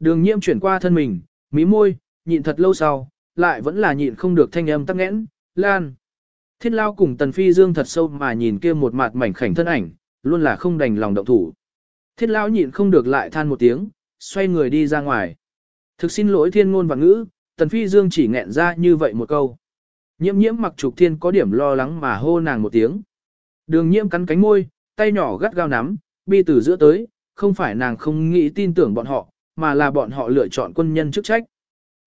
Đường nhiễm chuyển qua thân mình, mí môi, nhịn thật lâu sau, lại vẫn là nhịn không được thanh âm tắc nghẽn, lan. Thiết lao cùng tần phi dương thật sâu mà nhìn kia một mặt mảnh khảnh thân ảnh, luôn là không đành lòng động thủ. Thiết lao nhịn không được lại than một tiếng, xoay người đi ra ngoài. Thực xin lỗi thiên ngôn và ngữ, tần phi dương chỉ nghẹn ra như vậy một câu. Nhiễm nhiễm mặc trục thiên có điểm lo lắng mà hô nàng một tiếng. Đường nhiễm cắn cánh môi, tay nhỏ gắt gao nắm, bi từ giữa tới, không phải nàng không nghĩ tin tưởng bọn họ, mà là bọn họ lựa chọn quân nhân chức trách.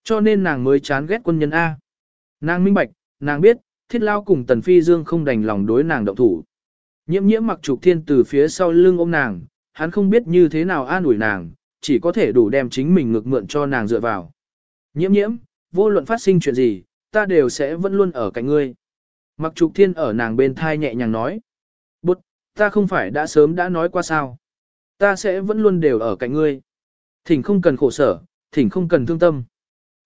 Cho nên nàng mới chán ghét quân nhân A. Nàng minh bạch, nàng biết, thiết lao cùng tần phi dương không đành lòng đối nàng động thủ. Nhiễm nhiễm mặc trục thiên từ phía sau lưng ôm nàng, hắn không biết như thế nào an ủi nàng, chỉ có thể đủ đem chính mình ngược mượn cho nàng dựa vào. Nhiễm nhiễm, vô luận phát sinh chuyện gì, ta đều sẽ vẫn luôn ở cạnh ngươi. Mặc trục thiên ở nàng bên thai nhẹ nhàng nói. Bụt, ta không phải đã sớm đã nói qua sao. Ta sẽ vẫn luôn đều ở cạnh ngươi. Thỉnh không cần khổ sở, thỉnh không cần thương tâm.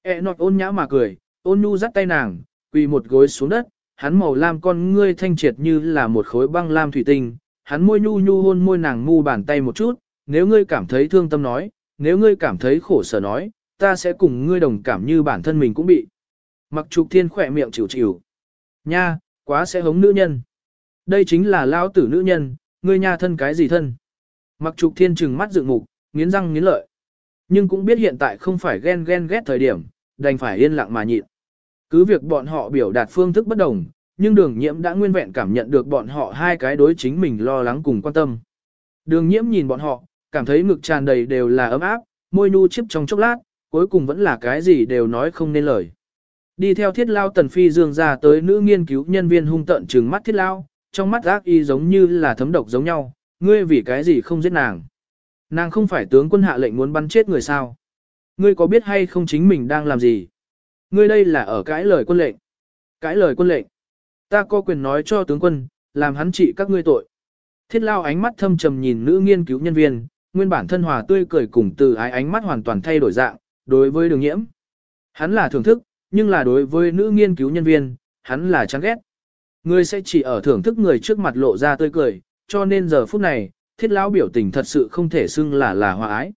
E nọt ôn nhã mà cười, ôn nhu dắt tay nàng, quỳ một gối xuống đất, hắn màu lam con ngươi thanh triệt như là một khối băng lam thủy tinh, hắn môi nhu nhu hôn môi nàng mu bàn tay một chút, nếu ngươi cảm thấy thương tâm nói, nếu ngươi cảm thấy khổ sở nói, ta sẽ cùng ngươi đồng cảm như bản thân mình cũng bị. Mặc trục thiên khỏe miệng chịu chịu. Nha, quá sẽ hống nữ nhân. Đây chính là lao tử nữ nhân, ngươi nha thân cái gì thân. Mặc trục thiên trừng mắt dựng mục, nghiến răng nghiến lợi. Nhưng cũng biết hiện tại không phải ghen ghen ghét thời điểm, đành phải yên lặng mà nhịn. Cứ việc bọn họ biểu đạt phương thức bất đồng, nhưng đường nhiễm đã nguyên vẹn cảm nhận được bọn họ hai cái đối chính mình lo lắng cùng quan tâm. Đường nhiễm nhìn bọn họ, cảm thấy ngực tràn đầy đều là ấm áp, môi nu chiếp trong chốc lát, cuối cùng vẫn là cái gì đều nói không nên lời. Đi theo thiết lao tần phi dương ra tới nữ nghiên cứu nhân viên hung tận trừng mắt thiết lao, trong mắt ác y giống như là thấm độc giống nhau, ngươi vì cái gì không giết nàng. Nàng không phải tướng quân hạ lệnh muốn bắn chết người sao. Ngươi có biết hay không chính mình đang làm gì? Ngươi đây là ở cãi lời quân lệnh. Cãi lời quân lệnh. Ta có quyền nói cho tướng quân, làm hắn trị các ngươi tội. Thiết lao ánh mắt thâm trầm nhìn nữ nghiên cứu nhân viên, nguyên bản thân hòa tươi cười cùng từ ái ánh mắt hoàn toàn thay đổi dạng, đối với đường nhiễm. Hắn là thưởng thức, nhưng là đối với nữ nghiên cứu nhân viên, hắn là chán ghét. Ngươi sẽ chỉ ở thưởng thức người trước mặt lộ ra tươi cười, cho nên giờ phút này, thiết lão biểu tình thật sự không thể xưng là là hòa ái.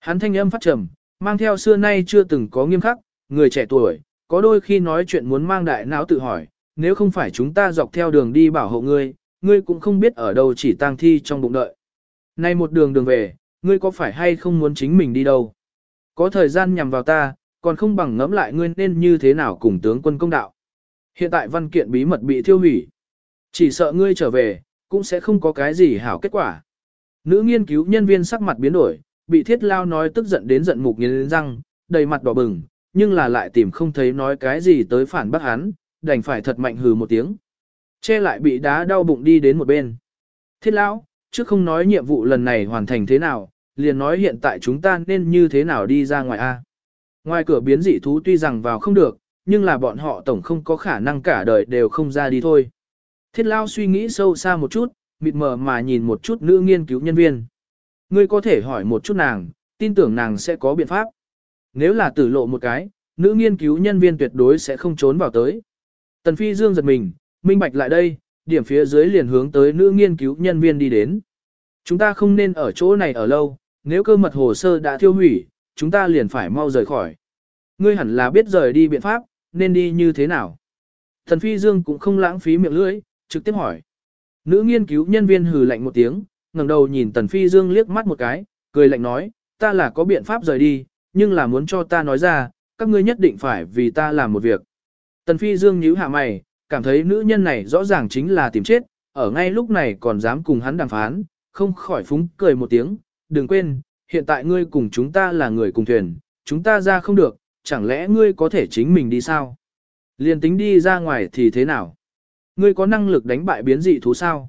Hắn thanh âm phát trầm, mang theo xưa nay chưa từng có nghiêm khắc, người trẻ tuổi, có đôi khi nói chuyện muốn mang đại não tự hỏi, nếu không phải chúng ta dọc theo đường đi bảo hộ ngươi, ngươi cũng không biết ở đâu chỉ tang thi trong bụng đợi. Nay một đường đường về, ngươi có phải hay không muốn chính mình đi đâu? Có thời gian nhằm vào ta, còn không bằng ngẫm lại ngươi nên như thế nào cùng tướng quân công đạo. Hiện tại văn kiện bí mật bị thiêu hủy. Chỉ sợ ngươi trở về, cũng sẽ không có cái gì hảo kết quả. Nữ nghiên cứu nhân viên sắc mặt biến đổi, bị thiết lao nói tức giận đến giận mục nghiến răng, đầy mặt đỏ bừng, nhưng là lại tìm không thấy nói cái gì tới phản bác hắn, đành phải thật mạnh hừ một tiếng. Che lại bị đá đau bụng đi đến một bên. Thiết lão, trước không nói nhiệm vụ lần này hoàn thành thế nào, liền nói hiện tại chúng ta nên như thế nào đi ra ngoài A. Ngoài cửa biến dị thú tuy rằng vào không được, nhưng là bọn họ tổng không có khả năng cả đời đều không ra đi thôi. Thiết lao suy nghĩ sâu xa một chút, mịt mờ mà nhìn một chút nữ nghiên cứu nhân viên. Ngươi có thể hỏi một chút nàng, tin tưởng nàng sẽ có biện pháp. Nếu là tử lộ một cái, nữ nghiên cứu nhân viên tuyệt đối sẽ không trốn vào tới. Tần Phi Dương giật mình, minh bạch lại đây, điểm phía dưới liền hướng tới nữ nghiên cứu nhân viên đi đến. Chúng ta không nên ở chỗ này ở lâu, nếu cơ mật hồ sơ đã thiêu hủy, chúng ta liền phải mau rời khỏi. Ngươi hẳn là biết rời đi biện pháp, nên đi như thế nào. Tần Phi Dương cũng không lãng phí miệng lưỡi, trực tiếp hỏi. Nữ nghiên cứu nhân viên hừ lạnh một tiếng, ngẩng đầu nhìn Tần Phi Dương liếc mắt một cái, cười lạnh nói, ta là có biện pháp rời đi, nhưng là muốn cho ta nói ra, các ngươi nhất định phải vì ta làm một việc. Tần Phi Dương nhíu hạ mày, cảm thấy nữ nhân này rõ ràng chính là tìm chết, ở ngay lúc này còn dám cùng hắn đàm phán, không khỏi phúng cười một tiếng, đừng quên, hiện tại ngươi cùng chúng ta là người cùng thuyền, chúng ta ra không được, chẳng lẽ ngươi có thể chính mình đi sao? Liên tính đi ra ngoài thì thế nào? Ngươi có năng lực đánh bại biến dị thú sao?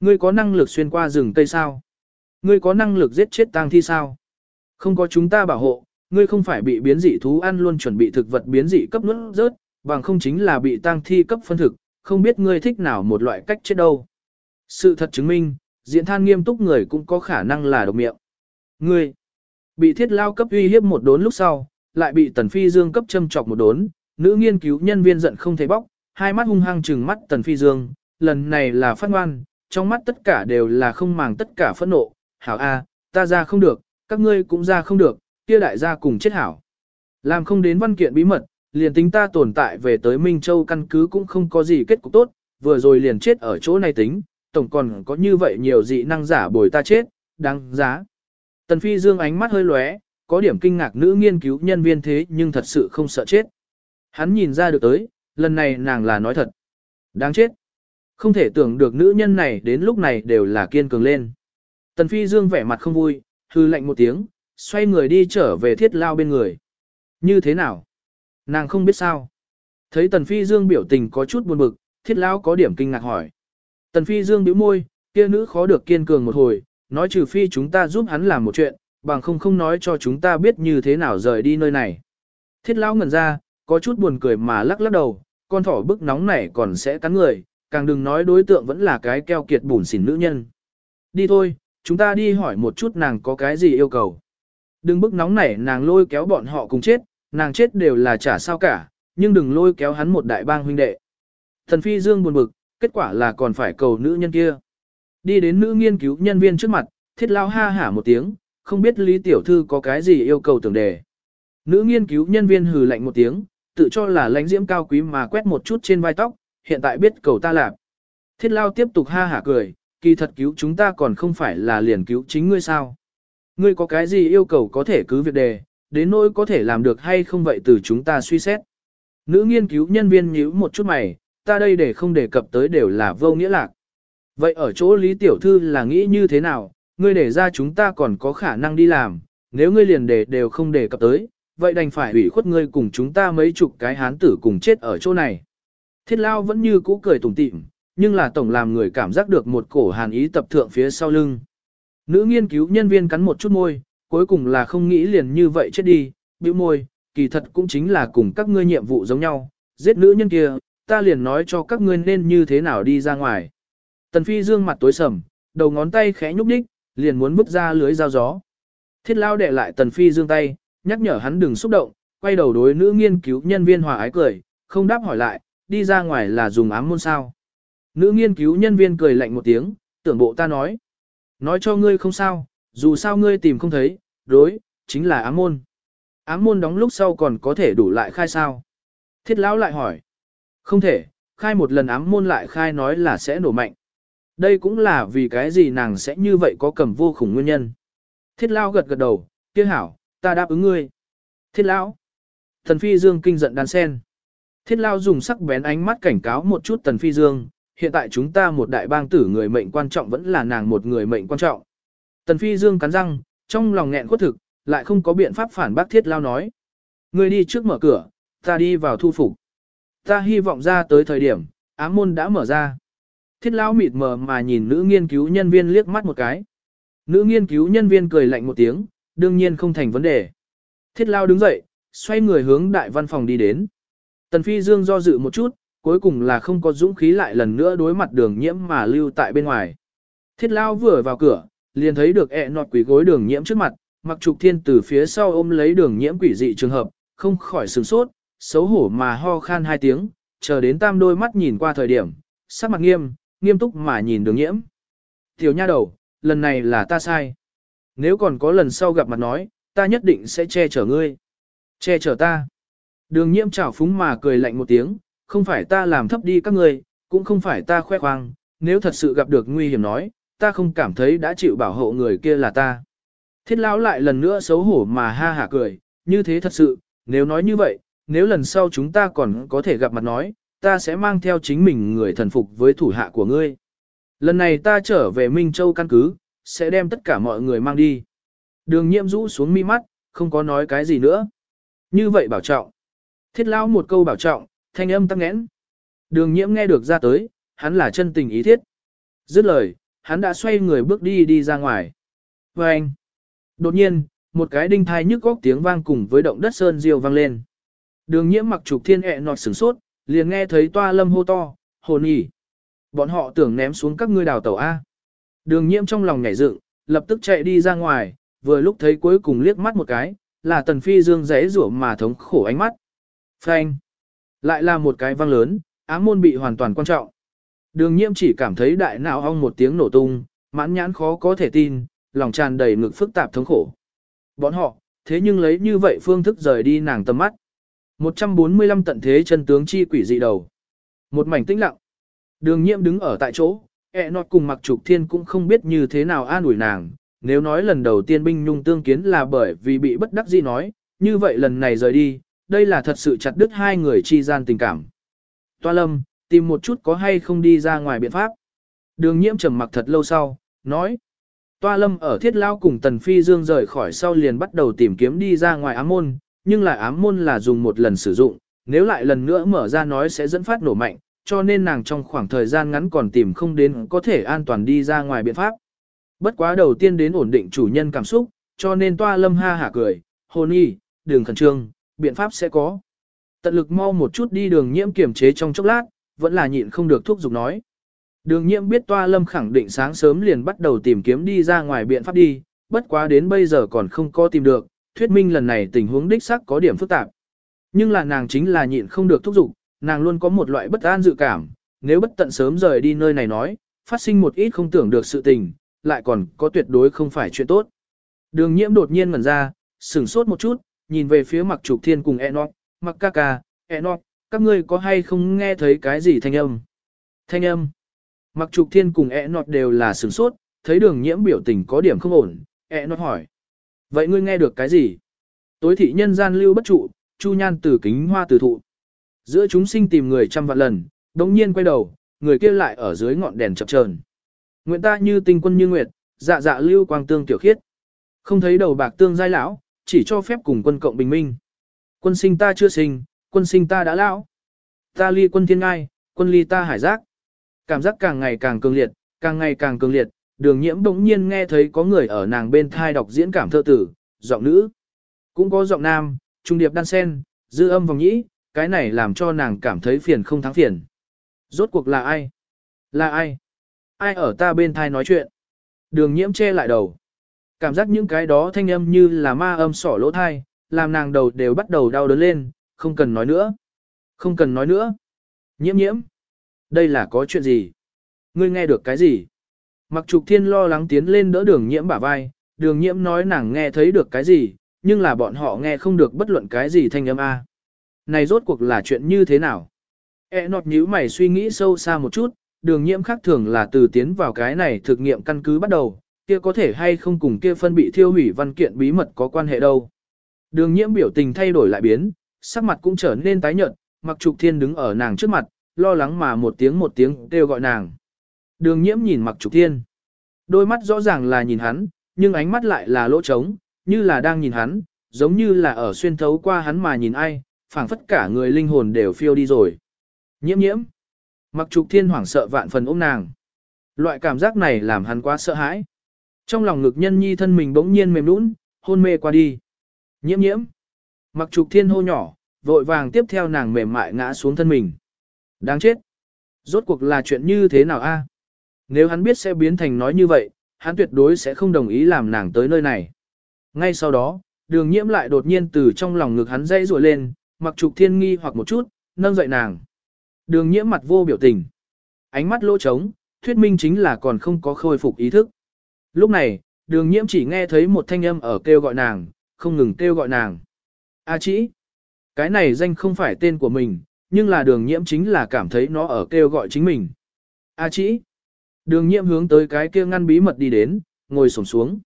Ngươi có năng lực xuyên qua rừng cây sao? Ngươi có năng lực giết chết tang thi sao? Không có chúng ta bảo hộ, ngươi không phải bị biến dị thú ăn luôn chuẩn bị thực vật biến dị cấp nuốt rớt, bằng không chính là bị tang thi cấp phân thực, không biết ngươi thích nào một loại cách chết đâu. Sự thật chứng minh, diễn than nghiêm túc người cũng có khả năng là độc miệng. Ngươi, bị thiết lao cấp uy hiếp một đốn lúc sau, lại bị tần phi dương cấp châm chọc một đốn, nữ nghiên cứu nhân viên giận không thể bóc, hai mắt hung hăng trừng mắt tần phi dương, lần này là phát ngoan, trong mắt tất cả đều là không màng tất cả phẫn nộ, hảo a, ta ra không được, các ngươi cũng ra không được, kia đại gia cùng chết hảo. Làm không đến văn kiện bí mật, liền tính ta tồn tại về tới Minh Châu căn cứ cũng không có gì kết cục tốt, vừa rồi liền chết ở chỗ này tính, tổng còn có như vậy nhiều dị năng giả bồi ta chết, đáng giá. Tần Phi Dương ánh mắt hơi lóe, có điểm kinh ngạc nữ nghiên cứu nhân viên thế nhưng thật sự không sợ chết. Hắn nhìn ra được tới, lần này nàng là nói thật. Đáng chết. Không thể tưởng được nữ nhân này đến lúc này đều là kiên cường lên. Tần Phi Dương vẻ mặt không vui, hư lạnh một tiếng, xoay người đi trở về thiết lao bên người. Như thế nào? Nàng không biết sao. Thấy Tần Phi Dương biểu tình có chút buồn bực, thiết lao có điểm kinh ngạc hỏi. Tần Phi Dương bĩu môi, kia nữ khó được kiên cường một hồi, nói trừ phi chúng ta giúp hắn làm một chuyện, bằng không không nói cho chúng ta biết như thế nào rời đi nơi này. Thiết lão ngẩn ra, có chút buồn cười mà lắc lắc đầu, con thỏ bức nóng này còn sẽ cắn người, càng đừng nói đối tượng vẫn là cái keo kiệt bùn xỉn nữ nhân. Đi thôi, chúng ta đi hỏi một chút nàng có cái gì yêu cầu. Đừng bức nóng nảy nàng lôi kéo bọn họ cùng chết, nàng chết đều là trả sao cả, nhưng đừng lôi kéo hắn một đại bang huynh đệ. Thần phi dương buồn bực, kết quả là còn phải cầu nữ nhân kia. Đi đến nữ nghiên cứu nhân viên trước mặt, thiết lao ha hả một tiếng, không biết Lý Tiểu Thư có cái gì yêu cầu tưởng đề. Nữ nghiên cứu nhân viên hừ lạnh một tiếng, tự cho là lãnh diễm cao quý mà quét một chút trên vai tóc, hiện tại biết cầu ta làm. Thiết lao tiếp tục ha hả cười, kỳ thật cứu chúng ta còn không phải là liền cứu chính ngươi sao. Ngươi có cái gì yêu cầu có thể cứ việc đề, đến nỗi có thể làm được hay không vậy từ chúng ta suy xét. Nữ nghiên cứu nhân viên nhíu một chút mày, ta đây để không đề cập tới đều là vô nghĩa lạc. Vậy ở chỗ Lý Tiểu Thư là nghĩ như thế nào, ngươi để ra chúng ta còn có khả năng đi làm, nếu ngươi liền để đều không đề cập tới, vậy đành phải ủy khuất ngươi cùng chúng ta mấy chục cái hán tử cùng chết ở chỗ này. Thiết lao vẫn như cũ cười tủm tỉm, nhưng là tổng làm người cảm giác được một cổ hàn ý tập thượng phía sau lưng. Nữ nghiên cứu nhân viên cắn một chút môi, cuối cùng là không nghĩ liền như vậy chết đi, bĩu môi, kỳ thật cũng chính là cùng các ngươi nhiệm vụ giống nhau, giết nữ nhân kia, ta liền nói cho các ngươi nên như thế nào đi ra ngoài. Tần Phi dương mặt tối sầm, đầu ngón tay khẽ nhúc đích, liền muốn bước ra lưới dao gió. Thiết lao đệ lại Tần Phi dương tay, nhắc nhở hắn đừng xúc động, quay đầu đối nữ nghiên cứu nhân viên hòa ái cười, không đáp hỏi lại, đi ra ngoài là dùng ám môn sao. Nữ nghiên cứu nhân viên cười lạnh một tiếng, tưởng bộ ta nói. Nói cho ngươi không sao, dù sao ngươi tìm không thấy, đối, chính là ám môn. Ám môn đóng lúc sau còn có thể đủ lại khai sao. Thiết lão lại hỏi. Không thể, khai một lần ám môn lại khai nói là sẽ nổ mạnh. Đây cũng là vì cái gì nàng sẽ như vậy có cầm vô khủng nguyên nhân. Thiết lao gật gật đầu, kia hảo, ta đáp ứng ngươi. Thiết lão. Thần phi dương kinh giận đan sen. Thiết Lão dùng sắc bén ánh mắt cảnh cáo một chút tần phi dương, hiện tại chúng ta một đại bang tử người mệnh quan trọng vẫn là nàng một người mệnh quan trọng. Tần phi dương cắn răng, trong lòng nghẹn khuất thực, lại không có biện pháp phản bác thiết Lão nói. Ngươi đi trước mở cửa, ta đi vào thu phục. Ta hy vọng ra tới thời điểm, ám môn đã mở ra. Thiết lão mịt mờ mà nhìn nữ nghiên cứu nhân viên liếc mắt một cái. Nữ nghiên cứu nhân viên cười lạnh một tiếng, đương nhiên không thành vấn đề. Thiết lao đứng dậy, xoay người hướng đại văn phòng đi đến. Tần Phi Dương do dự một chút, cuối cùng là không có dũng khí lại lần nữa đối mặt đường nhiễm mà lưu tại bên ngoài. Thiết lao vừa vào cửa, liền thấy được ẹ nọt quỷ gối đường nhiễm trước mặt, mặc trục thiên từ phía sau ôm lấy đường nhiễm quỷ dị trường hợp, không khỏi sửng sốt, xấu hổ mà ho khan hai tiếng, chờ đến tam đôi mắt nhìn qua thời điểm, sắc mặt nghiêm, nghiêm túc mà nhìn đường nhiễm. Tiểu nha đầu, lần này là ta sai. Nếu còn có lần sau gặp mặt nói, ta nhất định sẽ che chở ngươi. Che chở ta. Đường nhiễm chảo phúng mà cười lạnh một tiếng, không phải ta làm thấp đi các ngươi, cũng không phải ta khoe khoang, nếu thật sự gặp được nguy hiểm nói, ta không cảm thấy đã chịu bảo hộ người kia là ta. Thiết lão lại lần nữa xấu hổ mà ha hả cười, như thế thật sự, nếu nói như vậy, nếu lần sau chúng ta còn có thể gặp mặt nói, ta sẽ mang theo chính mình người thần phục với thủ hạ của ngươi. Lần này ta trở về Minh Châu căn cứ, sẽ đem tất cả mọi người mang đi. Đường nhiễm rũ xuống mi mắt, không có nói cái gì nữa. Như vậy bảo trọng. Thiết lão một câu bảo trọng, thanh âm tắc nghẽn. Đường nhiễm nghe được ra tới, hắn là chân tình ý thiết. Dứt lời, hắn đã xoay người bước đi đi ra ngoài. Và anh, đột nhiên, một cái đinh thai nhức góc tiếng vang cùng với động đất sơn diều vang lên. Đường nhiễm mặc trục thiên ẹ nọt sửng sốt, liền nghe thấy toa lâm hô to, hồn ỉ. Bọn họ tưởng ném xuống các ngươi đào tàu A. Đường nhiễm trong lòng nhảy dựng, lập tức chạy đi ra ngoài, vừa lúc thấy cuối cùng liếc mắt một cái, là tần phi dương rẽ rủa mà thống khổ ánh mắt. Phanh. Lại là một cái vang lớn, ám môn bị hoàn toàn quan trọng. Đường nhiễm chỉ cảm thấy đại não ong một tiếng nổ tung, mãn nhãn khó có thể tin, lòng tràn đầy ngực phức tạp thống khổ. Bọn họ, thế nhưng lấy như vậy phương thức rời đi nàng tầm mắt. 145 tận thế chân tướng chi quỷ dị đầu. Một mảnh tĩnh lặng. Đường nhiễm đứng ở tại chỗ, E ẹ nọt cùng mặc trục thiên cũng không biết như thế nào an ủi nàng. Nếu nói lần đầu tiên binh nhung tương kiến là bởi vì bị bất đắc dĩ nói, như vậy lần này rời đi, đây là thật sự chặt đứt hai người chi gian tình cảm. Toa lâm, tìm một chút có hay không đi ra ngoài biện pháp. Đường nhiễm trầm mặc thật lâu sau, nói. Toa lâm ở thiết lao cùng tần phi dương rời khỏi sau liền bắt đầu tìm kiếm đi ra ngoài ám môn, nhưng lại ám môn là dùng một lần sử dụng, nếu lại lần nữa mở ra nói sẽ dẫn phát nổ mạnh, cho nên nàng trong khoảng thời gian ngắn còn tìm không đến có thể an toàn đi ra ngoài biện pháp. Bất quá đầu tiên đến ổn định chủ nhân cảm xúc, cho nên toa lâm ha hả cười, hồn y, đường khẩn trương, biện pháp sẽ có. Tận lực mau một chút đi đường nhiễm kiểm chế trong chốc lát, vẫn là nhịn không được thúc giục nói. Đường nhiễm biết toa lâm khẳng định sáng sớm liền bắt đầu tìm kiếm đi ra ngoài biện pháp đi, bất quá đến bây giờ còn không có tìm được, thuyết minh lần này tình huống đích xác có điểm phức tạp. Nhưng là nàng chính là nhịn không được thúc giục, nàng luôn có một loại bất an dự cảm, nếu bất tận sớm rời đi nơi này nói, phát sinh một ít không tưởng được sự tình, lại còn có tuyệt đối không phải chuyện tốt. Đường nhiễm đột nhiên ngẩn ra, sửng sốt một chút, nhìn về phía mặc trục thiên cùng Enoch, mặc ca ca, Enoch, các ngươi có hay không nghe thấy cái gì thanh âm? Thanh âm. Mặc trục thiên cùng Enoch đều là sửng sốt, thấy đường nhiễm biểu tình có điểm không ổn, Enoch hỏi. Vậy ngươi nghe được cái gì? Tối thị nhân gian lưu bất trụ, chu nhan tử kính hoa tử thụ. Giữa chúng sinh tìm người trăm vạn lần, đống nhiên quay đầu, người kia lại ở dưới ngọn đèn chập chờn. Nguyện ta như tinh quân như nguyệt, dạ dạ lưu quang tương tiểu khiết. Không thấy đầu bạc tương giai lão, chỉ cho phép cùng quân cộng bình minh. Quân sinh ta chưa sinh, quân sinh ta đã lão. Ta ly quân thiên ngai, quân ly ta hải giác. Cảm giác càng ngày càng cường liệt, càng ngày càng cường liệt, đường nhiễm bỗng nhiên nghe thấy có người ở nàng bên thai đọc diễn cảm thơ tử, giọng nữ. Cũng có giọng nam, trung điệp đan sen, dư âm vòng nhĩ, cái này làm cho nàng cảm thấy phiền không thắng phiền. Rốt cuộc là ai? Là ai? Ai ở ta bên thai nói chuyện? Đường nhiễm che lại đầu. Cảm giác những cái đó thanh âm như là ma âm sỏ lỗ thai, làm nàng đầu đều bắt đầu đau đớn lên, không cần nói nữa. Không cần nói nữa. Nhiễm nhiễm. Đây là có chuyện gì? Ngươi nghe được cái gì? Mặc trục thiên lo lắng tiến lên đỡ đường nhiễm bả vai, đường nhiễm nói nàng nghe thấy được cái gì, nhưng là bọn họ nghe không được bất luận cái gì thanh âm A. Này rốt cuộc là chuyện như thế nào? E nọt nhíu mày suy nghĩ sâu xa một chút, đường nhiễm khác thường là từ tiến vào cái này thực nghiệm căn cứ bắt đầu, kia có thể hay không cùng kia phân bị thiêu hủy văn kiện bí mật có quan hệ đâu. Đường nhiễm biểu tình thay đổi lại biến, sắc mặt cũng trở nên tái nhợt, mặc trục thiên đứng ở nàng trước mặt, lo lắng mà một tiếng một tiếng kêu gọi nàng. Đường nhiễm nhìn mặc trục thiên. Đôi mắt rõ ràng là nhìn hắn, nhưng ánh mắt lại là lỗ trống, như là đang nhìn hắn, giống như là ở xuyên thấu qua hắn mà nhìn ai, phảng phất cả người linh hồn đều phiêu đi rồi. Nhiễm nhiễm. Mặc trục thiên hoảng sợ vạn phần ôm nàng. Loại cảm giác này làm hắn quá sợ hãi. Trong lòng ngực nhân nhi thân mình bỗng nhiên mềm nũng, hôn mê qua đi. Nhiễm nhiễm. Mặc trục thiên hô nhỏ, vội vàng tiếp theo nàng mềm mại ngã xuống thân mình. Đáng chết. Rốt cuộc là chuyện như thế nào a? Nếu hắn biết sẽ biến thành nói như vậy, hắn tuyệt đối sẽ không đồng ý làm nàng tới nơi này. Ngay sau đó, đường nhiễm lại đột nhiên từ trong lòng ngực hắn dây rùa lên, mặc trục thiên nghi hoặc một chút, nâng dậy nàng. Đường nhiễm mặt vô biểu tình. Ánh mắt lỗ trống, thuyết minh chính là còn không có khôi phục ý thức. Lúc này, đường nhiễm chỉ nghe thấy một thanh âm ở kêu gọi nàng, không ngừng kêu gọi nàng. A à chỉ, cái này danh không phải tên của mình, nhưng là đường nhiễm chính là cảm thấy nó ở kêu gọi chính mình. A à chỉ, đường nhiễm hướng tới cái kia ngăn bí mật đi đến, ngồi sổm xuống.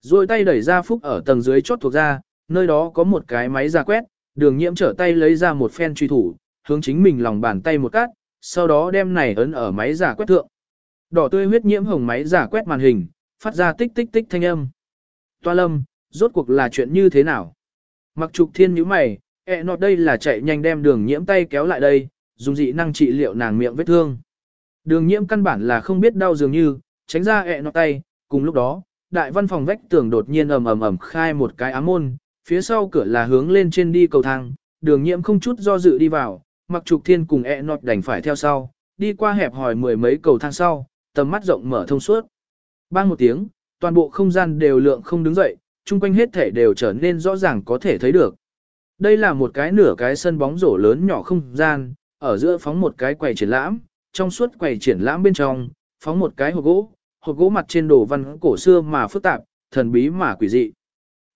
Rồi tay đẩy ra phúc ở tầng dưới chốt thuộc ra, nơi đó có một cái máy ra quét, đường nhiễm trở tay lấy ra một phen truy thủ, hướng chính mình lòng bàn tay một cát, sau đó đem này ấn ở máy giả quét thượng. Đỏ tươi huyết nhiễm hồng máy giả quét màn hình, phát ra tích tích tích thanh âm. Toa lâm, rốt cuộc là chuyện như thế nào? Mặc trục thiên nhíu mày, ẹ e nọt đây là chạy nhanh đem đường nhiễm tay kéo lại đây, dùng dị năng trị liệu nàng miệng vết thương. Đường nhiễm căn bản là không biết đau dường như, tránh ra ẹ e nọt tay, cùng lúc đó, đại văn phòng vách tường đột nhiên ầm ầm ầm khai một cái ám môn, phía sau cửa là hướng lên trên đi cầu thang, đường nhiễm không chút do dự đi vào, mặc trục thiên cùng ẹ e nọt đành phải theo sau, đi qua hẹp hỏi mười mấy cầu thang sau, tầm mắt rộng mở thông suốt. Bang một tiếng, toàn bộ không gian đều lượng không đứng dậy, chung quanh hết thể đều trở nên rõ ràng có thể thấy được. Đây là một cái nửa cái sân bóng rổ lớn nhỏ không gian, ở giữa phóng một cái quầy triển lãm, trong suốt quầy triển lãm bên trong, phóng một cái hộp gỗ, hộp gỗ mặt trên đồ văn cổ xưa mà phức tạp, thần bí mà quỷ dị.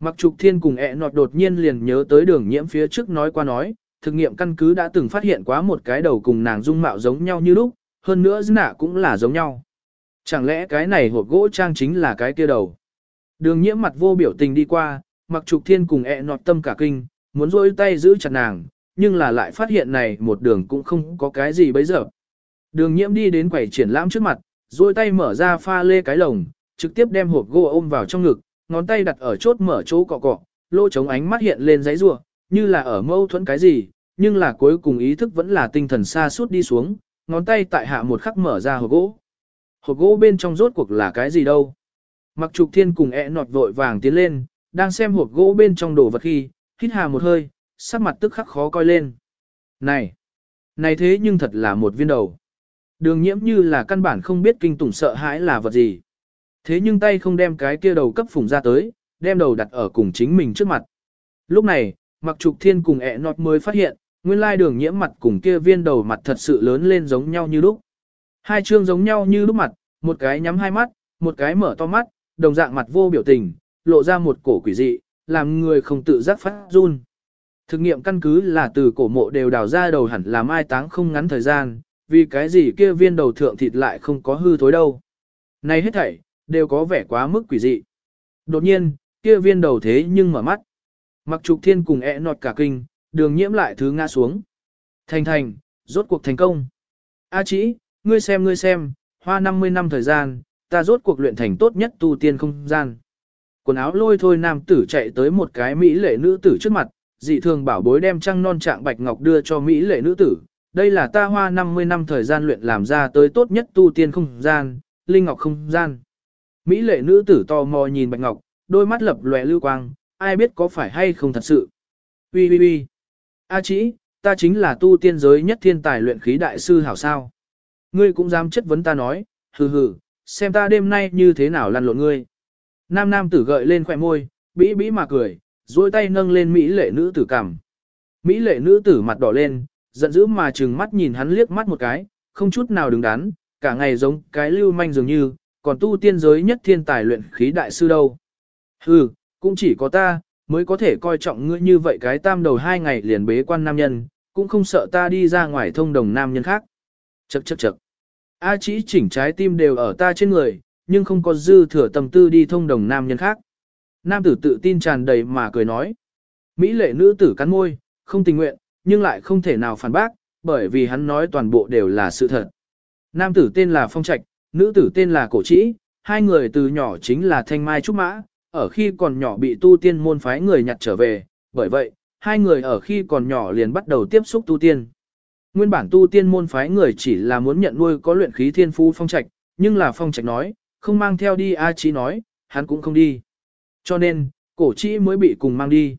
Mặc trục thiên cùng ẹ nọt đột nhiên liền nhớ tới đường nhiễm phía trước nói qua nói, thực nghiệm căn cứ đã từng phát hiện quá một cái đầu cùng nàng dung mạo giống nhau như lúc, hơn nữa nạ cũng là giống nhau. Chẳng lẽ cái này hộp gỗ trang chính là cái kia đầu? Đường nhiễm mặt vô biểu tình đi qua, mặc trục thiên cùng ẹ nọt tâm cả kinh, muốn rôi tay giữ chặt nàng, nhưng là lại phát hiện này một đường cũng không có cái gì bấy giờ. Đường nhiễm đi đến quầy triển lãm trước mặt, rôi tay mở ra pha lê cái lồng, trực tiếp đem hộp gỗ ôm vào trong ngực, ngón tay đặt ở chốt mở chỗ cọ cọ, lỗ chống ánh mắt hiện lên giấy rua, như là ở mâu thuẫn cái gì, nhưng là cuối cùng ý thức vẫn là tinh thần xa suốt đi xuống, ngón tay tại hạ một khắc mở ra hộp gỗ. Hộp gỗ bên trong rốt cuộc là cái gì đâu? Mặc trục thiên cùng ẹ nọt vội vàng tiến lên, đang xem hộp gỗ bên trong đồ vật khi, hít hà một hơi, sắc mặt tức khắc khó coi lên. Này! Này thế nhưng thật là một viên đầu. Đường nhiễm như là căn bản không biết kinh tủng sợ hãi là vật gì. Thế nhưng tay không đem cái kia đầu cấp phùng ra tới, đem đầu đặt ở cùng chính mình trước mặt. Lúc này, mặc trục thiên cùng ẹ nọt mới phát hiện, nguyên lai đường nhiễm mặt cùng kia viên đầu mặt thật sự lớn lên giống nhau như lúc. Hai chương giống nhau như lúc mặt, một cái nhắm hai mắt, một cái mở to mắt, đồng dạng mặt vô biểu tình, lộ ra một cổ quỷ dị, làm người không tự giác phát run. Thực nghiệm căn cứ là từ cổ mộ đều đào ra đầu hẳn là mai táng không ngắn thời gian, vì cái gì kia viên đầu thượng thịt lại không có hư thối đâu. Này hết thảy, đều có vẻ quá mức quỷ dị. Đột nhiên, kia viên đầu thế nhưng mở mắt. Mặc trục thiên cùng ẹ nọt cả kinh, đường nhiễm lại thứ ngã xuống. Thành thành, rốt cuộc thành công. A chỉ, ngươi xem ngươi xem, hoa 50 năm thời gian, ta rốt cuộc luyện thành tốt nhất tu tiên không gian. Quần áo lôi thôi nam tử chạy tới một cái mỹ lệ nữ tử trước mặt, dị thường bảo bối đem trăng non trạng bạch ngọc đưa cho mỹ lệ nữ tử. Đây là ta hoa 50 năm thời gian luyện làm ra tới tốt nhất tu tiên không gian, linh ngọc không gian. Mỹ lệ nữ tử to mò nhìn bạch ngọc, đôi mắt lập lòe lưu quang, ai biết có phải hay không thật sự. Ui ui ui. A chỉ, ta chính là tu tiên giới nhất thiên tài luyện khí đại sư hảo sao. Ngươi cũng dám chất vấn ta nói, hừ hừ, xem ta đêm nay như thế nào lăn lộn ngươi. Nam nam tử gợi lên khỏe môi, bĩ bĩ mà cười, duỗi tay nâng lên Mỹ lệ nữ tử cằm. Mỹ lệ nữ tử mặt đỏ lên, giận dữ mà trừng mắt nhìn hắn liếc mắt một cái, không chút nào đứng đắn, cả ngày giống cái lưu manh dường như, còn tu tiên giới nhất thiên tài luyện khí đại sư đâu. Hừ, cũng chỉ có ta, mới có thể coi trọng ngươi như vậy cái tam đầu hai ngày liền bế quan nam nhân, cũng không sợ ta đi ra ngoài thông đồng nam nhân khác. Chậc chậc chậc. A chỉ chỉnh trái tim đều ở ta trên người, nhưng không có dư thừa tâm tư đi thông đồng nam nhân khác. Nam tử tự tin tràn đầy mà cười nói. Mỹ lệ nữ tử cắn môi, không tình nguyện, nhưng lại không thể nào phản bác, bởi vì hắn nói toàn bộ đều là sự thật. Nam tử tên là Phong Trạch, nữ tử tên là Cổ Trĩ, hai người từ nhỏ chính là Thanh Mai Trúc Mã, ở khi còn nhỏ bị tu tiên môn phái người nhặt trở về, bởi vậy, hai người ở khi còn nhỏ liền bắt đầu tiếp xúc tu tiên. Nguyên bản tu tiên môn phái người chỉ là muốn nhận nuôi có luyện khí thiên phú phong trạch, nhưng là phong trạch nói, không mang theo đi A Chí nói, hắn cũng không đi. Cho nên, cổ Trĩ mới bị cùng mang đi.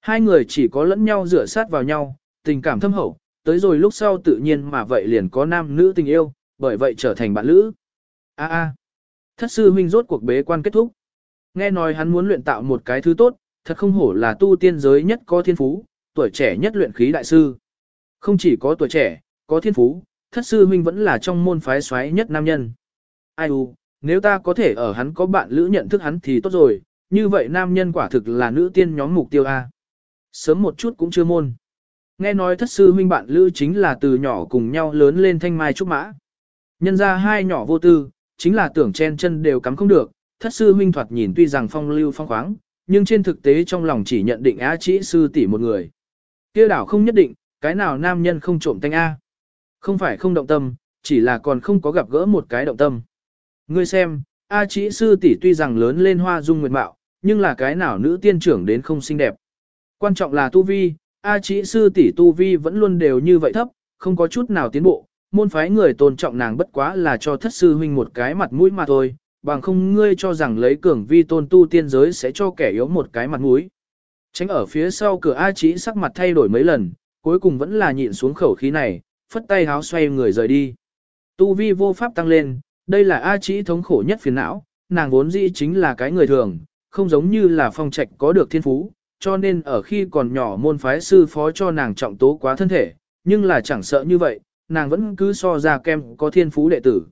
Hai người chỉ có lẫn nhau rửa sát vào nhau, tình cảm thâm hậu, tới rồi lúc sau tự nhiên mà vậy liền có nam nữ tình yêu, bởi vậy trở thành bạn lữ. A a, thất sư huynh rốt cuộc bế quan kết thúc. Nghe nói hắn muốn luyện tạo một cái thứ tốt, thật không hổ là tu tiên giới nhất có thiên phú, tuổi trẻ nhất luyện khí đại sư. Không chỉ có tuổi trẻ, có thiên phú, thất sư huynh vẫn là trong môn phái xoáy nhất nam nhân. Ai u, nếu ta có thể ở hắn có bạn lữ nhận thức hắn thì tốt rồi, như vậy nam nhân quả thực là nữ tiên nhóm mục tiêu A. Sớm một chút cũng chưa môn. Nghe nói thất sư huynh bạn lữ chính là từ nhỏ cùng nhau lớn lên thanh mai trúc mã. Nhân ra hai nhỏ vô tư, chính là tưởng chen chân đều cắm không được, thất sư huynh thoạt nhìn tuy rằng phong lưu phong khoáng, nhưng trên thực tế trong lòng chỉ nhận định á chỉ sư tỷ một người. Kia đảo không nhất định, cái nào nam nhân không trộm tanh A. Không phải không động tâm, chỉ là còn không có gặp gỡ một cái động tâm. Ngươi xem, A chỉ sư tỷ tuy rằng lớn lên hoa dung nguyệt mạo, nhưng là cái nào nữ tiên trưởng đến không xinh đẹp. Quan trọng là tu vi, A chỉ sư tỷ tu vi vẫn luôn đều như vậy thấp, không có chút nào tiến bộ, môn phái người tôn trọng nàng bất quá là cho thất sư huynh một cái mặt mũi mà thôi, bằng không ngươi cho rằng lấy cường vi tôn tu tiên giới sẽ cho kẻ yếu một cái mặt mũi. Tránh ở phía sau cửa A Chí sắc mặt thay đổi mấy lần, cuối cùng vẫn là nhịn xuống khẩu khí này, phất tay háo xoay người rời đi. Tu vi vô pháp tăng lên, đây là A Chí thống khổ nhất phiền não, nàng vốn dĩ chính là cái người thường, không giống như là phong trạch có được thiên phú, cho nên ở khi còn nhỏ môn phái sư phó cho nàng trọng tố quá thân thể, nhưng là chẳng sợ như vậy, nàng vẫn cứ so ra kem có thiên phú đệ tử.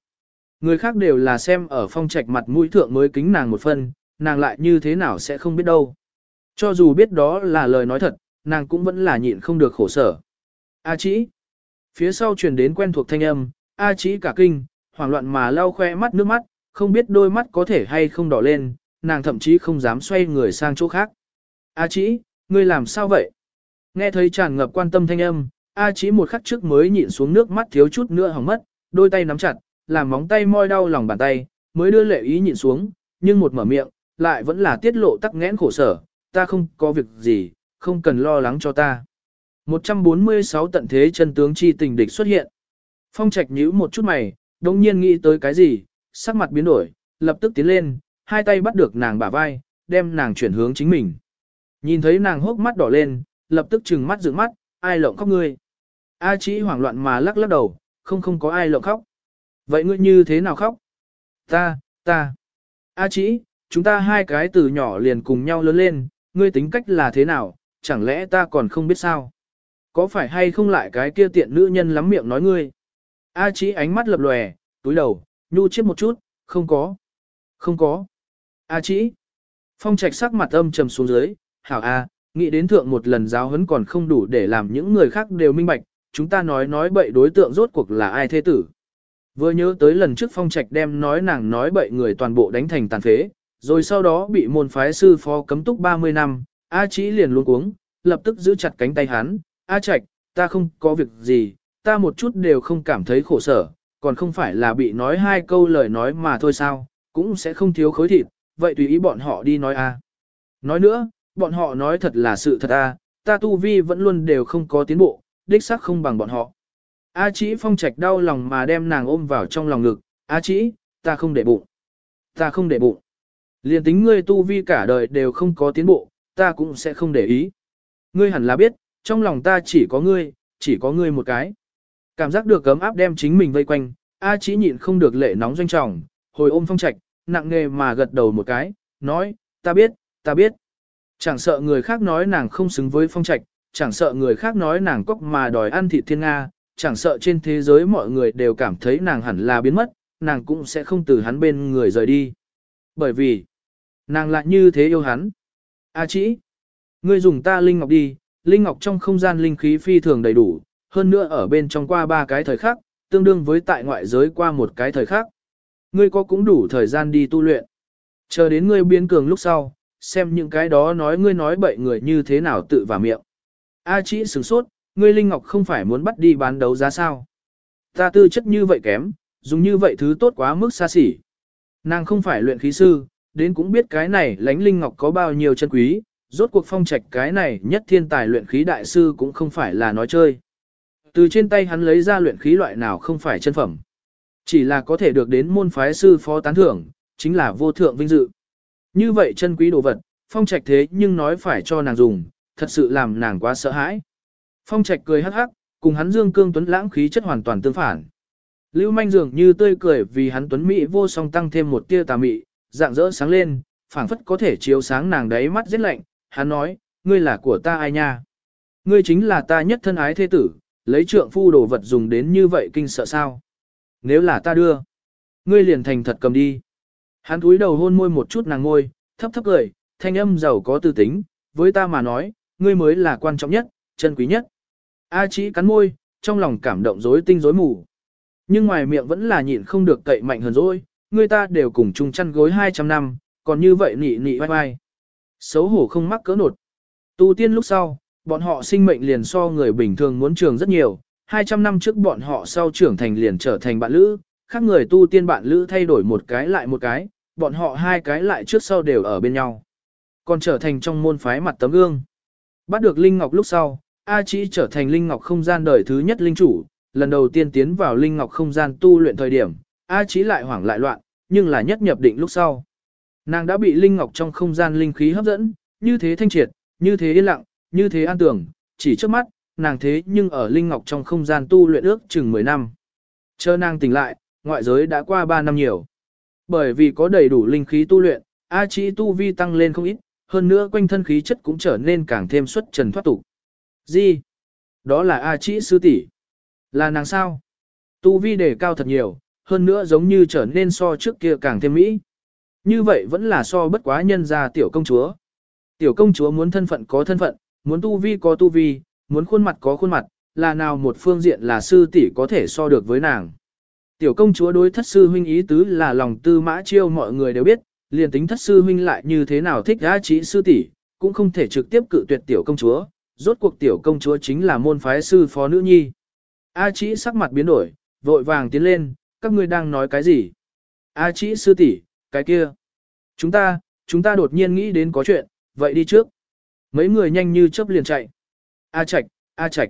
Người khác đều là xem ở phong trạch mặt mũi thượng mới kính nàng một phân, nàng lại như thế nào sẽ không biết đâu. Cho dù biết đó là lời nói thật, nàng cũng vẫn là nhịn không được khổ sở. A chỉ. Phía sau truyền đến quen thuộc thanh âm, A chỉ cả kinh, hoảng loạn mà lau khoe mắt nước mắt, không biết đôi mắt có thể hay không đỏ lên, nàng thậm chí không dám xoay người sang chỗ khác. A chỉ, ngươi làm sao vậy? Nghe thấy tràn ngập quan tâm thanh âm, A chỉ một khắc trước mới nhịn xuống nước mắt thiếu chút nữa hỏng mất, đôi tay nắm chặt, làm móng tay moi đau lòng bàn tay, mới đưa lệ ý nhịn xuống, nhưng một mở miệng, lại vẫn là tiết lộ tắc nghẽn khổ sở, ta không có việc gì, không cần lo lắng cho ta. 146 tận thế chân tướng chi tình địch xuất hiện. Phong trạch nhíu một chút mày, đồng nhiên nghĩ tới cái gì, sắc mặt biến đổi, lập tức tiến lên, hai tay bắt được nàng bả vai, đem nàng chuyển hướng chính mình. Nhìn thấy nàng hốc mắt đỏ lên, lập tức trừng mắt dựng mắt, ai lộng khóc ngươi. A chỉ hoảng loạn mà lắc lắc đầu, không không có ai lộng khóc. Vậy ngươi như thế nào khóc? Ta, ta. A chỉ, chúng ta hai cái từ nhỏ liền cùng nhau lớn lên, ngươi tính cách là thế nào, chẳng lẽ ta còn không biết sao? Có phải hay không lại cái kia tiện nữ nhân lắm miệng nói ngươi? A chỉ ánh mắt lập lòe, túi đầu, nhu chiếc một chút, không có. Không có. A chỉ. Phong trạch sắc mặt âm trầm xuống dưới, hảo A, nghĩ đến thượng một lần giáo huấn còn không đủ để làm những người khác đều minh bạch, chúng ta nói nói bậy đối tượng rốt cuộc là ai thế tử. Vừa nhớ tới lần trước phong trạch đem nói nàng nói bậy người toàn bộ đánh thành tàn phế, rồi sau đó bị môn phái sư phó cấm túc 30 năm, A Chí liền luôn cuống, lập tức giữ chặt cánh tay hắn, A Trạch, ta không có việc gì, ta một chút đều không cảm thấy khổ sở, còn không phải là bị nói hai câu lời nói mà thôi sao, cũng sẽ không thiếu khối thịt, vậy tùy ý bọn họ đi nói a. Nói nữa, bọn họ nói thật là sự thật a, ta tu vi vẫn luôn đều không có tiến bộ, đích xác không bằng bọn họ. A Chí phong trạch đau lòng mà đem nàng ôm vào trong lòng ngực, A Chí, ta không để bụng. Ta không để bụng. Liên tính ngươi tu vi cả đời đều không có tiến bộ, ta cũng sẽ không để ý. Ngươi hẳn là biết, trong lòng ta chỉ có ngươi, chỉ có ngươi một cái. Cảm giác được cấm áp đem chính mình vây quanh, A Chí nhịn không được lệ nóng doanh trọng, hồi ôm phong trạch, nặng nề mà gật đầu một cái, nói, ta biết, ta biết. Chẳng sợ người khác nói nàng không xứng với phong trạch, chẳng sợ người khác nói nàng cóc mà đòi ăn thịt thiên Nga, chẳng sợ trên thế giới mọi người đều cảm thấy nàng hẳn là biến mất, nàng cũng sẽ không từ hắn bên người rời đi. Bởi vì, nàng lại như thế yêu hắn. A à chỉ, ngươi dùng ta linh ngọc đi, linh ngọc trong không gian linh khí phi thường đầy đủ, hơn nữa ở bên trong qua ba cái thời khắc, tương đương với tại ngoại giới qua một cái thời khắc. Ngươi có cũng đủ thời gian đi tu luyện. Chờ đến ngươi biến cường lúc sau, xem những cái đó nói ngươi nói bậy người như thế nào tự vào miệng. A chỉ sửng sốt, ngươi Linh Ngọc không phải muốn bắt đi bán đấu giá sao. Ta tư chất như vậy kém, dùng như vậy thứ tốt quá mức xa xỉ. Nàng không phải luyện khí sư, đến cũng biết cái này lánh Linh Ngọc có bao nhiêu chân quý, rốt cuộc phong trạch cái này nhất thiên tài luyện khí đại sư cũng không phải là nói chơi. Từ trên tay hắn lấy ra luyện khí loại nào không phải chân phẩm. Chỉ là có thể được đến môn phái sư phó tán thưởng, chính là vô thượng vinh dự. Như vậy chân quý đồ vật, phong trạch thế nhưng nói phải cho nàng dùng, thật sự làm nàng quá sợ hãi. Phong trạch cười hắc hắc, cùng hắn dương cương tuấn lãng khí chất hoàn toàn tương phản. Lưu manh dường như tươi cười vì hắn tuấn mỹ vô song tăng thêm một tia tà mị, dạng dỡ sáng lên, phảng phất có thể chiếu sáng nàng đáy mắt rất lạnh. Hắn nói, ngươi là của ta ai nha? Ngươi chính là ta nhất thân ái thế tử, lấy trượng phu đồ vật dùng đến như vậy kinh sợ sao? Nếu là ta đưa, ngươi liền thành thật cầm đi. Hắn cúi đầu hôn môi một chút nàng ngôi, thấp thấp cười, thanh âm giàu có tư tính, với ta mà nói, ngươi mới là quan trọng nhất, chân quý nhất. A Chí cắn môi, trong lòng cảm động rối tinh rối mù. Nhưng ngoài miệng vẫn là nhịn không được cậy mạnh hơn rồi, người ta đều cùng chung chăn gối 200 năm, còn như vậy nị nị vai vai. Xấu hổ không mắc cỡ nột. Tu tiên lúc sau, bọn họ sinh mệnh liền so người bình thường muốn trường rất nhiều, 200 năm trước bọn họ sau trưởng thành liền trở thành bạn lữ, khác người tu tiên bạn lữ thay đổi một cái lại một cái, bọn họ hai cái lại trước sau đều ở bên nhau. Còn trở thành trong môn phái mặt tấm gương. Bắt được Linh Ngọc lúc sau, A Chí trở thành Linh Ngọc không gian đời thứ nhất linh chủ, lần đầu tiên tiến vào Linh Ngọc không gian tu luyện thời điểm, A Chí lại hoảng lại loạn, nhưng là nhất nhập định lúc sau. Nàng đã bị Linh Ngọc trong không gian linh khí hấp dẫn, như thế thanh triệt, như thế yên lặng, như thế an tưởng, chỉ trước mắt, nàng thế nhưng ở Linh Ngọc trong không gian tu luyện ước chừng 10 năm. Chờ nàng tỉnh lại, ngoại giới đã qua 3 năm nhiều. Bởi vì có đầy đủ linh khí tu luyện, A Chí tu vi tăng lên không ít, hơn nữa quanh thân khí chất cũng trở nên càng thêm xuất trần thoát tục. Gì? Đó là A Chĩ sư tỷ. Là nàng sao? Tu vi đề cao thật nhiều, hơn nữa giống như trở nên so trước kia càng thêm mỹ. Như vậy vẫn là so bất quá nhân gia tiểu công chúa. Tiểu công chúa muốn thân phận có thân phận, muốn tu vi có tu vi, muốn khuôn mặt có khuôn mặt, là nào một phương diện là sư tỷ có thể so được với nàng. Tiểu công chúa đối thất sư huynh ý tứ là lòng tư mã chiêu mọi người đều biết, liền tính thất sư huynh lại như thế nào thích A Chí sư tỷ, cũng không thể trực tiếp cự tuyệt tiểu công chúa, rốt cuộc tiểu công chúa chính là môn phái sư phó nữ nhi. A Chí sắc mặt biến đổi, vội vàng tiến lên, các ngươi đang nói cái gì? A Chí sư tỷ, cái kia. Chúng ta, chúng ta đột nhiên nghĩ đến có chuyện, vậy đi trước. Mấy người nhanh như chớp liền chạy. A Trạch, A Trạch,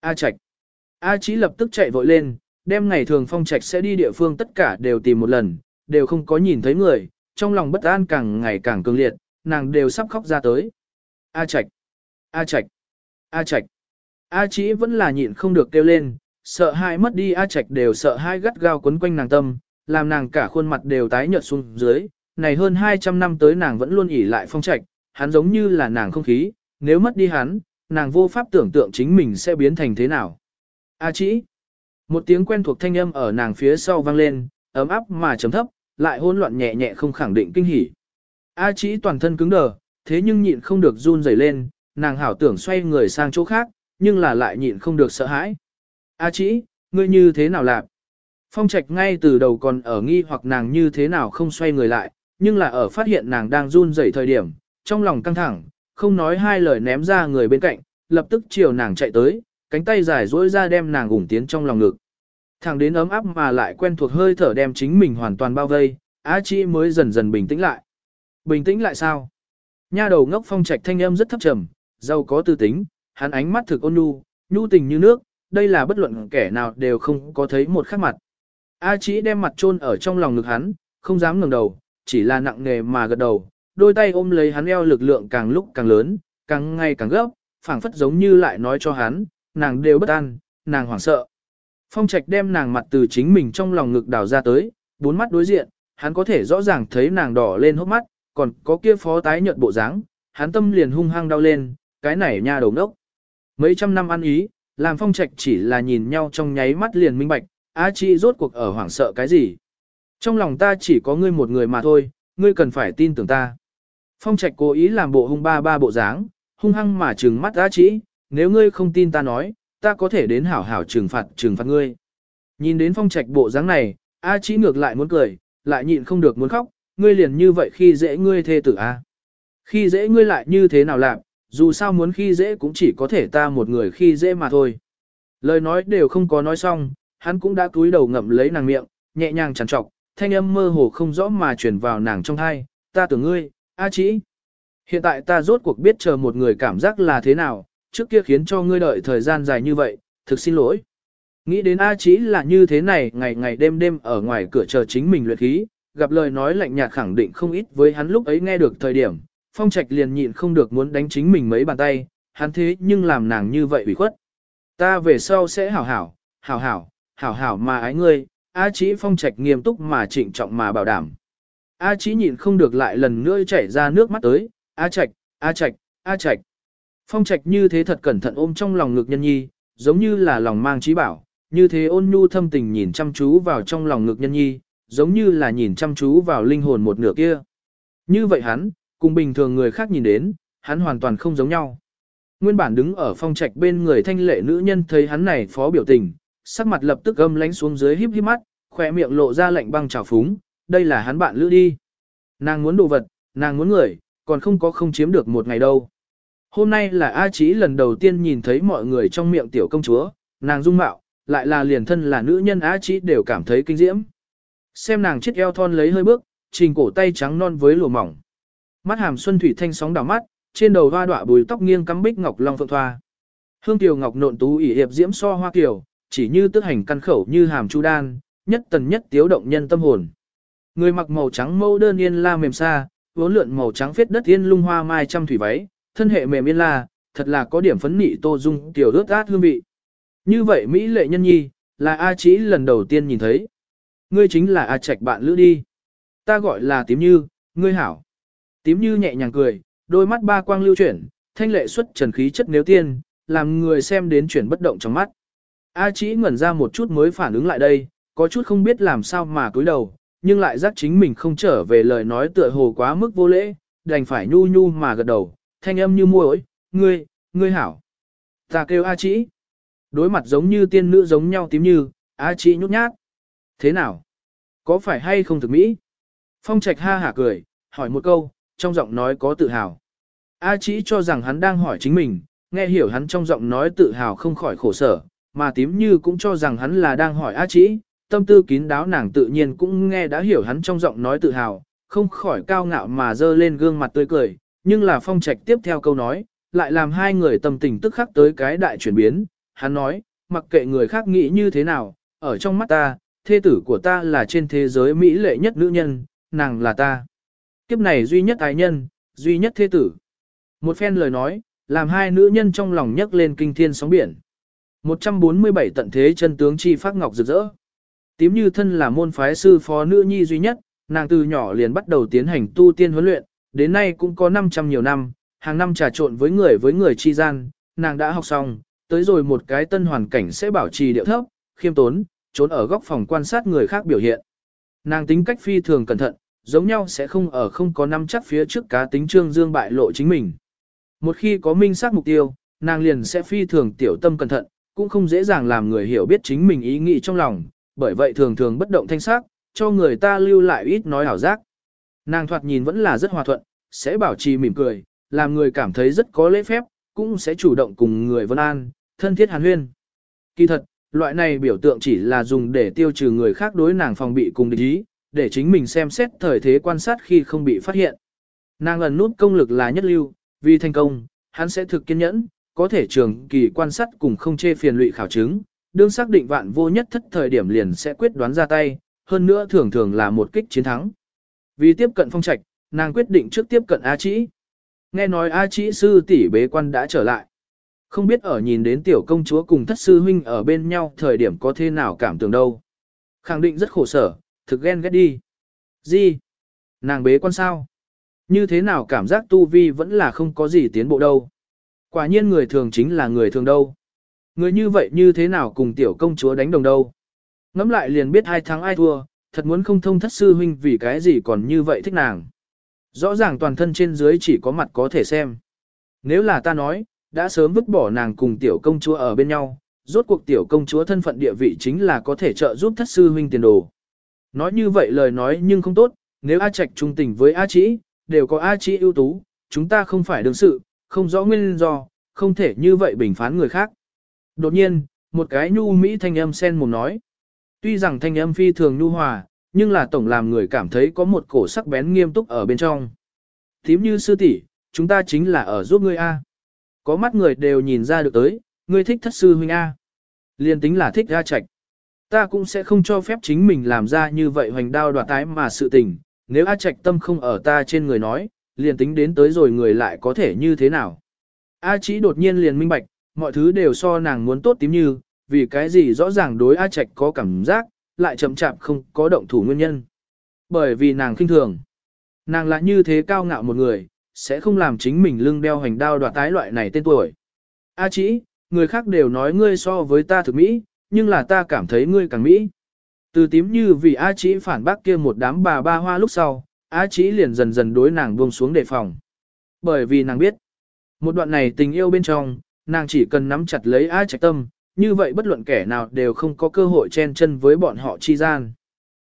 A Trạch. A Chí lập tức chạy vội lên, đem ngày thường phong trạch sẽ đi địa phương tất cả đều tìm một lần, đều không có nhìn thấy người, trong lòng bất an càng ngày càng cường liệt, nàng đều sắp khóc ra tới. A Trạch, A Trạch, A Trạch. A Chí vẫn là nhịn không được kêu lên, sợ hai mất đi A Trạch đều sợ hai gắt gao quấn quanh nàng tâm, làm nàng cả khuôn mặt đều tái nhợt xuống dưới. Này hơn 200 năm tới nàng vẫn luôn ỉ lại phong trạch, hắn giống như là nàng không khí, nếu mất đi hắn, nàng vô pháp tưởng tượng chính mình sẽ biến thành thế nào. A Chí. Một tiếng quen thuộc thanh âm ở nàng phía sau vang lên, ấm áp mà chấm thấp, lại hỗn loạn nhẹ nhẹ không khẳng định kinh hỉ. A Chí toàn thân cứng đờ, thế nhưng nhịn không được run rẩy lên, nàng hảo tưởng xoay người sang chỗ khác, nhưng là lại nhịn không được sợ hãi. A Chí, ngươi như thế nào làm? Phong Trạch ngay từ đầu còn ở nghi hoặc nàng như thế nào không xoay người lại, nhưng là ở phát hiện nàng đang run rẩy thời điểm, trong lòng căng thẳng, không nói hai lời ném ra người bên cạnh, lập tức chiều nàng chạy tới, cánh tay dài duỗi ra đem nàng ủng tiến trong lòng ngực. Thẳng đến ấm áp mà lại quen thuộc hơi thở đem chính mình hoàn toàn bao vây, a Chi mới dần dần bình tĩnh lại. Bình tĩnh lại sao? Nha đầu ngốc phong trạch thanh âm rất thấp trầm, giàu có tư tính, hắn ánh mắt thực ôn nhu, nhu tình như nước, đây là bất luận kẻ nào đều không có thấy một khắc mặt. A Chí đem mặt chôn ở trong lòng ngực hắn, không dám ngẩng đầu, chỉ là nặng nề mà gật đầu, đôi tay ôm lấy hắn eo lực lượng càng lúc càng lớn, càng ngày càng gấp, phảng phất giống như lại nói cho hắn, nàng đều bất an, nàng hoảng sợ. Phong Trạch đem nàng mặt từ chính mình trong lòng ngực đào ra tới, bốn mắt đối diện, hắn có thể rõ ràng thấy nàng đỏ lên hốc mắt, còn có kia phó tái nhợt bộ dáng, hắn tâm liền hung hăng đau lên, cái này nha đầu đốc. Mấy trăm năm ăn ý, làm Phong Trạch chỉ là nhìn nhau trong nháy mắt liền minh bạch, A Chi rốt cuộc ở hoảng sợ cái gì. Trong lòng ta chỉ có ngươi một người mà thôi, ngươi cần phải tin tưởng ta. Phong Trạch cố ý làm bộ hung ba ba bộ dáng, hung hăng mà trừng mắt A Chi, nếu ngươi không tin ta nói, ta có thể đến hảo hảo trừng phạt trừng phạt ngươi. Nhìn đến phong trạch bộ dáng này, A Chí ngược lại muốn cười, lại nhịn không được muốn khóc, ngươi liền như vậy khi dễ ngươi thê tử A. Khi dễ ngươi lại như thế nào làm, dù sao muốn khi dễ cũng chỉ có thể ta một người khi dễ mà thôi. Lời nói đều không có nói xong, hắn cũng đã cúi đầu ngậm lấy nàng miệng, nhẹ nhàng chằn trọc, thanh âm mơ hồ không rõ mà truyền vào nàng trong thai, ta tưởng ngươi, A Chí. Hiện tại ta rốt cuộc biết chờ một người cảm giác là thế nào, trước kia khiến cho ngươi đợi thời gian dài như vậy, thực xin lỗi. Nghĩ đến A Chí là như thế này, ngày ngày đêm đêm ở ngoài cửa chờ chính mình luyện khí, gặp lời nói lạnh nhạt khẳng định không ít với hắn lúc ấy nghe được thời điểm, phong trạch liền nhịn không được muốn đánh chính mình mấy bàn tay, hắn thế nhưng làm nàng như vậy ủy khuất. Ta về sau sẽ hảo hảo, hảo hảo, hảo hảo mà ái ngươi, A Chí phong trạch nghiêm túc mà trịnh trọng mà bảo đảm. A Chí nhịn không được lại lần nữa chảy ra nước mắt tới, A Trạch, A Trạch, A Trạch. Phong trạch như thế thật cẩn thận ôm trong lòng ngực nhân nhi, giống như là lòng mang trí bảo, như thế ôn nhu thâm tình nhìn chăm chú vào trong lòng ngực nhân nhi, giống như là nhìn chăm chú vào linh hồn một nửa kia. Như vậy hắn, cùng bình thường người khác nhìn đến, hắn hoàn toàn không giống nhau. Nguyên bản đứng ở phong trạch bên người thanh lệ nữ nhân thấy hắn này phó biểu tình, sắc mặt lập tức gâm lánh xuống dưới híp híp mắt, khỏe miệng lộ ra lạnh băng trào phúng, đây là hắn bạn lữ đi. Nàng muốn đồ vật, nàng muốn người, còn không có không chiếm được một ngày đâu. Hôm nay là A Chí lần đầu tiên nhìn thấy mọi người trong miệng tiểu công chúa, nàng dung mạo, lại là liền thân là nữ nhân A Chí đều cảm thấy kinh diễm. Xem nàng chiếc eo thon lấy hơi bước, trình cổ tay trắng non với lùa mỏng. Mắt hàm xuân thủy thanh sóng đảo mắt, trên đầu hoa đọa bùi tóc nghiêng cắm bích ngọc long phượng thoa. Hương tiểu ngọc nộn tú ỉ hiệp diễm so hoa kiều, chỉ như tức hành căn khẩu như hàm chu đan, nhất tần nhất tiếu động nhân tâm hồn. Người mặc màu trắng mâu đơn yên la mềm xa, vốn lượn màu trắng phết đất yên lung hoa mai trăm thủy váy, thân hệ mềm yên la, thật là có điểm phấn nị tô dung tiểu ướt át hương vị. Như vậy Mỹ lệ nhân nhi, là A Chí lần đầu tiên nhìn thấy. Ngươi chính là A Trạch bạn lữ đi. Ta gọi là tím như, ngươi hảo. Tím như nhẹ nhàng cười, đôi mắt ba quang lưu chuyển, thanh lệ xuất trần khí chất nếu tiên, làm người xem đến chuyển bất động trong mắt. A Chí ngẩn ra một chút mới phản ứng lại đây, có chút không biết làm sao mà cúi đầu, nhưng lại giác chính mình không trở về lời nói tựa hồ quá mức vô lễ, đành phải nhu nhu mà gật đầu, thanh âm như muỗi, ngươi, ngươi hảo. Ta kêu A Chĩ. Đối mặt giống như tiên nữ giống nhau tím như, A Chĩ nhút nhát. Thế nào? Có phải hay không thực mỹ? Phong Trạch ha hả cười, hỏi một câu, trong giọng nói có tự hào. A Chĩ cho rằng hắn đang hỏi chính mình, nghe hiểu hắn trong giọng nói tự hào không khỏi khổ sở, mà tím như cũng cho rằng hắn là đang hỏi A Chĩ, tâm tư kín đáo nàng tự nhiên cũng nghe đã hiểu hắn trong giọng nói tự hào, không khỏi cao ngạo mà dơ lên gương mặt tươi cười, nhưng là phong trạch tiếp theo câu nói, lại làm hai người tâm tình tức khắc tới cái đại chuyển biến, hắn nói, mặc kệ người khác nghĩ như thế nào, ở trong mắt ta, thê tử của ta là trên thế giới mỹ lệ nhất nữ nhân, nàng là ta. Kiếp này duy nhất ái nhân, duy nhất thê tử. Một phen lời nói, làm hai nữ nhân trong lòng nhấc lên kinh thiên sóng biển. 147 tận thế chân tướng chi phát ngọc rực rỡ. Tím như thân là môn phái sư phó nữ nhi duy nhất, nàng từ nhỏ liền bắt đầu tiến hành tu tiên huấn luyện, đến nay cũng có 500 nhiều năm, hàng năm trà trộn với người với người chi gian, nàng đã học xong, tới rồi một cái tân hoàn cảnh sẽ bảo trì điệu thấp, khiêm tốn, trốn ở góc phòng quan sát người khác biểu hiện. Nàng tính cách phi thường cẩn thận, giống nhau sẽ không ở không có năm chắc phía trước cá tính trương dương bại lộ chính mình. Một khi có minh xác mục tiêu, nàng liền sẽ phi thường tiểu tâm cẩn thận, cũng không dễ dàng làm người hiểu biết chính mình ý nghĩ trong lòng, bởi vậy thường thường bất động thanh sắc, cho người ta lưu lại ít nói ảo giác. Nàng thoạt nhìn vẫn là rất hòa thuận, sẽ bảo trì mỉm cười, làm người cảm thấy rất có lễ phép, cũng sẽ chủ động cùng người vân an, thân thiết hàn huyên. Kỳ thật, loại này biểu tượng chỉ là dùng để tiêu trừ người khác đối nàng phòng bị cùng địch ý, để chính mình xem xét thời thế quan sát khi không bị phát hiện. Nàng ẩn nút công lực là nhất lưu, vì thành công, hắn sẽ thực kiên nhẫn, có thể trường kỳ quan sát cùng không chê phiền lụy khảo chứng, đương xác định vạn vô nhất thất thời điểm liền sẽ quyết đoán ra tay, hơn nữa thường thường là một kích chiến thắng. Vì tiếp cận phong trạch, nàng quyết định trước tiếp cận A Chĩ. Nghe nói A Chĩ sư tỷ bế quan đã trở lại. Không biết ở nhìn đến tiểu công chúa cùng thất sư huynh ở bên nhau thời điểm có thế nào cảm tưởng đâu. Khẳng định rất khổ sở, thực ghen ghét đi. Gì? Nàng bế quan sao? Như thế nào cảm giác tu vi vẫn là không có gì tiến bộ đâu. Quả nhiên người thường chính là người thường đâu. Người như vậy như thế nào cùng tiểu công chúa đánh đồng đâu. Ngắm lại liền biết hai thắng ai thua, thật muốn không thông thất sư huynh vì cái gì còn như vậy thích nàng. Rõ ràng toàn thân trên dưới chỉ có mặt có thể xem. Nếu là ta nói, đã sớm vứt bỏ nàng cùng tiểu công chúa ở bên nhau, rốt cuộc tiểu công chúa thân phận địa vị chính là có thể trợ giúp thất sư huynh tiền đồ. Nói như vậy lời nói nhưng không tốt, nếu A Trạch trung tình với A Chĩ, đều có A Chĩ ưu tú, chúng ta không phải đương sự, không rõ nguyên do, không thể như vậy bình phán người khác. Đột nhiên, một cái nhu mỹ thanh âm sen mồm nói. Tuy rằng thanh âm phi thường nhu hòa, nhưng là tổng làm người cảm thấy có một cổ sắc bén nghiêm túc ở bên trong. Thím như sư tỷ, chúng ta chính là ở giúp ngươi A. Có mắt người đều nhìn ra được tới, ngươi thích thất sư huynh A. Liên tính là thích A Trạch. Ta cũng sẽ không cho phép chính mình làm ra như vậy hoành đao đoạt tái mà sự tình, nếu A Trạch tâm không ở ta trên người nói, liền tính đến tới rồi người lại có thể như thế nào. A Chí đột nhiên liền minh bạch, mọi thứ đều so nàng muốn tốt tím như, vì cái gì rõ ràng đối A Trạch có cảm giác, lại chậm chạp không có động thủ nguyên nhân. Bởi vì nàng khinh thường. Nàng là như thế cao ngạo một người, sẽ không làm chính mình lưng đeo hành đao đoạt tái loại này tên tuổi. A Chí, người khác đều nói ngươi so với ta thực mỹ, nhưng là ta cảm thấy ngươi càng mỹ. Từ tím như vì A Chí phản bác kia một đám bà ba hoa lúc sau, A Chí liền dần dần đối nàng buông xuống đề phòng. Bởi vì nàng biết, một đoạn này tình yêu bên trong, nàng chỉ cần nắm chặt lấy A Trạch tâm, như vậy bất luận kẻ nào đều không có cơ hội chen chân với bọn họ chi gian.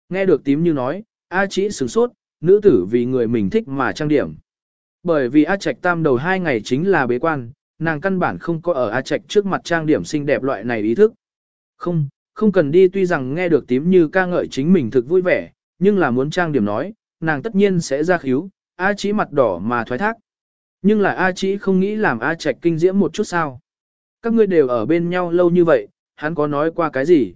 Nghe được tím như nói, A chỉ sửng sốt, nữ tử vì người mình thích mà trang điểm. Bởi vì A Trạch tam đầu hai ngày chính là bế quan, nàng căn bản không có ở A Trạch trước mặt trang điểm xinh đẹp loại này ý thức. Không, không cần đi tuy rằng nghe được tím như ca ngợi chính mình thực vui vẻ, nhưng là muốn trang điểm nói, nàng tất nhiên sẽ ra khíu, A Chí mặt đỏ mà thoái thác. Nhưng là A Chí không nghĩ làm A Trạch kinh diễm một chút sao. Các ngươi đều ở bên nhau lâu như vậy, hắn có nói qua cái gì?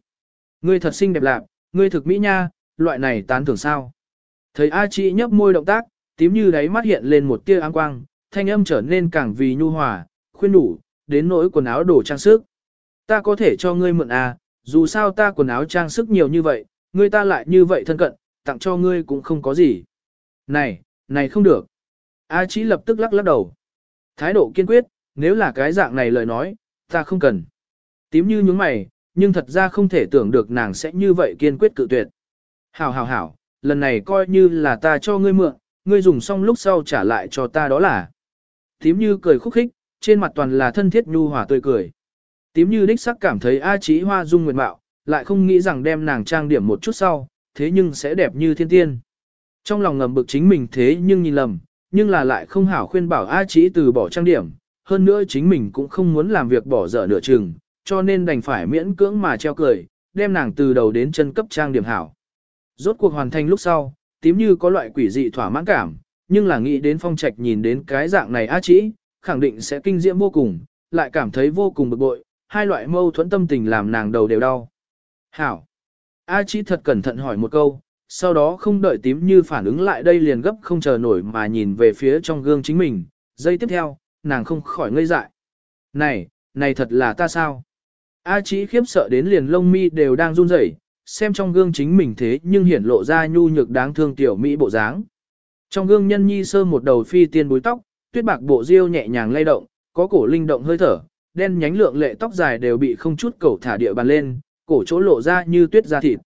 Ngươi thật xinh đẹp lạc, ngươi thực mỹ nha, loại này tán thưởng sao? Thấy A Chi nhấp môi động tác, tím như đáy mắt hiện lên một tia áng quang, thanh âm trở nên càng vì nhu hòa, khuyên đủ, đến nỗi quần áo đồ trang sức. Ta có thể cho ngươi mượn à, dù sao ta quần áo trang sức nhiều như vậy, ngươi ta lại như vậy thân cận, tặng cho ngươi cũng không có gì. Này, này không được. A Chí lập tức lắc lắc đầu. Thái độ kiên quyết, nếu là cái dạng này lời nói, ta không cần. Tím như nhướng mày, nhưng thật ra không thể tưởng được nàng sẽ như vậy kiên quyết cự tuyệt. Hảo hảo hảo, lần này coi như là ta cho ngươi mượn, ngươi dùng xong lúc sau trả lại cho ta đó là. Tím như cười khúc khích, trên mặt toàn là thân thiết nhu hòa tươi cười. Tím như đích sắc cảm thấy A Chí Hoa dung nguyệt mạo, lại không nghĩ rằng đem nàng trang điểm một chút sau, thế nhưng sẽ đẹp như thiên tiên. Trong lòng ngầm bực chính mình thế nhưng nhìn lầm, nhưng là lại không hảo khuyên bảo A Chí từ bỏ trang điểm, hơn nữa chính mình cũng không muốn làm việc bỏ dở nửa chừng, cho nên đành phải miễn cưỡng mà treo cười, đem nàng từ đầu đến chân cấp trang điểm hảo. Rốt cuộc hoàn thành lúc sau, tím như có loại quỷ dị thỏa mãn cảm, nhưng là nghĩ đến phong trạch nhìn đến cái dạng này A chỉ, khẳng định sẽ kinh diễm vô cùng, lại cảm thấy vô cùng bực bội, hai loại mâu thuẫn tâm tình làm nàng đầu đều đau. Hảo! A chỉ thật cẩn thận hỏi một câu, sau đó không đợi tím như phản ứng lại đây liền gấp không chờ nổi mà nhìn về phía trong gương chính mình, giây tiếp theo, nàng không khỏi ngây dại. Này, này thật là ta sao? A Chí khiếp sợ đến liền lông mi đều đang run rẩy, xem trong gương chính mình thế nhưng hiển lộ ra nhu nhược đáng thương tiểu mỹ bộ dáng. Trong gương nhân nhi sơ một đầu phi tiên búi tóc, tuyết bạc bộ diêu nhẹ nhàng lay động, có cổ linh động hơi thở, đen nhánh lượng lệ tóc dài đều bị không chút cầu thả địa bàn lên, cổ chỗ lộ ra như tuyết da thịt.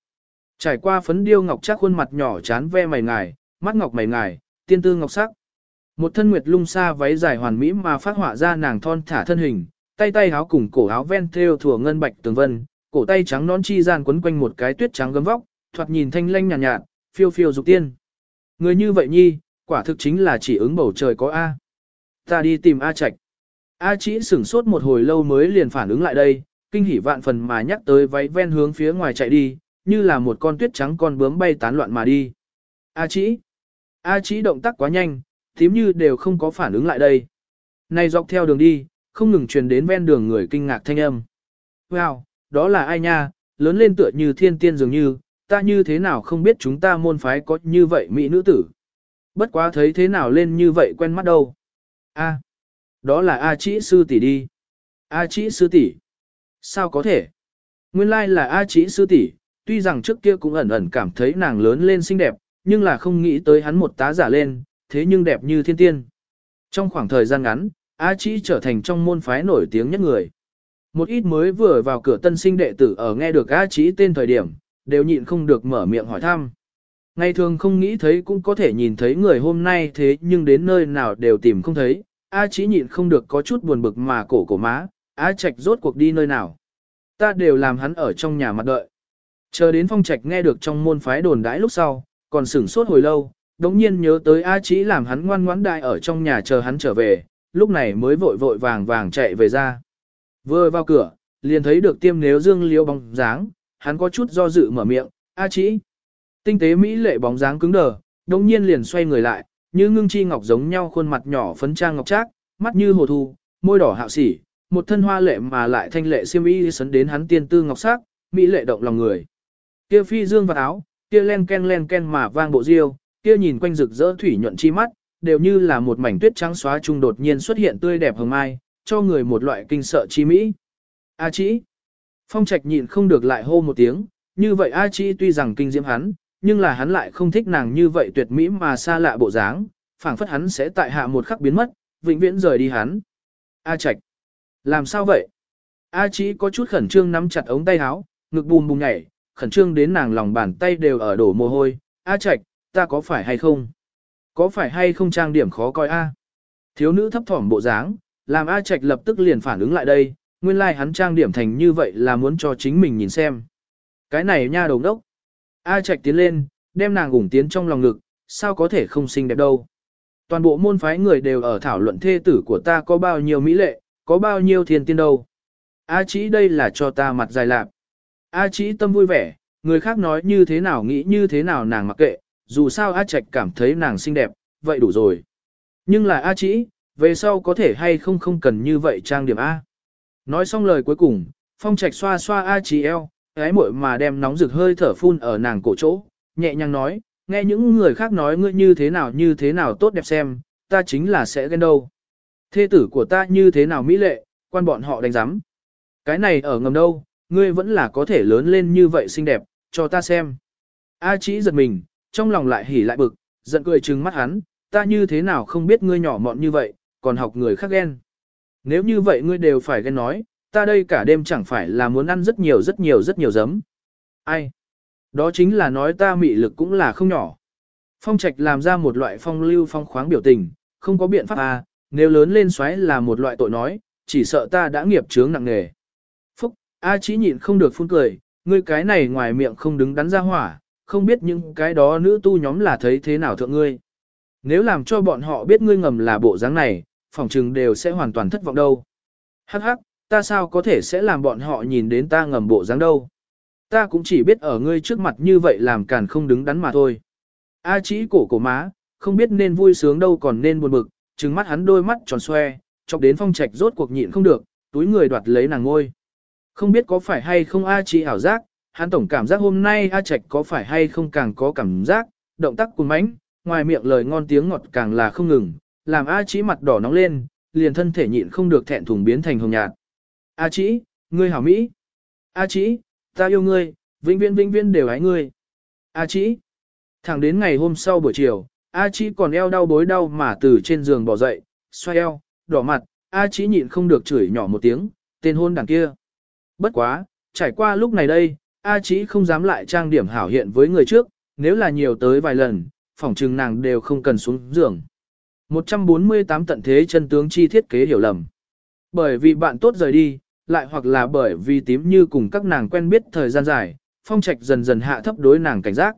Trải qua phấn điêu ngọc chắc khuôn mặt nhỏ chán ve mày ngài, mắt ngọc mày ngài, tiên tư ngọc sắc. Một thân nguyệt lung xa váy dài hoàn mỹ mà phát họa ra nàng thon thả thân hình, tay tay áo cùng cổ áo ven thêu thùa ngân bạch tường vân, cổ tay trắng nón chi gian quấn quanh một cái tuyết trắng gấm vóc, thoạt nhìn thanh lanh nhàn nhạt, nhạt, phiêu phiêu dục tiên. Người như vậy nhi, quả thực chính là chỉ ứng bầu trời có A. Ta đi tìm A Trạch. A chỉ sửng sốt một hồi lâu mới liền phản ứng lại đây, kinh hỉ vạn phần mà nhắc tới váy ven hướng phía ngoài chạy đi, như là một con tuyết trắng con bướm bay tán loạn mà đi. A chỉ. A chỉ động tác quá nhanh, tím như đều không có phản ứng lại đây. Này dọc theo đường đi, không ngừng truyền đến ven đường người kinh ngạc thanh âm. Wow, đó là ai nha, lớn lên tựa như thiên tiên dường như, ta như thế nào không biết chúng ta môn phái có như vậy mỹ nữ tử. Bất quá thấy thế nào lên như vậy quen mắt đâu. A, đó là A chĩ sư tỷ đi. A chĩ sư tỷ. Sao có thể? Nguyên lai là A chĩ sư tỷ, tuy rằng trước kia cũng ẩn ẩn cảm thấy nàng lớn lên xinh đẹp, nhưng là không nghĩ tới hắn một tá giả lên, thế nhưng đẹp như thiên tiên. Trong khoảng thời gian ngắn, A Chi trở thành trong môn phái nổi tiếng nhất người. Một ít mới vừa vào cửa tân sinh đệ tử ở nghe được A Chí tên thời điểm, đều nhịn không được mở miệng hỏi thăm. Ngày thường không nghĩ thấy cũng có thể nhìn thấy người hôm nay thế nhưng đến nơi nào đều tìm không thấy. A Chí nhịn không được có chút buồn bực mà cổ cổ má, A Trạch rốt cuộc đi nơi nào. Ta đều làm hắn ở trong nhà mặt đợi. Chờ đến phong trạch nghe được trong môn phái đồn đãi lúc sau, còn sửng sốt hồi lâu, đống nhiên nhớ tới A Chí làm hắn ngoan ngoãn đại ở trong nhà chờ hắn trở về, lúc này mới vội vội vàng vàng chạy về ra. Vừa vào cửa, liền thấy được tiêm nếu dương liễu bóng dáng, hắn có chút do dự mở miệng, A chỉ. Tinh tế Mỹ lệ bóng dáng cứng đờ, đống nhiên liền xoay người lại, như ngưng chi ngọc giống nhau khuôn mặt nhỏ phấn trang ngọc trác, mắt như hồ thu, môi đỏ hạo sỉ, một thân hoa lệ mà lại thanh lệ xiêm y sấn đến hắn tiên tư ngọc sắc, mỹ lệ động lòng người. Kia phi dương vào áo, kia len ken len ken mà vang bộ diêu, kia nhìn quanh rực rỡ thủy nhuận chi mắt, đều như là một mảnh tuyết trắng xóa trung đột nhiên xuất hiện tươi đẹp hồng mai, cho người một loại kinh sợ chi mỹ. A Chí. Phong Trạch nhịn không được lại hô một tiếng, như vậy A Chí tuy rằng kinh diễm hắn, nhưng là hắn lại không thích nàng như vậy tuyệt mỹ mà xa lạ bộ dáng, phảng phất hắn sẽ tại hạ một khắc biến mất, vĩnh viễn rời đi hắn. A Trạch. Làm sao vậy? A Chí có chút khẩn trương nắm chặt ống tay áo, ngực bùm bùm nhảy, khẩn trương đến nàng lòng bàn tay đều ở đổ mồ hôi. A Trạch, ta có phải hay không? Có phải hay không trang điểm khó coi a? Thiếu nữ thấp thỏm bộ dáng, làm A Trạch lập tức liền phản ứng lại đây, nguyên lai like hắn trang điểm thành như vậy là muốn cho chính mình nhìn xem. Cái này nha đồng đốc. A Trạch tiến lên, đem nàng ủng tiến trong lòng ngực, sao có thể không xinh đẹp đâu. Toàn bộ môn phái người đều ở thảo luận thê tử của ta có bao nhiêu mỹ lệ, có bao nhiêu thiên tiên đâu. A chỉ đây là cho ta mặt dài lạp. A chỉ tâm vui vẻ, người khác nói như thế nào nghĩ như thế nào nàng mặc kệ, dù sao A Trạch cảm thấy nàng xinh đẹp, vậy đủ rồi. Nhưng là A chỉ, về sau có thể hay không không cần như vậy trang điểm A. Nói xong lời cuối cùng, phong trạch xoa xoa A Chỉ eo, ái muội mà đem nóng rực hơi thở phun ở nàng cổ chỗ, nhẹ nhàng nói, nghe những người khác nói ngươi như thế nào như thế nào tốt đẹp xem, ta chính là sẽ ghen đâu. Thê tử của ta như thế nào mỹ lệ, quan bọn họ đánh giám. Cái này ở ngầm đâu, ngươi vẫn là có thể lớn lên như vậy xinh đẹp, cho ta xem. A Chỉ giật mình, trong lòng lại hỉ lại bực, giận cười trừng mắt hắn, ta như thế nào không biết ngươi nhỏ mọn như vậy, còn học người khác ghen. Nếu như vậy ngươi đều phải ghen nói, ta đây cả đêm chẳng phải là muốn ăn rất nhiều rất nhiều rất nhiều giấm. Ai? Đó chính là nói ta mị lực cũng là không nhỏ. Phong trạch làm ra một loại phong lưu phong khoáng biểu tình, không có biện pháp à, nếu lớn lên xoáy là một loại tội nói, chỉ sợ ta đã nghiệp chướng nặng nề. Phúc, A chỉ nhịn không được phun cười, ngươi cái này ngoài miệng không đứng đắn ra hỏa, không biết những cái đó nữ tu nhóm là thấy thế nào thượng ngươi. Nếu làm cho bọn họ biết ngươi ngầm là bộ dáng này, phòng trừng đều sẽ hoàn toàn thất vọng đâu. Hắc hắc, ta sao có thể sẽ làm bọn họ nhìn đến ta ngầm bộ dáng đâu. Ta cũng chỉ biết ở ngươi trước mặt như vậy làm càn không đứng đắn mà thôi. A chỉ cổ cổ má, không biết nên vui sướng đâu còn nên buồn bực, trừng mắt hắn đôi mắt tròn xoe, chọc đến phong trạch rốt cuộc nhịn không được, túi người đoạt lấy nàng ngôi. Không biết có phải hay không A chỉ ảo giác, hắn tổng cảm giác hôm nay A Trạch có phải hay không càng có cảm giác, động tác cuồng mãnh, ngoài miệng lời ngon tiếng ngọt càng là không ngừng, làm A Chí mặt đỏ nóng lên, liền thân thể nhịn không được thẹn thùng biến thành hồng nhạt. A Chí, ngươi hảo Mỹ. A Chí, ta yêu ngươi, vĩnh viễn vĩnh viễn đều ái ngươi. A Chí. Thẳng đến ngày hôm sau buổi chiều, A Chí còn eo đau bối đau mà từ trên giường bỏ dậy, xoay eo, đỏ mặt, A Chí nhịn không được chửi nhỏ một tiếng, tên hôn đằng kia. Bất quá, trải qua lúc này đây, A Chí không dám lại trang điểm hảo hiện với người trước, nếu là nhiều tới vài lần, phỏng trừng nàng đều không cần xuống giường. 148 tận thế chân tướng chi thiết kế hiểu lầm. Bởi vì bạn tốt rời đi, lại hoặc là bởi vì tím như cùng các nàng quen biết thời gian dài, phong trạch dần dần hạ thấp đối nàng cảnh giác.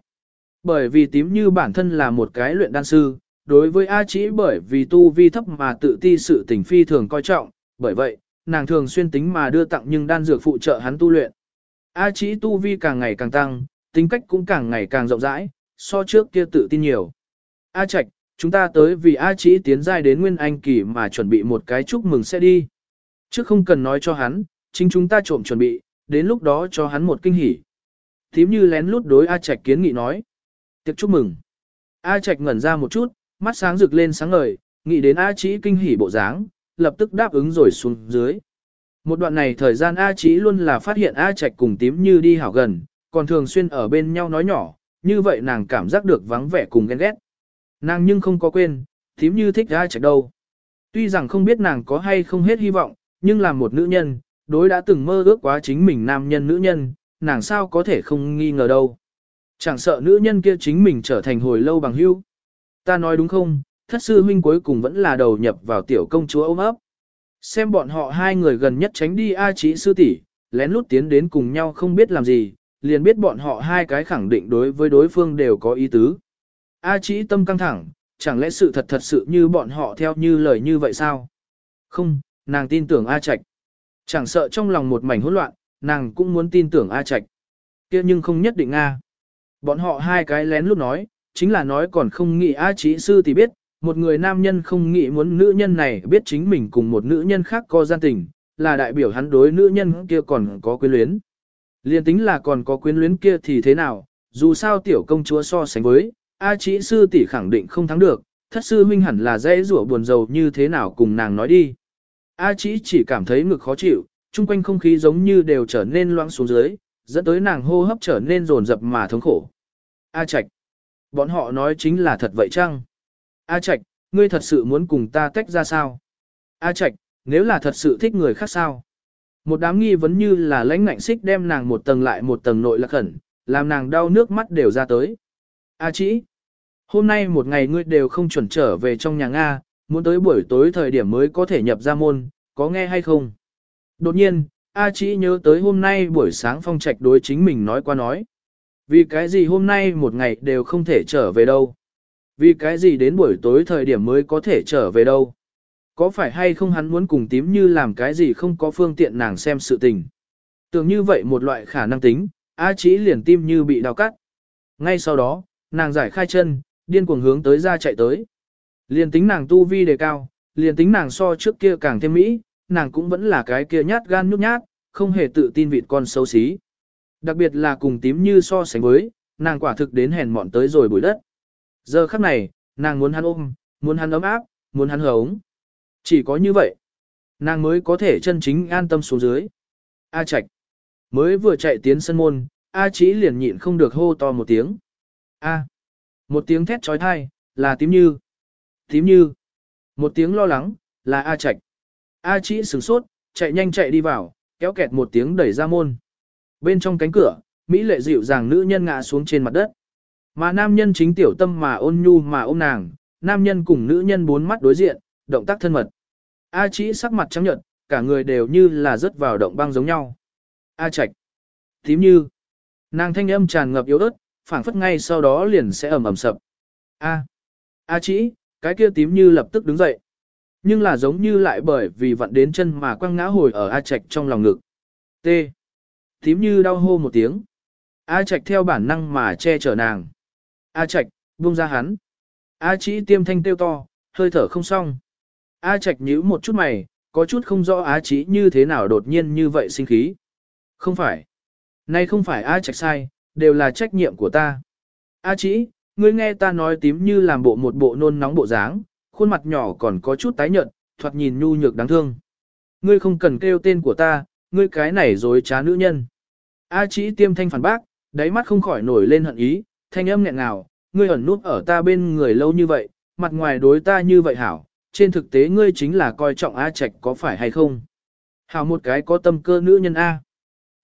Bởi vì tím như bản thân là một cái luyện đan sư, đối với A Chí bởi vì tu vi thấp mà tự ti sự tình phi thường coi trọng, bởi vậy, nàng thường xuyên tính mà đưa tặng nhưng đan dược phụ trợ hắn tu luyện. A Chí tu vi càng ngày càng tăng, tính cách cũng càng ngày càng rộng rãi, so trước kia tự tin nhiều. A Trạch, chúng ta tới vì A Chí tiến giai đến Nguyên Anh kỳ mà chuẩn bị một cái chúc mừng sẽ đi. Trước không cần nói cho hắn, chính chúng ta trộm chuẩn bị, đến lúc đó cho hắn một kinh hỉ. Thím như lén lút đối A Trạch kiến nghị nói. Tiệc chúc mừng. A Trạch ngẩn ra một chút, mắt sáng rực lên sáng ngời, nghĩ đến A Chí kinh hỉ bộ dáng, lập tức đáp ứng rồi xuống dưới. Một đoạn này thời gian A Chí luôn là phát hiện A Trạch cùng tím như đi hảo gần, còn thường xuyên ở bên nhau nói nhỏ, như vậy nàng cảm giác được vắng vẻ cùng ghen ghét. Nàng nhưng không có quên, tím như thích A Trạch đâu. Tuy rằng không biết nàng có hay không hết hy vọng, nhưng là một nữ nhân, đối đã từng mơ ước quá chính mình nam nhân nữ nhân, nàng sao có thể không nghi ngờ đâu. Chẳng sợ nữ nhân kia chính mình trở thành hồi lâu bằng hữu. Ta nói đúng không, thất sư huynh cuối cùng vẫn là đầu nhập vào tiểu công chúa ôm ấp. Xem bọn họ hai người gần nhất tránh đi A Chí sư tỷ, lén lút tiến đến cùng nhau không biết làm gì, liền biết bọn họ hai cái khẳng định đối với đối phương đều có ý tứ. A Chí tâm căng thẳng, chẳng lẽ sự thật thật sự như bọn họ theo như lời như vậy sao? Không, nàng tin tưởng A Trạch. Chẳng sợ trong lòng một mảnh hỗn loạn, nàng cũng muốn tin tưởng A Trạch. kia nhưng không nhất định A. Bọn họ hai cái lén lút nói, chính là nói còn không nghĩ A Chí sư thì biết, một người nam nhân không nghĩ muốn nữ nhân này biết chính mình cùng một nữ nhân khác có gian tình, là đại biểu hắn đối nữ nhân kia còn có quyến luyến. Liên tính là còn có quyến luyến kia thì thế nào, dù sao tiểu công chúa so sánh với, A chỉ sư tỷ khẳng định không thắng được, thất sư huynh hẳn là dễ rủa buồn rầu như thế nào cùng nàng nói đi. A chỉ chỉ cảm thấy ngực khó chịu, chung quanh không khí giống như đều trở nên loãng xuống dưới, dẫn tới nàng hô hấp trở nên rồn rập mà thống khổ. A Trạch, bọn họ nói chính là thật vậy chăng? A Trạch, ngươi thật sự muốn cùng ta tách ra sao? A Trạch, nếu là thật sự thích người khác sao? Một đám nghi vấn như là lãnh ngạnh xích đem nàng một tầng lại một tầng nội lạc khẩn, làm nàng đau nước mắt đều ra tới. A chỉ, hôm nay một ngày ngươi đều không chuẩn trở về trong nhà Nga, muốn tới buổi tối thời điểm mới có thể nhập ra môn, có nghe hay không? Đột nhiên, A chỉ nhớ tới hôm nay buổi sáng phong trạch đối chính mình nói qua nói. Vì cái gì hôm nay một ngày đều không thể trở về đâu? Vì cái gì đến buổi tối thời điểm mới có thể trở về đâu? Có phải hay không hắn muốn cùng tím như làm cái gì không có phương tiện nàng xem sự tình? Tưởng như vậy một loại khả năng tính, A Chí liền tim như bị đau cắt. Ngay sau đó, nàng giải khai chân, điên cuồng hướng tới ra chạy tới. Liền tính nàng tu vi đề cao, liền tính nàng so trước kia càng thêm mỹ, nàng cũng vẫn là cái kia nhát gan nhút nhát, không hề tự tin vịt con xấu xí. Đặc biệt là cùng tím như so sánh với, nàng quả thực đến hèn mọn tới rồi bụi đất. Giờ khắc này, nàng muốn hắn ôm, muốn hắn ấm áp, muốn hắn hống. Chỉ có như vậy, nàng mới có thể chân chính an tâm xuống dưới. A Trạch mới vừa chạy tiến sân môn, A Chí liền nhịn không được hô to một tiếng. A. Một tiếng thét trói thai, là tím như. Tím như. Một tiếng lo lắng, là A Trạch. A Chí sửng sốt, chạy nhanh chạy đi vào, kéo kẹt một tiếng đẩy ra môn. Bên trong cánh cửa, Mỹ lệ dịu dàng nữ nhân ngã xuống trên mặt đất. Mà nam nhân chính tiểu tâm mà ôn nhu mà ôm nàng, nam nhân cùng nữ nhân bốn mắt đối diện, động tác thân mật. A chỉ sắc mặt trắng nhợt, cả người đều như là rớt vào động băng giống nhau. A Trạch, tím như, nàng thanh âm tràn ngập yếu ớt, phảng phất ngay sau đó liền sẽ ầm ầm sập. A, A chỉ, cái kia tím như lập tức đứng dậy. Nhưng là giống như lại bởi vì vặn đến chân mà quăng ngã hồi ở A Trạch trong lòng ngực. T. Tím như đau hô một tiếng. A Trạch theo bản năng mà che chở nàng. A Trạch, buông ra hắn. A Chỉ tiêm thanh tiêu to, hơi thở không xong. A Trạch nhíu một chút mày, có chút không rõ A Chỉ như thế nào đột nhiên như vậy sinh khí. Không phải. Nay không phải A Trạch sai, đều là trách nhiệm của ta. A Chỉ, ngươi nghe ta nói tím như làm bộ một bộ nôn nóng bộ dáng, khuôn mặt nhỏ còn có chút tái nhợt, thoạt nhìn nhu nhược đáng thương. Ngươi không cần kêu tên của ta, ngươi cái này dối trá nữ nhân. A Chỉ tiêm thanh phản bác, đáy mắt không khỏi nổi lên hận ý, thanh âm nghẹn ngào, ngươi ẩn nút ở ta bên người lâu như vậy, mặt ngoài đối ta như vậy hảo, trên thực tế ngươi chính là coi trọng A Trạch có phải hay không? Hảo một cái có tâm cơ nữ nhân A.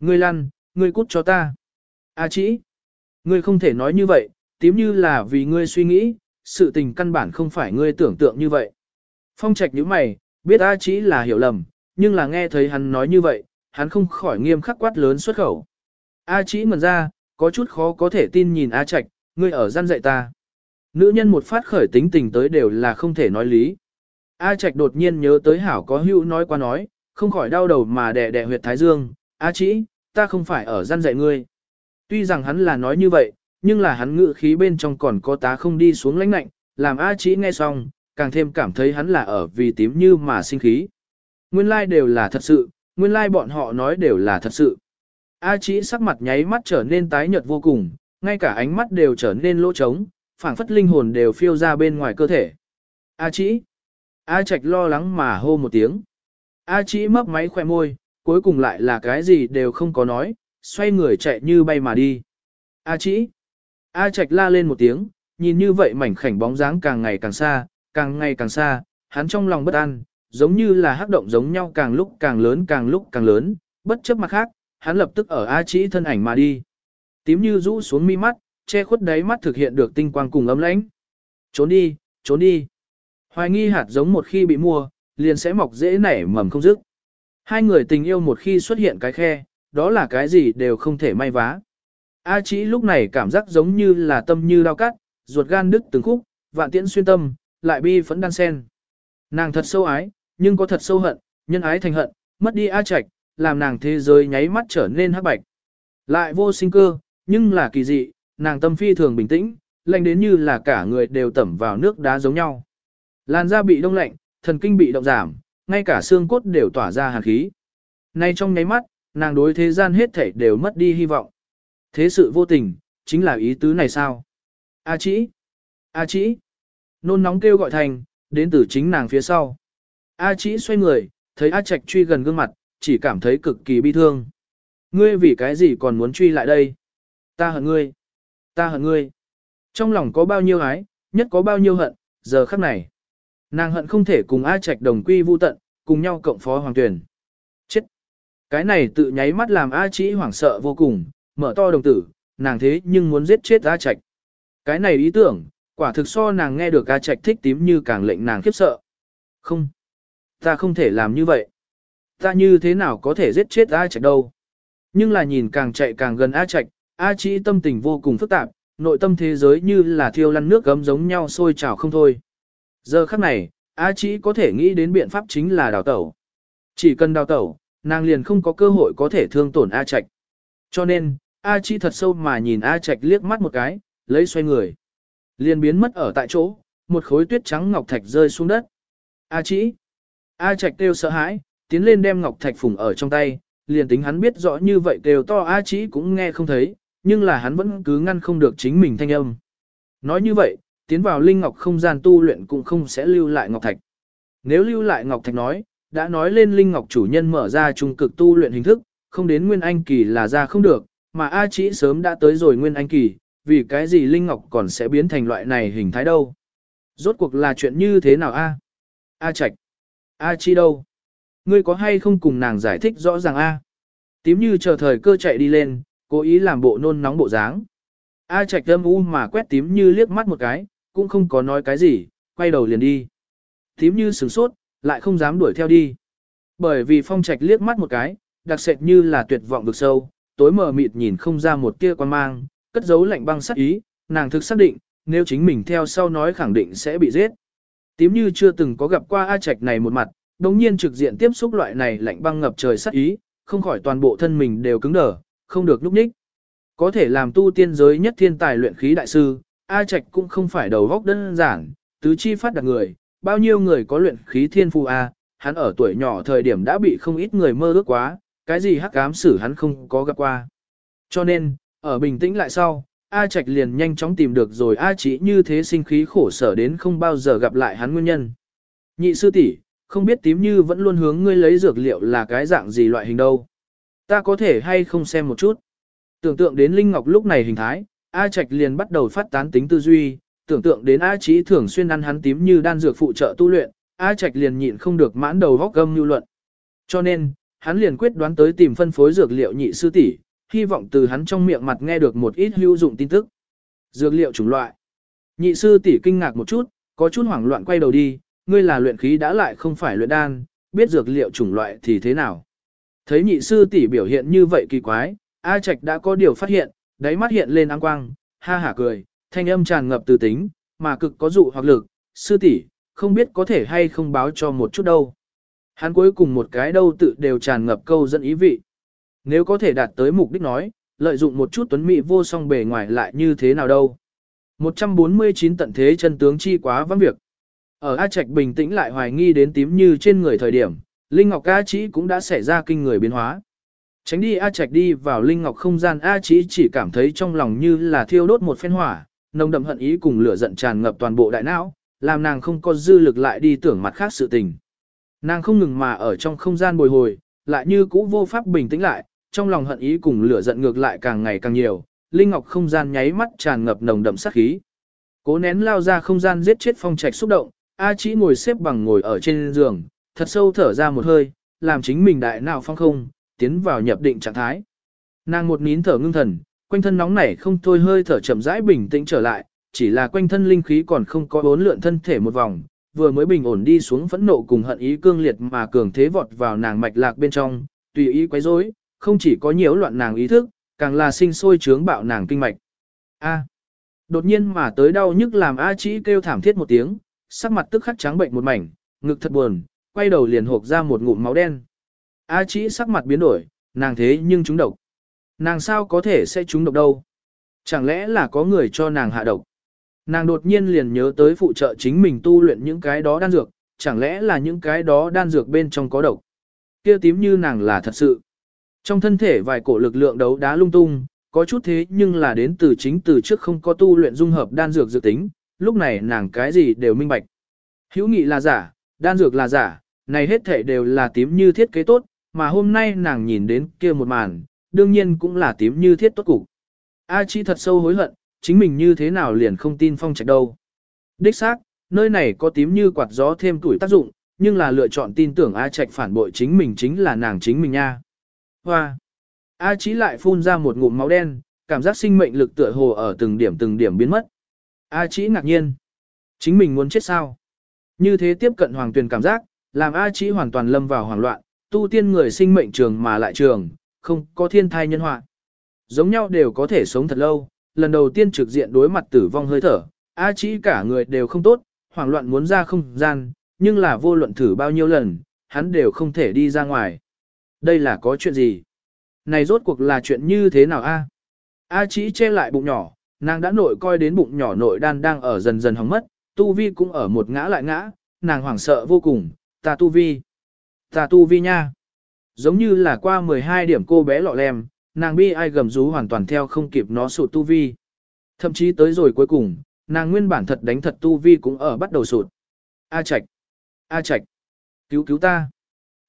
Ngươi lăn, ngươi cút cho ta. A chỉ, ngươi không thể nói như vậy, tím như là vì ngươi suy nghĩ, sự tình căn bản không phải ngươi tưởng tượng như vậy. Phong Trạch nhíu mày, biết A chỉ là hiểu lầm, nhưng là nghe thấy hắn nói như vậy, hắn không khỏi nghiêm khắc quát lớn xuất khẩu. A chỉ ngẩn ra, có chút khó có thể tin nhìn A Trạch, ngươi ở gian dạy ta. Nữ nhân một phát khởi tính tình tới đều là không thể nói lý. A Trạch đột nhiên nhớ tới hảo có hữu nói qua nói, không khỏi đau đầu mà đè đè huyệt thái dương, A chỉ, ta không phải ở gian dạy ngươi. Tuy rằng hắn là nói như vậy, nhưng là hắn ngự khí bên trong còn có tá không đi xuống lãnh lạnh, làm A chĩ nghe xong, càng thêm cảm thấy hắn là ở vì tím như mà sinh khí. Nguyên lai like đều là thật sự, nguyên lai like bọn họ nói đều là thật sự. A chĩ sắc mặt nháy mắt trở nên tái nhợt vô cùng, ngay cả ánh mắt đều trở nên lỗ trống, phảng phất linh hồn đều phiêu ra bên ngoài cơ thể. A chỉ. A Trạch lo lắng mà hô một tiếng. A chỉ mấp máy khoe môi, cuối cùng lại là cái gì đều không có nói, xoay người chạy như bay mà đi. A chỉ. A Trạch la lên một tiếng, nhìn như vậy mảnh khảnh bóng dáng càng ngày càng xa, càng ngày càng xa, hắn trong lòng bất an, giống như là hắc động giống nhau càng lúc càng lớn càng lúc càng lớn, bất chấp mặt khác, hắn lập tức ở A Chỉ thân ảnh mà đi. Tím như rũ xuống mi mắt, che khuất đáy mắt thực hiện được tinh quang cùng ấm lãnh. Trốn đi, trốn đi. Hoài nghi hạt giống một khi bị mua, liền sẽ mọc dễ nảy mầm không dứt. Hai người tình yêu một khi xuất hiện cái khe, đó là cái gì đều không thể may vá. A chỉ lúc này cảm giác giống như là tâm như lao cắt, ruột gan đứt từng khúc, vạn tiễn xuyên tâm, lại bi phẫn đan sen. Nàng thật sâu ái, nhưng có thật sâu hận, nhân ái thành hận, mất đi A Trạch, làm nàng thế giới nháy mắt trở nên hắc bạch. Lại vô sinh cơ, nhưng là kỳ dị, nàng tâm phi thường bình tĩnh, lạnh đến như là cả người đều tẩm vào nước đá giống nhau. Làn da bị đông lạnh, thần kinh bị động giảm, ngay cả xương cốt đều tỏa ra hàn khí. Nay trong nháy mắt, nàng đối thế gian hết thảy đều mất đi hy vọng. Thế sự vô tình, chính là ý tứ này sao? A chỉ, A chỉ, nôn nóng kêu gọi thành, đến từ chính nàng phía sau. A chỉ xoay người, thấy A Trạch truy gần gương mặt, chỉ cảm thấy cực kỳ bi thương. Ngươi vì cái gì còn muốn truy lại đây? Ta hận ngươi. Ta hận ngươi. Trong lòng có bao nhiêu ái, nhất có bao nhiêu hận, giờ khắc này. Nàng hận không thể cùng A Trạch đồng quy vu tận, cùng nhau cộng phó hoàng tuyển. Chết! Cái này tự nháy mắt làm A Chỉ hoảng sợ vô cùng, mở to đồng tử, nàng thế nhưng muốn giết chết A Trạch. Cái này ý tưởng, quả thực so nàng nghe được A Trạch thích tím như càng lệnh nàng khiếp sợ. Không! Ta không thể làm như vậy. Ta như thế nào có thể giết chết A Trạch đâu? Nhưng là nhìn càng chạy càng gần A Trạch, A Chỉ tâm tình vô cùng phức tạp, nội tâm thế giới như là thiêu lăn nước gấm giống nhau sôi trào không thôi. Giờ khắc này, A Chỉ có thể nghĩ đến biện pháp chính là đào tẩu. Chỉ cần đào tẩu, nàng liền không có cơ hội có thể thương tổn A Trạch. Cho nên, A Chỉ thật sâu mà nhìn A Trạch liếc mắt một cái, lấy xoay người. Liền biến mất ở tại chỗ, một khối tuyết trắng ngọc thạch rơi xuống đất. A Chỉ. A Trạch kêu sợ hãi, tiến lên đem ngọc thạch phùng ở trong tay, liền tính hắn biết rõ như vậy kêu to A Chỉ cũng nghe không thấy, nhưng là hắn vẫn cứ ngăn không được chính mình thanh âm. Nói như vậy, tiến vào linh ngọc không gian tu luyện cũng không sẽ lưu lại ngọc thạch. Nếu lưu lại ngọc thạch nói, đã nói lên linh ngọc chủ nhân mở ra trung cực tu luyện hình thức, không đến nguyên anh kỳ là ra không được, mà A Chỉ sớm đã tới rồi nguyên anh kỳ, vì cái gì linh ngọc còn sẽ biến thành loại này hình thái đâu? Rốt cuộc là chuyện như thế nào a? A Trạch, A Chi đâu? Ngươi có hay không cùng nàng giải thích rõ ràng a? Tím như chờ thời cơ chạy đi lên, cố ý làm bộ nôn nóng bộ dáng. A Trạch âm u mà quét tím như liếc mắt một cái, cũng không có nói cái gì, quay đầu liền đi. Tím như sửng sốt, lại không dám đuổi theo đi. Bởi vì phong trạch liếc mắt một cái, đặc sệt như là tuyệt vọng vực sâu, tối mờ mịt nhìn không ra một tia quan mang, cất giấu lạnh băng sắc ý, nàng thực xác định, nếu chính mình theo sau nói khẳng định sẽ bị giết. Tím như chưa từng có gặp qua A Trạch này một mặt, đồng nhiên trực diện tiếp xúc loại này lạnh băng ngập trời sắc ý, không khỏi toàn bộ thân mình đều cứng đờ, không được núp ních. Có thể làm tu tiên giới nhất thiên tài luyện khí đại sư, A Trạch cũng không phải đầu góc đơn giản, tứ chi phát đạt người, bao nhiêu người có luyện khí thiên phu A, hắn ở tuổi nhỏ thời điểm đã bị không ít người mơ ước quá, cái gì hắc ám xử hắn không có gặp qua. Cho nên, ở bình tĩnh lại sau, A Trạch liền nhanh chóng tìm được rồi A chỉ như thế sinh khí khổ sở đến không bao giờ gặp lại hắn nguyên nhân. Nhị sư tỷ, không biết tím như vẫn luôn hướng ngươi lấy dược liệu là cái dạng gì loại hình đâu. Ta có thể hay không xem một chút. Tưởng tượng đến Linh Ngọc lúc này hình thái, A Trạch liền bắt đầu phát tán tính tư duy, tưởng tượng đến A Chí thường xuyên ăn hắn tím như đan dược phụ trợ tu luyện, A Trạch liền nhịn không được mãn đầu góc gâm như luận. Cho nên, hắn liền quyết đoán tới tìm phân phối dược liệu nhị sư tỷ, hy vọng từ hắn trong miệng mặt nghe được một ít hữu dụng tin tức. Dược liệu chủng loại. Nhị sư tỷ kinh ngạc một chút, có chút hoảng loạn quay đầu đi, ngươi là luyện khí đã lại không phải luyện đan, biết dược liệu chủng loại thì thế nào. Thấy nhị sư tỷ biểu hiện như vậy kỳ quái, A Trạch đã có điều phát hiện, đáy mắt hiện lên áng quang, ha hả cười, thanh âm tràn ngập từ tính, mà cực có dụ hoặc lực, sư tỷ, không biết có thể hay không báo cho một chút đâu. Hắn cuối cùng một cái đâu tự đều tràn ngập câu dẫn ý vị. Nếu có thể đạt tới mục đích nói, lợi dụng một chút tuấn mỹ vô song bề ngoài lại như thế nào đâu. 149 tận thế chân tướng chi quá vắng việc. Ở A Trạch bình tĩnh lại hoài nghi đến tím như trên người thời điểm, Linh Ngọc A Chí cũng đã xảy ra kinh người biến hóa. Tránh đi A Trạch đi vào Linh Ngọc không gian A Chí chỉ cảm thấy trong lòng như là thiêu đốt một phen hỏa, nồng đậm hận ý cùng lửa giận tràn ngập toàn bộ đại não, làm nàng không có dư lực lại đi tưởng mặt khác sự tình. Nàng không ngừng mà ở trong không gian bồi hồi, lại như cũ vô pháp bình tĩnh lại, trong lòng hận ý cùng lửa giận ngược lại càng ngày càng nhiều, Linh Ngọc không gian nháy mắt tràn ngập nồng đậm sát khí. Cố nén lao ra không gian giết chết phong trạch xúc động, A Chí ngồi xếp bằng ngồi ở trên giường, thật sâu thở ra một hơi, làm chính mình đại nào phong không, tiến vào nhập định trạng thái. Nàng một nín thở ngưng thần, quanh thân nóng nảy không thôi hơi thở chậm rãi bình tĩnh trở lại, chỉ là quanh thân linh khí còn không có bốn lượn thân thể một vòng, vừa mới bình ổn đi xuống phẫn nộ cùng hận ý cương liệt mà cường thế vọt vào nàng mạch lạc bên trong, tùy ý quấy rối, không chỉ có nhiễu loạn nàng ý thức, càng là sinh sôi chướng bạo nàng kinh mạch. A. Đột nhiên mà tới đau nhức làm A Chỉ kêu thảm thiết một tiếng, sắc mặt tức khắc trắng bệnh một mảnh, ngực thật buồn, quay đầu liền hộp ra một ngụm máu đen. A Chỉ sắc mặt biến đổi, nàng thế nhưng trúng độc. Nàng sao có thể sẽ trúng độc đâu? Chẳng lẽ là có người cho nàng hạ độc? Nàng đột nhiên liền nhớ tới phụ trợ chính mình tu luyện những cái đó đan dược, chẳng lẽ là những cái đó đan dược bên trong có độc? Kia tím như nàng là thật sự. Trong thân thể vài cổ lực lượng đấu đá lung tung, có chút thế nhưng là đến từ chính từ trước không có tu luyện dung hợp đan dược dự tính, lúc này nàng cái gì đều minh bạch. Hữu nghị là giả, đan dược là giả, này hết thể đều là tím như thiết kế tốt, mà hôm nay nàng nhìn đến kia một màn, đương nhiên cũng là tím như thiết tốt cục. A Chi thật sâu hối hận, chính mình như thế nào liền không tin phong trạch đâu. Đích xác, nơi này có tím như quạt gió thêm tuổi tác dụng, nhưng là lựa chọn tin tưởng A Trạch phản bội chính mình chính là nàng chính mình nha. Hoa! A Chí lại phun ra một ngụm máu đen, cảm giác sinh mệnh lực tựa hồ ở từng điểm từng điểm biến mất. A Chí ngạc nhiên. Chính mình muốn chết sao? Như thế tiếp cận hoàng tuyền cảm giác, làm A Chí hoàn toàn lâm vào hoảng loạn, tu tiên người sinh mệnh trường mà lại trường, không có thiên thai nhân họa. Giống nhau đều có thể sống thật lâu, lần đầu tiên trực diện đối mặt tử vong hơi thở, A Chí cả người đều không tốt, hoảng loạn muốn ra không gian, nhưng là vô luận thử bao nhiêu lần, hắn đều không thể đi ra ngoài. Đây là có chuyện gì? Này rốt cuộc là chuyện như thế nào a? A Chí che lại bụng nhỏ, nàng đã nội coi đến bụng nhỏ nội đan đang ở dần dần hỏng mất, tu vi cũng ở một ngã lại ngã, nàng hoảng sợ vô cùng, ta tu vi, ta tu vi nha. Giống như là qua 12 điểm cô bé lọ lem, nàng bi ai gầm rú hoàn toàn theo không kịp nó sụt tu vi. Thậm chí tới rồi cuối cùng, nàng nguyên bản thật đánh thật tu vi cũng ở bắt đầu sụt. A Trạch, A Trạch, cứu cứu ta,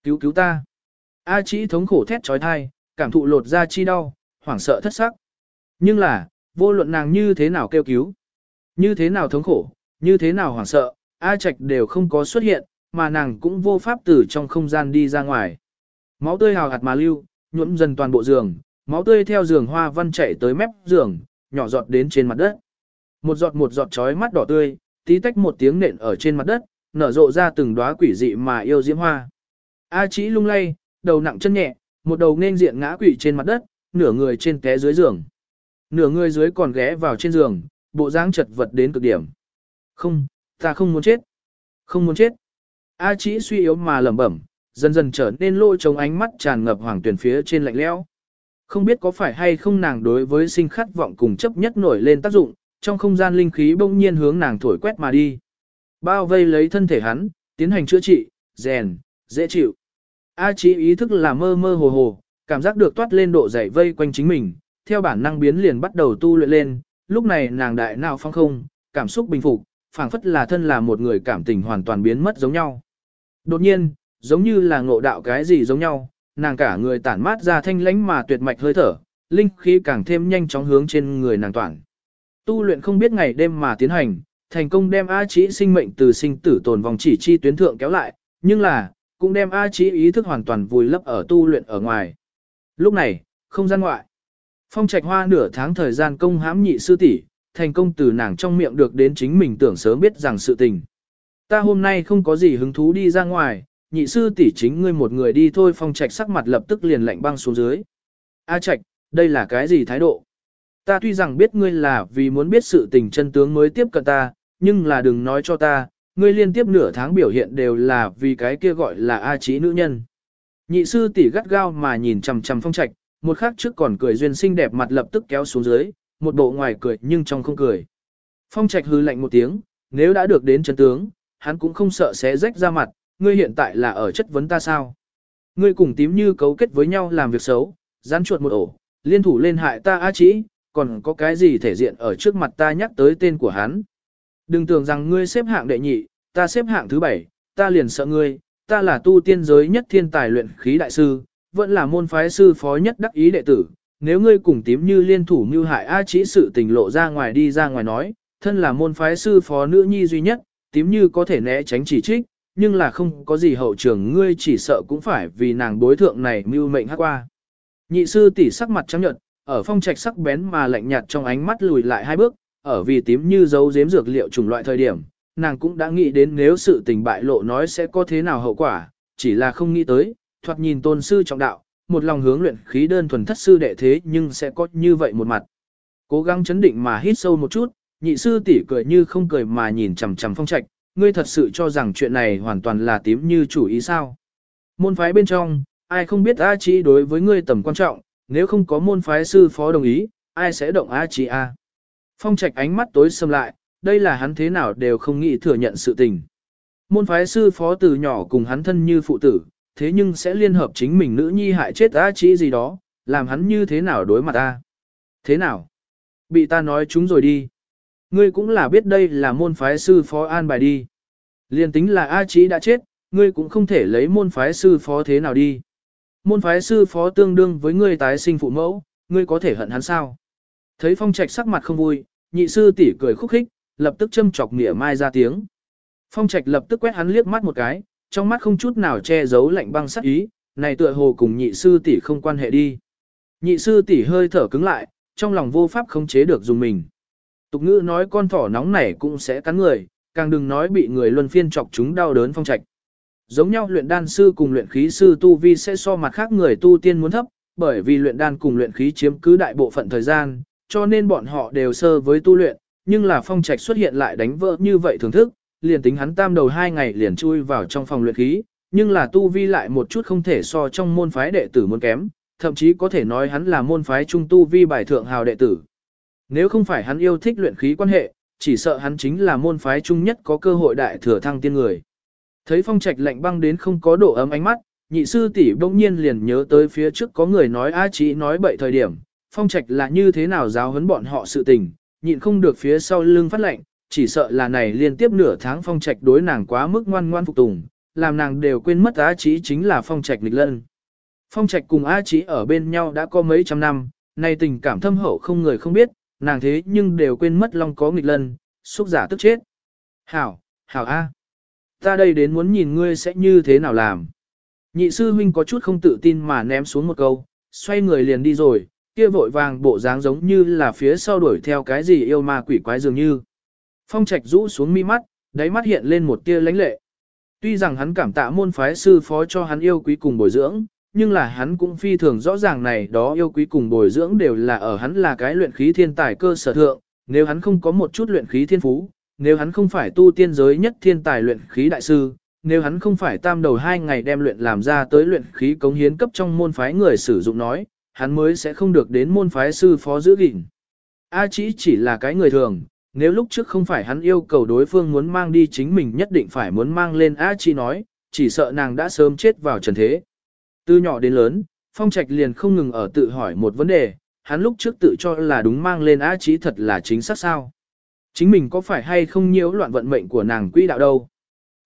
cứu cứu ta. A Chí thống khổ thét trói thai, cảm thụ lột da chi đau, hoảng sợ thất sắc. Nhưng là, vô luận nàng như thế nào kêu cứu, như thế nào thống khổ, như thế nào hoảng sợ, A Trạch đều không có xuất hiện, mà nàng cũng vô pháp từ trong không gian đi ra ngoài. Máu tươi hào hạt mà lưu, nhuộm dần toàn bộ giường, máu tươi theo giường hoa văn chạy tới mép giường, nhỏ giọt đến trên mặt đất. Một giọt một giọt chói mắt đỏ tươi, tí tách một tiếng nện ở trên mặt đất, nở rộ ra từng đóa quỷ dị mà yêu diễm hoa. A Chí lung lay, đầu nặng chân nhẹ, một đầu nên diện ngã quỷ trên mặt đất, nửa người trên té dưới giường. Nửa người dưới còn ghé vào trên giường, bộ dáng chật vật đến cực điểm. Không, ta không muốn chết. Không muốn chết. A Chí suy yếu mà lẩm bẩm, dần dần trở nên lôi trống ánh mắt tràn ngập hoàng tuyển phía trên lạnh lẽo. Không biết có phải hay không nàng đối với sinh khát vọng cùng chấp nhất nổi lên tác dụng, trong không gian linh khí bỗng nhiên hướng nàng thổi quét mà đi. Bao vây lấy thân thể hắn, tiến hành chữa trị, rèn, dễ chịu. A Chí ý thức là mơ mơ hồ hồ, cảm giác được toát lên độ dày vây quanh chính mình, theo bản năng biến liền bắt đầu tu luyện lên, lúc này nàng đại nào phong không, cảm xúc bình phục, phảng phất là thân là một người cảm tình hoàn toàn biến mất giống nhau. Đột nhiên, giống như là ngộ đạo cái gì giống nhau, nàng cả người tản mát ra thanh lãnh mà tuyệt mạch hơi thở, linh khí càng thêm nhanh chóng hướng trên người nàng toàn. Tu luyện không biết ngày đêm mà tiến hành, thành công đem A Chí sinh mệnh từ sinh tử tồn vòng chỉ chi tuyến thượng kéo lại, nhưng là, cũng đem A Chí ý thức hoàn toàn vùi lấp ở tu luyện ở ngoài. Lúc này, không gian ngoại. Phong Trạch Hoa nửa tháng thời gian công hãm nhị sư tỷ, thành công từ nàng trong miệng được đến chính mình tưởng sớm biết rằng sự tình. Ta hôm nay không có gì hứng thú đi ra ngoài, nhị sư tỷ chính ngươi một người đi thôi Phong Trạch sắc mặt lập tức liền lạnh băng xuống dưới. A Trạch, đây là cái gì thái độ? Ta tuy rằng biết ngươi là vì muốn biết sự tình chân tướng mới tiếp cận ta, nhưng là đừng nói cho ta, ngươi liên tiếp nửa tháng biểu hiện đều là vì cái kia gọi là A trí nữ nhân. Nhị sư tỷ gắt gao mà nhìn chằm chằm phong trạch, một khắc trước còn cười duyên xinh đẹp mặt lập tức kéo xuống dưới, một bộ ngoài cười nhưng trong không cười. Phong trạch hư lạnh một tiếng, nếu đã được đến chân tướng, hắn cũng không sợ xé rách ra mặt, ngươi hiện tại là ở chất vấn ta sao. Ngươi cùng tím như cấu kết với nhau làm việc xấu, rắn chuột một ổ, liên thủ lên hại ta A trí, còn có cái gì thể diện ở trước mặt ta nhắc tới tên của hắn. Đừng tưởng rằng ngươi xếp hạng đệ nhị, ta xếp hạng thứ bảy, ta liền sợ ngươi, ta là tu tiên giới nhất thiên tài luyện khí đại sư, vẫn là môn phái sư phó nhất đắc ý đệ tử. Nếu ngươi cùng tím như liên thủ mưu hại A chỉ sự tình lộ ra ngoài đi ra ngoài nói, thân là môn phái sư phó nữ nhi duy nhất, tím như có thể né tránh chỉ trích, nhưng là không có gì hậu trường ngươi chỉ sợ cũng phải vì nàng đối thượng này mưu mệnh hát qua. Nhị sư tỷ sắc mặt trắng nhợt, ở phong trạch sắc bén mà lạnh nhạt trong ánh mắt lùi lại hai bước, ở vì tím như dấu giếm dược liệu chủng loại thời điểm, nàng cũng đã nghĩ đến nếu sự tình bại lộ nói sẽ có thế nào hậu quả, chỉ là không nghĩ tới, thoạt nhìn tôn sư trọng đạo, một lòng hướng luyện khí đơn thuần thất sư đệ thế nhưng sẽ có như vậy một mặt. Cố gắng chấn định mà hít sâu một chút, nhị sư tỷ cười như không cười mà nhìn chằm chằm phong trạch, ngươi thật sự cho rằng chuyện này hoàn toàn là tím như chủ ý sao. Môn phái bên trong, ai không biết A Chi đối với ngươi tầm quan trọng, nếu không có môn phái sư phó đồng ý, ai sẽ động A Chi A. Phong trạch ánh mắt tối sầm lại, đây là hắn thế nào đều không nghĩ thừa nhận sự tình. Môn phái sư phó từ nhỏ cùng hắn thân như phụ tử, thế nhưng sẽ liên hợp chính mình nữ nhi hại chết A Chi gì đó, làm hắn như thế nào đối mặt ta. Thế nào? Bị ta nói chúng rồi đi. Ngươi cũng là biết đây là môn phái sư phó an bài đi. Liên tính là A Chí đã chết, ngươi cũng không thể lấy môn phái sư phó thế nào đi. Môn phái sư phó tương đương với ngươi tái sinh phụ mẫu, ngươi có thể hận hắn sao? Thấy phong trạch sắc mặt không vui, nhị sư tỷ cười khúc khích, lập tức châm chọc mỉa mai ra tiếng. Phong trạch lập tức quét hắn liếc mắt một cái, trong mắt không chút nào che giấu lạnh băng sắc ý, này tựa hồ cùng nhị sư tỷ không quan hệ đi. Nhị sư tỷ hơi thở cứng lại, trong lòng vô pháp không chế được dùng mình. Tục ngữ nói con thỏ nóng này cũng sẽ cắn người, càng đừng nói bị người luân phiên chọc chúng đau đớn phong trạch. Giống nhau luyện đan sư cùng luyện khí sư tu vi sẽ so mặt khác người tu tiên muốn thấp, bởi vì luyện đan cùng luyện khí chiếm cứ đại bộ phận thời gian, cho nên bọn họ đều sơ với tu luyện, nhưng là phong trạch xuất hiện lại đánh vỡ như vậy thưởng thức, liền tính hắn tam đầu hai ngày liền chui vào trong phòng luyện khí, nhưng là tu vi lại một chút không thể so trong môn phái đệ tử muốn kém, thậm chí có thể nói hắn là môn phái trung tu vi bài thượng hào đệ tử. Nếu không phải hắn yêu thích luyện khí quan hệ, chỉ sợ hắn chính là môn phái trung nhất có cơ hội đại thừa thăng tiên người. Thấy phong trạch lạnh băng đến không có độ ấm ánh mắt, nhị sư tỷ bỗng nhiên liền nhớ tới phía trước có người nói A chỉ nói bậy thời điểm, phong trạch là như thế nào giáo huấn bọn họ sự tình, nhịn không được phía sau lưng phát lệnh, chỉ sợ là này liên tiếp nửa tháng phong trạch đối nàng quá mức ngoan ngoan phục tùng, làm nàng đều quên mất A chỉ chính là phong trạch nghịch lân. Phong trạch cùng A chỉ ở bên nhau đã có mấy trăm năm, nay tình cảm thâm hậu không người không biết, nàng thế nhưng đều quên mất long có nghịch lân, xúc giả tức chết. Hảo, hảo A. Ta đây đến muốn nhìn ngươi sẽ như thế nào làm. Nhị sư huynh có chút không tự tin mà ném xuống một câu, xoay người liền đi rồi, kia vội vàng bộ dáng giống như là phía sau đuổi theo cái gì yêu ma quỷ quái dường như. Phong Trạch rũ xuống mi mắt, đáy mắt hiện lên một tia lãnh lệ. Tuy rằng hắn cảm tạ môn phái sư phó cho hắn yêu quý cùng bồi dưỡng, nhưng là hắn cũng phi thường rõ ràng này đó yêu quý cùng bồi dưỡng đều là ở hắn là cái luyện khí thiên tài cơ sở thượng, nếu hắn không có một chút luyện khí thiên phú, nếu hắn không phải tu tiên giới nhất thiên tài luyện khí đại sư, nếu hắn không phải tam đầu hai ngày đem luyện làm ra tới luyện khí cống hiến cấp trong môn phái người sử dụng nói, hắn mới sẽ không được đến môn phái sư phó giữ gìn. A chỉ chỉ là cái người thường, nếu lúc trước không phải hắn yêu cầu đối phương muốn mang đi chính mình nhất định phải muốn mang lên A chỉ nói, chỉ sợ nàng đã sớm chết vào trần thế. Từ nhỏ đến lớn, Phong Trạch liền không ngừng ở tự hỏi một vấn đề, hắn lúc trước tự cho là đúng mang lên á trí thật là chính xác sao. Chính mình có phải hay không nhiễu loạn vận mệnh của nàng quỹ đạo đâu.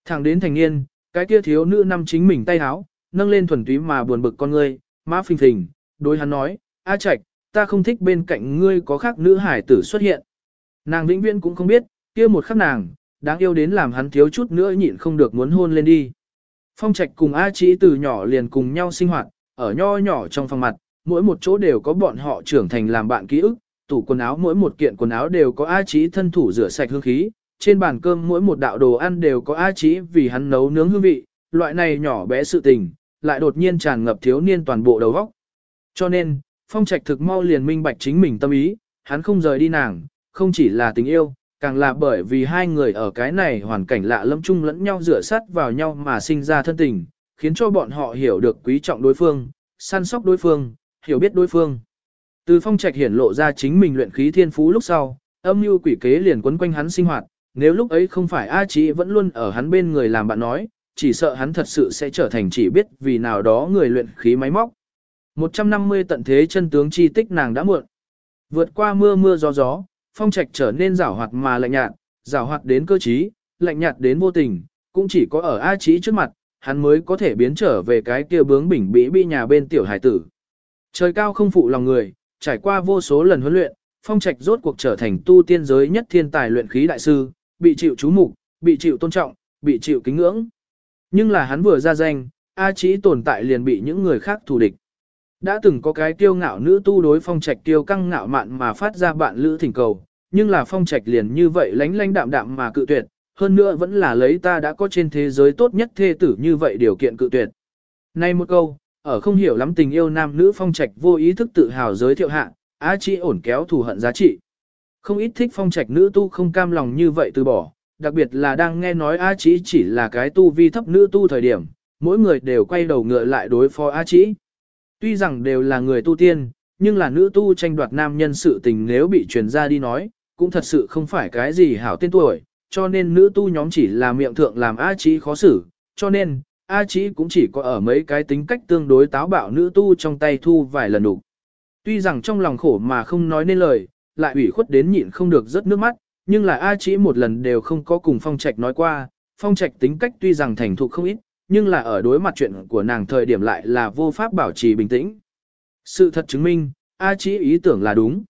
Thẳng đến thành niên, cái kia thiếu nữ năm chính mình tay háo, nâng lên thuần túy mà buồn bực con ngươi, má phình phình, đối hắn nói, A Trạch, ta không thích bên cạnh ngươi có khác nữ hải tử xuất hiện. Nàng vĩnh viễn cũng không biết, kia một khắc nàng, đáng yêu đến làm hắn thiếu chút nữa nhịn không được muốn hôn lên đi. Phong Trạch cùng A Chí từ nhỏ liền cùng nhau sinh hoạt, ở nho nhỏ trong phòng mặt, mỗi một chỗ đều có bọn họ trưởng thành làm bạn ký ức, tủ quần áo mỗi một kiện quần áo đều có A Chí thân thủ rửa sạch hương khí, trên bàn cơm mỗi một đạo đồ ăn đều có A Chí vì hắn nấu nướng hương vị, loại này nhỏ bé sự tình, lại đột nhiên tràn ngập thiếu niên toàn bộ đầu óc. Cho nên, Phong Trạch thực mau liền minh bạch chính mình tâm ý, hắn không rời đi nàng, không chỉ là tình yêu, càng là bởi vì hai người ở cái này hoàn cảnh lạ lẫm chung lẫn nhau rửa sát vào nhau mà sinh ra thân tình, khiến cho bọn họ hiểu được quý trọng đối phương, săn sóc đối phương, hiểu biết đối phương. Từ phong trạch hiển lộ ra chính mình luyện khí thiên phú lúc sau, âm mưu quỷ kế liền quấn quanh hắn sinh hoạt, nếu lúc ấy không phải A Chí vẫn luôn ở hắn bên người làm bạn nói, chỉ sợ hắn thật sự sẽ trở thành chỉ biết vì nào đó người luyện khí máy móc. 150 tận thế chân tướng chi tích nàng đã muộn. Vượt qua mưa mưa gió gió, phong trạch trở nên rảo hoạt mà lạnh nhạt, rảo hoạt đến cơ trí, lạnh nhạt đến vô tình, cũng chỉ có ở A Chí trước mặt, hắn mới có thể biến trở về cái kia bướng bỉnh bĩ bị nhà bên tiểu hải tử. Trời cao không phụ lòng người, trải qua vô số lần huấn luyện, phong trạch rốt cuộc trở thành tu tiên giới nhất thiên tài luyện khí đại sư, bị chịu chú mục, bị chịu tôn trọng, bị chịu kính ngưỡng. Nhưng là hắn vừa ra danh, A Chí tồn tại liền bị những người khác thù địch. Đã từng có cái tiêu ngạo nữ tu đối phong trạch tiêu căng ngạo mạn mà phát ra bạn lữ thỉnh cầu, nhưng là phong trạch liền như vậy lánh lánh đạm đạm mà cự tuyệt, hơn nữa vẫn là lấy ta đã có trên thế giới tốt nhất thê tử như vậy điều kiện cự tuyệt. Nay một câu, ở không hiểu lắm tình yêu nam nữ phong trạch vô ý thức tự hào giới thiệu hạ, á chỉ ổn kéo thù hận giá trị. Không ít thích phong trạch nữ tu không cam lòng như vậy từ bỏ, đặc biệt là đang nghe nói A chỉ chỉ là cái tu vi thấp nữ tu thời điểm, mỗi người đều quay đầu ngựa lại đối phó A chỉ. Tuy rằng đều là người tu tiên, nhưng là nữ tu tranh đoạt nam nhân sự tình nếu bị truyền ra đi nói, cũng thật sự không phải cái gì hảo tên tuổi, cho nên nữ tu nhóm chỉ là miệng thượng làm A Chí khó xử, cho nên, A Chí cũng chỉ có ở mấy cái tính cách tương đối táo bạo nữ tu trong tay thu vài lần đủ. Tuy rằng trong lòng khổ mà không nói nên lời, lại ủy khuất đến nhịn không được rớt nước mắt, nhưng là A Chí một lần đều không có cùng Phong Trạch nói qua, Phong Trạch tính cách tuy rằng thành thục không ít, nhưng là ở đối mặt chuyện của nàng thời điểm lại là vô pháp bảo trì bình tĩnh. Sự thật chứng minh, A Chí ý tưởng là đúng.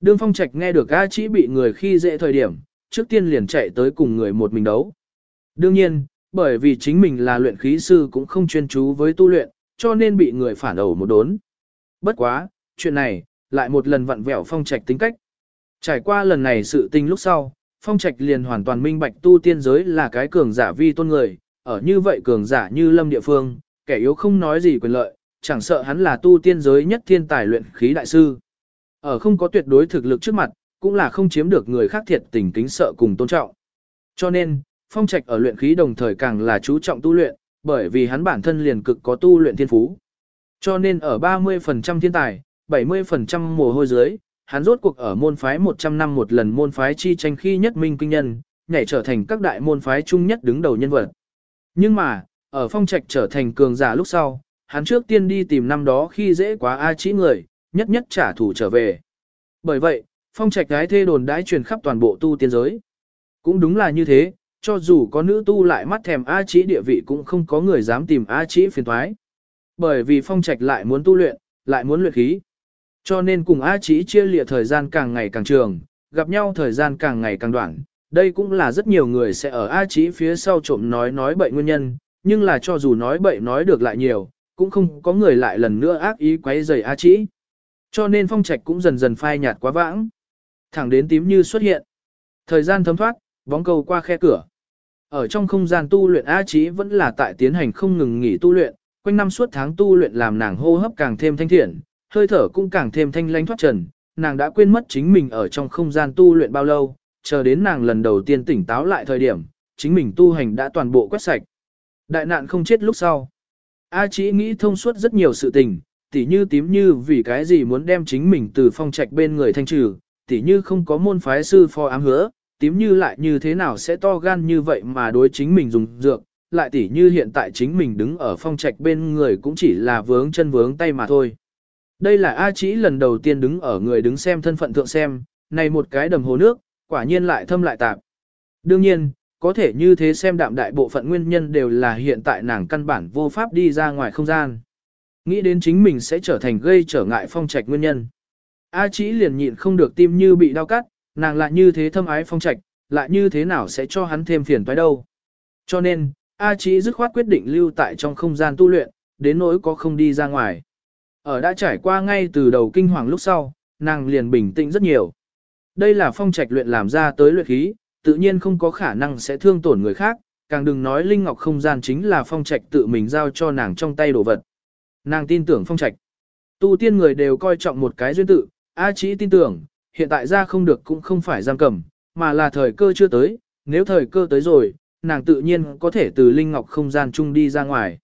Đương Phong Trạch nghe được A Chí bị người khi dễ thời điểm, trước tiên liền chạy tới cùng người một mình đấu. Đương nhiên, bởi vì chính mình là luyện khí sư cũng không chuyên chú với tu luyện, cho nên bị người phản ẩu một đốn. Bất quá, chuyện này, lại một lần vặn vẹo Phong Trạch tính cách. Trải qua lần này sự tình lúc sau, Phong Trạch liền hoàn toàn minh bạch tu tiên giới là cái cường giả vi tôn người, ở như vậy cường giả như lâm địa phương, kẻ yếu không nói gì quyền lợi, chẳng sợ hắn là tu tiên giới nhất thiên tài luyện khí đại sư. Ở không có tuyệt đối thực lực trước mặt, cũng là không chiếm được người khác thiệt tình kính sợ cùng tôn trọng. Cho nên, phong trạch ở luyện khí đồng thời càng là chú trọng tu luyện, bởi vì hắn bản thân liền cực có tu luyện thiên phú. Cho nên ở 30% thiên tài, 70% mồ hôi dưới, hắn rốt cuộc ở môn phái 100 năm một lần môn phái chi tranh khi nhất minh kinh nhân, nhảy trở thành các đại môn phái chung nhất đứng đầu nhân vật. Nhưng mà, ở phong trạch trở thành cường giả lúc sau, hắn trước tiên đi tìm năm đó khi dễ quá A chỉ người, nhất nhất trả thù trở về. Bởi vậy, phong trạch gái thê đồn đãi truyền khắp toàn bộ tu tiên giới. Cũng đúng là như thế, cho dù có nữ tu lại mắt thèm A chỉ địa vị cũng không có người dám tìm A chỉ phiền thoái. Bởi vì phong trạch lại muốn tu luyện, lại muốn luyện khí. Cho nên cùng A chỉ chia lịa thời gian càng ngày càng trường, gặp nhau thời gian càng ngày càng đoạn. Đây cũng là rất nhiều người sẽ ở A chỉ phía sau trộm nói nói bậy nguyên nhân, nhưng là cho dù nói bậy nói được lại nhiều, cũng không có người lại lần nữa ác ý quấy rầy A chỉ. Cho nên phong trạch cũng dần dần phai nhạt quá vãng. Thẳng đến tím như xuất hiện. Thời gian thấm thoát, bóng cầu qua khe cửa. Ở trong không gian tu luyện A Chí vẫn là tại tiến hành không ngừng nghỉ tu luyện, quanh năm suốt tháng tu luyện làm nàng hô hấp càng thêm thanh thiện, hơi thở cũng càng thêm thanh lãnh thoát trần, nàng đã quên mất chính mình ở trong không gian tu luyện bao lâu, chờ đến nàng lần đầu tiên tỉnh táo lại thời điểm, chính mình tu hành đã toàn bộ quét sạch. Đại nạn không chết lúc sau. A chỉ nghĩ thông suốt rất nhiều sự tình, tỉ như tím như vì cái gì muốn đem chính mình từ phong trạch bên người thanh trừ, tỉ như không có môn phái sư phó ám hứa, tím như lại như thế nào sẽ to gan như vậy mà đối chính mình dùng dược, lại tỉ như hiện tại chính mình đứng ở phong trạch bên người cũng chỉ là vướng chân vướng tay mà thôi. Đây là A Chí lần đầu tiên đứng ở người đứng xem thân phận thượng xem, này một cái đầm hồ nước, quả nhiên lại thâm lại tạp. Đương nhiên, có thể như thế xem đạm đại bộ phận nguyên nhân đều là hiện tại nàng căn bản vô pháp đi ra ngoài không gian. Nghĩ đến chính mình sẽ trở thành gây trở ngại phong trạch nguyên nhân. A chỉ liền nhịn không được tim như bị đau cắt, nàng lại như thế thâm ái phong trạch, lại như thế nào sẽ cho hắn thêm phiền toái đâu. Cho nên, A chỉ dứt khoát quyết định lưu tại trong không gian tu luyện, đến nỗi có không đi ra ngoài. Ở đã trải qua ngay từ đầu kinh hoàng lúc sau, nàng liền bình tĩnh rất nhiều. Đây là phong trạch luyện làm ra tới luyện khí, tự nhiên không có khả năng sẽ thương tổn người khác, càng đừng nói linh ngọc không gian chính là phong trạch tự mình giao cho nàng trong tay đồ vật. Nàng tin tưởng phong trạch. Tu tiên người đều coi trọng một cái duyên tự, A chỉ tin tưởng, hiện tại ra không được cũng không phải giam cầm, mà là thời cơ chưa tới, nếu thời cơ tới rồi, nàng tự nhiên có thể từ linh ngọc không gian chung đi ra ngoài.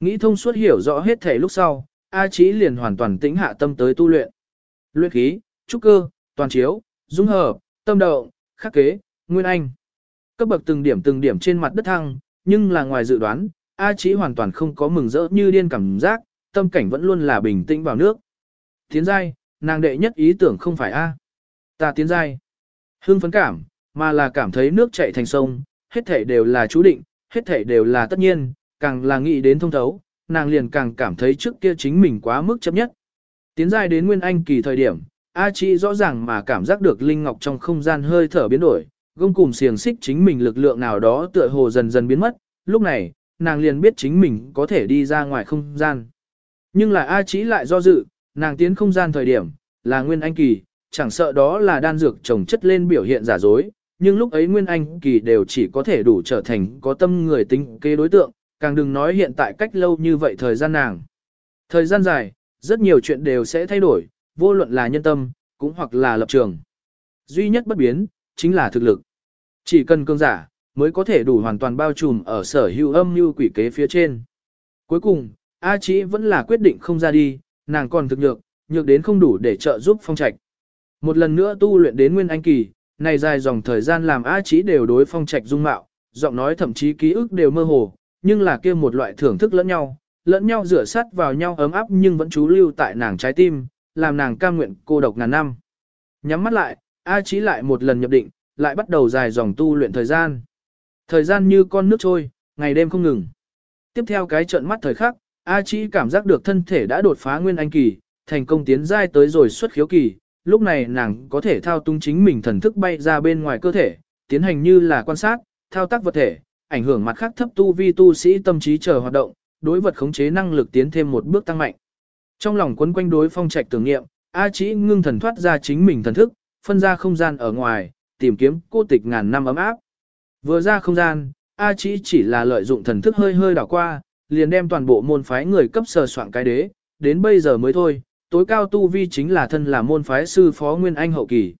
Nghĩ thông suốt hiểu rõ hết thể lúc sau, A Chí liền hoàn toàn tĩnh hạ tâm tới tu luyện. Luyện khí, trúc cơ, toàn chiếu, dung hợp, tâm động, khắc kế, nguyên anh. Cấp bậc từng điểm từng điểm trên mặt đất thăng, nhưng là ngoài dự đoán, A Chí hoàn toàn không có mừng rỡ như điên cảm giác, tâm cảnh vẫn luôn là bình tĩnh vào nước. Tiến giai, nàng đệ nhất ý tưởng không phải A. Ta tiến giai. Hưng phấn cảm, mà là cảm thấy nước chảy thành sông, hết thảy đều là chú định, hết thảy đều là tất nhiên, càng là nghĩ đến thông thấu, nàng liền càng cảm thấy trước kia chính mình quá mức chấp nhất. Tiến giai đến nguyên anh kỳ thời điểm, A Chi rõ ràng mà cảm giác được linh ngọc trong không gian hơi thở biến đổi, gông cùng xiềng xích chính mình lực lượng nào đó tựa hồ dần dần biến mất, lúc này, nàng liền biết chính mình có thể đi ra ngoài không gian. Nhưng là A Chí lại do dự, nàng tiến không gian thời điểm, là nguyên anh kỳ, chẳng sợ đó là đan dược trồng chất lên biểu hiện giả dối, nhưng lúc ấy nguyên anh kỳ đều chỉ có thể đủ trở thành có tâm người tính kế đối tượng, càng đừng nói hiện tại cách lâu như vậy thời gian nàng. Thời gian dài, rất nhiều chuyện đều sẽ thay đổi, vô luận là nhân tâm, cũng hoặc là lập trường. Duy nhất bất biến, chính là thực lực. Chỉ cần cương giả, mới có thể đủ hoàn toàn bao trùm ở sở hữu âm như quỷ kế phía trên. Cuối cùng, A Chí vẫn là quyết định không ra đi, nàng còn thực nhược, nhược đến không đủ để trợ giúp phong trạch. Một lần nữa tu luyện đến nguyên anh kỳ, này dài dòng thời gian làm A Chí đều đối phong trạch dung mạo, giọng nói thậm chí ký ức đều mơ hồ, nhưng là kia một loại thưởng thức lẫn nhau, lẫn nhau rửa sát vào nhau ấm áp nhưng vẫn chú lưu tại nàng trái tim, làm nàng cam nguyện cô độc ngàn năm. Nhắm mắt lại, A Chí lại một lần nhập định, lại bắt đầu dài dòng tu luyện thời gian. Thời gian như con nước trôi, ngày đêm không ngừng. Tiếp theo cái trận mắt thời khắc, A Chí cảm giác được thân thể đã đột phá nguyên anh kỳ, thành công tiến giai tới rồi xuất khiếu kỳ, lúc này nàng có thể thao tung chính mình thần thức bay ra bên ngoài cơ thể, tiến hành như là quan sát, thao tác vật thể, ảnh hưởng mặt khác thấp tu vi tu sĩ tâm trí chờ hoạt động, đối vật khống chế năng lực tiến thêm một bước tăng mạnh. Trong lòng quấn quanh đối phong trạch tưởng niệm, A Chí ngưng thần thoát ra chính mình thần thức, phân ra không gian ở ngoài, tìm kiếm cô tịch ngàn năm ấm áp. Vừa ra không gian, A Chí chỉ là lợi dụng thần thức hơi hơi đảo qua, liền đem toàn bộ môn phái người cấp sờ soạn cái đế, đến bây giờ mới thôi, tối cao tu vi chính là thân là môn phái sư phó Nguyên Anh hậu kỳ.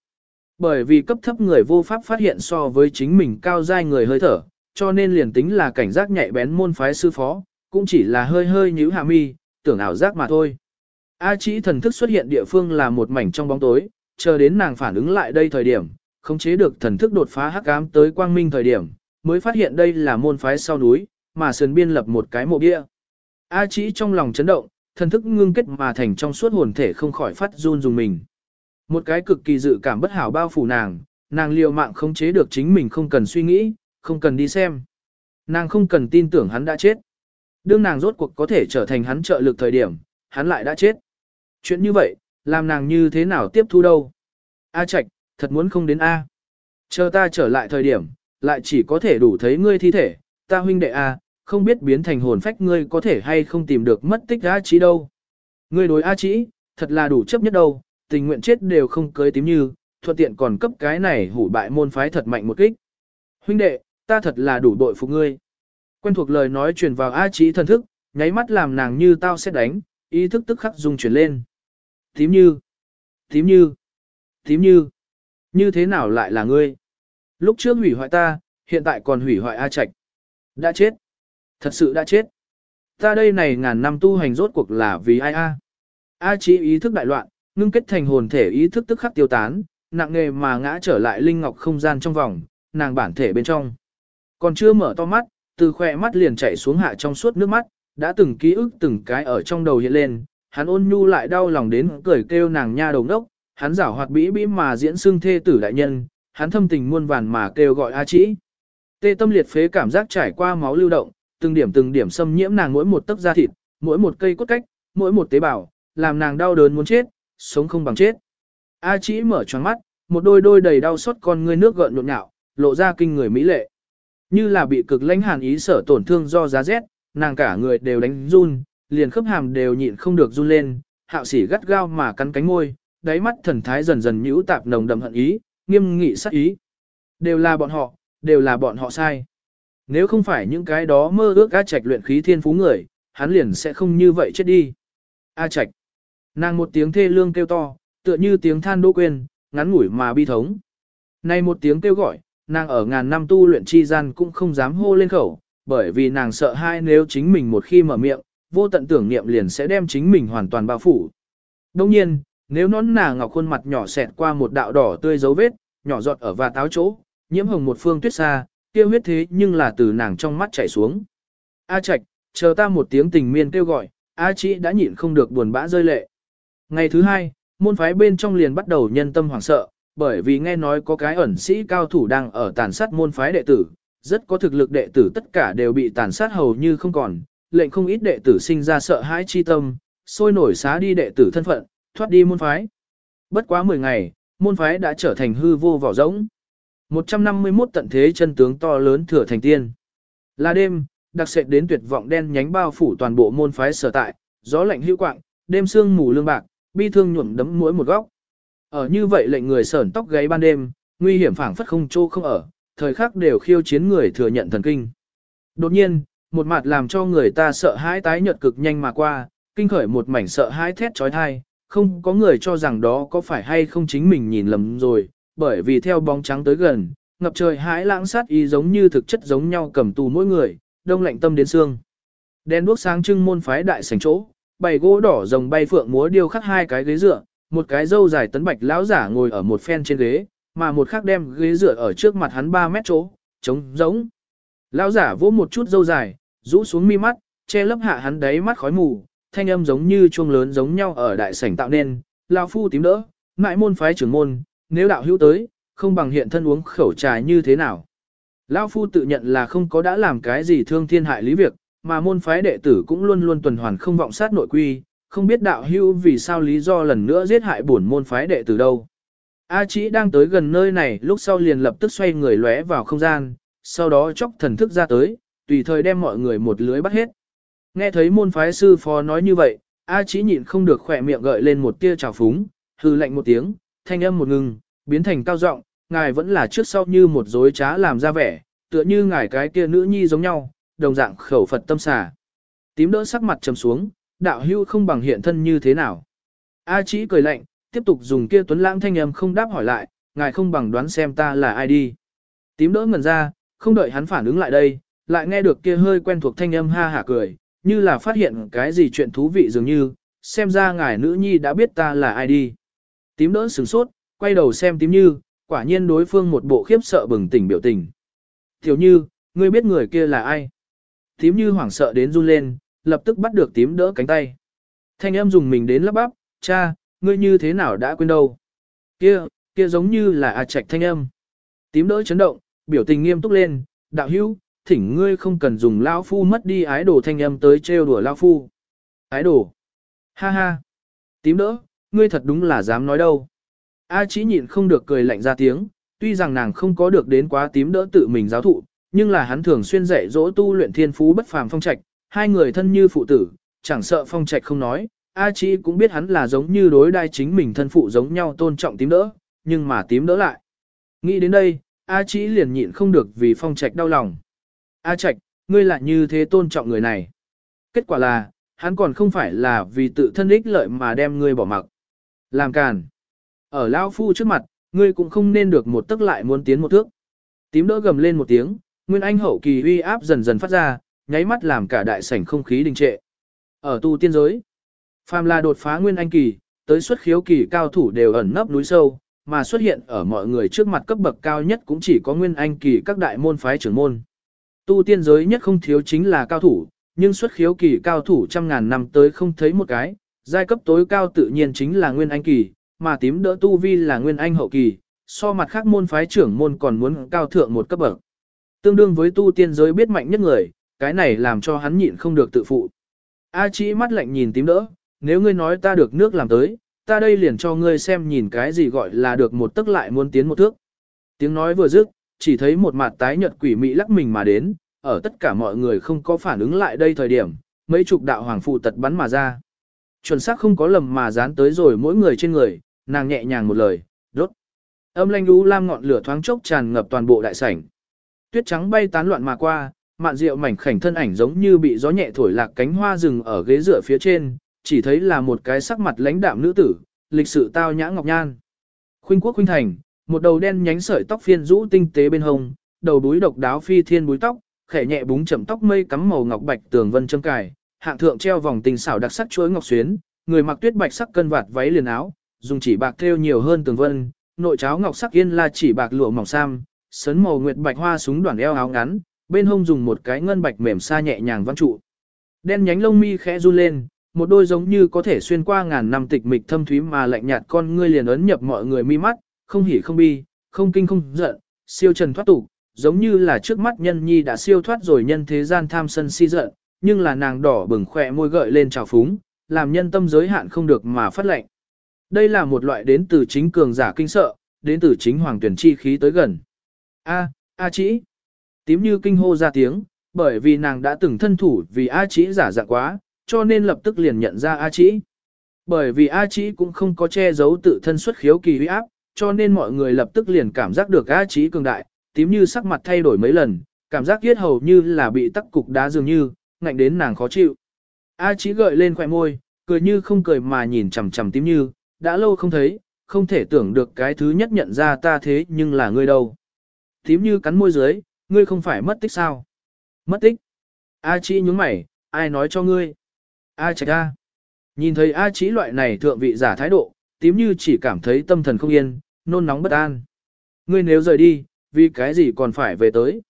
Bởi vì cấp thấp người vô pháp phát hiện so với chính mình cao giai người hơi thở, cho nên liền tính là cảnh giác nhạy bén môn phái sư phó, cũng chỉ là hơi hơi nhíu hạ mi, tưởng ảo giác mà thôi. A chĩ thần thức xuất hiện địa phương là một mảnh trong bóng tối, chờ đến nàng phản ứng lại đây thời điểm, khống chế được thần thức đột phá hắc ám tới quang minh thời điểm, mới phát hiện đây là môn phái sau núi, mà sườn biên lập một cái mộ bia. A chĩ trong lòng chấn động, thần thức ngưng kết mà thành trong suốt hồn thể không khỏi phát run dùng mình. Một cái cực kỳ dự cảm bất hảo bao phủ nàng, nàng liều mạng khống chế được chính mình không cần suy nghĩ, không cần đi xem. Nàng không cần tin tưởng hắn đã chết. Đương nàng rốt cuộc có thể trở thành hắn trợ lực thời điểm, hắn lại đã chết. Chuyện như vậy, làm nàng như thế nào tiếp thu đâu? A Trạch, thật muốn không đến A. Chờ ta trở lại thời điểm, lại chỉ có thể đủ thấy ngươi thi thể, ta huynh đệ A, không biết biến thành hồn phách ngươi có thể hay không tìm được mất tích A Chí đâu. Ngươi đối A Chí, thật là đủ chấp nhất đâu, tình nguyện chết đều không cưới tím như, thuận tiện còn cấp cái này hủ bại môn phái thật mạnh một kích. Huynh đệ, ta thật là đủ đội phục ngươi. Quen thuộc lời nói truyền vào A Chí thần thức, nháy mắt làm nàng như tao sẽ đánh, ý thức tức khắc dung chuyển lên. Tím như, tím như, tím như, như thế nào lại là ngươi? Lúc trước hủy hoại ta, hiện tại còn hủy hoại A Trạch. Đã chết. Thật sự đã chết. Ta đây này ngàn năm tu hành rốt cuộc là vì ai A? A chỉ ý thức đại loạn, ngưng kết thành hồn thể ý thức tức khắc tiêu tán, nặng nề mà ngã trở lại linh ngọc không gian trong vòng, nàng bản thể bên trong. Còn chưa mở to mắt, từ khỏe mắt liền chảy xuống hạ trong suốt nước mắt, đã từng ký ức từng cái ở trong đầu hiện lên, hắn ôn nhu lại đau lòng đến cười kêu nàng nha đồng đốc, hắn giảo hoạt bĩ bĩ mà diễn xưng thê tử đại nhân, hắn thâm tình muôn vàn mà kêu gọi A Chỉ. Tê tâm liệt phế cảm giác trải qua máu lưu động, từng điểm từng điểm xâm nhiễm nàng mỗi một tấc da thịt, mỗi một cây cốt cách, mỗi một tế bào, làm nàng đau đớn muốn chết, sống không bằng chết. A Chỉ mở tròn mắt, một đôi đôi đầy đau xót con ngươi nước gợn nhộn nhạo, lộ ra kinh người mỹ lệ. Như là bị cực lãnh hàn ý sở tổn thương do giá rét, nàng cả người đều đánh run, liền khớp hàm đều nhịn không được run lên, hạo sỉ gắt gao mà cắn cánh môi, đáy mắt thần thái dần dần nhũ tạp nồng đậm hận ý, nghiêm nghị sát ý. Đều là bọn họ, đều là bọn họ sai. Nếu không phải những cái đó mơ ước A Trạch luyện khí thiên phú người, hắn liền sẽ không như vậy chết đi. A Trạch. Nàng một tiếng thê lương kêu to, tựa như tiếng than đỗ quên, ngắn ngủi mà bi thống. Này một tiếng kêu gọi, nàng ở ngàn năm tu luyện chi gian cũng không dám hô lên khẩu, bởi vì nàng sợ hai nếu chính mình một khi mở miệng, vô tận tưởng niệm liền sẽ đem chính mình hoàn toàn bao phủ. Đồng nhiên, nếu nón nà ngọc khuôn mặt nhỏ xẹt qua một đạo đỏ tươi dấu vết, nhỏ giọt ở và táo chỗ, nhiễm hồng một phương tuyết xa, kia huyết thế nhưng là từ nàng trong mắt chảy xuống. A Trạch, chờ ta một tiếng tình miên kêu gọi, A Chị đã nhịn không được buồn bã rơi lệ. Ngày thứ hai, môn phái bên trong liền bắt đầu nhân tâm hoảng sợ, bởi vì nghe nói có cái ẩn sĩ cao thủ đang ở tàn sát môn phái đệ tử, rất có thực lực đệ tử tất cả đều bị tàn sát hầu như không còn, lệnh không ít đệ tử sinh ra sợ hãi chi tâm, sôi nổi xá đi đệ tử thân phận, thoát đi môn phái. Bất quá 10 ngày, môn phái đã trở thành hư vô vỏ rỗng. 151 tận thế chân tướng to lớn thừa thành tiên. Là đêm, đặc sệt đến tuyệt vọng đen nhánh bao phủ toàn bộ môn phái sở tại, gió lạnh hữu quạng, đêm sương mù lương bạc, bi thương nhuộm đấm mỗi một góc. Ở như vậy lệnh người sởn tóc gáy ban đêm, nguy hiểm phảng phất không trô không ở, thời khắc đều khiêu chiến người thừa nhận thần kinh. Đột nhiên, một mặt làm cho người ta sợ hãi tái nhợt cực nhanh mà qua, kinh khởi một mảnh sợ hãi thét trói thai, không có người cho rằng đó có phải hay không chính mình nhìn lầm rồi, bởi vì theo bóng trắng tới gần, ngập trời hãi lãng sát y giống như thực chất giống nhau cầm tù mỗi người, đông lạnh tâm đến xương. Đen đuốc sáng trưng môn phái đại sảnh chỗ, bày gỗ đỏ rồng bay phượng múa điêu khắc hai cái ghế dựa, một cái dâu dài tấn bạch lão giả ngồi ở một phen trên ghế, mà một khác đem ghế dựa ở trước mặt hắn 3 mét chỗ, trống giống. Lão giả vỗ một chút dâu dài, rũ xuống mi mắt, che lấp hạ hắn đáy mắt khói mù, thanh âm giống như chuông lớn giống nhau ở đại sảnh tạo nên, lão phu tím đỡ, ngại môn phái trưởng môn, nếu đạo hữu tới, không bằng hiện thân uống khẩu trà như thế nào. Lão phu tự nhận là không có đã làm cái gì thương thiên hại lý việc, mà môn phái đệ tử cũng luôn luôn tuần hoàn không vọng sát nội quy, không biết đạo hữu vì sao lý do lần nữa giết hại bổn môn phái đệ tử đâu. A Chí đang tới gần nơi này lúc sau liền lập tức xoay người lóe vào không gian, sau đó chốc thần thức ra tới, tùy thời đem mọi người một lưới bắt hết. Nghe thấy môn phái sư phó nói như vậy, A Chí nhịn không được khỏe miệng gợi lên một tia trào phúng, hư lạnh một tiếng, thanh âm một ngừng, biến thành cao giọng, ngài vẫn là trước sau như một dối trá làm ra vẻ, tựa như ngài cái kia nữ nhi giống nhau, đồng dạng khẩu Phật tâm xà. Tím đỡ sắc mặt trầm xuống, đạo hưu không bằng hiện thân như thế nào. A Chí cười lạnh, tiếp tục dùng kia tuấn lãng thanh âm không đáp hỏi lại, ngài không bằng đoán xem ta là ai đi. Tím đỡ ngẩn ra, không đợi hắn phản ứng lại đây, lại nghe được kia hơi quen thuộc thanh âm ha hả cười, như là phát hiện cái gì chuyện thú vị dường như, xem ra ngài nữ nhi đã biết ta là ai đi. Tím đỡ sửng sốt, quay đầu xem tím như, quả nhiên đối phương một bộ khiếp sợ bừng tỉnh biểu tình. Tiểu như, ngươi biết người kia là ai? Tím như hoảng sợ đến run lên, lập tức bắt được tím đỡ cánh tay. Thanh âm dùng mình đến lắp bắp, cha, ngươi như thế nào đã quên đâu? Kia, kia giống như là a trạch thanh âm. Tím đỡ chấn động, biểu tình nghiêm túc lên, đạo hữu, thỉnh ngươi không cần dùng lão phu mất đi ái đồ thanh âm tới trêu đùa lão phu. Ái đồ. Ha ha. Tím đỡ, ngươi thật đúng là dám nói đâu. A chỉ nhịn không được cười lạnh ra tiếng, tuy rằng nàng không có được đến quá tím đỡ tự mình giáo thụ, nhưng là hắn thường xuyên dạy dỗ tu luyện thiên phú bất phàm phong trạch, hai người thân như phụ tử, chẳng sợ phong trạch không nói, A Chí cũng biết hắn là giống như đối đai chính mình thân phụ giống nhau tôn trọng tím đỡ, nhưng mà tím đỡ lại. Nghĩ đến đây, A Chí liền nhịn không được vì phong trạch đau lòng. A trạch, ngươi lại như thế tôn trọng người này. Kết quả là, hắn còn không phải là vì tự thân ích lợi mà đem ngươi bỏ mặc. Làm càn. Ở Lão Phu trước mặt, ngươi cũng không nên được một tức lại muốn tiến một thước. Tím đỡ gầm lên một tiếng, Nguyên Anh hậu kỳ uy áp dần dần phát ra, nháy mắt làm cả đại sảnh không khí đình trệ. Ở tu tiên giới, phàm là đột phá Nguyên Anh kỳ, tới xuất khiếu kỳ cao thủ đều ẩn nấp núi sâu, mà xuất hiện ở mọi người trước mặt cấp bậc cao nhất cũng chỉ có Nguyên Anh kỳ các đại môn phái trưởng môn. Tu tiên giới nhất không thiếu chính là cao thủ, nhưng xuất khiếu kỳ cao thủ trăm ngàn năm tới không thấy một cái, giai cấp tối cao tự nhiên chính là Nguyên Anh kỳ, mà tím đỡ tu vi là Nguyên Anh hậu kỳ, so mặt khác môn phái trưởng môn còn muốn cao thượng một cấp bậc. Tương đương với tu tiên giới biết mạnh nhất người, cái này làm cho hắn nhịn không được tự phụ. A chỉ mắt lạnh nhìn tím đỡ, nếu ngươi nói ta được nước làm tới, ta đây liền cho ngươi xem nhìn cái gì gọi là được một tức lại muốn tiến một thước. Tiếng nói vừa dứt, chỉ thấy một mặt tái nhợt quỷ mị lắc mình mà đến, ở tất cả mọi người không có phản ứng lại đây thời điểm, mấy chục đạo hoàng phụ tật bắn mà ra. Chuẩn xác không có lầm mà dán tới rồi mỗi người trên người, nàng nhẹ nhàng một lời, đốt. Âm lanh đú lam ngọn lửa thoáng chốc tràn ngập toàn bộ đại sảnh. Tuyết trắng bay tán loạn mà qua, mạn rượu mảnh khảnh thân ảnh giống như bị gió nhẹ thổi lạc cánh hoa rừng ở ghế dựa phía trên, chỉ thấy là một cái sắc mặt lãnh đạm nữ tử, lịch sự tao nhã ngọc nhan. Khuynh quốc khuynh thành, một đầu đen nhánh sợi tóc phiên rũ tinh tế bên hông, đầu búi độc đáo phi thiên búi tóc, khẽ nhẹ búng chậm tóc mây cắm màu ngọc bạch tường vân châm cài, hạng thượng treo vòng tình xảo đặc sắc chuỗi ngọc xuyến, người mặc tuyết bạch sắc cân vạt váy liền áo, dùng chỉ bạc thêu nhiều hơn tường vân, nội cháo ngọc sắc yên là chỉ bạc lụa mỏng sam, sấn màu nguyệt bạch hoa súng đoạn eo áo ngắn, bên hông dùng một cái ngân bạch mềm xa nhẹ nhàng văn trụ. Đen nhánh lông mi khẽ run lên, một đôi giống như có thể xuyên qua ngàn năm tịch mịch thâm thúy mà lạnh nhạt con ngươi liền ấn nhập mọi người mi mắt, không hỉ không bi, không kinh không giận, siêu trần thoát tục, giống như là trước mắt nhân nhi đã siêu thoát rồi nhân thế gian tham sân si giận, nhưng là nàng đỏ bừng khỏe môi gợi lên trào phúng, làm nhân tâm giới hạn không được mà phát lệnh. Đây là một loại đến từ chính cường giả kinh sợ, đến từ chính hoàng tuyển chi khí tới gần. A, A chỉ. Tím như kinh hô ra tiếng, bởi vì nàng đã từng thân thủ vì A chỉ giả dạng quá, cho nên lập tức liền nhận ra A chỉ. Bởi vì A chỉ cũng không có che giấu tự thân xuất khiếu kỳ huy áp, cho nên mọi người lập tức liền cảm giác được A chỉ cường đại, tím như sắc mặt thay đổi mấy lần, cảm giác yết hầu như là bị tắc cục đá dường như, ngạnh đến nàng khó chịu. A chỉ gợi lên khỏe môi, cười như không cười mà nhìn chằm chằm tím như, đã lâu không thấy, không thể tưởng được cái thứ nhất nhận ra ta thế nhưng là ngươi đâu. Tím như cắn môi dưới, ngươi không phải mất tích sao? Mất tích? A chỉ nhúng mày, ai nói cho ngươi? A Trạch A. Nhìn thấy A chỉ loại này thượng vị giả thái độ, tím như chỉ cảm thấy tâm thần không yên, nôn nóng bất an. Ngươi nếu rời đi, vì cái gì còn phải về tới?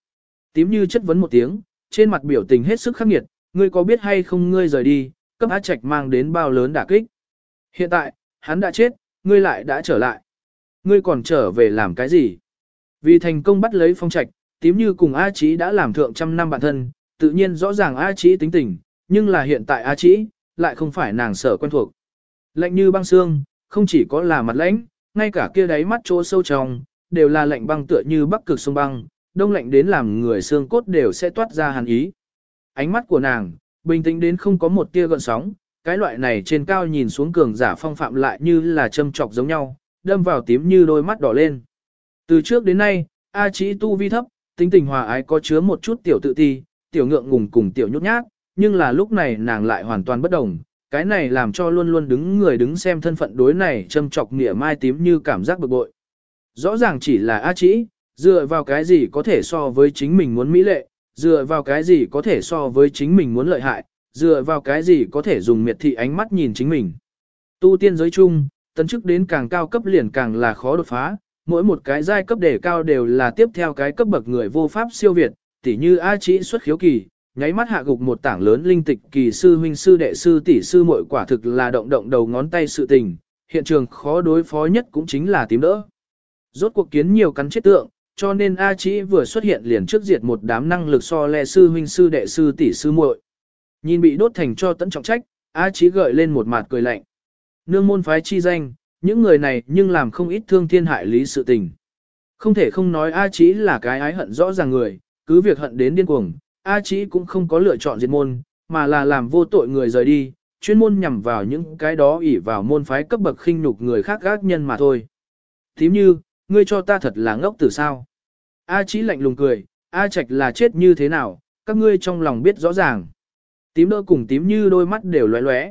Tím như chất vấn một tiếng, trên mặt biểu tình hết sức khắc nghiệt, ngươi có biết hay không ngươi rời đi, cấp A Trạch mang đến bao lớn đả kích. Hiện tại, hắn đã chết, ngươi lại đã trở lại. Ngươi còn trở về làm cái gì? Vì thành công bắt lấy phong trạch, tím như cùng A Chí đã làm thượng trăm năm bản thân, tự nhiên rõ ràng A Chí tính tình, nhưng là hiện tại A Chí, lại không phải nàng sở quen thuộc. Lạnh như băng xương, không chỉ có là mặt lãnh, ngay cả kia đáy mắt chỗ sâu trong, đều là lạnh băng tựa như bắc cực sông băng, đông lạnh đến làm người xương cốt đều sẽ toát ra hàn ý. Ánh mắt của nàng, bình tĩnh đến không có một tia gợn sóng, cái loại này trên cao nhìn xuống cường giả phong phạm lại như là châm chọc giống nhau, đâm vào tím như đôi mắt đỏ lên. Từ trước đến nay, A Chí tu vi thấp, tính tình hòa ái có chứa một chút tiểu tự ti, tiểu ngượng ngùng cùng tiểu nhút nhát, nhưng là lúc này nàng lại hoàn toàn bất đồng, cái này làm cho luôn luôn đứng người đứng xem thân phận đối này châm chọc nghĩa mai tím như cảm giác bực bội. Rõ ràng chỉ là A chĩ dựa vào cái gì có thể so với chính mình muốn mỹ lệ, dựa vào cái gì có thể so với chính mình muốn lợi hại, dựa vào cái gì có thể dùng miệt thị ánh mắt nhìn chính mình. Tu tiên giới chung, tấn chức đến càng cao cấp liền càng là khó đột phá, mỗi một cái giai cấp đề cao đều là tiếp theo cái cấp bậc người vô pháp siêu việt, tỉ như A chĩ xuất khiếu kỳ, nháy mắt hạ gục một tảng lớn linh tịch kỳ sư huynh sư đệ sư tỷ sư muội quả thực là động động đầu ngón tay sự tình, hiện trường khó đối phó nhất cũng chính là tím đỡ. Rốt cuộc kiến nhiều cắn chết tượng, cho nên A Chí vừa xuất hiện liền trước diệt một đám năng lực so lẹ sư huynh sư đệ sư tỷ sư muội. Nhìn bị đốt thành cho tận trọng trách, A Chí gợi lên một mặt cười lạnh. Nương môn phái chi danh, những người này nhưng làm không ít thương thiên hại lý sự tình. Không thể không nói A Chí là cái ái hận rõ ràng người, cứ việc hận đến điên cuồng, A Chí cũng không có lựa chọn diệt môn, mà là làm vô tội người rời đi, chuyên môn nhằm vào những cái đó ỷ vào môn phái cấp bậc khinh nhục người khác gác nhân mà thôi. Tím như, ngươi cho ta thật là ngốc từ sao. A Chí lạnh lùng cười, A Trạch là chết như thế nào, các ngươi trong lòng biết rõ ràng. Tím đỡ cùng tím như đôi mắt đều lóe lóe.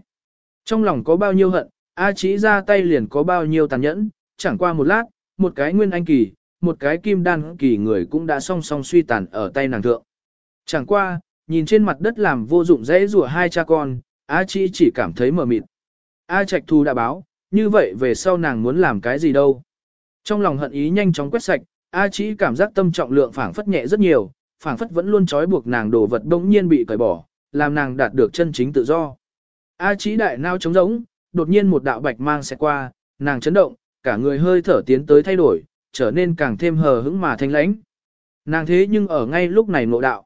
Trong lòng có bao nhiêu hận, A Chí ra tay liền có bao nhiêu tàn nhẫn, chẳng qua một lát, một cái nguyên anh kỳ, một cái kim đan kỳ người cũng đã song song suy tàn ở tay nàng thượng. Chẳng qua, nhìn trên mặt đất làm vô dụng dễ rủa hai cha con, A Chi chỉ cảm thấy mờ mịt. A Trạch Thu đã báo, như vậy về sau nàng muốn làm cái gì đâu. Trong lòng hận ý nhanh chóng quét sạch, A Chi cảm giác tâm trọng lượng phảng phất nhẹ rất nhiều, phảng phất vẫn luôn trói buộc nàng đồ vật bỗng nhiên bị cởi bỏ, làm nàng đạt được chân chính tự do. A Chi đại nao trống rỗng, đột nhiên một đạo bạch mang sẽ qua, nàng chấn động, cả người hơi thở tiến tới thay đổi, trở nên càng thêm hờ hững mà thanh lãnh. Nàng thế nhưng ở ngay lúc này ngộ đạo.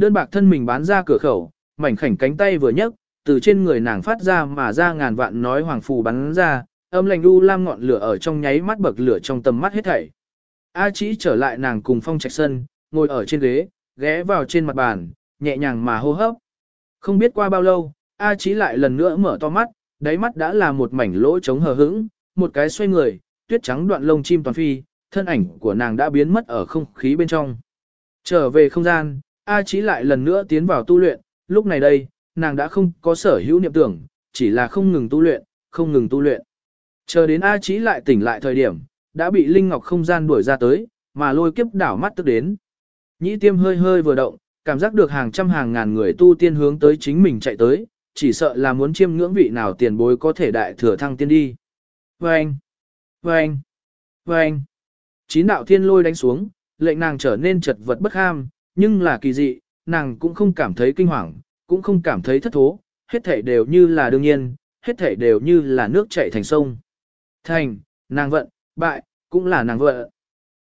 Đơn bạc thân mình bán ra cửa khẩu, mảnh khảnh cánh tay vừa nhấc, từ trên người nàng phát ra mà ra ngàn vạn nói hoàng phù bắn ra, âm lành u lam ngọn lửa ở trong nháy mắt bậc lửa trong tầm mắt hết thảy. A Chí trở lại nàng cùng phong trạch sân, ngồi ở trên ghế, ghé vào trên mặt bàn, nhẹ nhàng mà hô hấp. Không biết qua bao lâu, A Chí lại lần nữa mở to mắt, đáy mắt đã là một mảnh lỗ trống hờ hững, một cái xoay người, tuyết trắng đoạn lông chim toàn phi, thân ảnh của nàng đã biến mất ở không khí bên trong. Trở về không gian, A Chí lại lần nữa tiến vào tu luyện, lúc này đây, nàng đã không có sở hữu niệm tưởng, chỉ là không ngừng tu luyện, không ngừng tu luyện. Chờ đến A Chí lại tỉnh lại thời điểm, đã bị Linh Ngọc không gian đuổi ra tới, mà lôi kiếp đảo mắt tức đến. Nhĩ tiêm hơi hơi vừa động, cảm giác được hàng trăm hàng ngàn người tu tiên hướng tới chính mình chạy tới, chỉ sợ là muốn chiêm ngưỡng vị nào tiền bối có thể đại thừa thăng tiên đi. Vâng! Vâng! Vâng! Chín đạo thiên lôi đánh xuống, lệnh nàng trở nên chật vật bất ham, nhưng là kỳ dị, nàng cũng không cảm thấy kinh hoàng, cũng không cảm thấy thất thố, hết thảy đều như là đương nhiên, hết thảy đều như là nước chảy thành sông. Thành, nàng vận, bại, cũng là nàng vợ.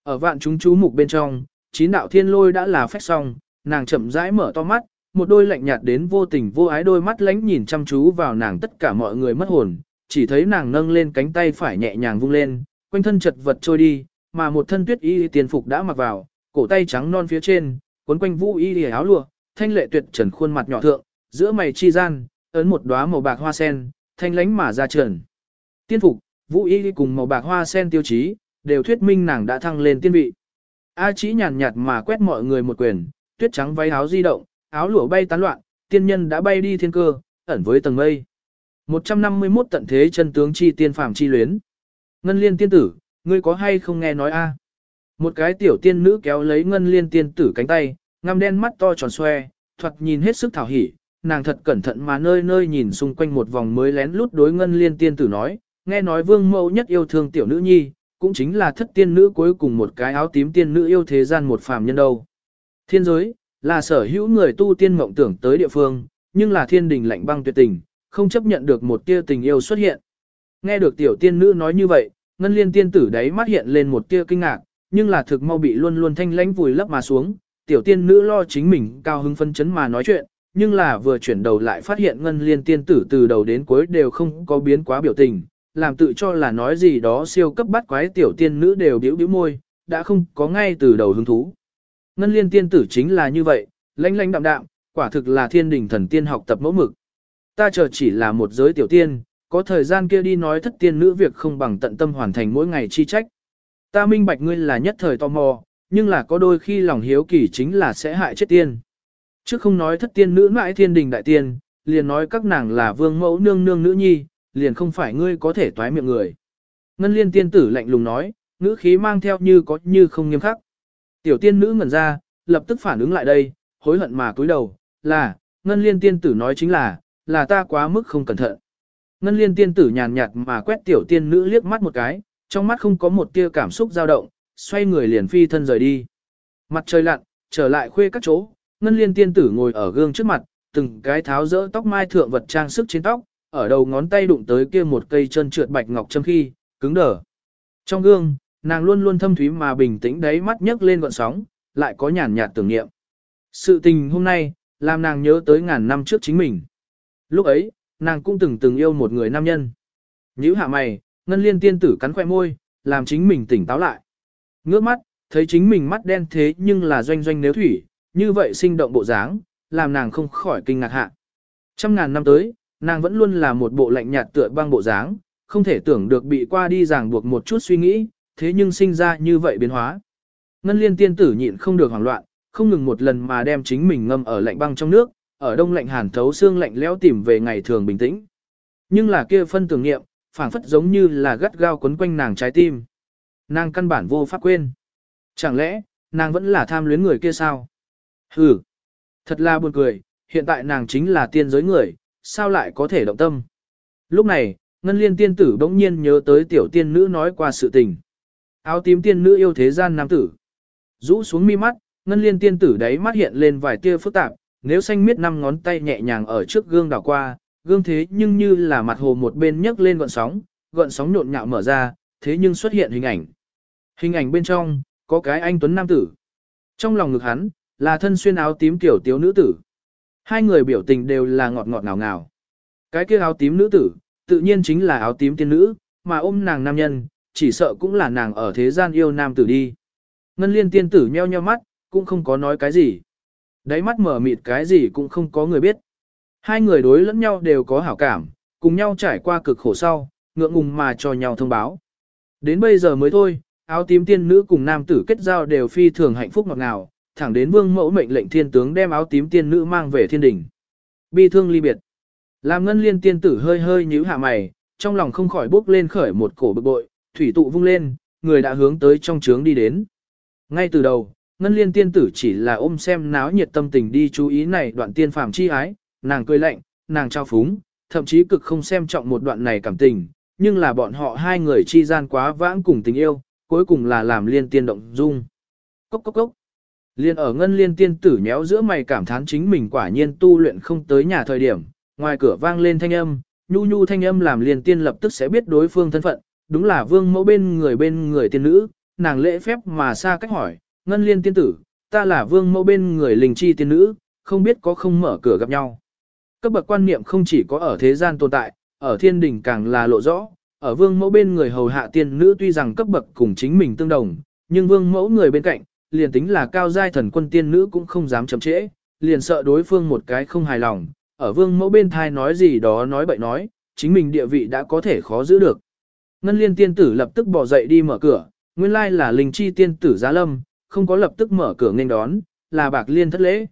Ở vạn chúng chú mục bên trong, chín đạo thiên lôi đã là phách xong, nàng chậm rãi mở to mắt, một đôi lạnh nhạt đến vô tình vô ái đôi mắt lánh nhìn chăm chú vào nàng tất cả mọi người mất hồn, chỉ thấy nàng nâng lên cánh tay phải nhẹ nhàng vung lên, quanh thân chật vật trôi đi, mà một thân tuyết y tiền phục đã mặc vào, cổ tay trắng non phía trên, cuốn quanh vũ y áo lụa, thanh lệ tuyệt trần khuôn mặt nhỏ thượng, giữa mày chi gian, ấn một đóa màu bạc hoa sen, thanh lánh mà ra trần. Tiên phục, vũ y cùng màu bạc hoa sen tiêu chí, đều thuyết minh nàng đã thăng lên tiên vị. A chỉ nhàn nhạt mà quét mọi người một quyền, tuyết trắng váy áo di động, áo lụa bay tán loạn, tiên nhân đã bay đi thiên cơ, ẩn với tầng mây. 151 tận thế chân tướng chi tiên phàm chi luyến. Ngân liên tiên tử, ngươi có hay không nghe nói a? Một cái tiểu tiên nữ kéo lấy ngân liên tiên tử cánh tay, ngăm đen mắt to tròn xoe, thoạt nhìn hết sức thảo hỉ, nàng thật cẩn thận mà nơi nơi nhìn xung quanh một vòng mới lén lút đối ngân liên tiên tử nói, nghe nói vương mẫu nhất yêu thương tiểu nữ nhi, cũng chính là thất tiên nữ cuối cùng một cái áo tím tiên nữ yêu thế gian một phàm nhân đâu. Thiên giới, là sở hữu người tu tiên mộng tưởng tới địa phương, nhưng là thiên đình lạnh băng tuyệt tình, không chấp nhận được một tia tình yêu xuất hiện. Nghe được tiểu tiên nữ nói như vậy, ngân liên tiên tử đấy mắt hiện lên một tia kinh ngạc, nhưng là thực mau bị luôn luôn thanh lãnh vùi lấp mà xuống, tiểu tiên nữ lo chính mình cao hứng phân chấn mà nói chuyện, nhưng là vừa chuyển đầu lại phát hiện ngân liên tiên tử từ đầu đến cuối đều không có biến quá biểu tình, làm tự cho là nói gì đó siêu cấp bắt quái tiểu tiên nữ đều điếu điếu môi, đã không có ngay từ đầu hứng thú. Ngân liên tiên tử chính là như vậy, lãnh lãnh đạm đạm, quả thực là thiên đình thần tiên học tập mẫu mực. Ta chờ chỉ là một giới tiểu tiên, có thời gian kia đi nói thất tiên nữ việc không bằng tận tâm hoàn thành mỗi ngày chi trách. Ta minh bạch ngươi là nhất thời tò mò, nhưng là có đôi khi lòng hiếu kỳ chính là sẽ hại chết tiên. Trước không nói thất tiên nữ mãi thiên đình đại tiên, liền nói các nàng là vương mẫu nương nương nữ nhi, liền không phải ngươi có thể toái miệng người. Ngân liên tiên tử lạnh lùng nói, ngữ khí mang theo như có như không nghiêm khắc. Tiểu tiên nữ ngẩn ra, lập tức phản ứng lại đây, hối hận mà cúi đầu, là, ngân liên tiên tử nói chính là, là ta quá mức không cẩn thận. Ngân liên tiên tử nhàn nhạt mà quét tiểu tiên nữ liếc mắt một cái, trong mắt không có một tia cảm xúc dao động, xoay người liền phi thân rời đi. Mặt trời lặn, trở lại khuê các chỗ, ngân liên tiên tử ngồi ở gương trước mặt, từng cái tháo rỡ tóc mai thượng vật trang sức trên tóc, ở đầu ngón tay đụng tới kia một cây chân trượt bạch ngọc châm khi, cứng đờ. Trong gương, nàng luôn luôn thâm thúy mà bình tĩnh đáy mắt nhấc lên gọn sóng, lại có nhàn nhạt tưởng niệm. Sự tình hôm nay, làm nàng nhớ tới ngàn năm trước chính mình. Lúc ấy, nàng cũng từng từng yêu một người nam nhân. Nhữ hạ mày, ngân liên tiên tử cắn khoe môi, làm chính mình tỉnh táo lại. Ngước mắt, thấy chính mình mắt đen thế nhưng là doanh doanh nếu thủy, như vậy sinh động bộ dáng, làm nàng không khỏi kinh ngạc hạ. Trăm ngàn năm tới, Nàng vẫn luôn là một bộ lạnh nhạt tựa băng bộ dáng, không thể tưởng được bị qua đi ràng buộc một chút suy nghĩ, thế nhưng sinh ra như vậy biến hóa. Ngân liên tiên tử nhịn không được hoảng loạn, không ngừng một lần mà đem chính mình ngâm ở lạnh băng trong nước, ở đông lạnh hàn thấu xương lạnh lẽo tìm về ngày thường bình tĩnh. Nhưng là kia phân tưởng niệm, phảng phất giống như là gắt gao quấn quanh nàng trái tim. Nàng căn bản vô pháp quên. Chẳng lẽ, nàng vẫn là tham luyến người kia sao? Hừ, thật là buồn cười, hiện tại nàng chính là tiên giới người, sao lại có thể động tâm? Lúc này, Ngân Liên tiên tử bỗng nhiên nhớ tới tiểu tiên nữ nói qua sự tình. Áo tím tiên nữ yêu thế gian nam tử. Rũ xuống mi mắt, Ngân Liên tiên tử đáy mắt hiện lên vài tia phức tạp, nếu xanh miết năm ngón tay nhẹ nhàng ở trước gương đảo qua, gương thế nhưng như là mặt hồ một bên nhấc lên gọn sóng, gọn sóng nhộn nhạo mở ra, thế nhưng xuất hiện hình ảnh. Hình ảnh bên trong, có cái anh tuấn nam tử. Trong lòng ngực hắn, là thân xuyên áo tím tiểu tiếu nữ tử. Hai người biểu tình đều là ngọt ngọt ngào ngào. Cái kia áo tím nữ tử, tự nhiên chính là áo tím tiên nữ, mà ôm nàng nam nhân, chỉ sợ cũng là nàng ở thế gian yêu nam tử đi. Ngân liên tiên tử nheo nheo mắt, cũng không có nói cái gì. Đáy mắt mở mịt cái gì cũng không có người biết. Hai người đối lẫn nhau đều có hảo cảm, cùng nhau trải qua cực khổ sau, ngượng ngùng mà cho nhau thông báo. Đến bây giờ mới thôi, áo tím tiên nữ cùng nam tử kết giao đều phi thường hạnh phúc ngọt ngào, thẳng đến vương mẫu mệnh lệnh thiên tướng đem áo tím tiên nữ mang về thiên đỉnh. Bi thương ly biệt. Làm ngân liên tiên tử hơi hơi nhíu hạ mày, trong lòng không khỏi bốc lên khởi một cổ bực bội, thủy tụ vung lên, người đã hướng tới trong trướng đi đến. Ngay từ đầu, ngân liên tiên tử chỉ là ôm xem náo nhiệt tâm tình đi chú ý này đoạn tiên phàm chi ái, nàng cười lạnh, nàng trao phúng, thậm chí cực không xem trọng một đoạn này cảm tình, nhưng là bọn họ hai người chi gian quá vãng cùng tình yêu, cuối cùng là làm liên tiên động dung. Cốc cốc cốc. Liên ở ngân liên tiên tử nhéo giữa mày cảm thán chính mình quả nhiên tu luyện không tới nhà thời điểm, ngoài cửa vang lên thanh âm, nhu nhu thanh âm làm liên tiên lập tức sẽ biết đối phương thân phận, đúng là vương mẫu bên người bên người tiên nữ, nàng lễ phép mà xa cách hỏi, ngân liên tiên tử, ta là vương mẫu bên người linh chi tiên nữ, không biết có không mở cửa gặp nhau. Cấp bậc quan niệm không chỉ có ở thế gian tồn tại, ở thiên đình càng là lộ rõ, ở vương mẫu bên người hầu hạ tiên nữ tuy rằng cấp bậc cùng chính mình tương đồng, nhưng vương mẫu người bên cạnh, liền tính là cao giai thần quân tiên nữ cũng không dám chậm trễ, liền sợ đối phương một cái không hài lòng, ở vương mẫu bên thai nói gì đó nói bậy nói, chính mình địa vị đã có thể khó giữ được. Ngân liên tiên tử lập tức bỏ dậy đi mở cửa, nguyên lai là linh chi tiên tử giá lâm, không có lập tức mở cửa nghênh đón, là bạc liên thất lễ.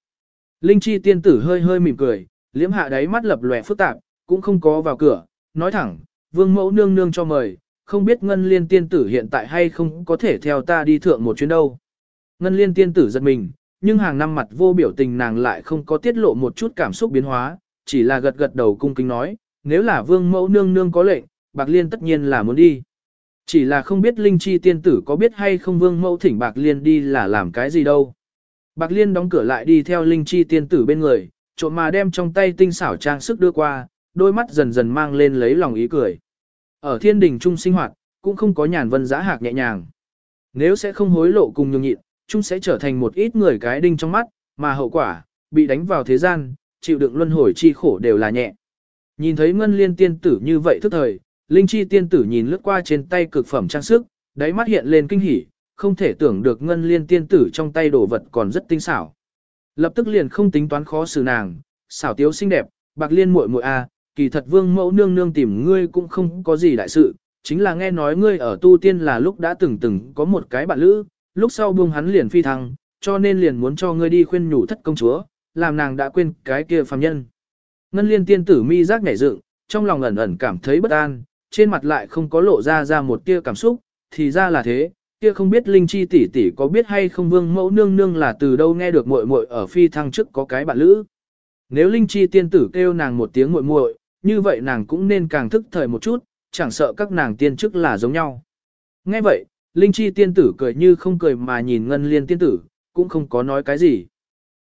Linh chi tiên tử hơi hơi mỉm cười, liễm hạ đáy mắt lập lòe phức tạp, cũng không có vào cửa, nói thẳng, vương mẫu nương nương cho mời, không biết ngân liên tiên tử hiện tại hay không có thể theo ta đi thượng một chuyến đâu. Ngân liên tiên tử giật mình, nhưng hàng năm mặt vô biểu tình nàng lại không có tiết lộ một chút cảm xúc biến hóa, chỉ là gật gật đầu cung kính nói, nếu là vương mẫu nương nương có lệnh, bạc liên tất nhiên là muốn đi. Chỉ là không biết linh chi tiên tử có biết hay không vương mẫu thỉnh bạc liên đi là làm cái gì đâu. Bạc liên đóng cửa lại đi theo linh chi tiên tử bên người, trộm mà đem trong tay tinh xảo trang sức đưa qua, đôi mắt dần dần mang lên lấy lòng ý cười. Ở thiên đình trung sinh hoạt, cũng không có nhàn vân giã hạc nhẹ nhàng. Nếu sẽ không hối lộ cùng nhường nhịn, chúng sẽ trở thành một ít người cái đinh trong mắt, mà hậu quả, bị đánh vào thế gian, chịu đựng luân hồi chi khổ đều là nhẹ. Nhìn thấy ngân liên tiên tử như vậy thức thời, linh chi tiên tử nhìn lướt qua trên tay cực phẩm trang sức, đáy mắt hiện lên kinh hỉ, không thể tưởng được ngân liên tiên tử trong tay đồ vật còn rất tinh xảo. Lập tức liền không tính toán khó xử nàng, xảo tiếu xinh đẹp, bạc liên muội muội a, kỳ thật vương mẫu nương nương tìm ngươi cũng không có gì đại sự, chính là nghe nói ngươi ở tu tiên là lúc đã từng từng có một cái bạn lữ, lúc sau buông hắn liền phi thăng, cho nên liền muốn cho ngươi đi khuyên nhủ thất công chúa, làm nàng đã quên cái kia phàm nhân. Ngân liên tiên tử mi giác nhảy dựng, trong lòng ẩn ẩn cảm thấy bất an, trên mặt lại không có lộ ra ra một tia cảm xúc, thì ra là thế, kia không biết linh chi tỷ tỷ có biết hay không vương mẫu nương nương là từ đâu nghe được muội muội ở phi thăng trước có cái bạn lữ. Nếu linh chi tiên tử kêu nàng một tiếng muội muội, như vậy nàng cũng nên càng thức thời một chút, chẳng sợ các nàng tiên chức là giống nhau. Nghe vậy, Linh Chi tiên tử cười như không cười mà nhìn Ngân Liên tiên tử, cũng không có nói cái gì.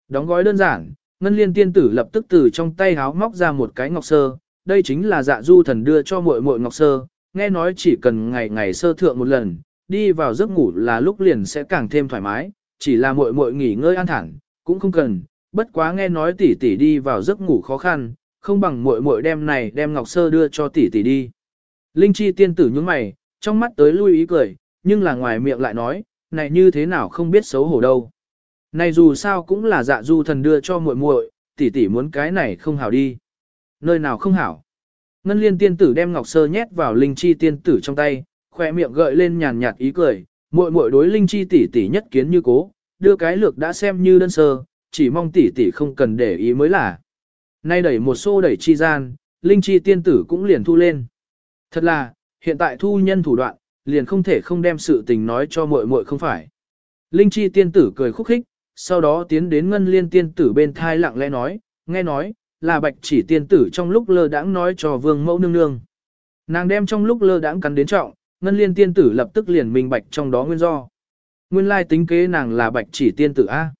Đóng gói đơn giản, Ngân Liên tiên tử lập tức từ trong tay háo móc ra một cái ngọc sơ, đây chính là dạ du thần đưa cho muội muội ngọc sơ, nghe nói chỉ cần ngày ngày sơ thượng một lần, đi vào giấc ngủ là lúc liền sẽ càng thêm thoải mái, chỉ là muội muội nghỉ ngơi an thản, cũng không cần, bất quá nghe nói tỷ tỷ đi vào giấc ngủ khó khăn, không bằng muội muội đem này đem ngọc sơ đưa cho tỷ tỷ đi. Linh chi tiên tử nhướng mày, trong mắt tới lui ý cười, nhưng là ngoài miệng lại nói, này như thế nào không biết xấu hổ đâu. Này dù sao cũng là dạ du thần đưa cho muội muội, tỷ tỷ muốn cái này không hảo đi. nơi nào không hảo. Ngân liên tiên tử đem ngọc sơ nhét vào linh chi tiên tử trong tay, khoe miệng gợi lên nhàn nhạt ý cười, muội muội đối linh chi tỷ tỷ nhất kiến như cố, đưa cái lược đã xem như đơn sơ, chỉ mong tỷ tỷ không cần để ý mới là. Nay đẩy một xô đẩy chi gian, linh chi tiên tử cũng liền thu lên. Thật là, hiện tại thu nhân thủ đoạn, liền không thể không đem sự tình nói cho muội muội không phải. Linh chi tiên tử cười khúc khích, sau đó tiến đến ngân liên tiên tử bên thai lặng lẽ nói, nghe nói, là bạch chỉ tiên tử trong lúc lơ đãng nói cho vương mẫu nương nương. Nàng đem trong lúc lơ đãng cắn đến trọng, ngân liên tiên tử lập tức liền minh bạch trong đó nguyên do. Nguyên lai tính kế nàng là bạch chỉ tiên tử A.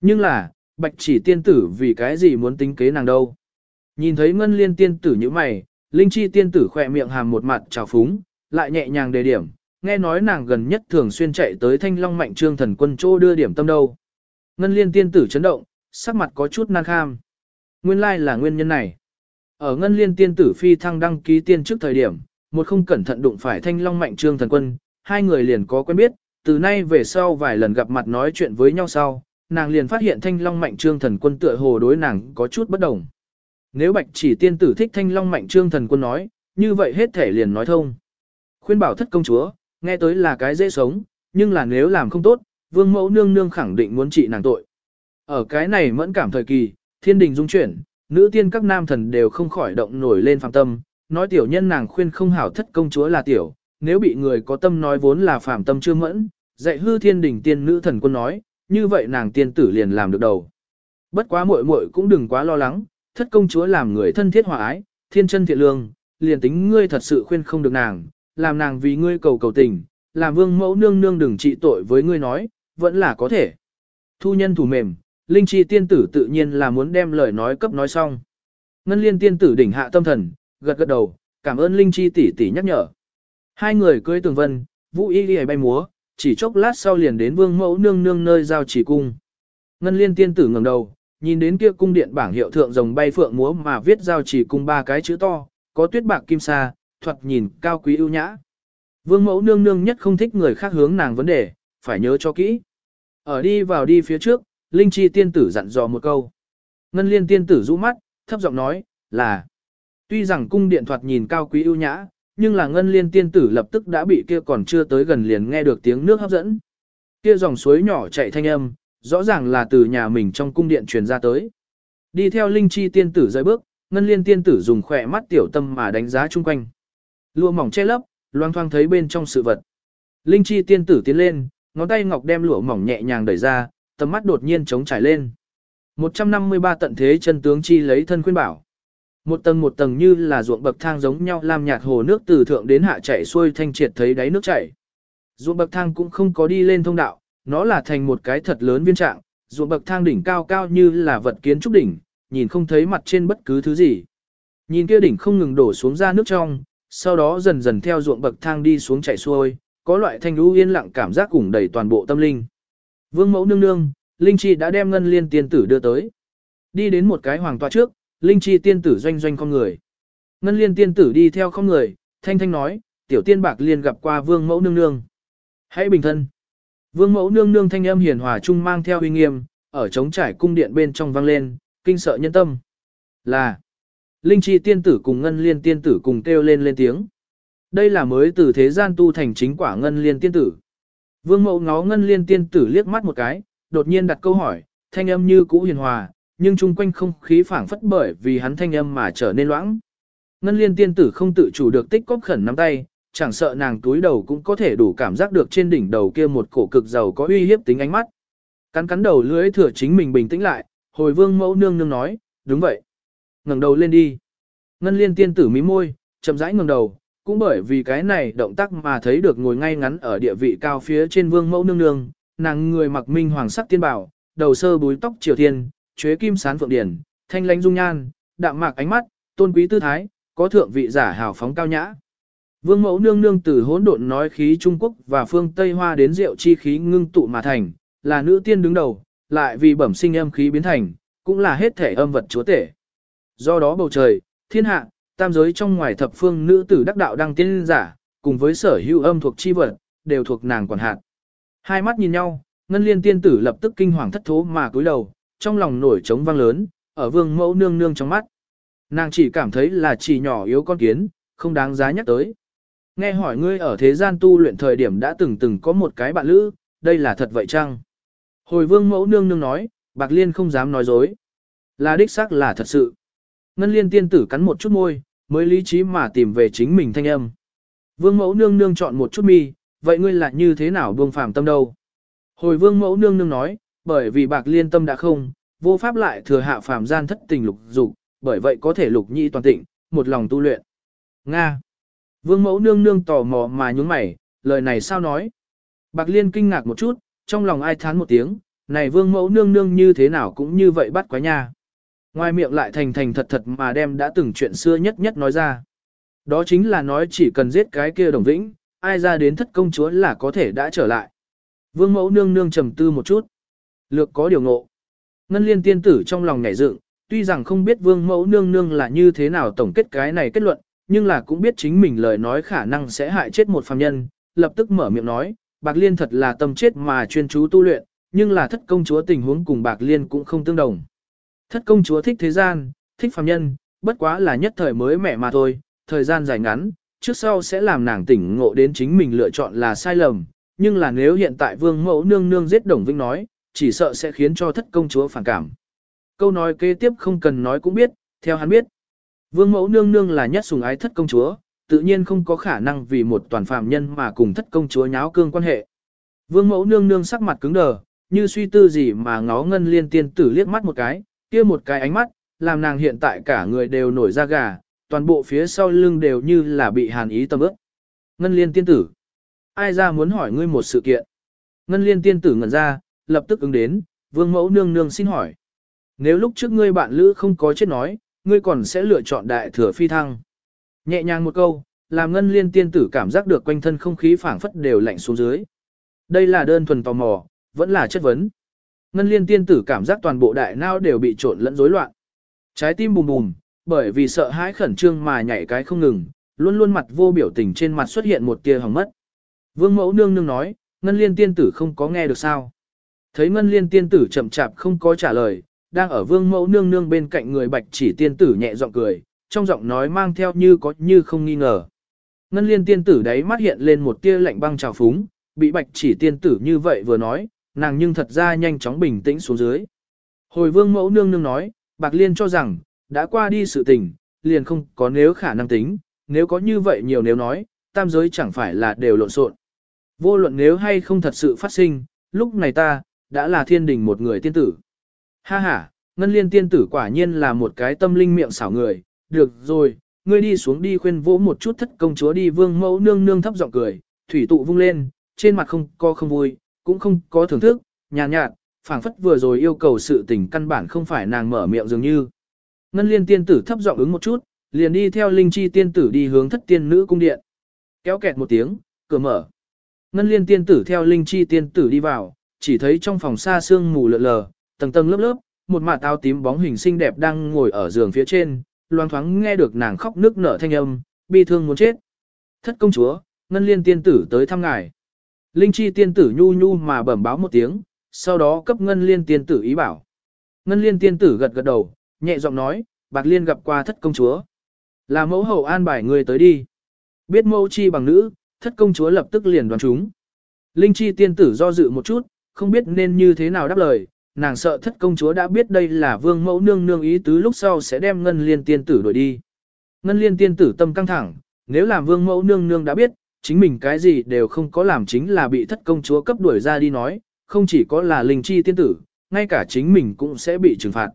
Nhưng là, bạch chỉ tiên tử vì cái gì muốn tính kế nàng đâu. Nhìn thấy ngân liên tiên tử như mày, linh chi tiên tử khỏe miệng hàm một mặt trào phúng, lại nhẹ nhàng đề điểm, nghe nói nàng gần nhất thường xuyên chạy tới thanh long mạnh trương thần quân chỗ đưa điểm tâm đâu. Ngân liên tiên tử chấn động, sắc mặt có chút nan kham. Nguyên lai là nguyên nhân này. Ở ngân liên tiên tử phi thăng đăng ký tiên trước thời điểm, một không cẩn thận đụng phải thanh long mạnh trương thần quân, hai người liền có quen biết, từ nay về sau vài lần gặp mặt nói chuyện với nhau sau, nàng liền phát hiện thanh long mạnh trương thần quân tựa hồ đối nàng có chút bất đồng. Nếu bạch chỉ tiên tử thích thanh long mạnh trương thần quân nói, như vậy hết thể liền nói thông. Khuyên bảo thất công chúa, nghe tới là cái dễ sống, nhưng là nếu làm không tốt, vương mẫu nương nương khẳng định muốn trị nàng tội. Ở cái này mẫn cảm thời kỳ, thiên đình dung chuyển, nữ tiên các nam thần đều không khỏi động nổi lên phạm tâm, nói tiểu nhân nàng khuyên không hảo thất công chúa là tiểu, nếu bị người có tâm nói vốn là phạm tâm chưa mẫn, dạy hư thiên đình tiên nữ thần quân nói, như vậy nàng tiên tử liền làm được đầu. Bất quá muội muội cũng đừng quá lo lắng, thất công chúa làm người thân thiết hòa ái, thiên chân thiện lương, liền tính ngươi thật sự khuyên không được nàng, làm nàng vì ngươi cầu cầu tình, làm vương mẫu nương nương đừng trị tội với ngươi nói, vẫn là có thể. Thu nhân thủ mềm, linh chi tiên tử tự nhiên là muốn đem lời nói cấp nói xong. Ngân liên tiên tử đỉnh hạ tâm thần, gật gật đầu, cảm ơn linh chi tỷ tỷ nhắc nhở. Hai người cưới tường vân, vũ y đi bay múa, chỉ chốc lát sau liền đến vương mẫu nương nương nơi giao chỉ cung. Ngân liên tiên tử ngẩng đầu, nhìn đến kia cung điện bảng hiệu thượng rồng bay phượng múa mà viết giao chỉ cung ba cái chữ to, có tuyết bạc kim sa, thuật nhìn cao quý ưu nhã. Vương mẫu nương nương nhất không thích người khác hướng nàng vấn đề, phải nhớ cho kỹ. Ở đi vào đi phía trước, Linh Chi tiên tử dặn dò một câu. Ngân liên tiên tử rũ mắt, thấp giọng nói, là. Tuy rằng cung điện thoạt nhìn cao quý ưu nhã, nhưng là ngân liên tiên tử lập tức đã bị kia còn chưa tới gần liền nghe được tiếng nước hấp dẫn. Kia dòng suối nhỏ chạy thanh âm, rõ ràng là từ nhà mình trong cung điện truyền ra tới. Đi theo linh chi tiên tử rơi bước, ngân liên tiên tử dùng khỏe mắt tiểu tâm mà đánh giá chung quanh. Lụa mỏng che lấp, loang thoang thấy bên trong sự vật. Linh chi tiên tử tiến lên, ngón tay ngọc đem lụa mỏng nhẹ nhàng đẩy ra, tầm mắt đột nhiên trống trải lên. 153 tận thế chân tướng chi lấy thân khuyên bảo. Một tầng một tầng như là ruộng bậc thang giống nhau làm nhạt hồ nước từ thượng đến hạ chảy xuôi thanh triệt thấy đáy nước chảy. Ruộng bậc thang cũng không có đi lên thông đạo, nó là thành một cái thật lớn viên trạng, ruộng bậc thang đỉnh cao cao như là vật kiến trúc đỉnh, nhìn không thấy mặt trên bất cứ thứ gì. Nhìn kia đỉnh không ngừng đổ xuống ra nước trong, sau đó dần dần theo ruộng bậc thang đi xuống chảy xuôi, có loại thanh lũ yên lặng cảm giác cùng đầy toàn bộ tâm linh. Vương mẫu nương nương, Linh Chi đã đem ngân liên tiên tử đưa tới. Đi đến một cái hoàng toa trước, Linh Chi tiên tử doanh doanh con người. Ngân liên tiên tử đi theo không người, thanh thanh nói, tiểu tiên bạc liên gặp qua vương mẫu nương nương. Hãy bình thân. Vương mẫu nương nương thanh âm hiền hòa trung mang theo uy nghiêm, ở trống trải cung điện bên trong vang lên, kinh sợ nhân tâm. Là, Linh Chi tiên tử cùng Ngân liên tiên tử cùng kêu lên lên tiếng. Đây là mới từ thế gian tu thành chính quả Ngân liên tiên tử. Vương mẫu ngó Ngân liên tiên tử liếc mắt một cái, đột nhiên đặt câu hỏi, thanh âm như cũ hiền hòa, nhưng chung quanh không khí phảng phất bởi vì hắn thanh âm mà trở nên loãng. Ngân liên tiên tử không tự chủ được tích cóp khẩn nắm tay, chẳng sợ nàng túi đầu cũng có thể đủ cảm giác được trên đỉnh đầu kia một cổ cực giàu có uy hiếp tính ánh mắt. Cắn cắn đầu lưỡi thừa chính mình bình tĩnh lại, hồi vương mẫu nương nương nói, đúng vậy. ngẩng đầu lên đi. Ngân liên tiên tử mí môi, chậm rãi ngẩng đầu, cũng bởi vì cái này động tác mà thấy được ngồi ngay ngắn ở địa vị cao phía trên vương mẫu nương nương, nàng người mặc minh hoàng sắc tiên bảo, đầu sơ búi tóc triều thiên, chuế kim sán phượng điển, thanh lãnh dung nhan, đạm mạc ánh mắt, tôn quý tư thái, có thượng vị giả hào phóng cao nhã. Vương mẫu nương nương từ hỗn độn nói khí Trung Quốc và phương Tây Hoa đến rượu chi khí ngưng tụ mà thành, là nữ tiên đứng đầu, lại vì bẩm sinh âm khí biến thành, cũng là hết thể âm vật chúa tể. Do đó bầu trời, thiên hạ, tam giới trong ngoài thập phương nữ tử đắc đạo đăng tiên giả, cùng với sở hữu âm thuộc chi vật, đều thuộc nàng quản hạt. Hai mắt nhìn nhau, ngân liên tiên tử lập tức kinh hoàng thất thố mà cúi đầu, trong lòng nổi trống vang lớn, ở vương mẫu nương nương trong mắt. Nàng chỉ cảm thấy là chỉ nhỏ yếu con kiến, không đáng giá nhắc tới. Nghe hỏi ngươi ở thế gian tu luyện thời điểm đã từng từng có một cái bạn lữ, đây là thật vậy chăng? Hồi vương mẫu nương nương nói, bạc liên không dám nói dối. Là đích xác là thật sự. Ngân liên tiên tử cắn một chút môi, mới lý trí mà tìm về chính mình thanh âm. Vương mẫu nương nương chọn một chút mi, vậy ngươi là như thế nào buông phàm tâm đâu? Hồi vương mẫu nương nương nói, bởi vì bạc liên tâm đã không, vô pháp lại thừa hạ phàm gian thất tình lục dục, bởi vậy có thể lục nhị toàn tịnh, một lòng tu luyện. Nga. Vương mẫu nương nương tò mò mà nhún mày, lời này sao nói? Bạc liên kinh ngạc một chút, trong lòng ai thán một tiếng, này vương mẫu nương nương như thế nào cũng như vậy bắt quá nha. Ngoài miệng lại thành thành thật thật mà đem đã từng chuyện xưa nhất nhất nói ra. Đó chính là nói chỉ cần giết cái kia đồng vĩnh, ai ra đến thất công chúa là có thể đã trở lại. Vương mẫu nương nương trầm tư một chút. Lược có điều ngộ. Ngân liên tiên tử trong lòng nhảy dựng, tuy rằng không biết vương mẫu nương nương là như thế nào tổng kết cái này kết luận, nhưng là cũng biết chính mình lời nói khả năng sẽ hại chết một phàm nhân, lập tức mở miệng nói, Bạc Liên thật là tâm chết mà chuyên chú tu luyện, nhưng là thất công chúa tình huống cùng Bạc Liên cũng không tương đồng. Thất công chúa thích thế gian, thích phàm nhân, bất quá là nhất thời mới mẻ mà thôi, thời gian dài ngắn, trước sau sẽ làm nàng tỉnh ngộ đến chính mình lựa chọn là sai lầm, nhưng là nếu hiện tại vương mẫu nương nương giết đồng vinh nói, chỉ sợ sẽ khiến cho thất công chúa phản cảm. Câu nói kế tiếp không cần nói cũng biết, theo hắn biết. Vương mẫu nương nương là nhất sùng ái thất công chúa, tự nhiên không có khả năng vì một toàn phạm nhân mà cùng thất công chúa nháo cương quan hệ. Vương mẫu nương nương sắc mặt cứng đờ, như suy tư gì mà ngó ngân liên tiên tử liếc mắt một cái, kia một cái ánh mắt, làm nàng hiện tại cả người đều nổi da gà, toàn bộ phía sau lưng đều như là bị hàn ý tâm ướt. Ngân liên tiên tử, ai ra muốn hỏi ngươi một sự kiện. Ngân liên tiên tử ngẩn ra, lập tức ứng đến, vương mẫu nương nương xin hỏi. Nếu lúc trước ngươi bạn lữ không có chết nói, ngươi còn sẽ lựa chọn đại thừa phi thăng. Nhẹ nhàng một câu, làm ngân liên tiên tử cảm giác được quanh thân không khí phảng phất đều lạnh xuống dưới. Đây là đơn thuần tò mò, vẫn là chất vấn. Ngân liên tiên tử cảm giác toàn bộ đại não đều bị trộn lẫn rối loạn. Trái tim bùm bùm, bởi vì sợ hãi khẩn trương mà nhảy cái không ngừng, luôn luôn mặt vô biểu tình trên mặt xuất hiện một tia hỏng mất. Vương mẫu nương nương nói, ngân liên tiên tử không có nghe được sao. Thấy ngân liên tiên tử chậm chạp không có trả lời, đang ở vương mẫu nương nương bên cạnh người bạch chỉ tiên tử nhẹ giọng cười, trong giọng nói mang theo như có như không nghi ngờ. Ngân liên tiên tử đấy mắt hiện lên một tia lạnh băng trào phúng, bị bạch chỉ tiên tử như vậy vừa nói, nàng nhưng thật ra nhanh chóng bình tĩnh xuống dưới. Hồi vương mẫu nương nương nói, bạc liên cho rằng, đã qua đi sự tình, liền không có nếu khả năng tính, nếu có như vậy nhiều nếu nói, tam giới chẳng phải là đều lộn xộn. Vô luận nếu hay không thật sự phát sinh, lúc này ta, đã là thiên đình một người tiên tử. Ha ha, Ngân Liên tiên tử quả nhiên là một cái tâm linh miệng xảo người, được rồi, ngươi đi xuống đi khuyên vỗ một chút thất công chúa đi vương mẫu nương nương thấp giọng cười, thủy tụ vung lên, trên mặt không có không vui, cũng không có thưởng thức, nhàn nhạt, nhạt phảng phất vừa rồi yêu cầu sự tình căn bản không phải nàng mở miệng dường như. Ngân liên tiên tử thấp giọng ứng một chút, liền đi theo linh chi tiên tử đi hướng thất tiên nữ cung điện. Kéo kẹt một tiếng, cửa mở. Ngân liên tiên tử theo linh chi tiên tử đi vào, chỉ thấy trong phòng xa sương mù lờ lờ, tầng tầng lớp lớp, một mạ táo tím bóng hình xinh đẹp đang ngồi ở giường phía trên, loang thoáng nghe được nàng khóc nước nở thanh âm, bi thương muốn chết. Thất công chúa, ngân liên tiên tử tới thăm ngài. Linh chi tiên tử nhu nhu mà bẩm báo một tiếng, sau đó cấp ngân liên tiên tử ý bảo. Ngân liên tiên tử gật gật đầu, nhẹ giọng nói, bạc liên gặp qua thất công chúa. Là mẫu hậu an bài người tới đi. Biết mẫu chi bằng nữ, thất công chúa lập tức liền đoán chúng. Linh chi tiên tử do dự một chút, không biết nên như thế nào đáp lời, nàng sợ thất công chúa đã biết đây là vương mẫu nương nương ý tứ lúc sau sẽ đem ngân liên tiên tử đuổi đi. Ngân liên tiên tử tâm căng thẳng, nếu làm vương mẫu nương nương đã biết, chính mình cái gì đều không có làm chính là bị thất công chúa cấp đuổi ra đi nói, không chỉ có là linh chi tiên tử, ngay cả chính mình cũng sẽ bị trừng phạt.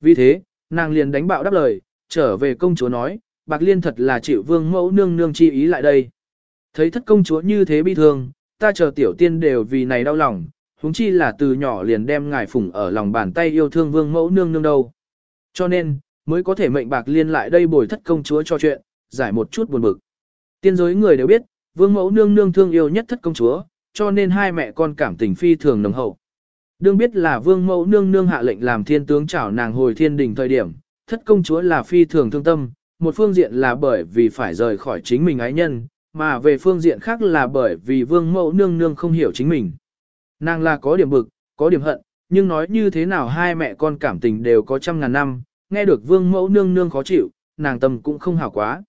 Vì thế, nàng liền đánh bạo đáp lời, trở về công chúa nói, bạc liên thật là chịu vương mẫu nương nương chi ý lại đây. Thấy thất công chúa như thế bi thương, ta chờ tiểu tiên đều vì này đau lòng, huống chi là từ nhỏ liền đem ngài phụng ở lòng bàn tay yêu thương vương mẫu nương nương đâu. Cho nên, mới có thể mệnh bạc liên lại đây bồi thất công chúa cho chuyện, giải một chút buồn bực. Tiên giới người đều biết, vương mẫu nương nương thương yêu nhất thất công chúa, cho nên hai mẹ con cảm tình phi thường nồng hậu. Đương biết là vương mẫu nương nương hạ lệnh làm thiên tướng chảo nàng hồi thiên đình thời điểm, thất công chúa là phi thường thương tâm, một phương diện là bởi vì phải rời khỏi chính mình ái nhân, mà về phương diện khác là bởi vì vương mẫu nương nương không hiểu chính mình. Nàng là có điểm bực, có điểm hận, nhưng nói như thế nào hai mẹ con cảm tình đều có trăm ngàn năm, nghe được vương mẫu nương nương khó chịu, nàng tâm cũng không hảo quá.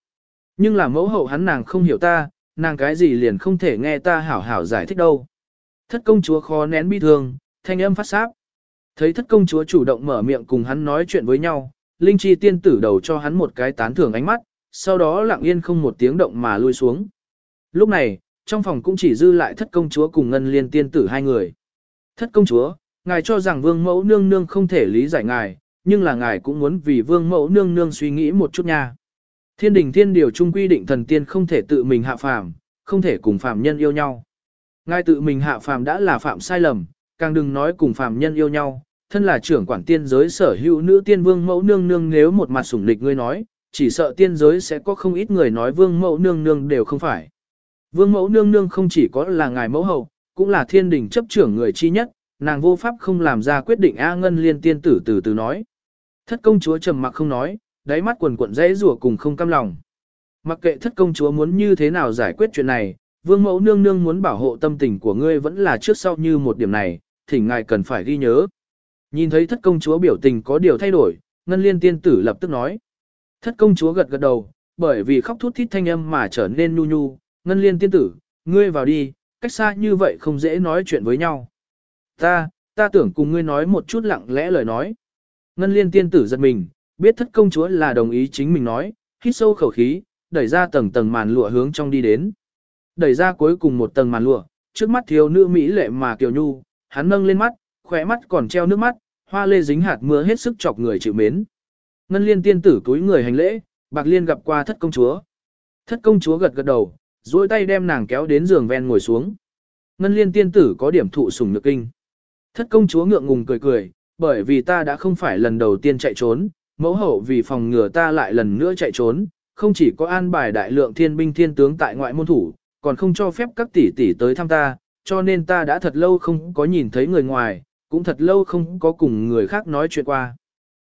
Nhưng là mẫu hậu hắn nàng không hiểu ta, nàng cái gì liền không thể nghe ta hảo hảo giải thích đâu. Thất công chúa khó nén bi thương, thanh âm phát sáp. Thấy thất công chúa chủ động mở miệng cùng hắn nói chuyện với nhau, Linh Chi tiên tử đầu cho hắn một cái tán thưởng ánh mắt, sau đó lặng yên không một tiếng động mà lui xuống. Lúc này, trong phòng cũng chỉ dư lại thất công chúa cùng ngân liên tiên tử hai người. Thất công chúa, ngài cho rằng vương mẫu nương nương không thể lý giải ngài, nhưng là ngài cũng muốn vì vương mẫu nương nương suy nghĩ một chút nha. Thiên đình thiên điều chung quy định thần tiên không thể tự mình hạ phàm, không thể cùng phàm nhân yêu nhau. Ngài tự mình hạ phàm đã là phạm sai lầm, càng đừng nói cùng phàm nhân yêu nhau. Thân là trưởng quản tiên giới sở hữu nữ tiên vương mẫu nương nương nếu một mặt sủng lịch ngươi nói, chỉ sợ tiên giới sẽ có không ít người nói vương mẫu nương nương đều không phải. Vương mẫu nương nương không chỉ có là ngài mẫu hậu, cũng là thiên đình chấp trưởng người chi nhất, nàng vô pháp không làm ra quyết định A Ngân liên tiên tử từ từ nói. Thất công chúa trầm mặc không nói, đáy mắt quần quận dãy rủa cùng không cam lòng. Mặc kệ thất công chúa muốn như thế nào giải quyết chuyện này, vương mẫu nương nương muốn bảo hộ tâm tình của ngươi vẫn là trước sau như một điểm này, thỉnh ngài cần phải ghi nhớ. Nhìn thấy thất công chúa biểu tình có điều thay đổi, ngân liên tiên tử lập tức nói. Thất công chúa gật gật đầu, bởi vì khóc thút thít thanh âm mà trở nên nhu nhu, ngân liên tiên tử, ngươi vào đi, cách xa như vậy không dễ nói chuyện với nhau. Ta, ta tưởng cùng ngươi nói một chút lặng lẽ lời nói. Ngân liên tiên tử giật mình, biết thất công chúa là đồng ý chính mình nói, hít sâu khẩu khí, đẩy ra tầng tầng màn lụa hướng trong đi đến. Đẩy ra cuối cùng một tầng màn lụa, trước mắt thiếu nữ Mỹ lệ mà kiều nhu, hắn nâng lên mắt, khỏe mắt còn treo nước mắt, hoa lê dính hạt mưa hết sức chọc người chịu mến. Ngân liên tiên tử cúi người hành lễ, bạc liên gặp qua thất công chúa. Thất công chúa gật gật đầu, duỗi tay đem nàng kéo đến giường ven ngồi xuống. Ngân liên tiên tử có điểm thụ sủng nhược kinh. Thất công chúa ngượng ngùng cười cười, bởi vì ta đã không phải lần đầu tiên chạy trốn, mẫu hậu vì phòng ngừa ta lại lần nữa chạy trốn, không chỉ có an bài đại lượng thiên binh thiên tướng tại ngoại môn thủ, còn không cho phép các tỷ tỷ tới thăm ta, cho nên ta đã thật lâu không có nhìn thấy người ngoài, cũng thật lâu không có cùng người khác nói chuyện qua.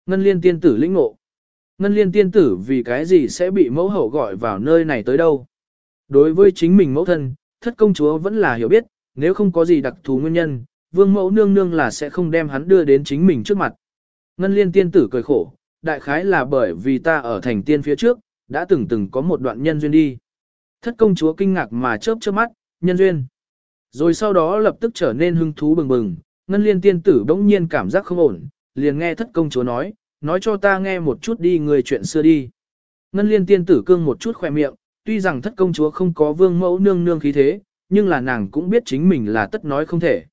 Ngân liên tiên tử lĩnh ngộ. Ngân liên tiên tử vì cái gì sẽ bị mẫu hậu gọi vào nơi này tới đâu? Đối với chính mình mẫu thân, thất công chúa vẫn là hiểu biết, nếu không có gì đặc thù nguyên nhân, vương mẫu nương nương là sẽ không đem hắn đưa đến chính mình trước mặt. Ngân liên tiên tử cười khổ, đại khái là bởi vì ta ở thành tiên phía trước, đã từng từng có một đoạn nhân duyên đi. Thất công chúa kinh ngạc mà chớp chớp mắt, nhân duyên. Rồi sau đó lập tức trở nên hưng thú bừng bừng, ngân liên tiên tử bỗng nhiên cảm giác không ổn, liền nghe thất công chúa nói, nói cho ta nghe một chút đi người chuyện xưa đi. Ngân liên tiên tử cương một chút khỏe miệng, tuy rằng thất công chúa không có vương mẫu nương nương khí thế, nhưng là nàng cũng biết chính mình là tất nói không thể.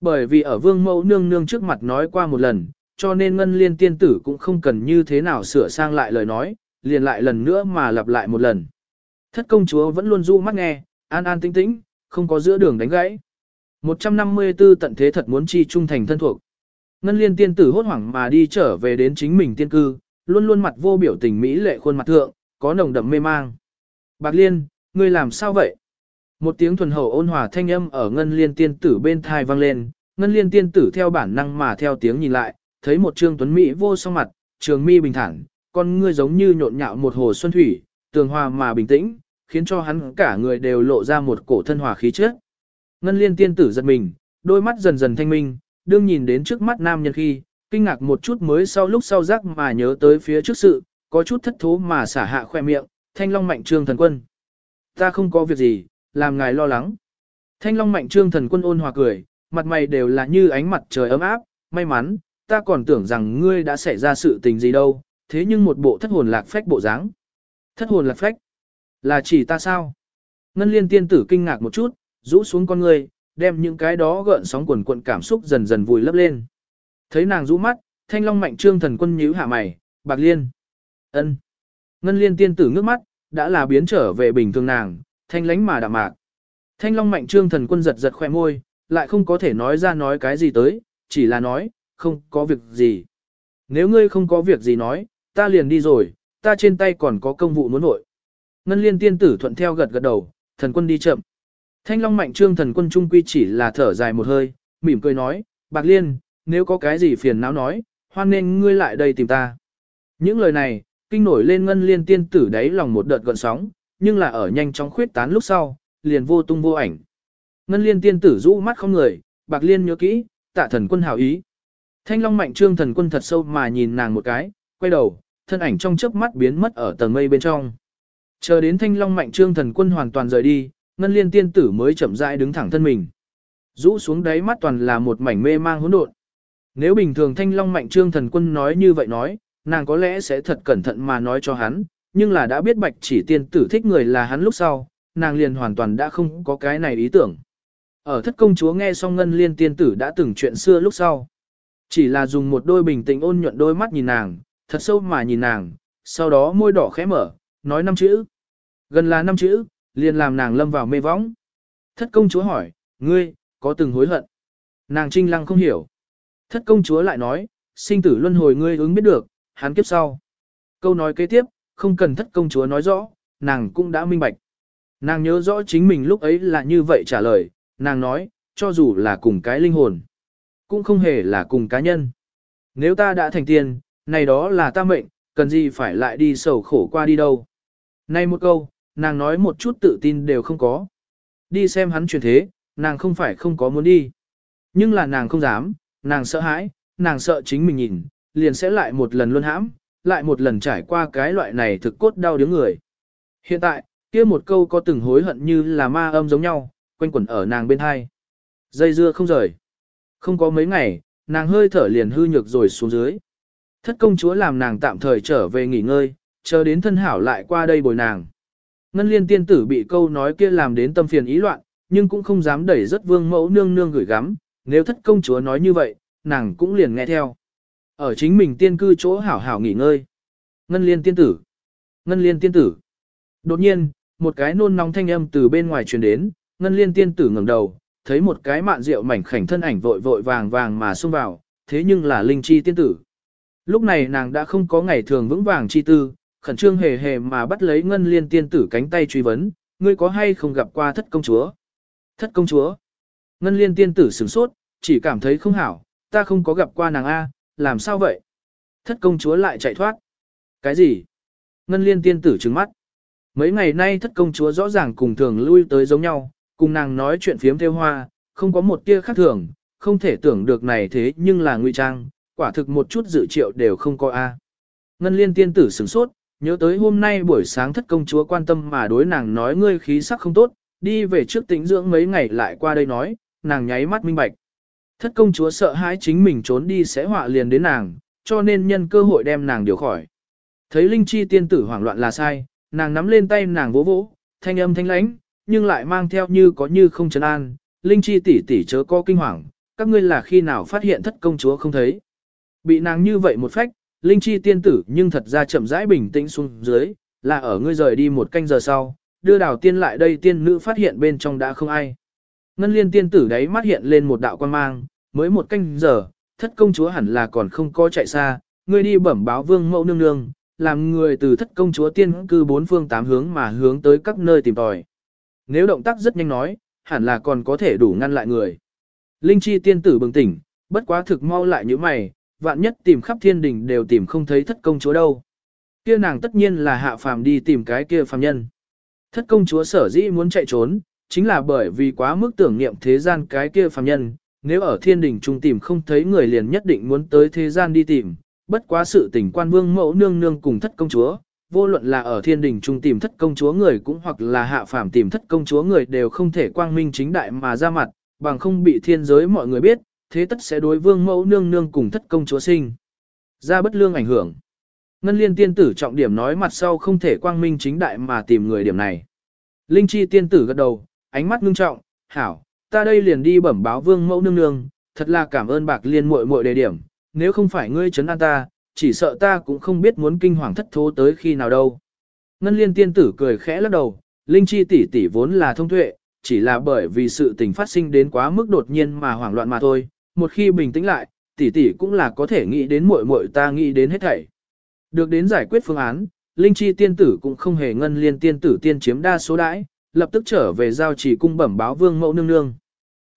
Bởi vì ở vương mẫu nương nương trước mặt nói qua một lần, cho nên ngân liên tiên tử cũng không cần như thế nào sửa sang lại lời nói, liền lại lần nữa mà lặp lại một lần. Thất công chúa vẫn luôn du mắt nghe, an an tĩnh tĩnh, không có giữa đường đánh gãy. 154 tận thế thật muốn chi trung thành thân thuộc. Ngân liên tiên tử hốt hoảng mà đi trở về đến chính mình tiên cư, luôn luôn mặt vô biểu tình mỹ lệ khuôn mặt thượng, có nồng đậm mê mang. Bạc liên, ngươi làm sao vậy? Một tiếng thuần hậu ôn hòa thanh âm ở ngân liên tiên tử bên thai vang lên, ngân liên tiên tử theo bản năng mà theo tiếng nhìn lại, thấy một trương tuấn mỹ vô song mặt, trường mi bình thản, con ngươi giống như nhộn nhạo một hồ xuân thủy, tường hòa mà bình tĩnh, khiến cho hắn cả người đều lộ ra một cổ thân hòa khí chất. Ngân liên tiên tử giật mình, đôi mắt dần dần thanh minh, đương nhìn đến trước mắt nam nhân khi, kinh ngạc một chút mới sau lúc sau giác mà nhớ tới phía trước sự, có chút thất thố mà xả hạ khoe miệng, thanh long mạnh trương thần quân. Ta không có việc gì, làm ngài lo lắng. Thanh long mạnh trương thần quân ôn hòa cười, mặt mày đều là như ánh mặt trời ấm áp, may mắn, ta còn tưởng rằng ngươi đã xảy ra sự tình gì đâu, thế nhưng một bộ thất hồn lạc phách bộ dáng. Thất hồn lạc phách? Là chỉ ta sao? Ngân liên tiên tử kinh ngạc một chút, rũ xuống con ngươi, đem những cái đó gợn sóng quần quận cảm xúc dần dần vùi lấp lên. Thấy nàng rũ mắt, thanh long mạnh trương thần quân nhíu hạ mày, bạc liên. ân. Ngân liên tiên tử ngước mắt, đã là biến trở về bình thường nàng, thanh lánh mà đạm mạc. Thanh long mạnh trương thần quân giật giật khoe môi, lại không có thể nói ra nói cái gì tới, chỉ là nói, không có việc gì. Nếu ngươi không có việc gì nói, ta liền đi rồi, ta trên tay còn có công vụ muốn nội. Ngân liên tiên tử thuận theo gật gật đầu, thần quân đi chậm. Thanh long mạnh trương thần quân trung quy chỉ là thở dài một hơi, mỉm cười nói, bạc liên, nếu có cái gì phiền não nói, hoan nên ngươi lại đây tìm ta. Những lời này, kinh nổi lên ngân liên tiên tử đáy lòng một đợt gợn sóng, nhưng là ở nhanh chóng khuyết tán lúc sau, liền vô tung vô ảnh. Ngân liên tiên tử rũ mắt không người, bạc liên nhớ kỹ, tạ thần quân hảo ý. Thanh long mạnh trương thần quân thật sâu mà nhìn nàng một cái, quay đầu, thân ảnh trong chớp mắt biến mất ở tầng mây bên trong. Chờ đến thanh long mạnh trương thần quân hoàn toàn rời đi, ngân liên tiên tử mới chậm rãi đứng thẳng thân mình. Rũ xuống đáy mắt toàn là một mảnh mê mang hỗn độn. Nếu bình thường thanh long mạnh trương thần quân nói như vậy nói, nàng có lẽ sẽ thật cẩn thận mà nói cho hắn, nhưng là đã biết bạch chỉ tiên tử thích người là hắn lúc sau, nàng liền hoàn toàn đã không có cái này ý tưởng. Ở thất công chúa nghe xong ngân liên tiên tử đã từng chuyện xưa lúc sau. Chỉ là dùng một đôi bình tĩnh ôn nhuận đôi mắt nhìn nàng, thật sâu mà nhìn nàng, sau đó môi đỏ khẽ mở, nói năm chữ. Gần là năm chữ, liền làm nàng lâm vào mê võng. Thất công chúa hỏi, ngươi, có từng hối hận? Nàng trinh lăng không hiểu. Thất công chúa lại nói, sinh tử luân hồi ngươi ứng biết được, hắn kiếp sau. Câu nói kế tiếp, không cần thất công chúa nói rõ, nàng cũng đã minh bạch. Nàng nhớ rõ chính mình lúc ấy là như vậy trả lời, nàng nói, cho dù là cùng cái linh hồn, cũng không hề là cùng cá nhân. Nếu ta đã thành tiên, này đó là ta mệnh, cần gì phải lại đi sầu khổ qua đi đâu. Này một câu, nàng nói một chút tự tin đều không có. Đi xem hắn chuyển thế, nàng không phải không có muốn đi. Nhưng là nàng không dám, nàng sợ hãi, nàng sợ chính mình nhìn, liền sẽ lại một lần luân hãm, lại một lần trải qua cái loại này thực cốt đau đớn người. Hiện tại, kia một câu có từng hối hận như là ma âm giống nhau, quanh quẩn ở nàng bên hai. Dây dưa không rời. Không có mấy ngày, nàng hơi thở liền hư nhược rồi xuống dưới. Thất công chúa làm nàng tạm thời trở về nghỉ ngơi, chờ đến thân hảo lại qua đây bồi nàng. Ngân liên tiên tử bị câu nói kia làm đến tâm phiền ý loạn, nhưng cũng không dám đẩy rất vương mẫu nương nương gửi gắm, nếu thất công chúa nói như vậy, nàng cũng liền nghe theo. Ở chính mình tiên cư chỗ hảo hảo nghỉ ngơi. Ngân liên tiên tử. Ngân liên tiên tử. Đột nhiên, một cái nôn nóng thanh âm từ bên ngoài truyền đến, ngân liên tiên tử ngẩng đầu, thấy một cái mạn rượu mảnh khảnh thân ảnh vội vội vàng vàng mà xông vào, thế nhưng là linh chi tiên tử. Lúc này nàng đã không có ngày thường vững vàng chi tư, khẩn trương hề hề mà bắt lấy ngân liên tiên tử cánh tay truy vấn, ngươi có hay không gặp qua thất công chúa? Thất công chúa. Ngân liên tiên tử sửng sốt, chỉ cảm thấy không hảo, ta không có gặp qua nàng A, làm sao vậy? Thất công chúa lại chạy thoát. Cái gì? Ngân liên tiên tử trừng mắt. Mấy ngày nay thất công chúa rõ ràng cùng thường lui tới giống nhau, cùng nàng nói chuyện phiếm theo hoa, không có một tia khác thường, không thể tưởng được này thế nhưng là nguy trang, quả thực một chút dự triệu đều không có A. Ngân liên tiên tử sửng sốt, nhớ tới hôm nay buổi sáng thất công chúa quan tâm mà đối nàng nói ngươi khí sắc không tốt, đi về trước tĩnh dưỡng mấy ngày lại qua đây nói, nàng nháy mắt minh bạch. Thất công chúa sợ hãi chính mình trốn đi sẽ họa liền đến nàng, cho nên nhân cơ hội đem nàng điều khỏi. Thấy Linh Chi tiên tử hoảng loạn là sai, nàng nắm lên tay nàng vỗ vỗ, thanh âm thanh lãnh, nhưng lại mang theo như có như không trấn an, Linh Chi tỷ tỷ chớ có kinh hoàng, các ngươi là khi nào phát hiện thất công chúa không thấy. Bị nàng như vậy một phách, Linh Chi tiên tử nhưng thật ra chậm rãi bình tĩnh xuống dưới, là ở ngươi rời đi một canh giờ sau, đưa đào tiên lại đây tiên nữ phát hiện bên trong đã không ai. Ngân liên tiên tử đấy mắt hiện lên một đạo quan mang, mới một canh giờ, thất công chúa hẳn là còn không có chạy xa, ngươi đi bẩm báo vương mẫu nương nương, làm người từ thất công chúa tiên cư bốn phương tám hướng mà hướng tới các nơi tìm tòi. Nếu động tác rất nhanh nói, hẳn là còn có thể đủ ngăn lại người. Linh chi tiên tử bừng tỉnh, bất quá thực mau lại như mày, vạn nhất tìm khắp thiên đình đều tìm không thấy thất công chúa đâu. Kia nàng tất nhiên là hạ phàm đi tìm cái kia phàm nhân. Thất công chúa sở dĩ muốn chạy trốn, chính là bởi vì quá mức tưởng niệm thế gian cái kia phàm nhân, nếu ở thiên đình trung tìm không thấy người liền nhất định muốn tới thế gian đi tìm, bất quá sự tình quan vương mẫu nương nương cùng thất công chúa, vô luận là ở thiên đình trung tìm thất công chúa người cũng hoặc là hạ phàm tìm thất công chúa người đều không thể quang minh chính đại mà ra mặt, bằng không bị thiên giới mọi người biết, thế tất sẽ đối vương mẫu nương nương cùng thất công chúa sinh. Ra bất lương ảnh hưởng. Ngân liên tiên tử trọng điểm nói mặt sau không thể quang minh chính đại mà tìm người điểm này. Linh chi tiên tử gật đầu, ánh mắt ngưng trọng, hảo, ta đây liền đi bẩm báo vương mẫu nương nương, thật là cảm ơn bạc liên muội muội đề điểm, nếu không phải ngươi chấn an ta, chỉ sợ ta cũng không biết muốn kinh hoàng thất thố tới khi nào đâu. Ngân liên tiên tử cười khẽ lắc đầu, Linh chi tỷ tỷ vốn là thông tuệ, chỉ là bởi vì sự tình phát sinh đến quá mức đột nhiên mà hoảng loạn mà thôi, một khi bình tĩnh lại, tỷ tỷ cũng là có thể nghĩ đến muội muội ta nghĩ đến hết thảy. Được đến giải quyết phương án, Linh Chi tiên tử cũng không hề ngân liên tiên tử tiên chiếm đa số đãi, lập tức trở về giao chỉ cung bẩm báo vương mẫu nương nương.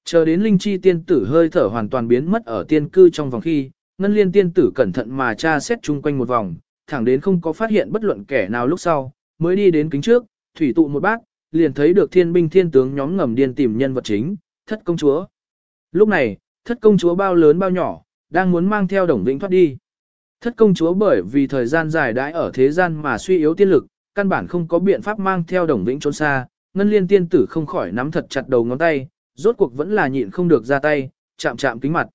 Chờ đến Linh Chi tiên tử hơi thở hoàn toàn biến mất ở tiên cư trong vòng khi, ngân liên tiên tử cẩn thận mà tra xét chung quanh một vòng, thẳng đến không có phát hiện bất luận kẻ nào lúc sau, mới đi đến kính trước, thủy tụ một bát, liền thấy được thiên binh thiên tướng nhóm ngầm điên tìm nhân vật chính, thất công chúa. Lúc này, thất công chúa bao lớn bao nhỏ, đang muốn mang theo đồng vĩnh thoát đi. Thất công chúa bởi vì thời gian dài đãi ở thế gian mà suy yếu tiên lực, căn bản không có biện pháp mang theo đồng vĩnh trốn xa, ngân liên tiên tử không khỏi nắm thật chặt đầu ngón tay, rốt cuộc vẫn là nhịn không được ra tay, chạm chạm kính mặt.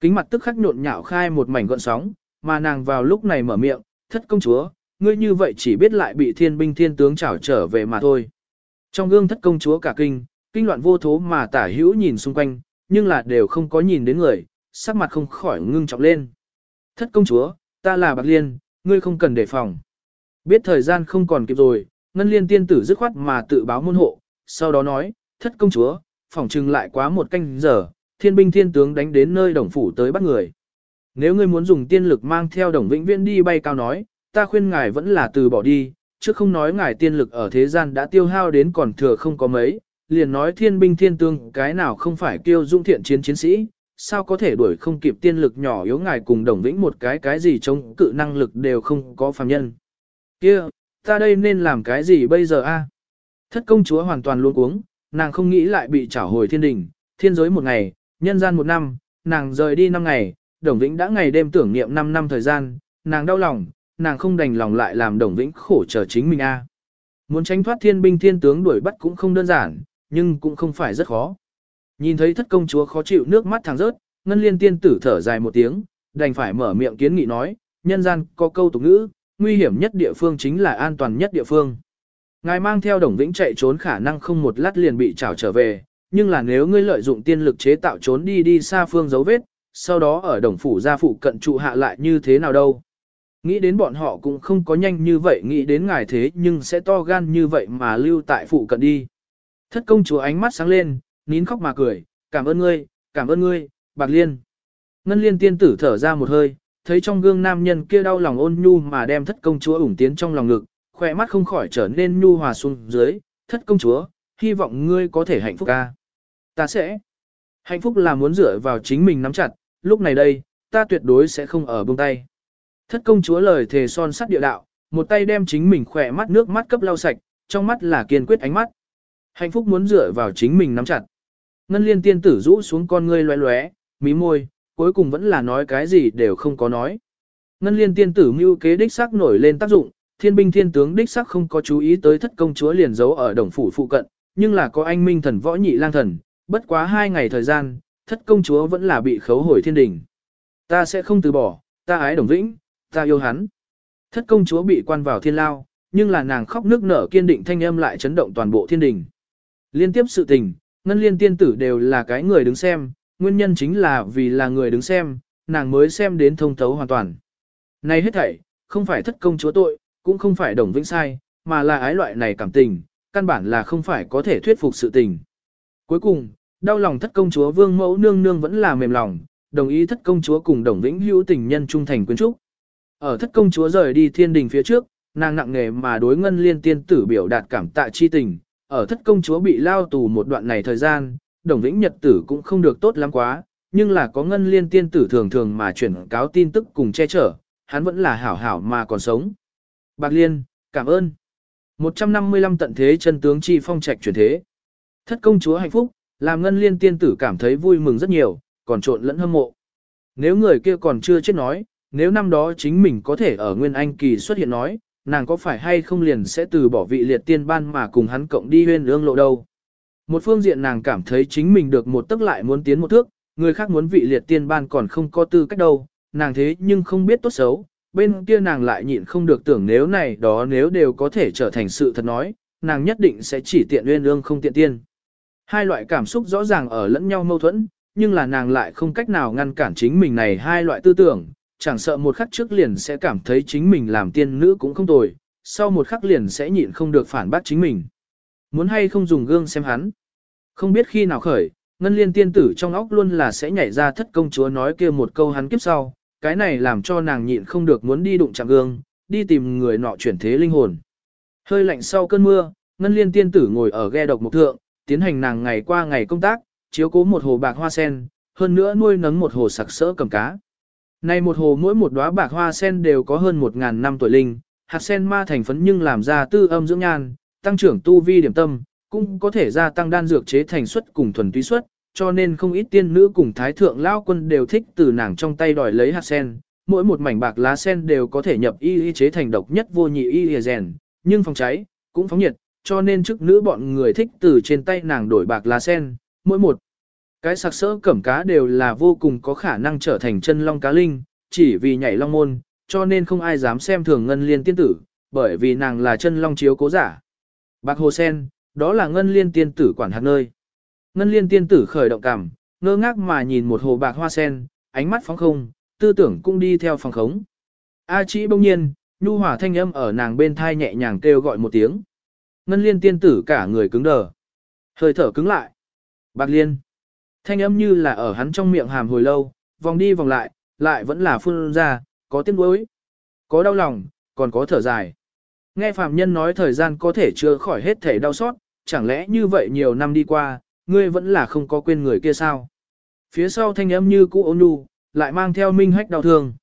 Kính mặt tức khắc nhộn nhạo khai một mảnh gọn sóng, mà nàng vào lúc này mở miệng, thất công chúa, ngươi như vậy chỉ biết lại bị thiên binh thiên tướng trảo trở về mà thôi. Trong gương thất công chúa cả kinh, kinh loạn vô thố mà tả hữu nhìn xung quanh, nhưng là đều không có nhìn đến người, sắc mặt không khỏi ngưng trọng lên. Thất công chúa, ta là Bạc Liên, ngươi không cần đề phòng. Biết thời gian không còn kịp rồi, Ngân Liên tiên tử dứt khoát mà tự báo môn hộ, sau đó nói, thất công chúa, phỏng trừng lại quá một canh giờ, thiên binh thiên tướng đánh đến nơi đồng phủ tới bắt người. Nếu ngươi muốn dùng tiên lực mang theo đồng vĩnh viễn đi bay cao nói, ta khuyên ngài vẫn là từ bỏ đi, chứ không nói ngài tiên lực ở thế gian đã tiêu hao đến còn thừa không có mấy, liền nói thiên binh thiên tướng cái nào không phải kêu dung thiện chiến chiến sĩ, sao có thể đuổi không kịp tiên lực nhỏ yếu ngài cùng đồng vĩnh một cái cái gì chống cự năng lực đều không có phàm nhân. kia ta đây nên làm cái gì bây giờ a? Thất công chúa hoàn toàn luôn cuống, nàng không nghĩ lại bị trả hồi thiên đình, thiên giới một ngày, nhân gian một năm, nàng rời đi năm ngày, đồng vĩnh đã ngày đêm tưởng niệm 5 năm thời gian, nàng đau lòng, nàng không đành lòng lại làm đồng vĩnh khổ chờ chính mình a. Muốn tránh thoát thiên binh thiên tướng đuổi bắt cũng không đơn giản, nhưng cũng không phải rất khó. Nhìn thấy thất công chúa khó chịu nước mắt thẳng rớt, ngân liên tiên tử thở dài một tiếng, đành phải mở miệng kiến nghị nói, nhân gian có câu tục ngữ, nguy hiểm nhất địa phương chính là an toàn nhất địa phương. Ngài mang theo đồng vĩnh chạy trốn khả năng không một lát liền bị trảo trở về, nhưng là nếu ngươi lợi dụng tiên lực chế tạo trốn đi đi xa phương dấu vết, sau đó ở đồng phủ gia phụ cận trụ hạ lại như thế nào đâu. Nghĩ đến bọn họ cũng không có nhanh như vậy nghĩ đến ngài thế nhưng sẽ to gan như vậy mà lưu tại phụ cận đi. Thất công chúa ánh mắt sáng lên, nín khóc mà cười, cảm ơn ngươi, cảm ơn ngươi, bạc liên. Ngân liên tiên tử thở ra một hơi, thấy trong gương nam nhân kia đau lòng ôn nhu mà đem thất công chúa ủng tiến trong lòng ngực, khỏe mắt không khỏi trở nên nhu hòa xuống dưới, thất công chúa, hy vọng ngươi có thể hạnh phúc ca. Ta sẽ. Hạnh phúc là muốn dựa vào chính mình nắm chặt, lúc này đây, ta tuyệt đối sẽ không ở buông tay. Thất công chúa lời thề son sắt địa đạo, một tay đem chính mình khỏe mắt nước mắt cấp lau sạch, trong mắt là kiên quyết ánh mắt. Hạnh phúc muốn dựa vào chính mình nắm chặt. Ngân liên tiên tử rũ xuống con ngươi loé loé, mí môi, cuối cùng vẫn là nói cái gì đều không có nói. Ngân liên tiên tử mưu kế đích sắc nổi lên tác dụng, thiên binh thiên tướng đích sắc không có chú ý tới thất công chúa liền giấu ở đồng phủ phụ cận, nhưng là có anh minh thần võ nhị lang thần, bất quá hai ngày thời gian, thất công chúa vẫn là bị khấu hồi thiên đình. Ta sẽ không từ bỏ, ta ái đồng vĩnh, ta yêu hắn. Thất công chúa bị quan vào thiên lao, nhưng là nàng khóc nước nở kiên định thanh âm lại chấn động toàn bộ thiên đình. Liên tiếp sự tình, ngân liên tiên tử đều là cái người đứng xem, nguyên nhân chính là vì là người đứng xem, nàng mới xem đến thông thấu hoàn toàn. Này hết thảy, không phải thất công chúa tội, cũng không phải đồng vĩnh sai, mà là ái loại này cảm tình, căn bản là không phải có thể thuyết phục sự tình. Cuối cùng, đau lòng thất công chúa vương mẫu nương nương vẫn là mềm lòng, đồng ý thất công chúa cùng đồng vĩnh hữu tình nhân trung thành quyến trúc. Ở thất công chúa rời đi thiên đình phía trước, nàng nặng nghề mà đối ngân liên tiên tử biểu đạt cảm tạ chi tình, ở thất công chúa bị lao tù một đoạn này thời gian, đồng vĩnh nhật tử cũng không được tốt lắm quá, nhưng là có ngân liên tiên tử thường thường mà chuyển cáo tin tức cùng che chở, hắn vẫn là hảo hảo mà còn sống. Bạc Liên, cảm ơn. 155 tận thế chân tướng chi phong trạch chuyển thế. Thất công chúa hạnh phúc, làm ngân liên tiên tử cảm thấy vui mừng rất nhiều, còn trộn lẫn hâm mộ. Nếu người kia còn chưa chết nói, nếu năm đó chính mình có thể ở Nguyên Anh kỳ xuất hiện nói, nàng có phải hay không liền sẽ từ bỏ vị liệt tiên ban mà cùng hắn cộng đi huyên ương lộ đâu. Một phương diện nàng cảm thấy chính mình được một tức lại muốn tiến một thước, người khác muốn vị liệt tiên ban còn không có tư cách đâu, nàng thế nhưng không biết tốt xấu, bên kia nàng lại nhịn không được tưởng nếu này đó nếu đều có thể trở thành sự thật nói, nàng nhất định sẽ chỉ tiện uyên ương không tiện tiên. Hai loại cảm xúc rõ ràng ở lẫn nhau mâu thuẫn, nhưng là nàng lại không cách nào ngăn cản chính mình này hai loại tư tưởng, chẳng sợ một khắc trước liền sẽ cảm thấy chính mình làm tiên nữ cũng không tồi, sau một khắc liền sẽ nhịn không được phản bác chính mình. Muốn hay không dùng gương xem hắn. Không biết khi nào khởi, ngân liên tiên tử trong óc luôn là sẽ nhảy ra thất công chúa nói kia một câu hắn kiếp sau, cái này làm cho nàng nhịn không được muốn đi đụng chạm gương, đi tìm người nọ chuyển thế linh hồn. Hơi lạnh sau cơn mưa, ngân liên tiên tử ngồi ở ghe độc mục thượng, tiến hành nàng ngày qua ngày công tác, chiếu cố một hồ bạc hoa sen, hơn nữa nuôi nấng một hồ sặc sỡ cầm cá. Này một hồ mỗi một đóa bạc hoa sen đều có hơn một ngàn năm tuổi linh, hạt sen ma thành phấn nhưng làm ra tư âm dưỡng nhan, tăng trưởng tu vi điểm tâm, cũng có thể gia tăng đan dược chế thành suất cùng thuần túy suất, cho nên không ít tiên nữ cùng thái thượng lao quân đều thích từ nàng trong tay đòi lấy hạt sen, mỗi một mảnh bạc lá sen đều có thể nhập y y chế thành độc nhất vô nhị y y rèn, nhưng phòng cháy, cũng phóng nhiệt, cho nên chức nữ bọn người thích từ trên tay nàng đổi bạc lá sen, mỗi một cái sạc sỡ cẩm cá đều là vô cùng có khả năng trở thành chân long cá linh, chỉ vì nhảy long môn, cho nên không ai dám xem thường ngân liên tiên tử, bởi vì nàng là chân long chiếu cố giả. Bạc hồ sen, đó là ngân liên tiên tử quản hạt nơi. Ngân liên tiên tử khởi động cảm, ngơ ngác mà nhìn một hồ bạc hoa sen, ánh mắt phóng không, tư tưởng cũng đi theo phòng khống. A chỉ bỗng nhiên, nhu hỏa thanh âm ở nàng bên thai nhẹ nhàng kêu gọi một tiếng. Ngân liên tiên tử cả người cứng đờ. Hơi thở cứng lại. Bạc liên. Thanh âm như là ở hắn trong miệng hàm hồi lâu, vòng đi vòng lại, lại vẫn là phun ra, có tiếng đuối, Có đau lòng, còn có thở dài. Nghe phạm nhân nói thời gian có thể chữa khỏi hết thể đau xót, chẳng lẽ như vậy nhiều năm đi qua, ngươi vẫn là không có quên người kia sao? Phía sau thanh âm như cũ ôn nhu, lại mang theo minh hách đau thương.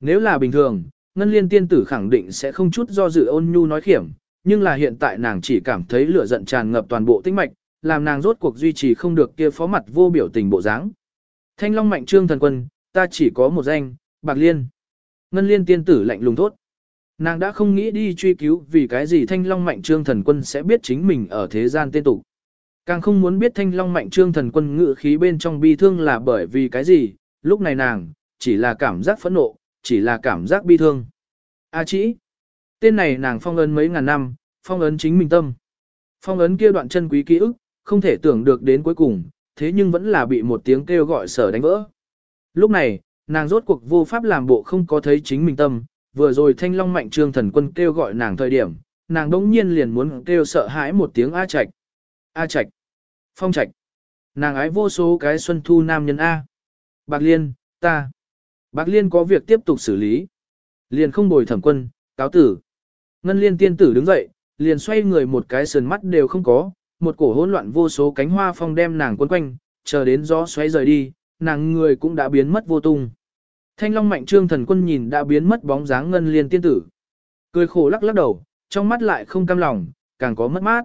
Nếu là bình thường, Ngân Liên tiên tử khẳng định sẽ không chút do dự ôn nhu nói khiểm, nhưng là hiện tại nàng chỉ cảm thấy lửa giận tràn ngập toàn bộ tinh mạch, làm nàng rốt cuộc duy trì không được kia phó mặt vô biểu tình bộ dáng. Thanh Long Mạnh Trương thần quân, ta chỉ có một danh, Bạc Liên. Ngân Liên tiên tử lạnh lùng thốt. Nàng đã không nghĩ đi truy cứu vì cái gì Thanh Long Mạnh Trương thần quân sẽ biết chính mình ở thế gian tên tục. Càng không muốn biết Thanh Long Mạnh Trương thần quân ngự khí bên trong bi thương là bởi vì cái gì, lúc này nàng, chỉ là cảm giác phẫn nộ, chỉ là cảm giác bi thương. A à chỉ, tên này nàng phong ấn mấy ngàn năm, phong ấn chính mình tâm. Phong ấn kia đoạn chân quý ký ức, không thể tưởng được đến cuối cùng, thế nhưng vẫn là bị một tiếng kêu gọi sở đánh vỡ. Lúc này, nàng rốt cuộc vô pháp làm bộ không có thấy chính mình tâm, vừa rồi thanh long mạnh trương thần quân kêu gọi nàng thời điểm, nàng đống nhiên liền muốn kêu sợ hãi một tiếng A Trạch. A Trạch. Phong Trạch. Nàng ái vô số cái xuân thu nam nhân A. Bạc Liên, ta. Bạc Liên có việc tiếp tục xử lý. Liền không bồi thẩm quân, cáo tử. Ngân Liên tiên tử đứng dậy, liền xoay người một cái sườn mắt đều không có, một cổ hỗn loạn vô số cánh hoa phong đem nàng quấn quanh, chờ đến gió xoáy rời đi, nàng người cũng đã biến mất vô tung. Thanh Long Mạnh Trương Thần Quân nhìn đã biến mất bóng dáng ngân liên tiên tử. Cười khổ lắc lắc đầu, trong mắt lại không cam lòng, càng có mất mát.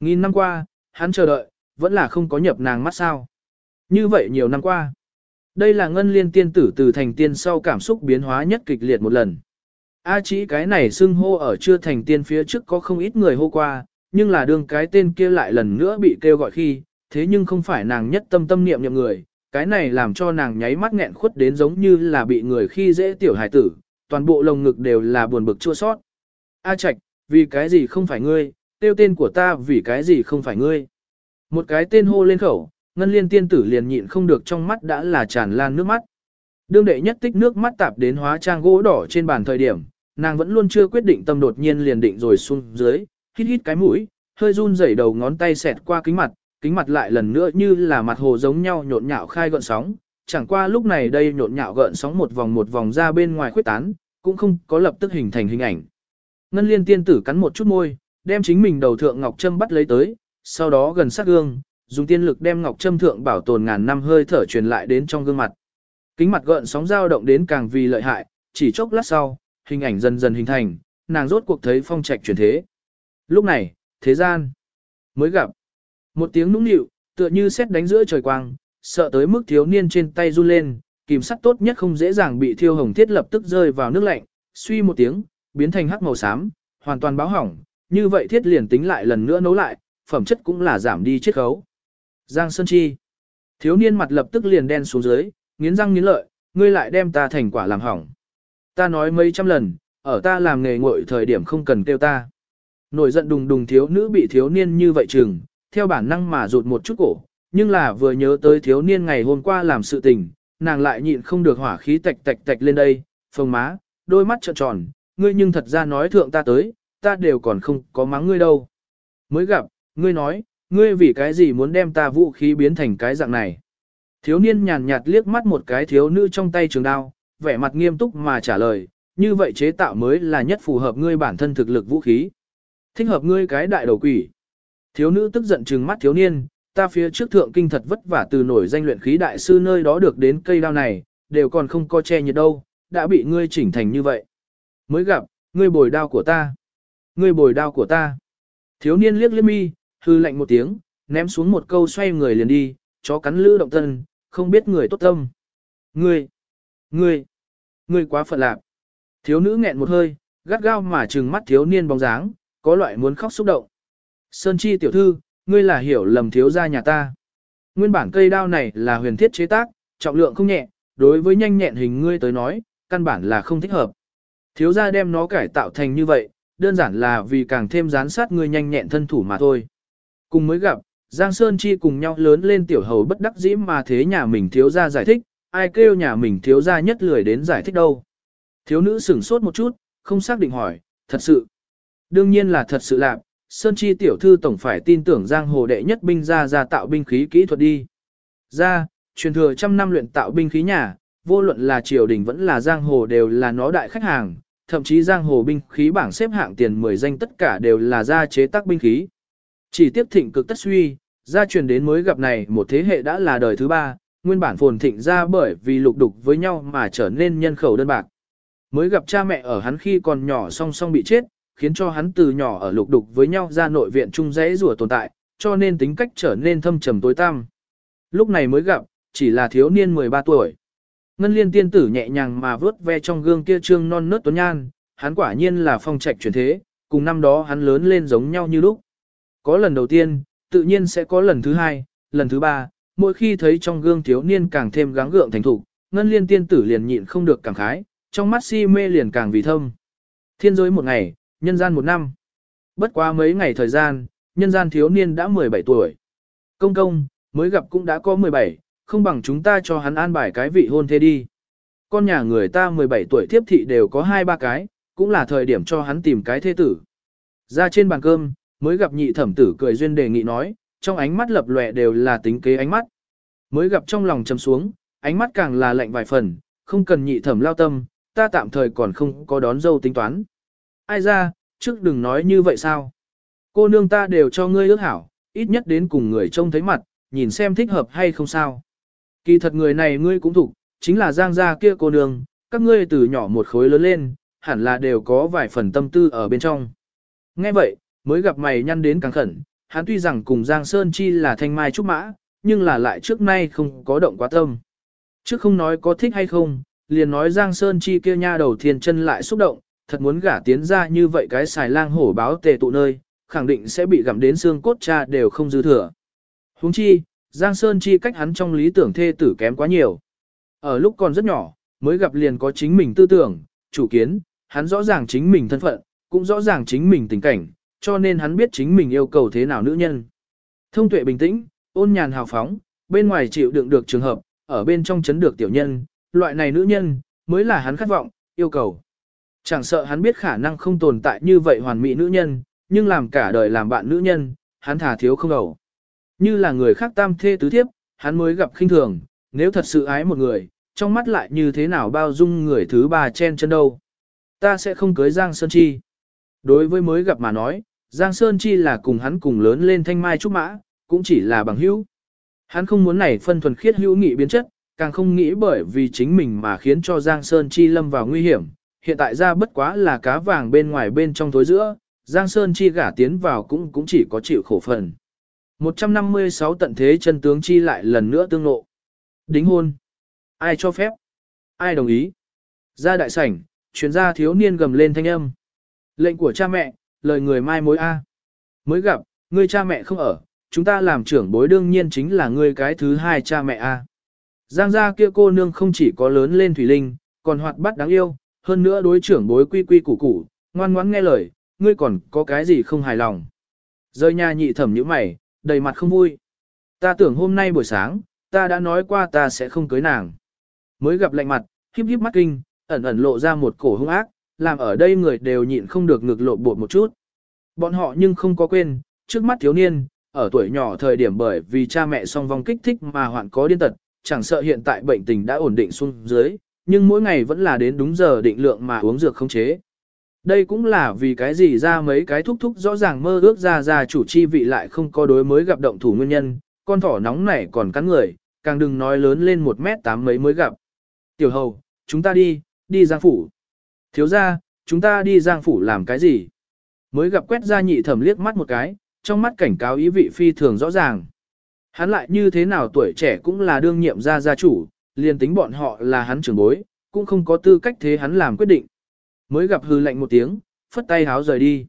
Nghìn năm qua, hắn chờ đợi, vẫn là không có nhập nàng mắt sao. Như vậy nhiều năm qua. Đây là ngân liên tiên tử từ thành tiên sau cảm xúc biến hóa nhất kịch liệt một lần. A chỉ cái này xưng hô ở chưa thành tiên phía trước có không ít người hô qua, nhưng là đương cái tên kia lại lần nữa bị kêu gọi khi, thế nhưng không phải nàng nhất tâm tâm niệm niệm người, cái này làm cho nàng nháy mắt nghẹn khuất đến giống như là bị người khi dễ tiểu hài tử, toàn bộ lồng ngực đều là buồn bực chua sót. A Trạch, vì cái gì không phải ngươi, tiêu tên của ta vì cái gì không phải ngươi. Một cái tên hô lên khẩu, ngân liên tiên tử liền nhịn không được trong mắt đã là tràn lan nước mắt. Đương đệ nhất tích nước mắt tạp đến hóa trang gỗ đỏ trên bàn thời điểm, nàng vẫn luôn chưa quyết định tâm đột nhiên liền định rồi xuống dưới, hít hít cái mũi, hơi run rẩy đầu ngón tay xẹt qua kính mặt, kính mặt lại lần nữa như là mặt hồ giống nhau nhộn nhạo khai gợn sóng, chẳng qua lúc này đây nhộn nhạo gợn sóng một vòng một vòng ra bên ngoài khuyết tán, cũng không có lập tức hình thành hình ảnh. Ngân liên tiên tử cắn một chút môi, đem chính mình đầu thượng ngọc châm bắt lấy tới, sau đó gần sát gương, dùng tiên lực đem ngọc châm thượng bảo tồn ngàn năm hơi thở truyền lại đến trong gương mặt. Kính mặt gợn sóng dao động đến càng vì lợi hại, chỉ chốc lát sau, hình ảnh dần dần hình thành, nàng rốt cuộc thấy phong trạch chuyển thế. Lúc này, thế gian mới gặp một tiếng nũng nịu, tựa như xét đánh giữa trời quang, sợ tới mức thiếu niên trên tay run lên, kìm sắt tốt nhất không dễ dàng bị thiêu hồng thiết lập tức rơi vào nước lạnh, suy một tiếng, biến thành hắc màu xám, hoàn toàn báo hỏng, như vậy thiết liền tính lại lần nữa nấu lại, phẩm chất cũng là giảm đi chiết khấu. Giang Sơn Chi. Thiếu niên mặt lập tức liền đen xuống dưới, nghiến răng nghiến lợi, ngươi lại đem ta thành quả làm hỏng. Ta nói mấy trăm lần, ở ta làm nghề ngội thời điểm không cần kêu ta. Nổi giận đùng đùng thiếu nữ bị thiếu niên như vậy chừng, theo bản năng mà rụt một chút cổ, nhưng là vừa nhớ tới thiếu niên ngày hôm qua làm sự tình, nàng lại nhịn không được hỏa khí tạch tạch tạch lên đây, phồng má, đôi mắt trợn tròn, ngươi nhưng thật ra nói thượng ta tới, ta đều còn không có mắng ngươi đâu. Mới gặp, ngươi nói, ngươi vì cái gì muốn đem ta vũ khí biến thành cái dạng này. Thiếu niên nhàn nhạt liếc mắt một cái thiếu nữ trong tay trường đao, vẻ mặt nghiêm túc mà trả lời, như vậy chế tạo mới là nhất phù hợp ngươi bản thân thực lực vũ khí. Thích hợp ngươi cái đại đầu quỷ. Thiếu nữ tức giận trừng mắt thiếu niên, ta phía trước thượng kinh thật vất vả từ nổi danh luyện khí đại sư nơi đó được đến cây đao này, đều còn không có che nhiệt đâu, đã bị ngươi chỉnh thành như vậy. Mới gặp, ngươi bồi đao của ta. Ngươi bồi đao của ta. Thiếu niên liếc liếc mi, hư lạnh một tiếng, ném xuống một câu xoay người liền đi, chó cắn lữ động thân, không biết người tốt tâm. Ngươi, ngươi, ngươi quá phận lạc. Thiếu nữ nghẹn một hơi, gắt gao mà trừng mắt thiếu niên bóng dáng, có loại muốn khóc xúc động. Sơn Chi tiểu thư, ngươi là hiểu lầm thiếu gia nhà ta. Nguyên bản cây đao này là huyền thiết chế tác, trọng lượng không nhẹ, đối với nhanh nhẹn hình ngươi tới nói, căn bản là không thích hợp. Thiếu gia đem nó cải tạo thành như vậy, đơn giản là vì càng thêm gián sát ngươi nhanh nhẹn thân thủ mà thôi. Cùng mới gặp, Giang Sơn Chi cùng nhau lớn lên tiểu hầu bất đắc dĩ mà thế nhà mình thiếu gia giải thích, ai kêu nhà mình thiếu gia nhất lười đến giải thích đâu. Thiếu nữ sửng sốt một chút, không xác định hỏi, thật sự. Đương nhiên là thật sự lạc, Sơn Chi tiểu thư tổng phải tin tưởng Giang Hồ đệ nhất binh gia gia tạo binh khí kỹ thuật đi. Gia truyền thừa trăm năm luyện tạo binh khí nhà, vô luận là triều đình vẫn là Giang Hồ đều là nó đại khách hàng, thậm chí Giang Hồ binh khí bảng xếp hạng tiền 10 danh tất cả đều là gia chế tác binh khí. Chỉ tiếp thịnh cực tất suy, gia truyền đến mới gặp này một thế hệ đã là đời thứ ba, nguyên bản phồn thịnh gia bởi vì lục đục với nhau mà trở nên nhân khẩu đơn bạc. Mới gặp cha mẹ ở hắn khi còn nhỏ song song bị chết, khiến cho hắn từ nhỏ ở lục đục với nhau ra nội viện chung rẽ rùa tồn tại, cho nên tính cách trở nên thâm trầm tối tăm. Lúc này mới gặp, chỉ là thiếu niên 13 tuổi. Ngân liên tiên tử nhẹ nhàng mà vớt ve trong gương kia trương non nớt tuấn nhan, hắn quả nhiên là phong trạch chuyển thế, cùng năm đó hắn lớn lên giống nhau như lúc. Có lần đầu tiên, tự nhiên sẽ có lần thứ hai, lần thứ ba, mỗi khi thấy trong gương thiếu niên càng thêm gắng gượng thành thục, ngân liên tiên tử liền nhịn không được cảm khái, trong mắt si mê liền càng vì thâm. Thiên giới một ngày, nhân gian một năm. Bất quá mấy ngày thời gian, nhân gian thiếu niên đã 17 tuổi. Công công, mới gặp cũng đã có 17, không bằng chúng ta cho hắn an bài cái vị hôn thê đi. Con nhà người ta 17 tuổi thiếp thị đều có hai ba cái, cũng là thời điểm cho hắn tìm cái thế tử. Ra trên bàn cơm, mới gặp nhị thẩm tử cười duyên đề nghị nói, trong ánh mắt lập lòe đều là tính kế ánh mắt. Mới gặp trong lòng chầm xuống, ánh mắt càng là lạnh vài phần, không cần nhị thẩm lao tâm, ta tạm thời còn không có đón dâu tính toán. Ai ra, trước đừng nói như vậy sao. Cô nương ta đều cho ngươi ước hảo, ít nhất đến cùng người trông thấy mặt, nhìn xem thích hợp hay không sao. Kỳ thật người này ngươi cũng thuộc, chính là giang gia kia cô nương, các ngươi từ nhỏ một khối lớn lên, hẳn là đều có vài phần tâm tư ở bên trong. Nghe vậy, mới gặp mày nhăn đến càng khẩn, hắn tuy rằng cùng Giang Sơn Chi là thanh mai trúc mã, nhưng là lại trước nay không có động quá tâm. Trước không nói có thích hay không, liền nói Giang Sơn Chi kia nha đầu thiên chân lại xúc động, thật muốn gả tiến ra như vậy cái xài lang hổ báo tề tụ nơi, khẳng định sẽ bị gặm đến xương cốt cha đều không dư thừa. Huống chi, Giang Sơn Chi cách hắn trong lý tưởng thê tử kém quá nhiều. Ở lúc còn rất nhỏ, mới gặp liền có chính mình tư tưởng, chủ kiến, hắn rõ ràng chính mình thân phận, cũng rõ ràng chính mình tình cảnh, cho nên hắn biết chính mình yêu cầu thế nào nữ nhân. Thông tuệ bình tĩnh, ôn nhàn hào phóng, bên ngoài chịu đựng được trường hợp, ở bên trong chấn được tiểu nhân, loại này nữ nhân, mới là hắn khát vọng, yêu cầu. Chẳng sợ hắn biết khả năng không tồn tại như vậy hoàn mỹ nữ nhân, nhưng làm cả đời làm bạn nữ nhân, hắn thả thiếu không ẩu. Như là người khác tam thê tứ thiếp, hắn mới gặp khinh thường, nếu thật sự ái một người, trong mắt lại như thế nào bao dung người thứ ba chen chân đâu. Ta sẽ không cưới Giang Sơn Chi. Đối với mới gặp mà nói, Giang Sơn Chi là cùng hắn cùng lớn lên thanh mai trúc mã, cũng chỉ là bằng hữu. Hắn không muốn này phân thuần khiết hữu nghị biến chất, càng không nghĩ bởi vì chính mình mà khiến cho Giang Sơn Chi lâm vào nguy hiểm. Hiện tại ra bất quá là cá vàng bên ngoài bên trong tối giữa, Giang Sơn Chi gả tiến vào cũng cũng chỉ có chịu khổ phần. 156 tận thế chân tướng Chi lại lần nữa tương ngộ. Đính hôn. Ai cho phép? Ai đồng ý? Ra đại sảnh, chuyên gia thiếu niên gầm lên thanh âm. Lệnh của cha mẹ, lời người mai mối A. Mới gặp, ngươi cha mẹ không ở, chúng ta làm trưởng bối đương nhiên chính là ngươi cái thứ hai cha mẹ A. Giang gia kia cô nương không chỉ có lớn lên thủy linh, còn hoạt bát đáng yêu, hơn nữa đối trưởng bối quy quy củ củ, ngoan ngoãn nghe lời, ngươi còn có cái gì không hài lòng. Rơi nhà nhị thẩm như mày, đầy mặt không vui. Ta tưởng hôm nay buổi sáng, ta đã nói qua ta sẽ không cưới nàng. Mới gặp lạnh mặt, híp híp mắt kinh, ẩn ẩn lộ ra một cổ hung ác, làm ở đây người đều nhịn không được ngực lộ bột một chút. Bọn họ nhưng không có quên, trước mắt thiếu niên, ở tuổi nhỏ thời điểm bởi vì cha mẹ song vong kích thích mà hoạn có điên tật, chẳng sợ hiện tại bệnh tình đã ổn định xuống dưới, nhưng mỗi ngày vẫn là đến đúng giờ định lượng mà uống dược không chế. Đây cũng là vì cái gì ra mấy cái thúc thúc rõ ràng mơ ước ra ra chủ chi vị lại không có đối mới gặp động thủ nguyên nhân, con thỏ nóng này còn cắn người, càng đừng nói lớn lên một mét tám mấy mới gặp. Tiểu hầu, chúng ta đi, đi giang phủ. Thiếu ra, chúng ta đi giang phủ làm cái gì? Mới gặp quét ra nhị thẩm liếc mắt một cái, trong mắt cảnh cáo ý vị phi thường rõ ràng. Hắn lại như thế nào tuổi trẻ cũng là đương nhiệm gia gia chủ, liền tính bọn họ là hắn trưởng bối, cũng không có tư cách thế hắn làm quyết định. Mới gặp hư lạnh một tiếng, phất tay háo rời đi.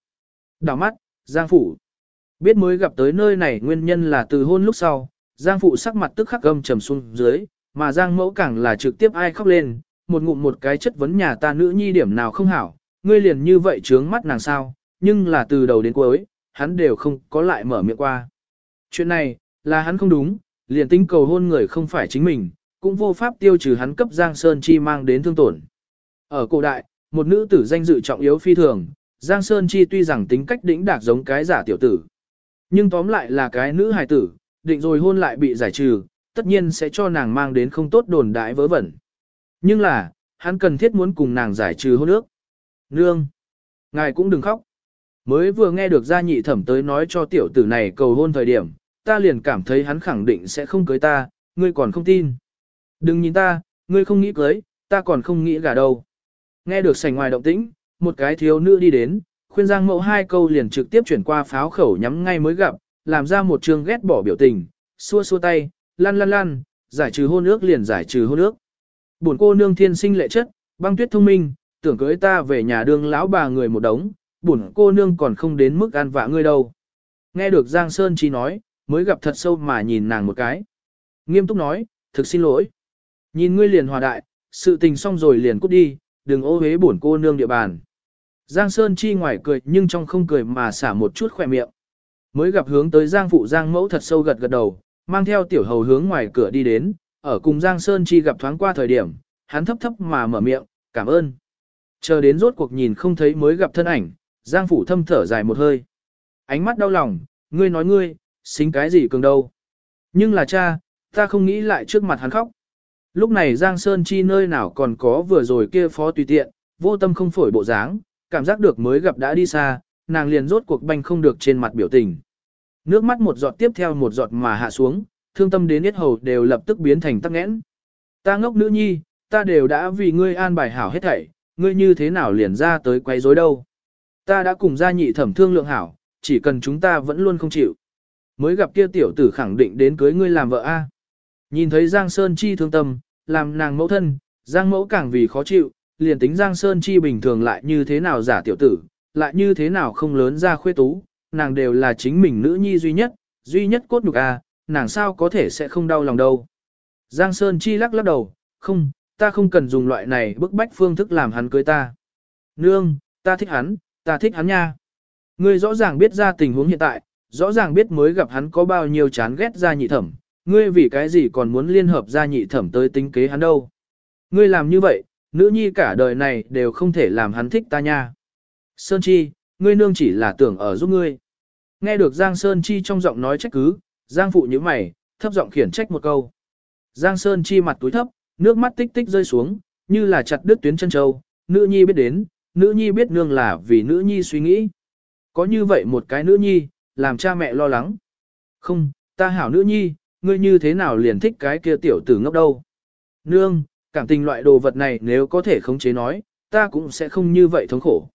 Đảo mắt, Giang phủ Biết mới gặp tới nơi này nguyên nhân là từ hôn lúc sau, Giang Phụ sắc mặt tức khắc gâm trầm xuống dưới, mà Giang Mẫu càng là trực tiếp ai khóc lên, một ngụm một cái chất vấn nhà ta nữ nhi điểm nào không hảo, ngươi liền như vậy trướng mắt nàng sao, nhưng là từ đầu đến cuối, hắn đều không có lại mở miệng qua. Chuyện này, là hắn không đúng, liền tính cầu hôn người không phải chính mình, cũng vô pháp tiêu trừ hắn cấp Giang Sơn Chi mang đến thương tổn. Ở cổ đại, một nữ tử danh dự trọng yếu phi thường, Giang Sơn Chi tuy rằng tính cách đỉnh đạc giống cái giả tiểu tử, nhưng tóm lại là cái nữ hài tử, định rồi hôn lại bị giải trừ, tất nhiên sẽ cho nàng mang đến không tốt đồn đại vớ vẩn. Nhưng là, hắn cần thiết muốn cùng nàng giải trừ hôn ước. Nương! Ngài cũng đừng khóc. Mới vừa nghe được gia nhị thẩm tới nói cho tiểu tử này cầu hôn thời điểm, ta liền cảm thấy hắn khẳng định sẽ không cưới ta, ngươi còn không tin. Đừng nhìn ta, ngươi không nghĩ cưới, ta còn không nghĩ gả đâu. Nghe được sảnh ngoài động tĩnh, một cái thiếu nữ đi đến, khuyên giang mậu hai câu liền trực tiếp chuyển qua pháo khẩu nhắm ngay mới gặp, làm ra một trường ghét bỏ biểu tình, xua xua tay, lăn lăn lăn, giải trừ hôn ước liền giải trừ hôn ước. Buồn cô nương thiên sinh lệ chất, băng tuyết thông minh, tưởng cưới ta về nhà đương lão bà người một đống, buồn cô nương còn không đến mức ăn vạ ngươi đâu. Nghe được Giang Sơn Chi nói, mới gặp thật sâu mà nhìn nàng một cái. Nghiêm túc nói, thực xin lỗi. Nhìn ngươi liền hòa đại, sự tình xong rồi liền cút đi, đừng ô hế buồn cô nương địa bàn. Giang Sơn Chi ngoài cười nhưng trong không cười mà xả một chút khỏe miệng. Mới gặp hướng tới Giang Phụ Giang Mẫu thật sâu gật gật đầu, mang theo tiểu hầu hướng ngoài cửa đi đến, ở cùng Giang Sơn Chi gặp thoáng qua thời điểm, hắn thấp thấp mà mở miệng, cảm ơn. Chờ đến rốt cuộc nhìn không thấy mới gặp thân ảnh, Giang Phủ thâm thở dài một hơi. Ánh mắt đau lòng, ngươi nói ngươi, xính cái gì cường đâu. Nhưng là cha, ta không nghĩ lại trước mặt hắn khóc. Lúc này Giang Sơn Chi nơi nào còn có vừa rồi kia phó tùy tiện, vô tâm không phổi bộ dáng, cảm giác được mới gặp đã đi xa, nàng liền rốt cuộc banh không được trên mặt biểu tình. Nước mắt một giọt tiếp theo một giọt mà hạ xuống, thương tâm đến hết hầu đều lập tức biến thành tắc nghẽn. Ta ngốc nữ nhi, ta đều đã vì ngươi an bài hảo hết thảy, ngươi như thế nào liền ra tới quấy rối đâu. Ta đã cùng gia nhị thẩm thương lượng hảo, chỉ cần chúng ta vẫn luôn không chịu. Mới gặp kia tiểu tử khẳng định đến cưới ngươi làm vợ a. Nhìn thấy Giang Sơn Chi thương tâm, làm nàng mẫu thân, Giang mẫu càng vì khó chịu, liền tính Giang Sơn Chi bình thường lại như thế nào giả tiểu tử, lại như thế nào không lớn ra khuê tú, nàng đều là chính mình nữ nhi duy nhất, duy nhất cốt nhục a, nàng sao có thể sẽ không đau lòng đâu. Giang Sơn Chi lắc lắc đầu, không, ta không cần dùng loại này bức bách phương thức làm hắn cưới ta. Nương, ta thích hắn, ta thích hắn nha. Ngươi rõ ràng biết ra tình huống hiện tại, rõ ràng biết mới gặp hắn có bao nhiêu chán ghét ra nhị thẩm, ngươi vì cái gì còn muốn liên hợp ra nhị thẩm tới tính kế hắn đâu. Ngươi làm như vậy, nữ nhi cả đời này đều không thể làm hắn thích ta nha. Sơn Chi, ngươi nương chỉ là tưởng ở giúp ngươi. Nghe được Giang Sơn Chi trong giọng nói trách cứ, Giang phụ như mày, thấp giọng khiển trách một câu. Giang Sơn Chi mặt túi thấp, nước mắt tích tích rơi xuống, như là chặt đứt tuyến chân châu, nữ nhi biết đến, nữ nhi biết nương là vì nữ nhi suy nghĩ. Có như vậy một cái nữ nhi, làm cha mẹ lo lắng. Không, ta hảo nữ nhi, ngươi như thế nào liền thích cái kia tiểu tử ngốc đâu. Nương, cảm tình loại đồ vật này nếu có thể khống chế nói, ta cũng sẽ không như vậy thống khổ.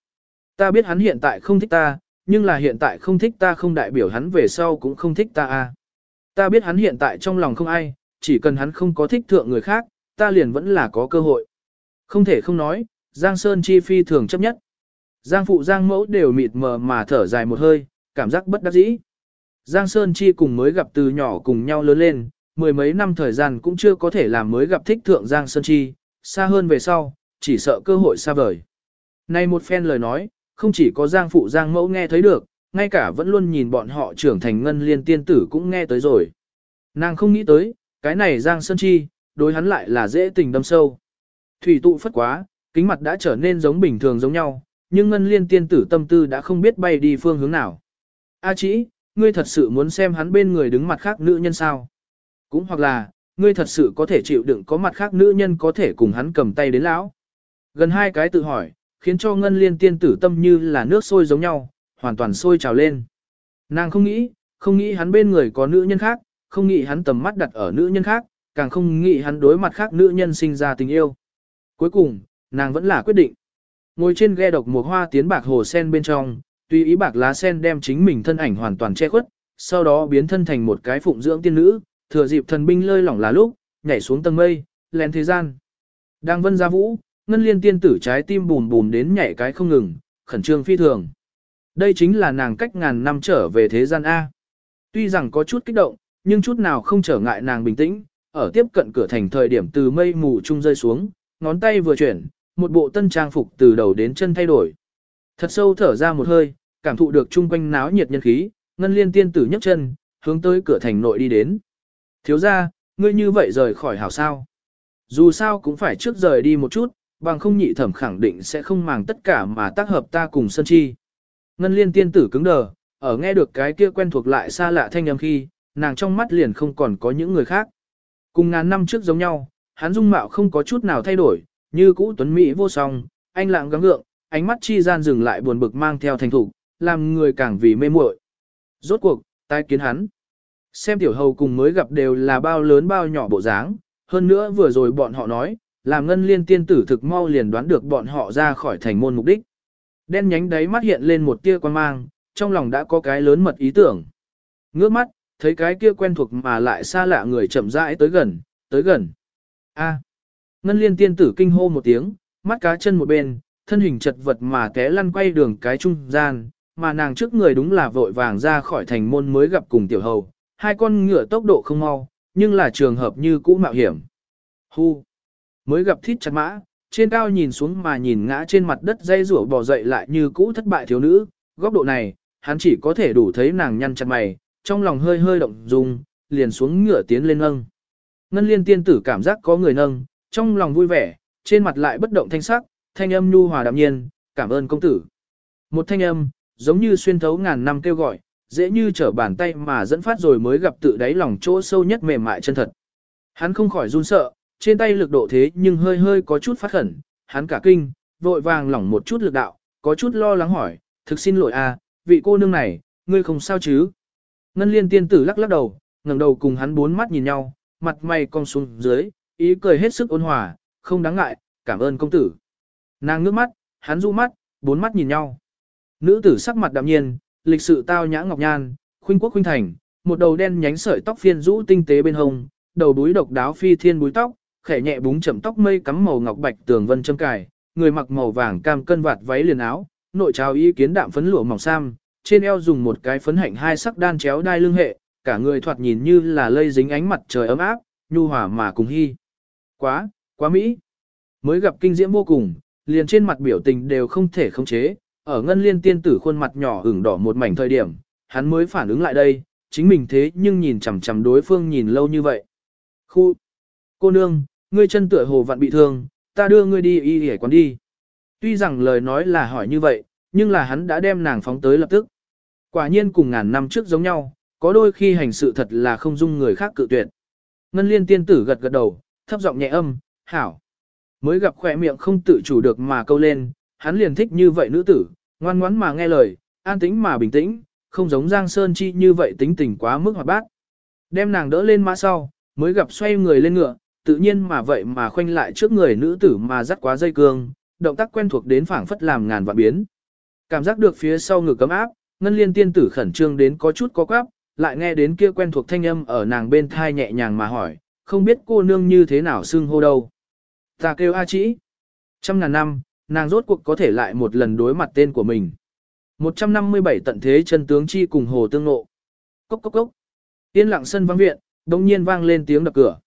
Ta biết hắn hiện tại không thích ta, nhưng là hiện tại không thích ta không đại biểu hắn về sau cũng không thích ta a. Ta biết hắn hiện tại trong lòng không ai, chỉ cần hắn không có thích thượng người khác, ta liền vẫn là có cơ hội. Không thể không nói, Giang Sơn chi phi thường chấp nhất. Giang phụ Giang mẫu đều mịt mờ mà thở dài một hơi, cảm giác bất đắc dĩ. Giang Sơn chi cùng mới gặp từ nhỏ cùng nhau lớn lên, mười mấy năm thời gian cũng chưa có thể làm mới gặp thích thượng Giang Sơn chi, xa hơn về sau, chỉ sợ cơ hội xa vời. Này một phen lời nói, không chỉ có Giang phụ Giang mẫu nghe thấy được, ngay cả vẫn luôn nhìn bọn họ trưởng thành ngân liên tiên tử cũng nghe tới rồi. Nàng không nghĩ tới, cái này Giang Sơn chi, đối hắn lại là dễ tình đâm sâu. Thủy tụ phất quá, kính mặt đã trở nên giống bình thường giống nhau, nhưng ngân liên tiên tử tâm tư đã không biết bay đi phương hướng nào. A à chỉ, ngươi thật sự muốn xem hắn bên người đứng mặt khác nữ nhân sao? Cũng hoặc là, ngươi thật sự có thể chịu đựng có mặt khác nữ nhân có thể cùng hắn cầm tay đến lão. Gần hai cái tự hỏi, khiến cho ngân liên tiên tử tâm như là nước sôi giống nhau, hoàn toàn sôi trào lên. Nàng không nghĩ, không nghĩ hắn bên người có nữ nhân khác, không nghĩ hắn tầm mắt đặt ở nữ nhân khác, càng không nghĩ hắn đối mặt khác nữ nhân sinh ra tình yêu. Cuối cùng, nàng vẫn là quyết định. Ngồi trên ghe độc một hoa tiến bạc hồ sen bên trong, tùy ý bạc lá sen đem chính mình thân ảnh hoàn toàn che khuất, sau đó biến thân thành một cái phụng dưỡng tiên nữ, thừa dịp thần binh lơi lỏng là lúc, nhảy xuống tầng mây, lén thế gian. Đang vân ra vũ, ngân liên tiên tử trái tim bùm bùm đến nhảy cái không ngừng, khẩn trương phi thường. Đây chính là nàng cách ngàn năm trở về thế gian A. Tuy rằng có chút kích động, nhưng chút nào không trở ngại nàng bình tĩnh, ở tiếp cận cửa thành thời điểm từ mây mù trung rơi xuống, ngón tay vừa chuyển, một bộ tân trang phục từ đầu đến chân thay đổi. Thật sâu thở ra một hơi, cảm thụ được chung quanh náo nhiệt nhân khí, ngân liên tiên tử nhấc chân, hướng tới cửa thành nội đi đến. Thiếu ra, ngươi như vậy rời khỏi hảo sao. Dù sao cũng phải trước rời đi một chút, bằng không nhị thẩm khẳng định sẽ không màng tất cả mà tác hợp ta cùng sân chi. Ngân liên tiên tử cứng đờ, ở nghe được cái kia quen thuộc lại xa lạ thanh âm khi, nàng trong mắt liền không còn có những người khác. Cùng ngàn năm trước giống nhau, hắn dung mạo không có chút nào thay đổi, như cũ tuấn mỹ vô song, anh lạng gắng gượng, ánh mắt chi gian dừng lại buồn bực mang theo thành thủ, làm người càng vì mê muội. Rốt cuộc, tai kiến hắn. Xem tiểu hầu cùng mới gặp đều là bao lớn bao nhỏ bộ dáng, hơn nữa vừa rồi bọn họ nói, làm ngân liên tiên tử thực mau liền đoán được bọn họ ra khỏi thành môn mục đích. Đen nhánh đáy mắt hiện lên một tia quan mang, trong lòng đã có cái lớn mật ý tưởng. Ngước mắt, thấy cái kia quen thuộc mà lại xa lạ người chậm rãi tới gần, tới gần. A. Ngân liên tiên tử kinh hô một tiếng, mắt cá chân một bên, thân hình chật vật mà té lăn quay đường cái trung gian, mà nàng trước người đúng là vội vàng ra khỏi thành môn mới gặp cùng tiểu hầu, hai con ngựa tốc độ không mau, nhưng là trường hợp như cũ mạo hiểm. Hu! Mới gặp thít chặt mã, trên cao nhìn xuống mà nhìn ngã trên mặt đất dây rủa bò dậy lại như cũ thất bại thiếu nữ, góc độ này, hắn chỉ có thể đủ thấy nàng nhăn chặt mày, trong lòng hơi hơi động dung, liền xuống ngựa tiến lên nâng. Ngân liên tiên tử cảm giác có người nâng, trong lòng vui vẻ, trên mặt lại bất động thanh sắc, thanh âm nhu hòa đạm nhiên, cảm ơn công tử. Một thanh âm, giống như xuyên thấu ngàn năm kêu gọi, dễ như trở bàn tay mà dẫn phát rồi mới gặp tự đáy lòng chỗ sâu nhất mềm mại chân thật. Hắn không khỏi run sợ, trên tay lực độ thế nhưng hơi hơi có chút phát khẩn, hắn cả kinh, vội vàng lỏng một chút lực đạo, có chút lo lắng hỏi, thực xin lỗi a, à, vị cô nương này, ngươi không sao chứ? Ngân liên tiên tử lắc lắc đầu, ngẩng đầu cùng hắn bốn mắt nhìn nhau, mặt mày cong xuống dưới, ý cười hết sức ôn hòa, không đáng ngại, cảm ơn công tử. Nàng ngước mắt, hắn du mắt, bốn mắt nhìn nhau. Nữ tử sắc mặt đạm nhiên, lịch sự tao nhã ngọc nhan, khuynh quốc khuynh thành, một đầu đen nhánh sợi tóc phiên rũ tinh tế bên hông, đầu búi độc đáo phi thiên búi tóc, khẽ nhẹ búng chậm tóc mây cắm màu ngọc bạch tường vân châm cài, người mặc màu vàng cam cân vạt váy liền áo, nội trào ý kiến đạm phấn lụa mỏng sam, trên eo dùng một cái phấn hạnh hai sắc đan chéo đai lưng hệ, cả người thoạt nhìn như là lây dính ánh mặt trời ấm áp, nhu hòa mà cùng hy. Quá, quá mỹ. Mới gặp kinh diễm vô cùng, liền trên mặt biểu tình đều không thể khống chế, ở ngân liên tiên tử khuôn mặt nhỏ ửng đỏ một mảnh thời điểm, hắn mới phản ứng lại đây, chính mình thế nhưng nhìn chằm chằm đối phương nhìn lâu như vậy. Khu! Cô nương, ngươi chân tựa hồ vặn bị thương, ta đưa ngươi đi y hề quán đi. Tuy rằng lời nói là hỏi như vậy, nhưng là hắn đã đem nàng phóng tới lập tức. Quả nhiên cùng ngàn năm trước giống nhau, có đôi khi hành sự thật là không dung người khác cự tuyệt. Ngân liên tiên tử gật gật đầu, thấp giọng nhẹ âm, hảo. Mới gặp khỏe miệng không tự chủ được mà câu lên, hắn liền thích như vậy nữ tử, ngoan ngoãn mà nghe lời, an tĩnh mà bình tĩnh, không giống Giang Sơn Chi như vậy tính tình quá mức hoạt bát. Đem nàng đỡ lên mã sau, mới gặp xoay người lên ngựa, tự nhiên mà vậy mà khoanh lại trước người nữ tử mà dắt quá dây cương, động tác quen thuộc đến phảng phất làm ngàn vạn biến. Cảm giác được phía sau ngực cấm áp, ngân liên tiên tử khẩn trương đến có chút có quáp, lại nghe đến kia quen thuộc thanh âm ở nàng bên thai nhẹ nhàng mà hỏi, không biết cô nương như thế nào xưng hô đâu. Ta kêu A Chỉ. Trăm ngàn năm, nàng rốt cuộc có thể lại một lần đối mặt tên của mình. 157 tận thế chân tướng chi cùng hồ tương nộ. Cốc cốc cốc. Yên lặng sân vắng viện, đồng nhiên vang lên tiếng đập cửa.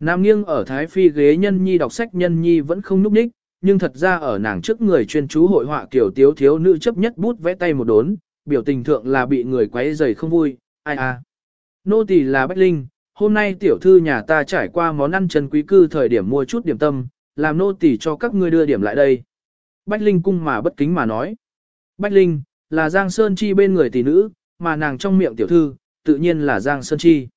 Nam nghiêng ở thái phi ghế nhân nhi đọc sách nhân nhi vẫn không núp ních, nhưng thật ra ở nàng trước người chuyên chú hội họa kiểu tiếu thiếu nữ chấp nhất bút vẽ tay một đốn, biểu tình thượng là bị người quấy rầy không vui, ai à. Nô tỳ là Bách Linh, hôm nay tiểu thư nhà ta trải qua món ăn chân quý cư thời điểm mua chút điểm tâm, làm nô tỳ cho các ngươi đưa điểm lại đây. Bách Linh cung mà bất kính mà nói. Bách Linh, là Giang Sơn Chi bên người tỷ nữ, mà nàng trong miệng tiểu thư, tự nhiên là Giang Sơn Chi.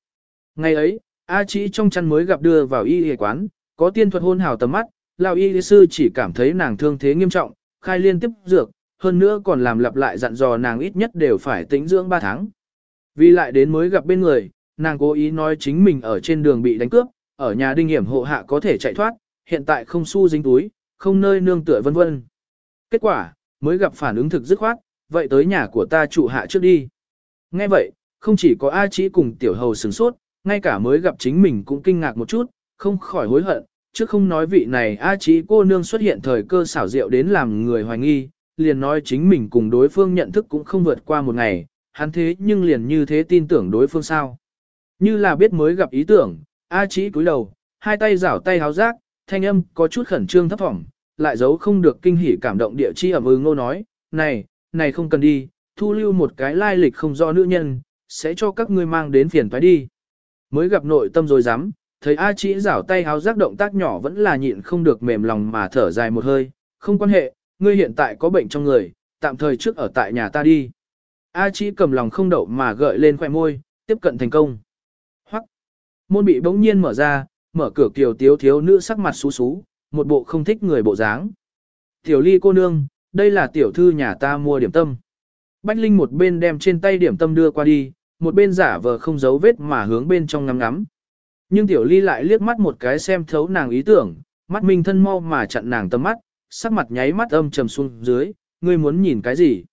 Ngày ấy, A Chí trong chăn mới gặp đưa vào y y quán, có tiên thuật hôn hào tầm mắt, lão y sư chỉ cảm thấy nàng thương thế nghiêm trọng, khai liên tiếp dược, hơn nữa còn làm lặp lại dặn dò nàng ít nhất đều phải tĩnh dưỡng 3 tháng. Vì lại đến mới gặp bên người, nàng cố ý nói chính mình ở trên đường bị đánh cướp, ở nhà đinh hiểm hộ hạ có thể chạy thoát, hiện tại không xu dính túi, không nơi nương tựa vân vân. Kết quả, mới gặp phản ứng thực dứt khoát, vậy tới nhà của ta trụ hạ trước đi. Nghe vậy, không chỉ có A Chí cùng tiểu hầu sửng sốt, ngay cả mới gặp chính mình cũng kinh ngạc một chút, không khỏi hối hận, chứ không nói vị này A Chí cô nương xuất hiện thời cơ xảo diệu đến làm người hoài nghi, liền nói chính mình cùng đối phương nhận thức cũng không vượt qua một ngày, hắn thế nhưng liền như thế tin tưởng đối phương sao. Như là biết mới gặp ý tưởng, A Chí cúi đầu, hai tay rảo tay háo rác, thanh âm có chút khẩn trương thấp thỏm, lại giấu không được kinh hỉ cảm động địa chi ẩm ư ngô nói, này, này không cần đi, thu lưu một cái lai lịch không do nữ nhân, sẽ cho các ngươi mang đến phiền toái đi. Mới gặp nội tâm rồi dám, thấy A Chí rảo tay háo rác động tác nhỏ vẫn là nhịn không được mềm lòng mà thở dài một hơi, không quan hệ, ngươi hiện tại có bệnh trong người, tạm thời trước ở tại nhà ta đi. A Chí cầm lòng không đậu mà gợi lên khoẻ môi, tiếp cận thành công. Môn bị bỗng nhiên mở ra, mở cửa kiều tiếu thiếu nữ sắc mặt xú xú, một bộ không thích người bộ dáng. Tiểu ly cô nương, đây là tiểu thư nhà ta mua điểm tâm. Bách Linh một bên đem trên tay điểm tâm đưa qua đi, một bên giả vờ không giấu vết mà hướng bên trong ngắm ngắm. Nhưng tiểu ly lại liếc mắt một cái xem thấu nàng ý tưởng, mắt minh thân mau mà chặn nàng tầm mắt, sắc mặt nháy mắt âm trầm xuống dưới, ngươi muốn nhìn cái gì?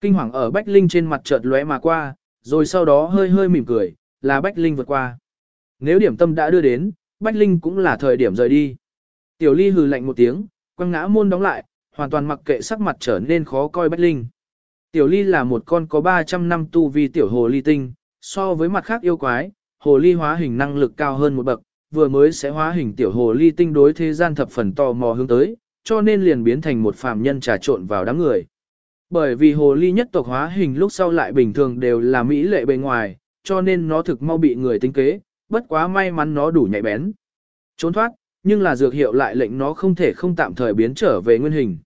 Kinh hoàng ở Bách Linh trên mặt chợt lóe mà qua, rồi sau đó hơi hơi mỉm cười, là Bách Linh vượt qua. Nếu điểm tâm đã đưa đến, Bách Linh cũng là thời điểm rời đi. Tiểu Ly hừ lạnh một tiếng, quăng ngã môn đóng lại, hoàn toàn mặc kệ sắc mặt trở nên khó coi Bách Linh. Tiểu Ly là một con có 300 năm tu vi tiểu hồ ly tinh, so với mặt khác yêu quái, hồ ly hóa hình năng lực cao hơn một bậc, vừa mới sẽ hóa hình tiểu hồ ly tinh đối thế gian thập phần tò mò hướng tới, cho nên liền biến thành một phàm nhân trà trộn vào đám người. Bởi vì hồ ly nhất tộc hóa hình lúc sau lại bình thường đều là mỹ lệ bề ngoài, cho nên nó thực mau bị người tính kế, bất quá may mắn nó đủ nhạy bén. Trốn thoát, nhưng là dược hiệu lại lệnh nó không thể không tạm thời biến trở về nguyên hình.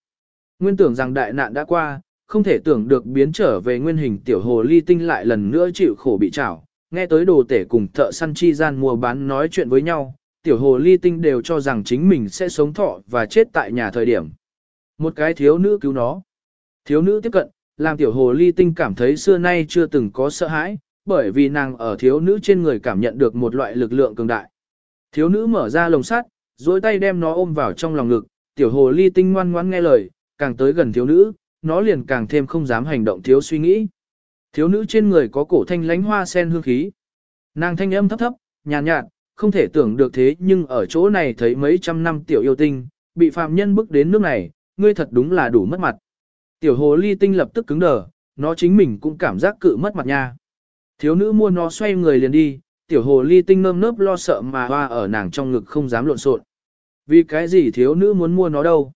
Nguyên tưởng rằng đại nạn đã qua, không thể tưởng được biến trở về nguyên hình tiểu hồ ly tinh lại lần nữa chịu khổ bị trảo, nghe tới đồ tể cùng thợ săn chi gian mua bán nói chuyện với nhau, tiểu hồ ly tinh đều cho rằng chính mình sẽ sống thọ và chết tại nhà thời điểm. Một cái thiếu nữ cứu nó. Thiếu nữ tiếp cận, làm tiểu hồ ly tinh cảm thấy xưa nay chưa từng có sợ hãi, bởi vì nàng ở thiếu nữ trên người cảm nhận được một loại lực lượng cường đại. Thiếu nữ mở ra lồng sắt, duỗi tay đem nó ôm vào trong lòng ngực, tiểu hồ ly tinh ngoan ngoãn nghe lời, càng tới gần thiếu nữ, nó liền càng thêm không dám hành động thiếu suy nghĩ. Thiếu nữ trên người có cổ thanh lánh hoa sen hương khí. Nàng thanh âm thấp thấp, nhàn nhạt, nhạt, không thể tưởng được thế nhưng ở chỗ này thấy mấy trăm năm tiểu yêu tinh, bị phạm nhân bước đến nước này, ngươi thật đúng là đủ mất mặt. Tiểu hồ ly tinh lập tức cứng đờ, nó chính mình cũng cảm giác cự mất mặt nha. Thiếu nữ mua nó xoay người liền đi, tiểu hồ ly tinh nơm nớp lo sợ mà hoa ở nàng trong ngực không dám lộn xộn. Vì cái gì thiếu nữ muốn mua nó đâu?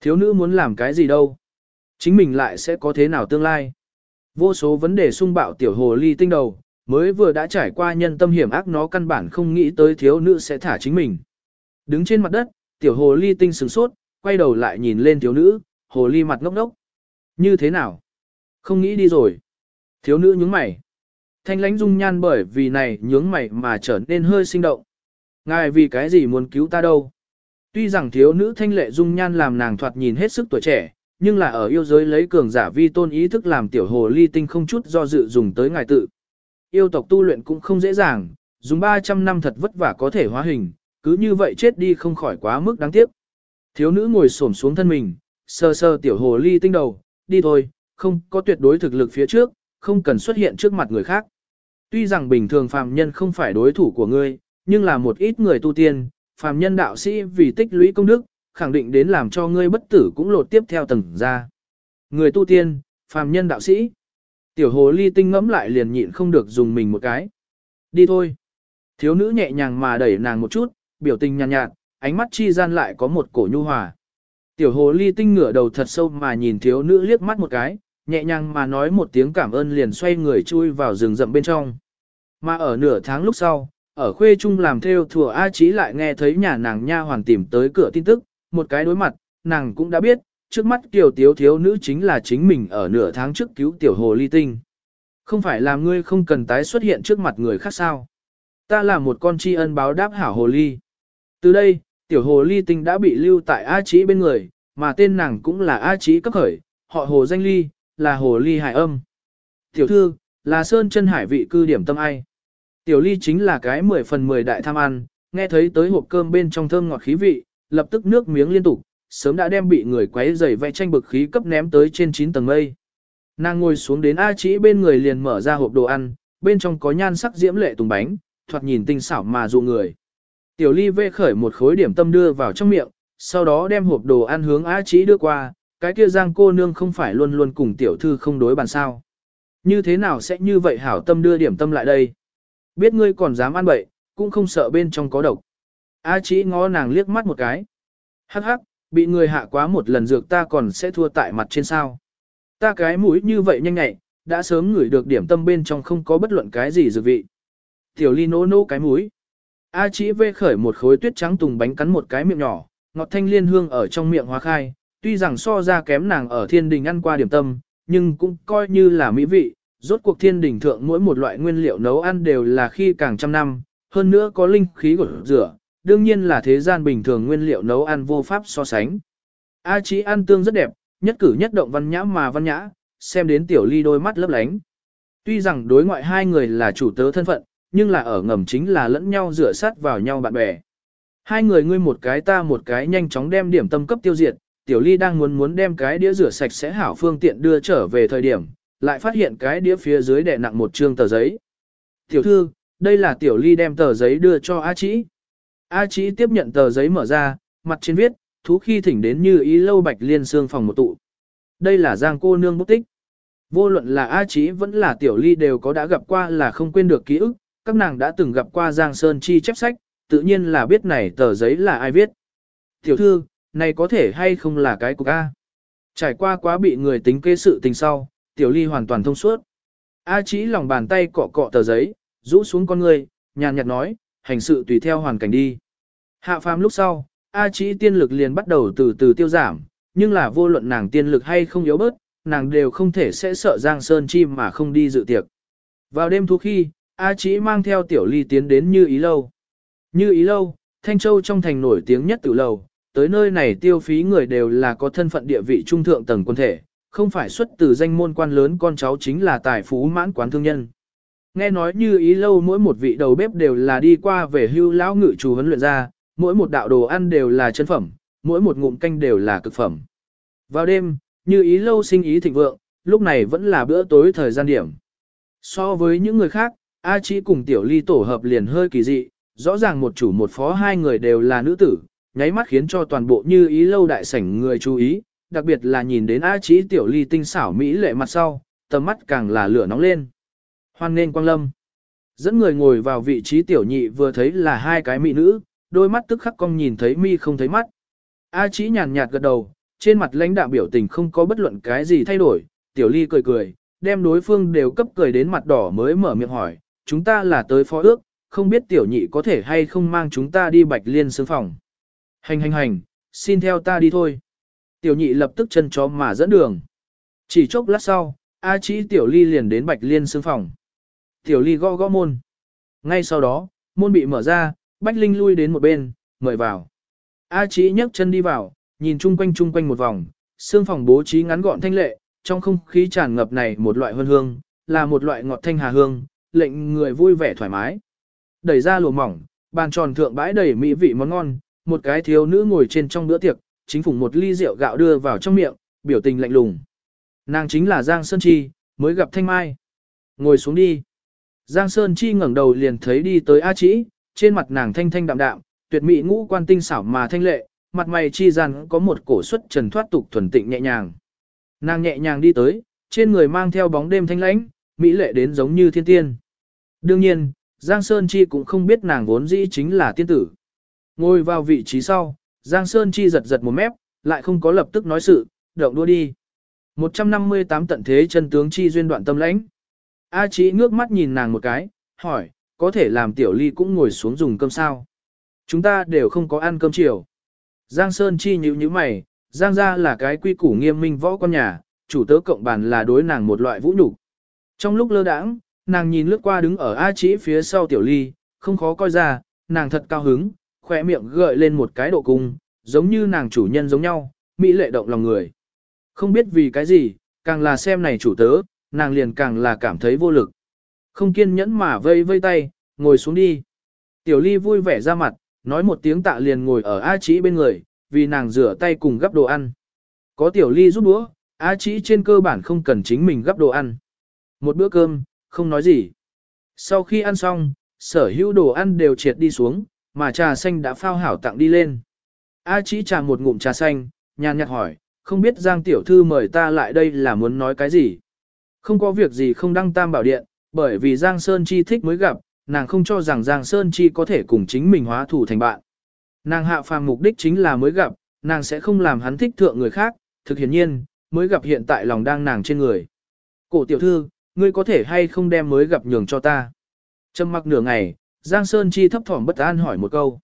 Thiếu nữ muốn làm cái gì đâu? Chính mình lại sẽ có thế nào tương lai? Vô số vấn đề xung bạo tiểu hồ ly tinh đầu, mới vừa đã trải qua nhân tâm hiểm ác nó căn bản không nghĩ tới thiếu nữ sẽ thả chính mình. Đứng trên mặt đất, tiểu hồ ly tinh sửng sốt, quay đầu lại nhìn lên thiếu nữ, hồ ly mặt ngốc ngốc. Như thế nào? Không nghĩ đi rồi. Thiếu nữ nhướng mày. Thanh lãnh dung nhan bởi vì này nhướng mày mà trở nên hơi sinh động. Ngài vì cái gì muốn cứu ta đâu? Tuy rằng thiếu nữ thanh lệ dung nhan làm nàng thoạt nhìn hết sức tuổi trẻ, nhưng là ở yêu giới lấy cường giả vi tôn ý thức làm tiểu hồ ly tinh không chút do dự dùng tới ngài tự. Yêu tộc tu luyện cũng không dễ dàng, dùng 300 năm thật vất vả có thể hóa hình, cứ như vậy chết đi không khỏi quá mức đáng tiếc. Thiếu nữ ngồi xổm xuống thân mình, sơ sơ tiểu hồ ly tinh đầu, đi thôi, không có tuyệt đối thực lực phía trước, không cần xuất hiện trước mặt người khác. Tuy rằng bình thường phàm nhân không phải đối thủ của ngươi, nhưng là một ít người tu tiên, phàm nhân đạo sĩ vì tích lũy công đức, khẳng định đến làm cho ngươi bất tử cũng lột tiếp theo tầng ra. Người tu tiên, phàm nhân đạo sĩ. Tiểu hồ ly tinh ngẫm lại liền nhịn không được dùng mình một cái. Đi thôi. Thiếu nữ nhẹ nhàng mà đẩy nàng một chút, biểu tình nhàn nhạt, nhạt, ánh mắt chi gian lại có một cổ nhu hòa. Tiểu hồ ly tinh ngửa đầu thật sâu mà nhìn thiếu nữ liếc mắt một cái, nhẹ nhàng mà nói một tiếng cảm ơn liền xoay người chui vào rừng rậm bên trong. Mà ở nửa tháng lúc sau, ở khuê trung làm theo thừa A Chí lại nghe thấy nhà nàng nha hoàn tìm tới cửa tin tức, một cái đối mặt, nàng cũng đã biết, trước mắt tiểu tiếu thiếu nữ chính là chính mình ở nửa tháng trước cứu tiểu hồ ly tinh. Không phải làm ngươi không cần tái xuất hiện trước mặt người khác sao. Ta là một con tri ân báo đáp hảo hồ ly. Từ đây, tiểu hồ ly tinh đã bị lưu tại A Chí bên người, mà tên nàng cũng là A Chí cấp khởi, họ hồ danh ly, là hồ ly hải âm. Tiểu thư, là sơn chân hải vị cư điểm tâm ai. Tiểu ly chính là cái 10 phần 10 đại tham ăn, nghe thấy tới hộp cơm bên trong thơm ngọt khí vị, lập tức nước miếng liên tục, sớm đã đem bị người quấy rầy vẽ tranh bực khí cấp ném tới trên 9 tầng mây. Nàng ngồi xuống đến A Chỉ bên người liền mở ra hộp đồ ăn, bên trong có nhan sắc diễm lệ tùng bánh, thoạt nhìn tinh xảo mà dụ người. Tiểu ly vê khởi một khối điểm tâm đưa vào trong miệng, sau đó đem hộp đồ ăn hướng A Chí đưa qua, cái kia giang cô nương không phải luôn luôn cùng tiểu thư không đối bàn sao. Như thế nào sẽ như vậy hảo tâm đưa điểm tâm lại đây? Biết ngươi còn dám ăn bậy, cũng không sợ bên trong có độc. A chỉ ngó nàng liếc mắt một cái. Hắc hắc, bị người hạ quá một lần dược ta còn sẽ thua tại mặt trên sao. Ta cái mũi như vậy nhanh nhẹ, đã sớm ngửi được điểm tâm bên trong không có bất luận cái gì dược vị. Tiểu ly nô nô cái mũi. A chỉ vê khởi một khối tuyết trắng tùng bánh cắn một cái miệng nhỏ, ngọt thanh liên hương ở trong miệng hóa khai, tuy rằng so ra kém nàng ở thiên đình ăn qua điểm tâm, nhưng cũng coi như là mỹ vị, rốt cuộc thiên đình thượng mỗi một loại nguyên liệu nấu ăn đều là khi càng trăm năm, hơn nữa có linh khí của rửa, đương nhiên là thế gian bình thường nguyên liệu nấu ăn vô pháp so sánh. A Chí ăn tương rất đẹp, nhất cử nhất động văn nhã mà văn nhã, xem đến tiểu ly đôi mắt lấp lánh. Tuy rằng đối ngoại hai người là chủ tớ thân phận, nhưng là ở ngầm chính là lẫn nhau rửa sát vào nhau bạn bè. Hai người ngươi một cái ta một cái nhanh chóng đem điểm tâm cấp tiêu diệt, tiểu ly đang muốn muốn đem cái đĩa rửa sạch sẽ hảo phương tiện đưa trở về thời điểm, lại phát hiện cái đĩa phía dưới đè nặng một trương tờ giấy. Tiểu thư, đây là tiểu ly đem tờ giấy đưa cho A Chí. A Chí tiếp nhận tờ giấy mở ra, mặt trên viết, thú khi thỉnh đến như ý lâu bạch liên xương phòng một tụ. Đây là giang cô nương bút tích. Vô luận là A Chí vẫn là tiểu ly đều có đã gặp qua là không quên được ký ức, các nàng đã từng gặp qua Giang Sơn Chi chép sách, tự nhiên là biết này tờ giấy là ai viết. Tiểu thư, này có thể hay không là cái cục A. Trải qua quá bị người tính kế sự tình sau, tiểu ly hoàn toàn thông suốt. A chỉ lòng bàn tay cọ cọ tờ giấy, rũ xuống con người, nhàn nhạt nói, hành sự tùy theo hoàn cảnh đi. Hạ phàm lúc sau, A chỉ tiên lực liền bắt đầu từ từ tiêu giảm, nhưng là vô luận nàng tiên lực hay không yếu bớt, nàng đều không thể sẽ sợ Giang Sơn Chi mà không đi dự tiệc. Vào đêm thu khi, A Chí mang theo tiểu ly tiến đến Như Ý Lâu. Như Ý Lâu, Thanh Châu trong thành nổi tiếng nhất tử lầu, tới nơi này tiêu phí người đều là có thân phận địa vị trung thượng tầng quân thể, không phải xuất từ danh môn quan lớn con cháu chính là tài phú mãn quán thương nhân. Nghe nói Như Ý Lâu mỗi một vị đầu bếp đều là đi qua về hưu lão ngự chủ huấn luyện ra, mỗi một đạo đồ ăn đều là chân phẩm, mỗi một ngụm canh đều là cực phẩm. Vào đêm, Như Ý Lâu sinh ý thịnh vượng, lúc này vẫn là bữa tối thời gian điểm. So với những người khác, A Chí cùng Tiểu Ly tổ hợp liền hơi kỳ dị, rõ ràng một chủ một phó hai người đều là nữ tử, nháy mắt khiến cho toàn bộ như ý lâu đại sảnh người chú ý, đặc biệt là nhìn đến A Chí Tiểu Ly tinh xảo mỹ lệ mặt sau, tầm mắt càng là lửa nóng lên. Hoan nên quang lâm. Dẫn người ngồi vào vị trí tiểu nhị vừa thấy là hai cái mỹ nữ, đôi mắt tức khắc cong nhìn thấy mi không thấy mắt. A Chí nhàn nhạt gật đầu, trên mặt lãnh đạo biểu tình không có bất luận cái gì thay đổi, tiểu ly cười cười, đem đối phương đều cấp cười đến mặt đỏ mới mở miệng hỏi, chúng ta là tới phó ước, không biết tiểu nhị có thể hay không mang chúng ta đi bạch liên sương phòng. Hành hành hành, xin theo ta đi thôi. Tiểu nhị lập tức chân chó mà dẫn đường. Chỉ chốc lát sau, A Chí Tiểu Ly liền đến Bạch Liên sương phòng. Tiểu Ly gõ gõ môn. Ngay sau đó, môn bị mở ra, Bách Linh lui đến một bên, mời vào. A Chí nhấc chân đi vào, nhìn chung quanh chung quanh một vòng, sương phòng bố trí ngắn gọn thanh lệ, trong không khí tràn ngập này một loại hương hương, là một loại ngọt thanh hà hương, lệnh người vui vẻ thoải mái. Đẩy ra lùa mỏng, bàn tròn thượng bãi đầy mỹ vị món ngon, một cái thiếu nữ ngồi trên trong bữa tiệc, chính phủ một ly rượu gạo đưa vào trong miệng, biểu tình lạnh lùng. Nàng chính là Giang Sơn Chi, mới gặp Thanh Mai. Ngồi xuống đi. Giang Sơn Chi ngẩng đầu liền thấy đi tới A Chĩ, trên mặt nàng thanh thanh đạm đạm, tuyệt mỹ ngũ quan tinh xảo mà thanh lệ, mặt mày chi rằng có một cổ xuất trần thoát tục thuần tịnh nhẹ nhàng. Nàng nhẹ nhàng đi tới, trên người mang theo bóng đêm thanh lãnh, mỹ lệ đến giống như thiên tiên. Đương nhiên, Giang Sơn Chi cũng không biết nàng vốn dĩ chính là tiên tử. Ngồi vào vị trí sau, Giang Sơn Chi giật giật một mép, lại không có lập tức nói sự, động đua đi. 158 tận thế chân tướng Chi duyên đoạn tâm lãnh. A Chí ngước mắt nhìn nàng một cái, hỏi, có thể làm tiểu ly cũng ngồi xuống dùng cơm sao? Chúng ta đều không có ăn cơm chiều. Giang Sơn Chi nhíu nhíu mày, Giang gia là cái quy củ nghiêm minh võ con nhà, chủ tớ cộng bàn là đối nàng một loại vũ nhục. Trong lúc lơ đãng, nàng nhìn lướt qua đứng ở A Chí phía sau tiểu ly, không khó coi ra, nàng thật cao hứng, khoe miệng gợi lên một cái độ cung, giống như nàng chủ nhân giống nhau, mỹ lệ động lòng người. Không biết vì cái gì, càng là xem này chủ tớ, nàng liền càng là cảm thấy vô lực. Không kiên nhẫn mà vây vây tay, ngồi xuống đi. Tiểu ly vui vẻ ra mặt, nói một tiếng tạ liền ngồi ở A Chí bên người, vì nàng rửa tay cùng gắp đồ ăn. Có tiểu ly giúp đũa, A Chí trên cơ bản không cần chính mình gắp đồ ăn. Một bữa cơm, không nói gì. Sau khi ăn xong, sở hữu đồ ăn đều triệt đi xuống, mà trà xanh đã phao hảo tặng đi lên. A Chí trà một ngụm trà xanh, nhàn nhạt hỏi, không biết Giang tiểu thư mời ta lại đây là muốn nói cái gì. Không có việc gì không đăng tam bảo điện, bởi vì Giang Sơn Chi thích mới gặp, nàng không cho rằng Giang Sơn Chi có thể cùng chính mình hóa thủ thành bạn. Nàng hạ phàm mục đích chính là mới gặp, nàng sẽ không làm hắn thích thượng người khác, thực hiển nhiên, mới gặp hiện tại lòng đang nàng trên người. Cổ tiểu thư, ngươi có thể hay không đem mới gặp nhường cho ta. Trầm mặc nửa ngày, Giang Sơn Chi thấp thỏm bất an hỏi một câu.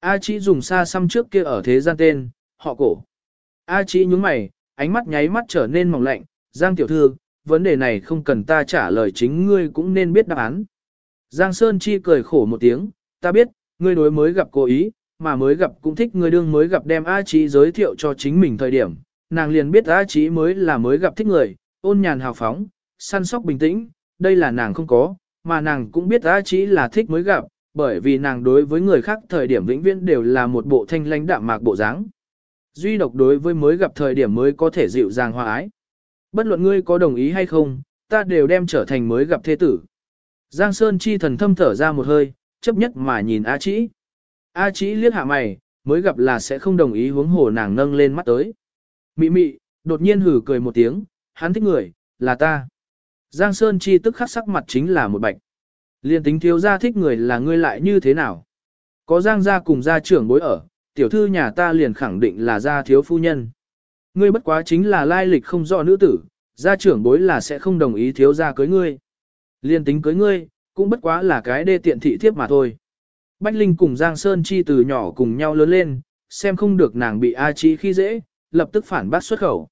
A Chi dùng xa xăm trước kia ở thế gian tên, họ cổ. A Chi nhúng mày, ánh mắt nháy mắt trở nên mỏng lạnh, Giang tiểu thư, vấn đề này không cần ta trả lời chính ngươi cũng nên biết đáp án. Giang Sơn Chi cười khổ một tiếng, ta biết, ngươi đối mới gặp cố ý, mà mới gặp cũng thích ngươi đương mới gặp đem A Chí giới thiệu cho chính mình thời điểm, nàng liền biết A Chí mới là mới gặp thích người, ôn nhàn hào phóng, săn sóc bình tĩnh, đây là nàng không có, mà nàng cũng biết A Chí là thích mới gặp, bởi vì nàng đối với người khác thời điểm vĩnh viễn đều là một bộ thanh lãnh đạm mạc bộ dáng. Duy độc đối với mới gặp thời điểm mới có thể dịu dàng hòa ái. Bất luận ngươi có đồng ý hay không, ta đều đem trở thành mới gặp thế tử. Giang Sơn chi thần thâm thở ra một hơi, chấp nhất mà nhìn A Chí. A Chí liếc hạ mày, mới gặp là sẽ không đồng ý hướng hồ nàng nâng lên mắt tới. Mị mị, đột nhiên hử cười một tiếng, hắn thích người, là ta. Giang Sơn chi tức khắc sắc mặt chính là một bạch. Liên tính thiếu gia thích người là ngươi lại như thế nào? Có Giang gia cùng gia trưởng bối ở, tiểu thư nhà ta liền khẳng định là gia thiếu phu nhân. Ngươi bất quá chính là lai lịch không rõ nữ tử, gia trưởng bối là sẽ không đồng ý thiếu gia cưới ngươi. Liên tính cưới ngươi, cũng bất quá là cái đê tiện thị thiếp mà thôi. Bách Linh cùng Giang Sơn Chi từ nhỏ cùng nhau lớn lên, xem không được nàng bị A Chi khi dễ, lập tức phản bác xuất khẩu.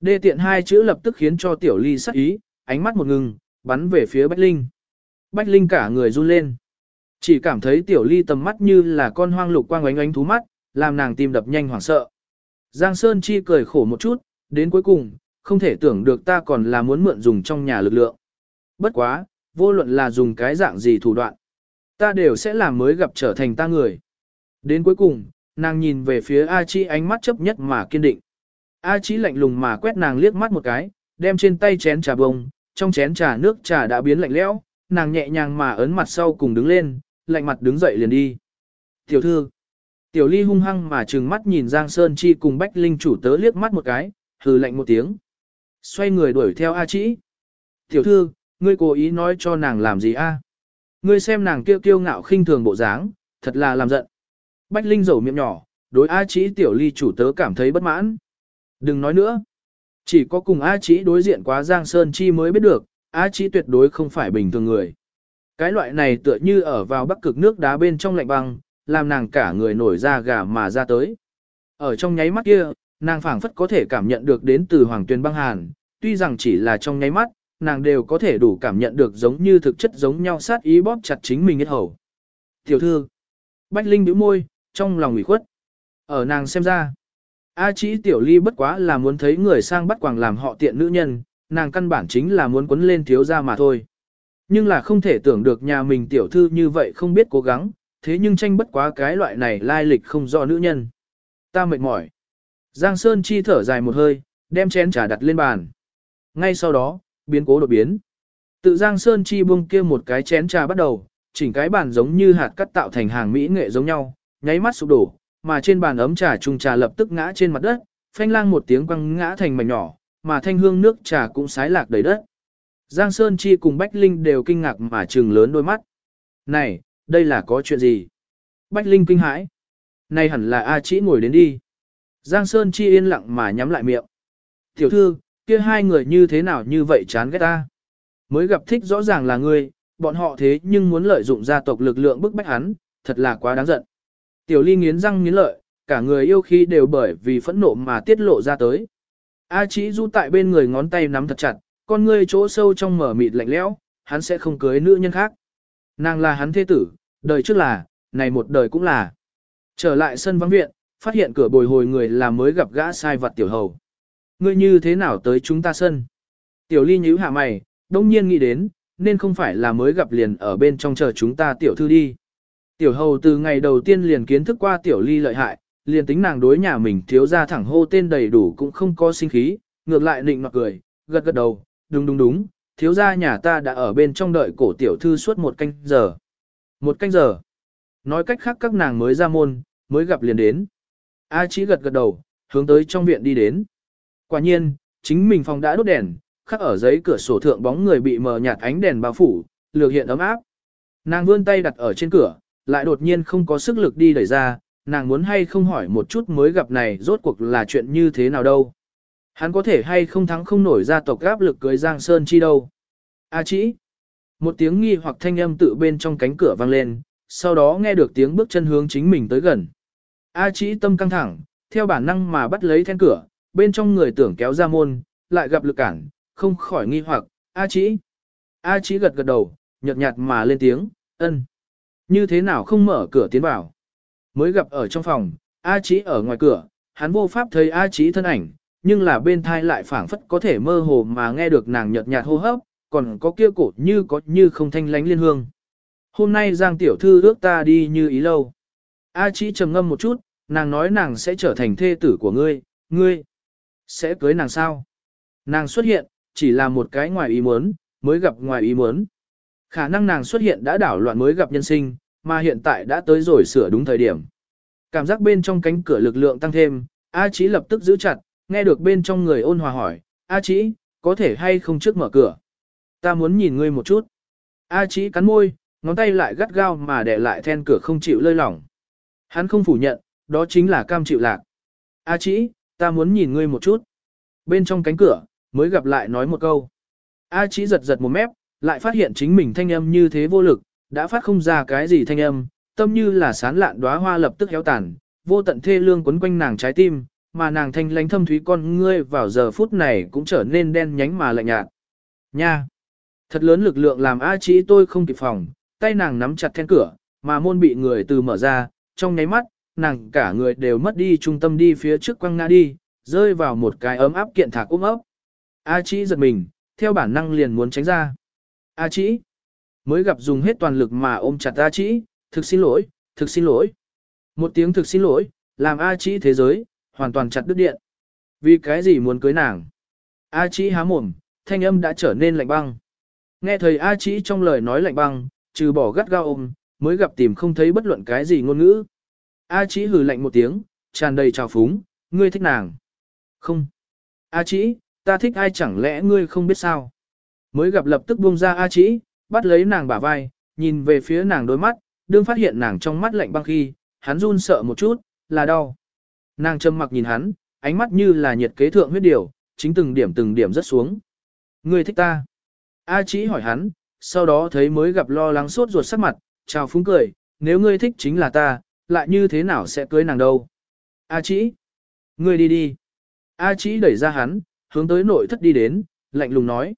Đê tiện hai chữ lập tức khiến cho Tiểu Ly sắc ý, ánh mắt một ngừng, bắn về phía Bách Linh. Bách Linh cả người run lên. Chỉ cảm thấy Tiểu Ly tầm mắt như là con hoang lục quang ánh ánh thú mắt, làm nàng tim đập nhanh hoảng sợ. Giang Sơn Chi cười khổ một chút, đến cuối cùng, không thể tưởng được ta còn là muốn mượn dùng trong nhà lực lượng. Bất quá, vô luận là dùng cái dạng gì thủ đoạn. Ta đều sẽ làm mới gặp trở thành ta người. Đến cuối cùng, nàng nhìn về phía A Chi ánh mắt chấp nhất mà kiên định. A Chi lạnh lùng mà quét nàng liếc mắt một cái, đem trên tay chén trà bông, trong chén trà nước trà đã biến lạnh lẽo, nàng nhẹ nhàng mà ấn mặt sau cùng đứng lên, lạnh mặt đứng dậy liền đi. Tiểu thư, tiểu ly hung hăng mà trừng mắt nhìn Giang Sơn Chi cùng Bách Linh chủ tớ liếc mắt một cái, hừ lạnh một tiếng. Xoay người đuổi theo A Chĩ. Tiểu thư, ngươi cố ý nói cho nàng làm gì a? Ngươi xem nàng kiêu kiêu ngạo khinh thường bộ dáng, thật là làm giận. Bách Linh rầu miệng nhỏ, đối A Chĩ tiểu ly chủ tớ cảm thấy bất mãn. Đừng nói nữa. Chỉ có cùng A Chí đối diện quá Giang Sơn Chi mới biết được, A Chí tuyệt đối không phải bình thường người. Cái loại này tựa như ở vào bắc cực nước đá bên trong lạnh băng, làm nàng cả người nổi da gà mà ra tới. Ở trong nháy mắt kia, nàng phảng phất có thể cảm nhận được đến từ hoàng tuyên băng hàn, tuy rằng chỉ là trong nháy mắt, nàng đều có thể đủ cảm nhận được giống như thực chất giống nhau sát ý bóp chặt chính mình hết hầu. Tiểu thư, Bách Linh bĩu môi, trong lòng ủy khuất. Ở nàng xem ra, A chỉ tiểu ly bất quá là muốn thấy người sang bắt quàng làm họ tiện nữ nhân, nàng căn bản chính là muốn quấn lên thiếu ra mà thôi. Nhưng là không thể tưởng được nhà mình tiểu thư như vậy không biết cố gắng, thế nhưng tranh bất quá cái loại này lai lịch không do nữ nhân. Ta mệt mỏi. Giang Sơn chi thở dài một hơi, đem chén trà đặt lên bàn. Ngay sau đó, biến cố đột biến. Tự Giang Sơn Chi buông kia một cái chén trà bắt đầu, chỉnh cái bàn giống như hạt cắt tạo thành hàng mỹ nghệ giống nhau, nháy mắt sụp đổ, mà trên bàn ấm trà trùng trà lập tức ngã trên mặt đất, phanh lang một tiếng quăng ngã thành mảnh nhỏ, mà thanh hương nước trà cũng sái lạc đầy đất. Giang Sơn Chi cùng Bách Linh đều kinh ngạc mà trừng lớn đôi mắt. Này, đây là có chuyện gì? Bách Linh kinh hãi. Này hẳn là A Chỉ ngồi đến đi. Giang Sơn Chi yên lặng mà nhắm lại miệng. Tiểu thư, kia hai người như thế nào như vậy chán ghét ta. Mới gặp thích rõ ràng là ngươi, bọn họ thế nhưng muốn lợi dụng gia tộc lực lượng bức bách hắn, thật là quá đáng giận. Tiểu ly nghiến răng nghiến lợi, cả người yêu khi đều bởi vì phẫn nộ mà tiết lộ ra tới. A chỉ du tại bên người ngón tay nắm thật chặt, con ngươi chỗ sâu trong mở mịt lạnh lẽo, hắn sẽ không cưới nữ nhân khác. Nàng là hắn thế tử, đời trước là, này một đời cũng là. Trở lại sân vắng viện, phát hiện cửa bồi hồi người là mới gặp gã sai vật tiểu hầu. Ngươi như thế nào tới chúng ta sân? Tiểu ly nhíu hạ mày, đông nhiên nghĩ đến, nên không phải là mới gặp liền ở bên trong chờ chúng ta tiểu thư đi. Tiểu hầu từ ngày đầu tiên liền kiến thức qua tiểu ly lợi hại, liền tính nàng đối nhà mình thiếu ra thẳng hô tên đầy đủ cũng không có sinh khí, ngược lại nịnh mặt cười, gật gật đầu, đúng đúng đúng, thiếu ra nhà ta đã ở bên trong đợi cổ tiểu thư suốt một canh giờ. Một canh giờ. nói cách khác các nàng mới ra môn, mới gặp liền đến. A chỉ gật gật đầu, hướng tới trong viện đi đến. Quả nhiên, chính mình phòng đã đốt đèn, khắc ở giấy cửa sổ thượng bóng người bị mờ nhạt ánh đèn bao phủ, lược hiện ấm áp. Nàng vươn tay đặt ở trên cửa, lại đột nhiên không có sức lực đi đẩy ra, nàng muốn hay không hỏi một chút mới gặp này rốt cuộc là chuyện như thế nào đâu. Hắn có thể hay không thắng không nổi ra tộc áp lực cưới Giang Sơn chi đâu. A chỉ. Một tiếng nghi hoặc thanh âm tự bên trong cánh cửa vang lên, sau đó nghe được tiếng bước chân hướng chính mình tới gần. A chỉ tâm căng thẳng, theo bản năng mà bắt lấy then cửa, bên trong người tưởng kéo ra môn, lại gặp lực cản, không khỏi nghi hoặc, A chỉ. A chỉ gật gật đầu, nhợt nhạt mà lên tiếng, ân. Như thế nào không mở cửa tiến vào? Mới gặp ở trong phòng, A Chí ở ngoài cửa, hắn vô pháp thấy A Chí thân ảnh, nhưng là bên thai lại phảng phất có thể mơ hồ mà nghe được nàng nhợt nhạt hô hấp, còn có kia cổ như có như không thanh lánh liên hương. Hôm nay Giang tiểu thư ước ta đi như ý lâu. A Chí trầm ngâm một chút, nàng nói nàng sẽ trở thành thê tử của ngươi, ngươi sẽ cưới nàng sao? Nàng xuất hiện, chỉ là một cái ngoài ý muốn, mới gặp ngoài ý muốn. Khả năng nàng xuất hiện đã đảo loạn mới gặp nhân sinh, mà hiện tại đã tới rồi sửa đúng thời điểm. Cảm giác bên trong cánh cửa lực lượng tăng thêm, A Chí lập tức giữ chặt, nghe được bên trong người ôn hòa hỏi, A Chí, có thể hay không trước mở cửa? Ta muốn nhìn ngươi một chút. A Chí cắn môi, ngón tay lại gắt gao mà để lại then cửa không chịu lơi lỏng. Hắn không phủ nhận, đó chính là cam chịu lạc. A Chí, ta muốn nhìn ngươi một chút. Bên trong cánh cửa, mới gặp lại nói một câu. A Chí giật giật một mép, lại phát hiện chính mình thanh âm như thế vô lực, đã phát không ra cái gì thanh âm, tâm như là sán lạn đóa hoa lập tức héo tàn, vô tận thê lương quấn quanh nàng trái tim, mà nàng thanh lãnh thâm thúy con ngươi vào giờ phút này cũng trở nên đen nhánh mà lạnh nhạt. Nha! Thật lớn lực lượng làm A Chí tôi không kịp phòng, tay nàng nắm chặt then cửa, mà môn bị người từ mở ra, trong nháy mắt, nàng cả người đều mất đi trung tâm đi phía trước quăng ngã đi, rơi vào một cái ấm áp kiện thạc ôm ấp. A Chí giật mình, theo bản năng liền muốn tránh ra. A chĩ, Mới gặp dùng hết toàn lực mà ôm chặt A chĩ, thực xin lỗi, thực xin lỗi. Một tiếng thực xin lỗi, làm A chĩ thế giới, hoàn toàn chặt đứt điện. Vì cái gì muốn cưới nàng? A chĩ há mồm, thanh âm đã trở nên lạnh băng. Nghe thầy A chĩ trong lời nói lạnh băng, trừ bỏ gắt gao ôm, mới gặp tìm không thấy bất luận cái gì ngôn ngữ. A chĩ hừ lạnh một tiếng, tràn đầy trào phúng, ngươi thích nàng. Không. A chĩ, ta thích ai chẳng lẽ ngươi không biết sao? Mới gặp lập tức buông ra A Chĩ, bắt lấy nàng bả vai, nhìn về phía nàng đôi mắt, đương phát hiện nàng trong mắt lạnh băng khi, hắn run sợ một chút, là đau. Nàng trầm mặc nhìn hắn, ánh mắt như là nhiệt kế thượng huyết điều, chính từng điểm từng điểm rất xuống. Ngươi thích ta. A Chĩ hỏi hắn, sau đó thấy mới gặp lo lắng suốt ruột sắc mặt, chào phúng cười, nếu ngươi thích chính là ta, lại như thế nào sẽ cưới nàng đâu. A Chĩ. Ngươi đi đi. A Chĩ đẩy ra hắn, hướng tới nội thất đi đến, lạnh lùng nói.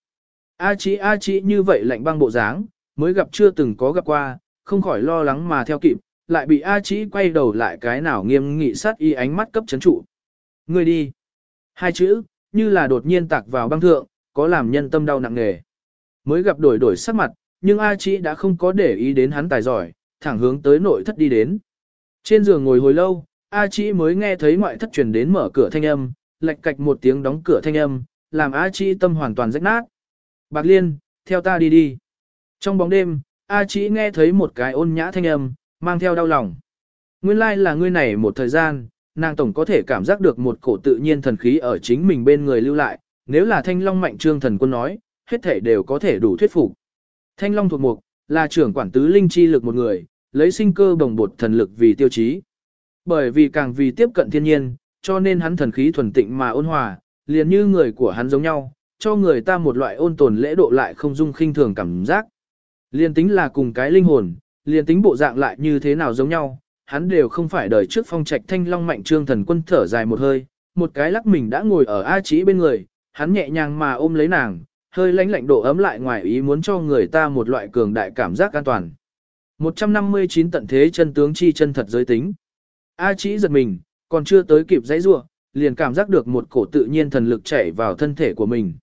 A Chí A Chí như vậy lạnh băng bộ dáng, mới gặp chưa từng có gặp qua, không khỏi lo lắng mà theo kịp, lại bị A Chí quay đầu lại cái nào nghiêm nghị sát y ánh mắt cấp chấn trụ. Người đi. Hai chữ, như là đột nhiên tạc vào băng thượng, có làm nhân tâm đau nặng nề. Mới gặp đổi đổi sắc mặt, nhưng A Chí đã không có để ý đến hắn tài giỏi, thẳng hướng tới nội thất đi đến. Trên giường ngồi hồi lâu, A Chí mới nghe thấy ngoại thất truyền đến mở cửa thanh âm, lạch cạch một tiếng đóng cửa thanh âm, làm A Chí tâm hoàn toàn rách nát. Bạc Liên, theo ta đi đi. Trong bóng đêm, A Chí nghe thấy một cái ôn nhã thanh âm, mang theo đau lòng. Nguyên lai like là ngươi này một thời gian, nàng tổng có thể cảm giác được một cổ tự nhiên thần khí ở chính mình bên người lưu lại, nếu là thanh long mạnh trương thần quân nói, hết thể đều có thể đủ thuyết phục. Thanh long thuộc mục, là trưởng quản tứ linh chi lực một người, lấy sinh cơ bồng bột thần lực vì tiêu chí. Bởi vì càng vì tiếp cận thiên nhiên, cho nên hắn thần khí thuần tịnh mà ôn hòa, liền như người của hắn giống nhau, cho người ta một loại ôn tồn lễ độ lại không dung khinh thường cảm giác. Liên tính là cùng cái linh hồn, liên tính bộ dạng lại như thế nào giống nhau, hắn đều không phải đời trước phong trạch thanh long mạnh trương thần quân thở dài một hơi, một cái lắc mình đã ngồi ở A Chí bên người, hắn nhẹ nhàng mà ôm lấy nàng, hơi lánh lạnh độ ấm lại ngoài ý muốn cho người ta một loại cường đại cảm giác an toàn. 159 tận thế chân tướng chi chân thật giới tính. A Chí giật mình, còn chưa tới kịp dãy rua, liền cảm giác được một cổ tự nhiên thần lực chảy vào thân thể của mình.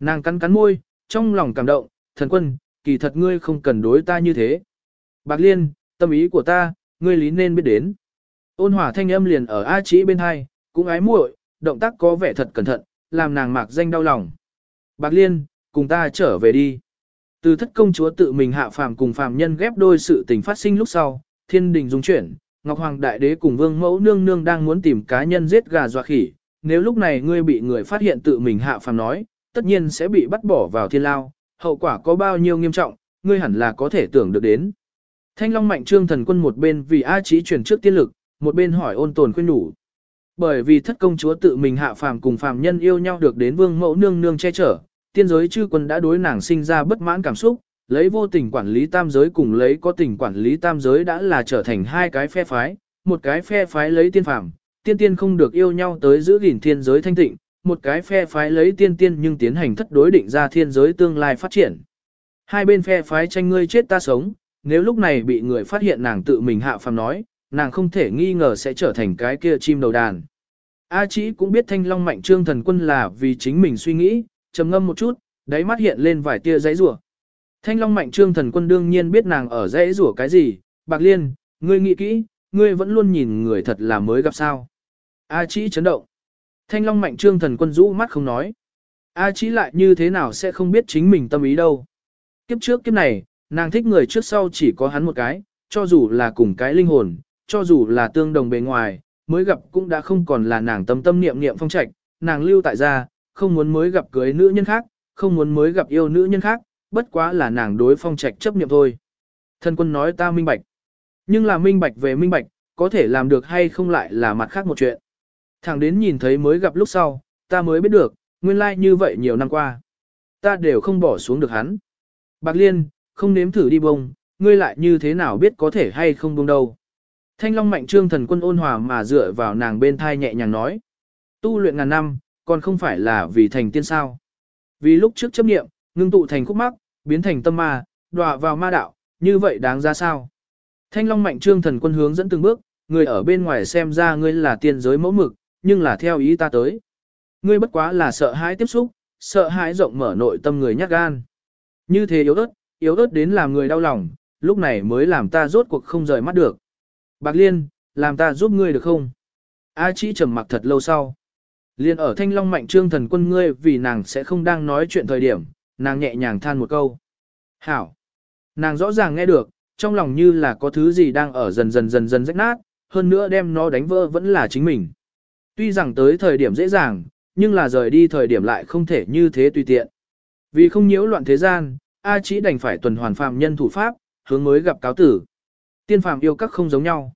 Nàng cắn cắn môi, trong lòng cảm động, thần quân, kỳ thật ngươi không cần đối ta như thế. Bạc Liên, tâm ý của ta, ngươi lý nên biết đến. Ôn hòa thanh âm liền ở A Chí bên hai, cũng ái muội, động tác có vẻ thật cẩn thận, làm nàng mạc danh đau lòng. Bạc Liên, cùng ta trở về đi. Từ thất công chúa tự mình hạ phàm cùng phàm nhân ghép đôi sự tình phát sinh lúc sau, thiên đình dung chuyển, Ngọc Hoàng Đại Đế cùng Vương Mẫu Nương Nương đang muốn tìm cá nhân giết gà dọa khỉ, nếu lúc này ngươi bị người phát hiện tự mình hạ phàm nói, tất nhiên sẽ bị bắt bỏ vào thiên lao, hậu quả có bao nhiêu nghiêm trọng, ngươi hẳn là có thể tưởng được đến. Thanh Long Mạnh Trương Thần Quân một bên vì A Chí chuyển trước tiên lực, một bên hỏi ôn tồn khuyên nhủ. Bởi vì thất công chúa tự mình hạ phàm cùng phàm nhân yêu nhau được đến vương mẫu nương nương che chở, tiên giới chư quân đã đối nàng sinh ra bất mãn cảm xúc, lấy vô tình quản lý tam giới cùng lấy có tình quản lý tam giới đã là trở thành hai cái phe phái, một cái phe phái lấy tiên phàm, tiên tiên không được yêu nhau tới giữ gìn thiên giới thanh tịnh, một cái phe phái lấy tiên tiên nhưng tiến hành thất đối định ra thiên giới tương lai phát triển. Hai bên phe phái tranh ngươi chết ta sống, nếu lúc này bị người phát hiện nàng tự mình hạ phàm nói, nàng không thể nghi ngờ sẽ trở thành cái kia chim đầu đàn. A Chí cũng biết Thanh Long Mạnh Trương Thần Quân là vì chính mình suy nghĩ, trầm ngâm một chút, đáy mắt hiện lên vài tia giấy rủa. Thanh Long Mạnh Trương Thần Quân đương nhiên biết nàng ở dãy rủa cái gì, Bạc Liên, ngươi nghĩ kỹ, ngươi vẫn luôn nhìn người thật là mới gặp sao. A Chí chấn động. Thanh Long Mạnh Trương Thần Quân rũ mắt không nói. A Chí lại như thế nào sẽ không biết chính mình tâm ý đâu. Kiếp trước kiếp này, nàng thích người trước sau chỉ có hắn một cái, cho dù là cùng cái linh hồn, cho dù là tương đồng bề ngoài, mới gặp cũng đã không còn là nàng tâm tâm niệm niệm phong trạch, nàng lưu tại gia, không muốn mới gặp cưới nữ nhân khác, không muốn mới gặp yêu nữ nhân khác, bất quá là nàng đối phong trạch chấp niệm thôi. Thân quân nói ta minh bạch. Nhưng là minh bạch về minh bạch, có thể làm được hay không lại là mặt khác một chuyện. Thẳng đến nhìn thấy mới gặp lúc sau, ta mới biết được, nguyên lai like như vậy nhiều năm qua. Ta đều không bỏ xuống được hắn. Bạc Liên, không nếm thử đi bông, ngươi lại như thế nào biết có thể hay không bông đâu. Thanh Long mạnh trương thần quân ôn hòa mà dựa vào nàng bên thai nhẹ nhàng nói. Tu luyện ngàn năm, còn không phải là vì thành tiên sao. Vì lúc trước chấp nghiệm, ngưng tụ thành khúc mắc, biến thành tâm ma, đọa vào ma đạo, như vậy đáng ra sao? Thanh Long mạnh trương thần quân hướng dẫn từng bước, người ở bên ngoài xem ra ngươi là tiên giới mẫu mực, nhưng là theo ý ta tới. Ngươi bất quá là sợ hãi tiếp xúc, sợ hãi rộng mở nội tâm người nhát gan. Như thế yếu ớt, yếu ớt đến làm người đau lòng, lúc này mới làm ta rốt cuộc không rời mắt được. Bạc Liên, làm ta giúp ngươi được không? A Chí trầm mặc thật lâu sau. Liên ở thanh long mạnh trương thần quân ngươi vì nàng sẽ không đang nói chuyện thời điểm, nàng nhẹ nhàng than một câu. Hảo. Nàng rõ ràng nghe được, trong lòng như là có thứ gì đang ở dần dần dần dần rách nát, hơn nữa đem nó đánh vỡ vẫn là chính mình. Tuy rằng tới thời điểm dễ dàng, nhưng là rời đi thời điểm lại không thể như thế tùy tiện. Vì không nhiễu loạn thế gian, A Chí đành phải tuần hoàn phạm nhân thủ pháp, hướng mới gặp cáo tử. Tiên phàm yêu các không giống nhau.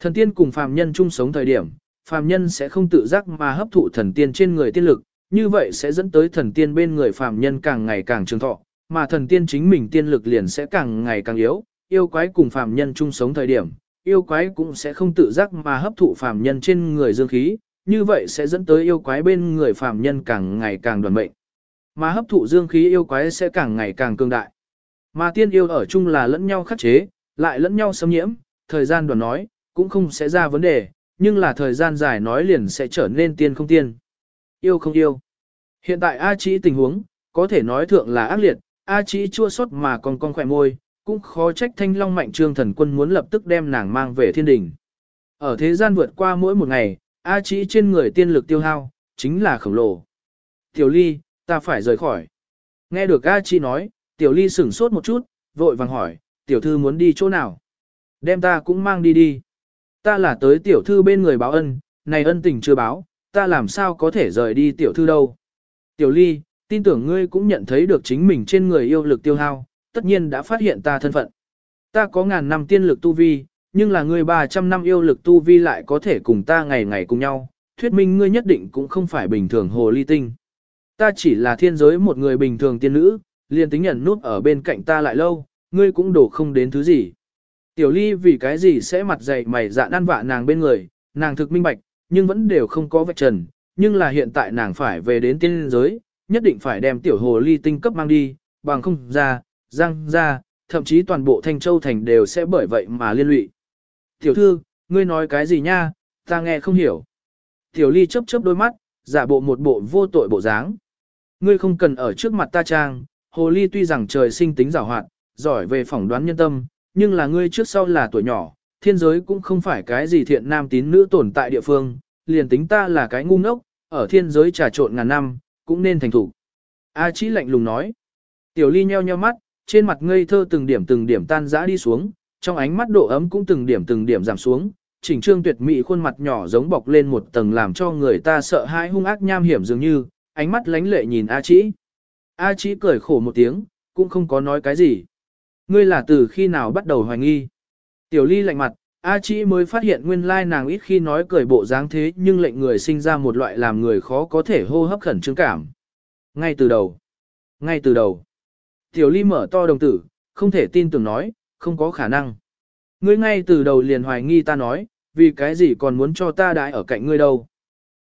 Thần tiên cùng phàm nhân chung sống thời điểm, phàm nhân sẽ không tự giác mà hấp thụ thần tiên trên người tiên lực, như vậy sẽ dẫn tới thần tiên bên người phàm nhân càng ngày càng trường thọ, mà thần tiên chính mình tiên lực liền sẽ càng ngày càng yếu, yêu quái cùng phàm nhân chung sống thời điểm, yêu quái cũng sẽ không tự giác mà hấp thụ phàm nhân trên người dương khí, như vậy sẽ dẫn tới yêu quái bên người phàm nhân càng ngày càng đoàn mệnh. Mà hấp thụ dương khí yêu quái sẽ càng ngày càng cường đại. Mà tiên yêu ở chung là lẫn nhau khắc chế, lại lẫn nhau xâm nhiễm, thời gian đoàn nói, cũng không sẽ ra vấn đề, nhưng là thời gian dài nói liền sẽ trở nên tiên không tiên. Yêu không yêu. Hiện tại A Chí tình huống, có thể nói thượng là ác liệt, A Chí chua xót mà còn con khỏe môi, cũng khó trách thanh long mạnh trương thần quân muốn lập tức đem nàng mang về thiên đình. Ở thế gian vượt qua mỗi một ngày, A Chí trên người tiên lực tiêu hao, chính là khổng lồ. Tiểu Ly, ta phải rời khỏi. Nghe được A Chí nói, Tiểu Ly sửng sốt một chút, vội vàng hỏi, tiểu thư muốn đi chỗ nào? Đem ta cũng mang đi đi. Ta là tới tiểu thư bên người báo ân, này ân tình chưa báo, ta làm sao có thể rời đi tiểu thư đâu. Tiểu ly, tin tưởng ngươi cũng nhận thấy được chính mình trên người yêu lực tiêu hao, tất nhiên đã phát hiện ta thân phận. Ta có ngàn năm tiên lực tu vi, nhưng là ngươi 300 năm yêu lực tu vi lại có thể cùng ta ngày ngày cùng nhau, thuyết minh ngươi nhất định cũng không phải bình thường hồ ly tinh. Ta chỉ là thiên giới một người bình thường tiên nữ, liền tính nhận nút ở bên cạnh ta lại lâu, ngươi cũng đổ không đến thứ gì. Tiểu ly vì cái gì sẽ mặt dày mày dạ ăn vạ nàng bên người, nàng thực minh bạch, nhưng vẫn đều không có vạch trần, nhưng là hiện tại nàng phải về đến tiên giới, nhất định phải đem tiểu hồ ly tinh cấp mang đi, bằng không ra, răng ra, thậm chí toàn bộ thanh châu thành đều sẽ bởi vậy mà liên lụy. Tiểu thư, ngươi nói cái gì nha, ta nghe không hiểu. Tiểu ly chớp chớp đôi mắt, giả bộ một bộ vô tội bộ dáng. Ngươi không cần ở trước mặt ta trang, hồ ly tuy rằng trời sinh tính giảo hoạt, giỏi về phỏng đoán nhân tâm, nhưng là ngươi trước sau là tuổi nhỏ, thiên giới cũng không phải cái gì thiện nam tín nữ tồn tại địa phương, liền tính ta là cái ngu ngốc, ở thiên giới trà trộn ngàn năm, cũng nên thành thủ. A Chí lạnh lùng nói. Tiểu Ly nheo nheo mắt, trên mặt ngây thơ từng điểm từng điểm tan rã đi xuống, trong ánh mắt độ ấm cũng từng điểm từng điểm giảm xuống, chỉnh trương tuyệt mỹ khuôn mặt nhỏ giống bọc lên một tầng làm cho người ta sợ hãi hung ác nham hiểm dường như, ánh mắt lánh lệ nhìn A Chí. A Chí cười khổ một tiếng, cũng không có nói cái gì. Ngươi là từ khi nào bắt đầu hoài nghi? Tiểu Ly lạnh mặt, A Chí mới phát hiện nguyên lai nàng ít khi nói cười bộ dáng thế nhưng lệnh người sinh ra một loại làm người khó có thể hô hấp khẩn trương cảm. Ngay từ đầu. Ngay từ đầu. Tiểu Ly mở to đồng tử, không thể tin tưởng nói, không có khả năng. Ngươi ngay từ đầu liền hoài nghi ta nói, vì cái gì còn muốn cho ta đãi ở cạnh ngươi đâu.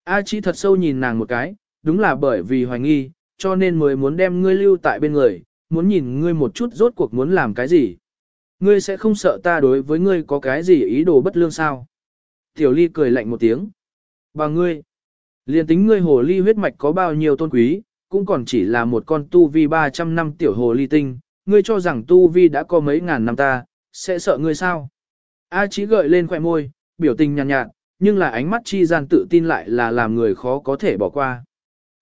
A Chí thật sâu nhìn nàng một cái, đúng là bởi vì hoài nghi, cho nên mới muốn đem ngươi lưu tại bên người, muốn nhìn ngươi một chút rốt cuộc muốn làm cái gì. Ngươi sẽ không sợ ta đối với ngươi có cái gì ý đồ bất lương sao? Tiểu ly cười lạnh một tiếng. Bà ngươi, liền tính ngươi hồ ly huyết mạch có bao nhiêu tôn quý, cũng còn chỉ là một con tu vi 300 năm tiểu hồ ly tinh, ngươi cho rằng tu vi đã có mấy ngàn năm ta, sẽ sợ ngươi sao? A Chí gợi lên khỏe môi, biểu tình nhàn nhạt, nhạt, nhưng là ánh mắt chi gian tự tin lại là làm người khó có thể bỏ qua.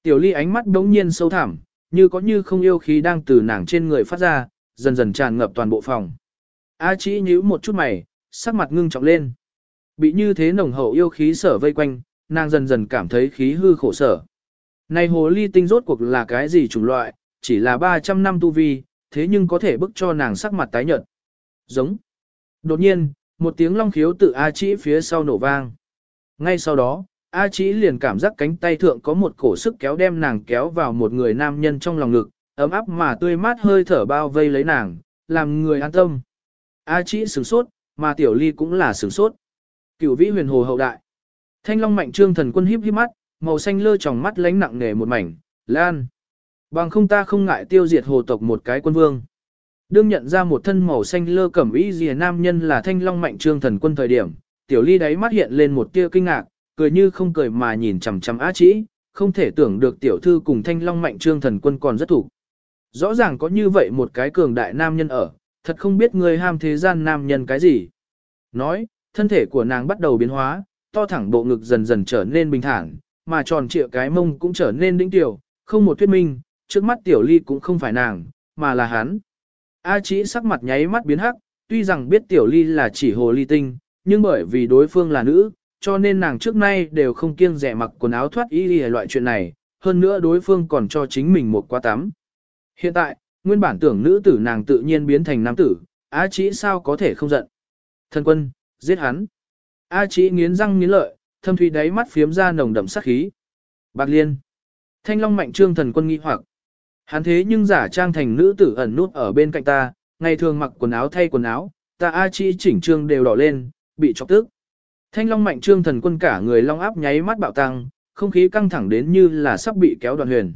Tiểu ly ánh mắt đống nhiên sâu thẳm, như có như không yêu khí đang từ nàng trên người phát ra, dần dần tràn ngập toàn bộ phòng. A Chí nhíu một chút mày, sắc mặt ngưng trọng lên. Bị như thế nồng hậu yêu khí sở vây quanh, nàng dần dần cảm thấy khí hư khổ sở. Này hồ ly tinh rốt cuộc là cái gì chủng loại, chỉ là 300 năm tu vi, thế nhưng có thể bức cho nàng sắc mặt tái nhợt. Giống. Đột nhiên, một tiếng long khiếu tự A Chỉ phía sau nổ vang. Ngay sau đó, A Chỉ liền cảm giác cánh tay thượng có một cổ sức kéo đem nàng kéo vào một người nam nhân trong lòng ngực, ấm áp mà tươi mát hơi thở bao vây lấy nàng, làm người an tâm. A Chỉ sửng sốt, mà Tiểu Ly cũng là sửng sốt. Cửu vĩ huyền hồ hậu đại. Thanh long mạnh trương thần quân híp híp mắt, màu xanh lơ tròng mắt lánh nặng nề một mảnh, lan. Bằng không ta không ngại tiêu diệt hồ tộc một cái quân vương. Đương nhận ra một thân màu xanh lơ cẩm y rìa nam nhân là thanh long mạnh trương thần quân thời điểm, tiểu ly đáy mắt hiện lên một tia kinh ngạc, cười như không cười mà nhìn chằm chằm á chỉ, không thể tưởng được tiểu thư cùng thanh long mạnh trương thần quân còn rất thủ. Rõ ràng có như vậy một cái cường đại nam nhân ở, thật không biết người ham thế gian nam nhân cái gì. Nói, thân thể của nàng bắt đầu biến hóa, to thẳng bộ ngực dần dần trở nên bình thản, mà tròn trịa cái mông cũng trở nên đĩnh tiểu, không một thuyết minh, trước mắt tiểu ly cũng không phải nàng, mà là hắn. A chỉ sắc mặt nháy mắt biến hắc, tuy rằng biết tiểu ly là chỉ hồ ly tinh, nhưng bởi vì đối phương là nữ, cho nên nàng trước nay đều không kiêng rẻ mặc quần áo thoát y ly loại chuyện này, hơn nữa đối phương còn cho chính mình một quá tắm. Hiện tại, nguyên bản tưởng nữ tử nàng tự nhiên biến thành nam tử, A chỉ sao có thể không giận. Thân quân, giết hắn. A chỉ nghiến răng nghiến lợi, thâm thủy đáy mắt phiếm ra nồng đậm sát khí. Bạc liên. Thanh long mạnh trương thần quân nghi hoặc. Hắn thế nhưng giả trang thành nữ tử ẩn nút ở bên cạnh ta, ngày thường mặc quần áo thay quần áo, ta A Chi chỉnh trương đều đỏ lên, bị chọc tức. Thanh long mạnh trương thần quân cả người long áp nháy mắt bạo tăng, không khí căng thẳng đến như là sắp bị kéo đoàn huyền.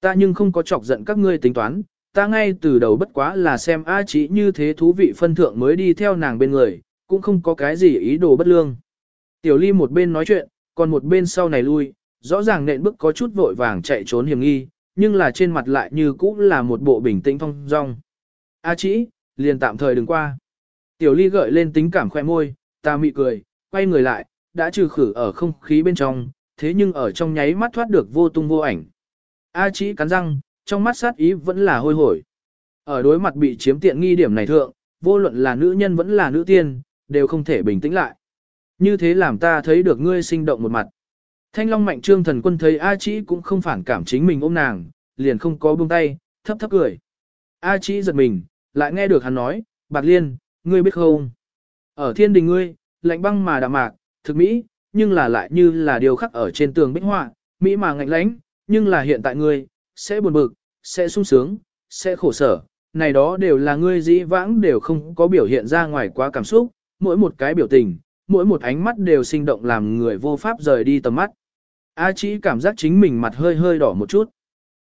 Ta nhưng không có chọc giận các ngươi tính toán, ta ngay từ đầu bất quá là xem A Chi như thế thú vị phân thượng mới đi theo nàng bên người, cũng không có cái gì ý đồ bất lương. Tiểu ly một bên nói chuyện, còn một bên sau này lui, rõ ràng nện bước có chút vội vàng chạy trốn hiểm nghi, nhưng là trên mặt lại như cũ là một bộ bình tĩnh phong dong. A chỉ, liền tạm thời đừng qua. Tiểu ly gợi lên tính cảm khoe môi, ta mị cười, quay người lại, đã trừ khử ở không khí bên trong, thế nhưng ở trong nháy mắt thoát được vô tung vô ảnh. A chỉ cắn răng, trong mắt sát ý vẫn là hôi hổi. Ở đối mặt bị chiếm tiện nghi điểm này thượng, vô luận là nữ nhân vẫn là nữ tiên, đều không thể bình tĩnh lại. Như thế làm ta thấy được ngươi sinh động một mặt. Thanh Long Mạnh Trương Thần Quân thấy A Chí cũng không phản cảm chính mình ôm nàng, liền không có buông tay, thấp thấp cười. A Chí giật mình, lại nghe được hắn nói, Bạc Liên, ngươi biết không? Ở thiên đình ngươi, lạnh băng mà đạm mạc, thực mỹ, nhưng là lại như là điều khắc ở trên tường bích họa, mỹ mà ngạnh lãnh, nhưng là hiện tại ngươi, sẽ buồn bực, sẽ sung sướng, sẽ khổ sở, này đó đều là ngươi dĩ vãng đều không có biểu hiện ra ngoài quá cảm xúc, mỗi một cái biểu tình, mỗi một ánh mắt đều sinh động làm người vô pháp rời đi tầm mắt. A Chí cảm giác chính mình mặt hơi hơi đỏ một chút.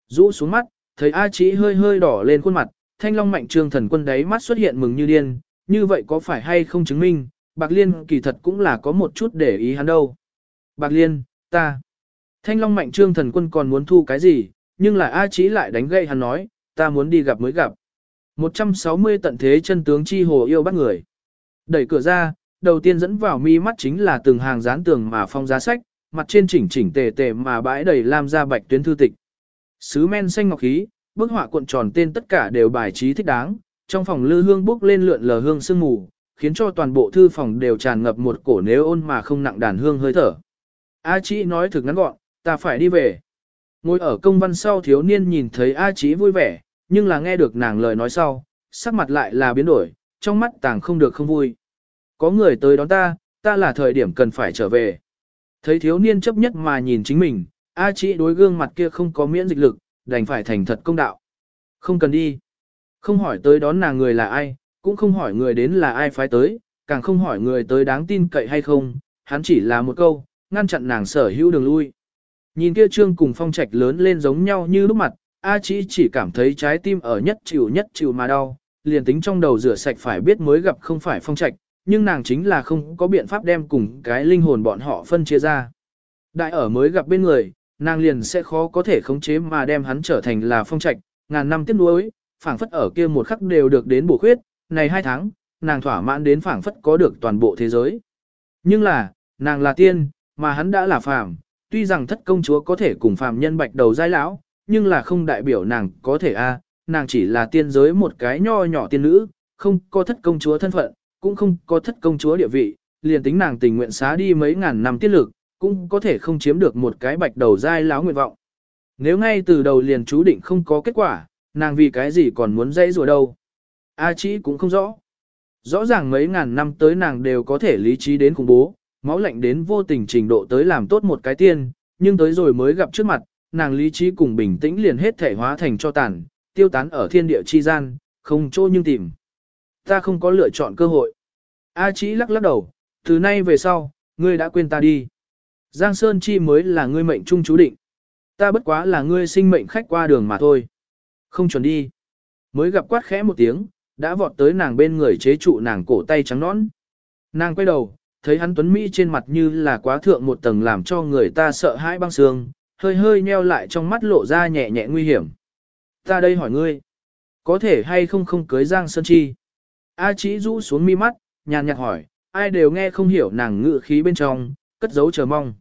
Rũ xuống mắt, thấy A Chí hơi hơi đỏ lên khuôn mặt, thanh long mạnh trương thần quân đấy mắt xuất hiện mừng như điên, như vậy có phải hay không chứng minh, Bạc Liên kỳ thật cũng là có một chút để ý hắn đâu. Bạc Liên, ta. Thanh long mạnh trương thần quân còn muốn thu cái gì, nhưng là A Chí lại đánh gậy hắn nói, ta muốn đi gặp mới gặp. 160 tận thế chân tướng chi hồ yêu bắt người. Đẩy cửa ra, đầu tiên dẫn vào mi mắt chính là từng hàng dán tường mà phong giá sách, mặt trên chỉnh chỉnh tề tề mà bãi đầy lam ra bạch tuyến thư tịch. Sứ men xanh ngọc khí, bức họa cuộn tròn tên tất cả đều bài trí thích đáng, trong phòng lư hương bốc lên lượn lờ hương sương mù, khiến cho toàn bộ thư phòng đều tràn ngập một cổ nếu ôn mà không nặng đàn hương hơi thở. A Chí nói thực ngắn gọn, ta phải đi về. Ngồi ở công văn sau thiếu niên nhìn thấy A Chí vui vẻ, nhưng là nghe được nàng lời nói sau, sắc mặt lại là biến đổi, trong mắt tàng không được không vui. Có người tới đón ta, ta là thời điểm cần phải trở về. Thấy thiếu niên chấp nhất mà nhìn chính mình, A Chí đối gương mặt kia không có miễn dịch lực, đành phải thành thật công đạo. Không cần đi. Không hỏi tới đón nàng người là ai, cũng không hỏi người đến là ai phái tới, càng không hỏi người tới đáng tin cậy hay không, hắn chỉ là một câu, ngăn chặn nàng sở hữu đường lui. Nhìn kia trương cùng phong trạch lớn lên giống nhau như lúc mặt, A Chí chỉ cảm thấy trái tim ở nhất chịu nhất chịu mà đau, liền tính trong đầu rửa sạch phải biết mới gặp không phải phong trạch, nhưng nàng chính là không có biện pháp đem cùng cái linh hồn bọn họ phân chia ra. Đại ở mới gặp bên người, nàng liền sẽ khó có thể khống chế mà đem hắn trở thành là phong trạch, ngàn năm tiếp nuối, phảng phất ở kia một khắc đều được đến bổ khuyết, này hai tháng, nàng thỏa mãn đến phảng phất có được toàn bộ thế giới. Nhưng là, nàng là tiên, mà hắn đã là phàm, tuy rằng thất công chúa có thể cùng phàm nhân bạch đầu giai lão, nhưng là không đại biểu nàng có thể a, nàng chỉ là tiên giới một cái nho nhỏ tiên nữ, không có thất công chúa thân phận, cũng không có thất công chúa địa vị, liền tính nàng tình nguyện xá đi mấy ngàn năm tiết lực, cũng có thể không chiếm được một cái bạch đầu dai láo nguyện vọng. Nếu ngay từ đầu liền chú định không có kết quả, nàng vì cái gì còn muốn dây rùa đâu. A Chí cũng không rõ. Rõ ràng mấy ngàn năm tới nàng đều có thể lý trí đến khủng bố, máu lạnh đến vô tình trình độ tới làm tốt một cái tiên, nhưng tới rồi mới gặp trước mặt, nàng lý trí cùng bình tĩnh liền hết thể hóa thành cho tàn, tiêu tán ở thiên địa chi gian, không chỗ nhưng tìm. Ta không có lựa chọn cơ hội. A Chí lắc lắc đầu, từ nay về sau, ngươi đã quên ta đi. Giang Sơn Chi mới là ngươi mệnh trung chú định. Ta bất quá là ngươi sinh mệnh khách qua đường mà thôi. Không chuẩn đi. Mới gặp quát khẽ một tiếng, đã vọt tới nàng bên người chế trụ nàng cổ tay trắng nõn. Nàng quay đầu, thấy hắn tuấn Mỹ trên mặt như là quá thượng một tầng làm cho người ta sợ hãi băng xương, hơi hơi nheo lại trong mắt lộ ra nhẹ nhẹ nguy hiểm. Ta đây hỏi ngươi, có thể hay không không cưới Giang Sơn Chi? A Chí rũ xuống mi mắt, nhàn nhạt hỏi, ai đều nghe không hiểu nàng ngự khí bên trong, cất giấu chờ mong.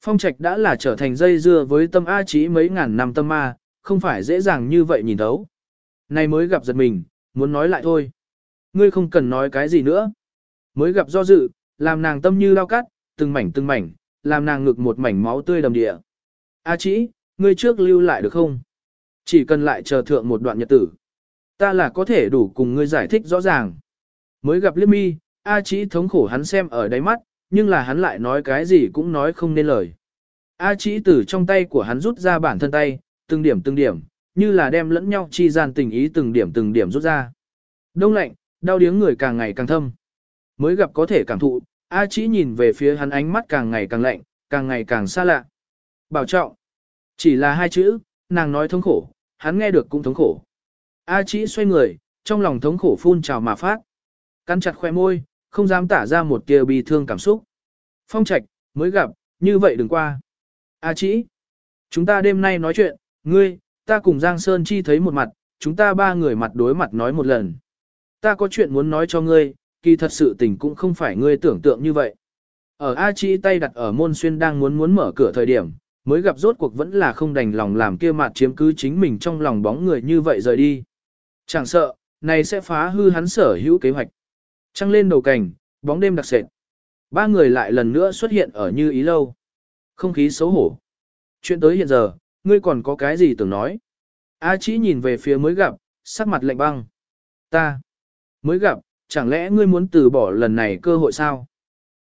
Phong trạch đã là trở thành dây dưa với tâm A Chí mấy ngàn năm tâm ma, không phải dễ dàng như vậy nhìn thấu. Này mới gặp giật mình, muốn nói lại thôi. Ngươi không cần nói cái gì nữa. Mới gặp do dự, làm nàng tâm như lao cắt, từng mảnh từng mảnh, làm nàng ngực một mảnh máu tươi đầm địa. A Chí, ngươi trước lưu lại được không? Chỉ cần lại chờ thượng một đoạn nhật tử. Ta là có thể đủ cùng ngươi giải thích rõ ràng. Mới gặp Liêm Mi, A chỉ thống khổ hắn xem ở đáy mắt, nhưng là hắn lại nói cái gì cũng nói không nên lời. A chỉ từ trong tay của hắn rút ra bản thân tay, từng điểm từng điểm, như là đem lẫn nhau chi gian tình ý từng điểm từng điểm rút ra. Đông lạnh, đau điếng người càng ngày càng thâm. Mới gặp có thể cảm thụ, A Chí nhìn về phía hắn ánh mắt càng ngày càng lạnh, càng ngày càng xa lạ. Bảo trọng. Chỉ là hai chữ, nàng nói thống khổ, hắn nghe được cũng thống khổ. A chĩ xoay người, trong lòng thống khổ phun trào mà phát. Cắn chặt khoe môi, không dám tả ra một tia bi thương cảm xúc. Phong trạch, mới gặp, như vậy đừng qua. A chĩ, chúng ta đêm nay nói chuyện, ngươi, ta cùng Giang Sơn Chi thấy một mặt, chúng ta ba người mặt đối mặt nói một lần. Ta có chuyện muốn nói cho ngươi, kỳ thật sự tình cũng không phải ngươi tưởng tượng như vậy. Ở A Chi tay đặt ở môn xuyên đang muốn muốn mở cửa thời điểm, mới gặp rốt cuộc vẫn là không đành lòng làm kia mặt chiếm cứ chính mình trong lòng bóng người như vậy rời đi. Chẳng sợ, này sẽ phá hư hắn sở hữu kế hoạch. Trăng lên đầu cảnh, bóng đêm đặc sệt. Ba người lại lần nữa xuất hiện ở như ý lâu. Không khí xấu hổ. Chuyện tới hiện giờ, ngươi còn có cái gì tưởng nói? A chỉ nhìn về phía mới gặp, sắc mặt lạnh băng. Ta, mới gặp, chẳng lẽ ngươi muốn từ bỏ lần này cơ hội sao?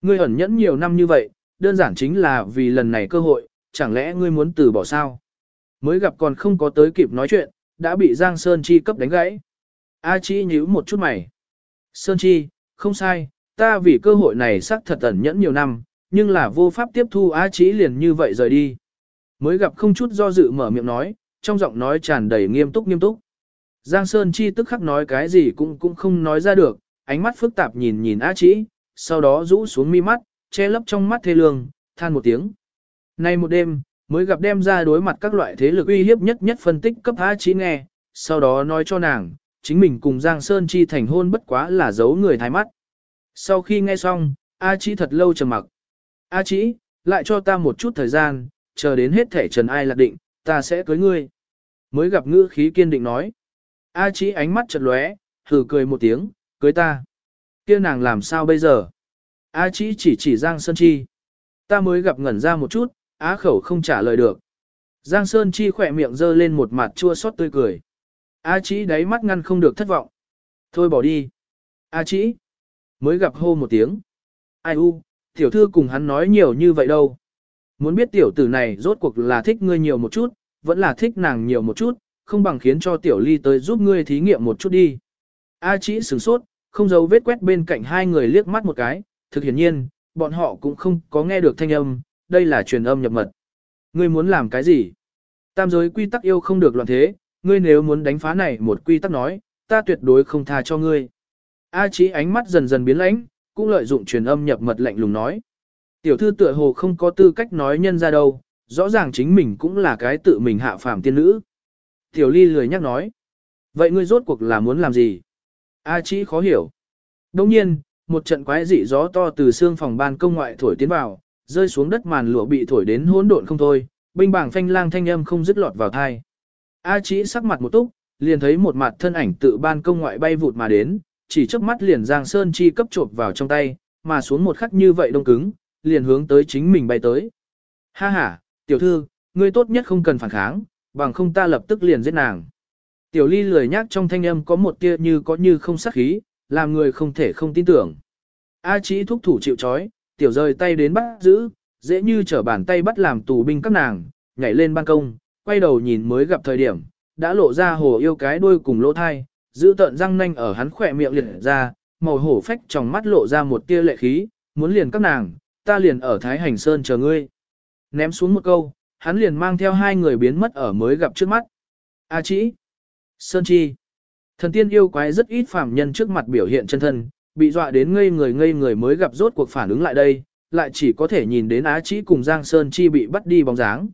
Ngươi ẩn nhẫn nhiều năm như vậy, đơn giản chính là vì lần này cơ hội, chẳng lẽ ngươi muốn từ bỏ sao? Mới gặp còn không có tới kịp nói chuyện, đã bị Giang Sơn Chi cấp đánh gãy. A Chi nhíu một chút mày. Sơn Chi, không sai, ta vì cơ hội này xác thật ẩn nhẫn nhiều năm, nhưng là vô pháp tiếp thu A Chi liền như vậy rời đi. Mới gặp không chút do dự mở miệng nói, trong giọng nói tràn đầy nghiêm túc nghiêm túc. Giang Sơn Chi tức khắc nói cái gì cũng cũng không nói ra được, ánh mắt phức tạp nhìn nhìn A Chi, sau đó rũ xuống mi mắt, che lấp trong mắt thê lương, than một tiếng. Nay một đêm, mới gặp đem ra đối mặt các loại thế lực uy hiếp nhất nhất phân tích cấp A Chí nghe, sau đó nói cho nàng, chính mình cùng Giang Sơn Chi thành hôn bất quá là giấu người thái mắt. Sau khi nghe xong, A Chí thật lâu trầm mặc. A Chí, lại cho ta một chút thời gian, chờ đến hết thể trần ai lạc định, ta sẽ cưới ngươi. Mới gặp ngữ khí kiên định nói. A Chí ánh mắt chật lóe, thử cười một tiếng, cưới ta. kia nàng làm sao bây giờ? A Chí chỉ chỉ Giang Sơn Chi. Ta mới gặp ngẩn ra một chút, á khẩu không trả lời được. Giang Sơn Chi khỏe miệng dơ lên một mặt chua xót tươi cười. A chỉ đáy mắt ngăn không được thất vọng. Thôi bỏ đi. A chỉ. Mới gặp hô một tiếng. Ai u, tiểu thư cùng hắn nói nhiều như vậy đâu. Muốn biết tiểu tử này rốt cuộc là thích ngươi nhiều một chút, vẫn là thích nàng nhiều một chút, không bằng khiến cho tiểu ly tới giúp ngươi thí nghiệm một chút đi. A chỉ sửng sốt, không giấu vết quét bên cạnh hai người liếc mắt một cái, thực hiển nhiên, bọn họ cũng không có nghe được thanh âm, đây là truyền âm nhập mật. Ngươi muốn làm cái gì? Tam giới quy tắc yêu không được loạn thế, ngươi nếu muốn đánh phá này một quy tắc nói, ta tuyệt đối không tha cho ngươi. A Chí ánh mắt dần dần biến lãnh, cũng lợi dụng truyền âm nhập mật lạnh lùng nói. Tiểu thư tựa hồ không có tư cách nói nhân ra đâu, rõ ràng chính mình cũng là cái tự mình hạ phàm tiên nữ. Tiểu ly lười nhắc nói. Vậy ngươi rốt cuộc là muốn làm gì? A Chí khó hiểu. Đồng nhiên, một trận quái dị gió to từ xương phòng ban công ngoại thổi tiến vào, rơi xuống đất màn lụa bị thổi đến hỗn độn không thôi, binh bảng phanh lang thanh âm không dứt lọt vào thai. A Chí sắc mặt một túc, liền thấy một mặt thân ảnh tự ban công ngoại bay vụt mà đến, chỉ trước mắt liền Giang Sơn Chi cấp trộm vào trong tay, mà xuống một khắc như vậy đông cứng, liền hướng tới chính mình bay tới. Ha ha, tiểu thư, ngươi tốt nhất không cần phản kháng, bằng không ta lập tức liền giết nàng. Tiểu ly lười nhác trong thanh âm có một tia như có như không sắc khí, làm người không thể không tin tưởng. A Chí thúc thủ chịu chói, tiểu rời tay đến bắt giữ, dễ như trở bàn tay bắt làm tù binh các nàng, nhảy lên ban công, quay đầu nhìn mới gặp thời điểm, đã lộ ra hồ yêu cái đuôi cùng lỗ thai, giữ tợn răng nanh ở hắn khỏe miệng liệt ra, màu hổ phách trong mắt lộ ra một tia lệ khí, muốn liền các nàng, ta liền ở Thái Hành Sơn chờ ngươi. Ném xuống một câu, hắn liền mang theo hai người biến mất ở mới gặp trước mắt. A à chỉ, Sơn Chi, thần tiên yêu quái rất ít phàm nhân trước mặt biểu hiện chân thân, bị dọa đến ngây người ngây người mới gặp rốt cuộc phản ứng lại đây, lại chỉ có thể nhìn đến Á Chí cùng Giang Sơn Chi bị bắt đi bóng dáng.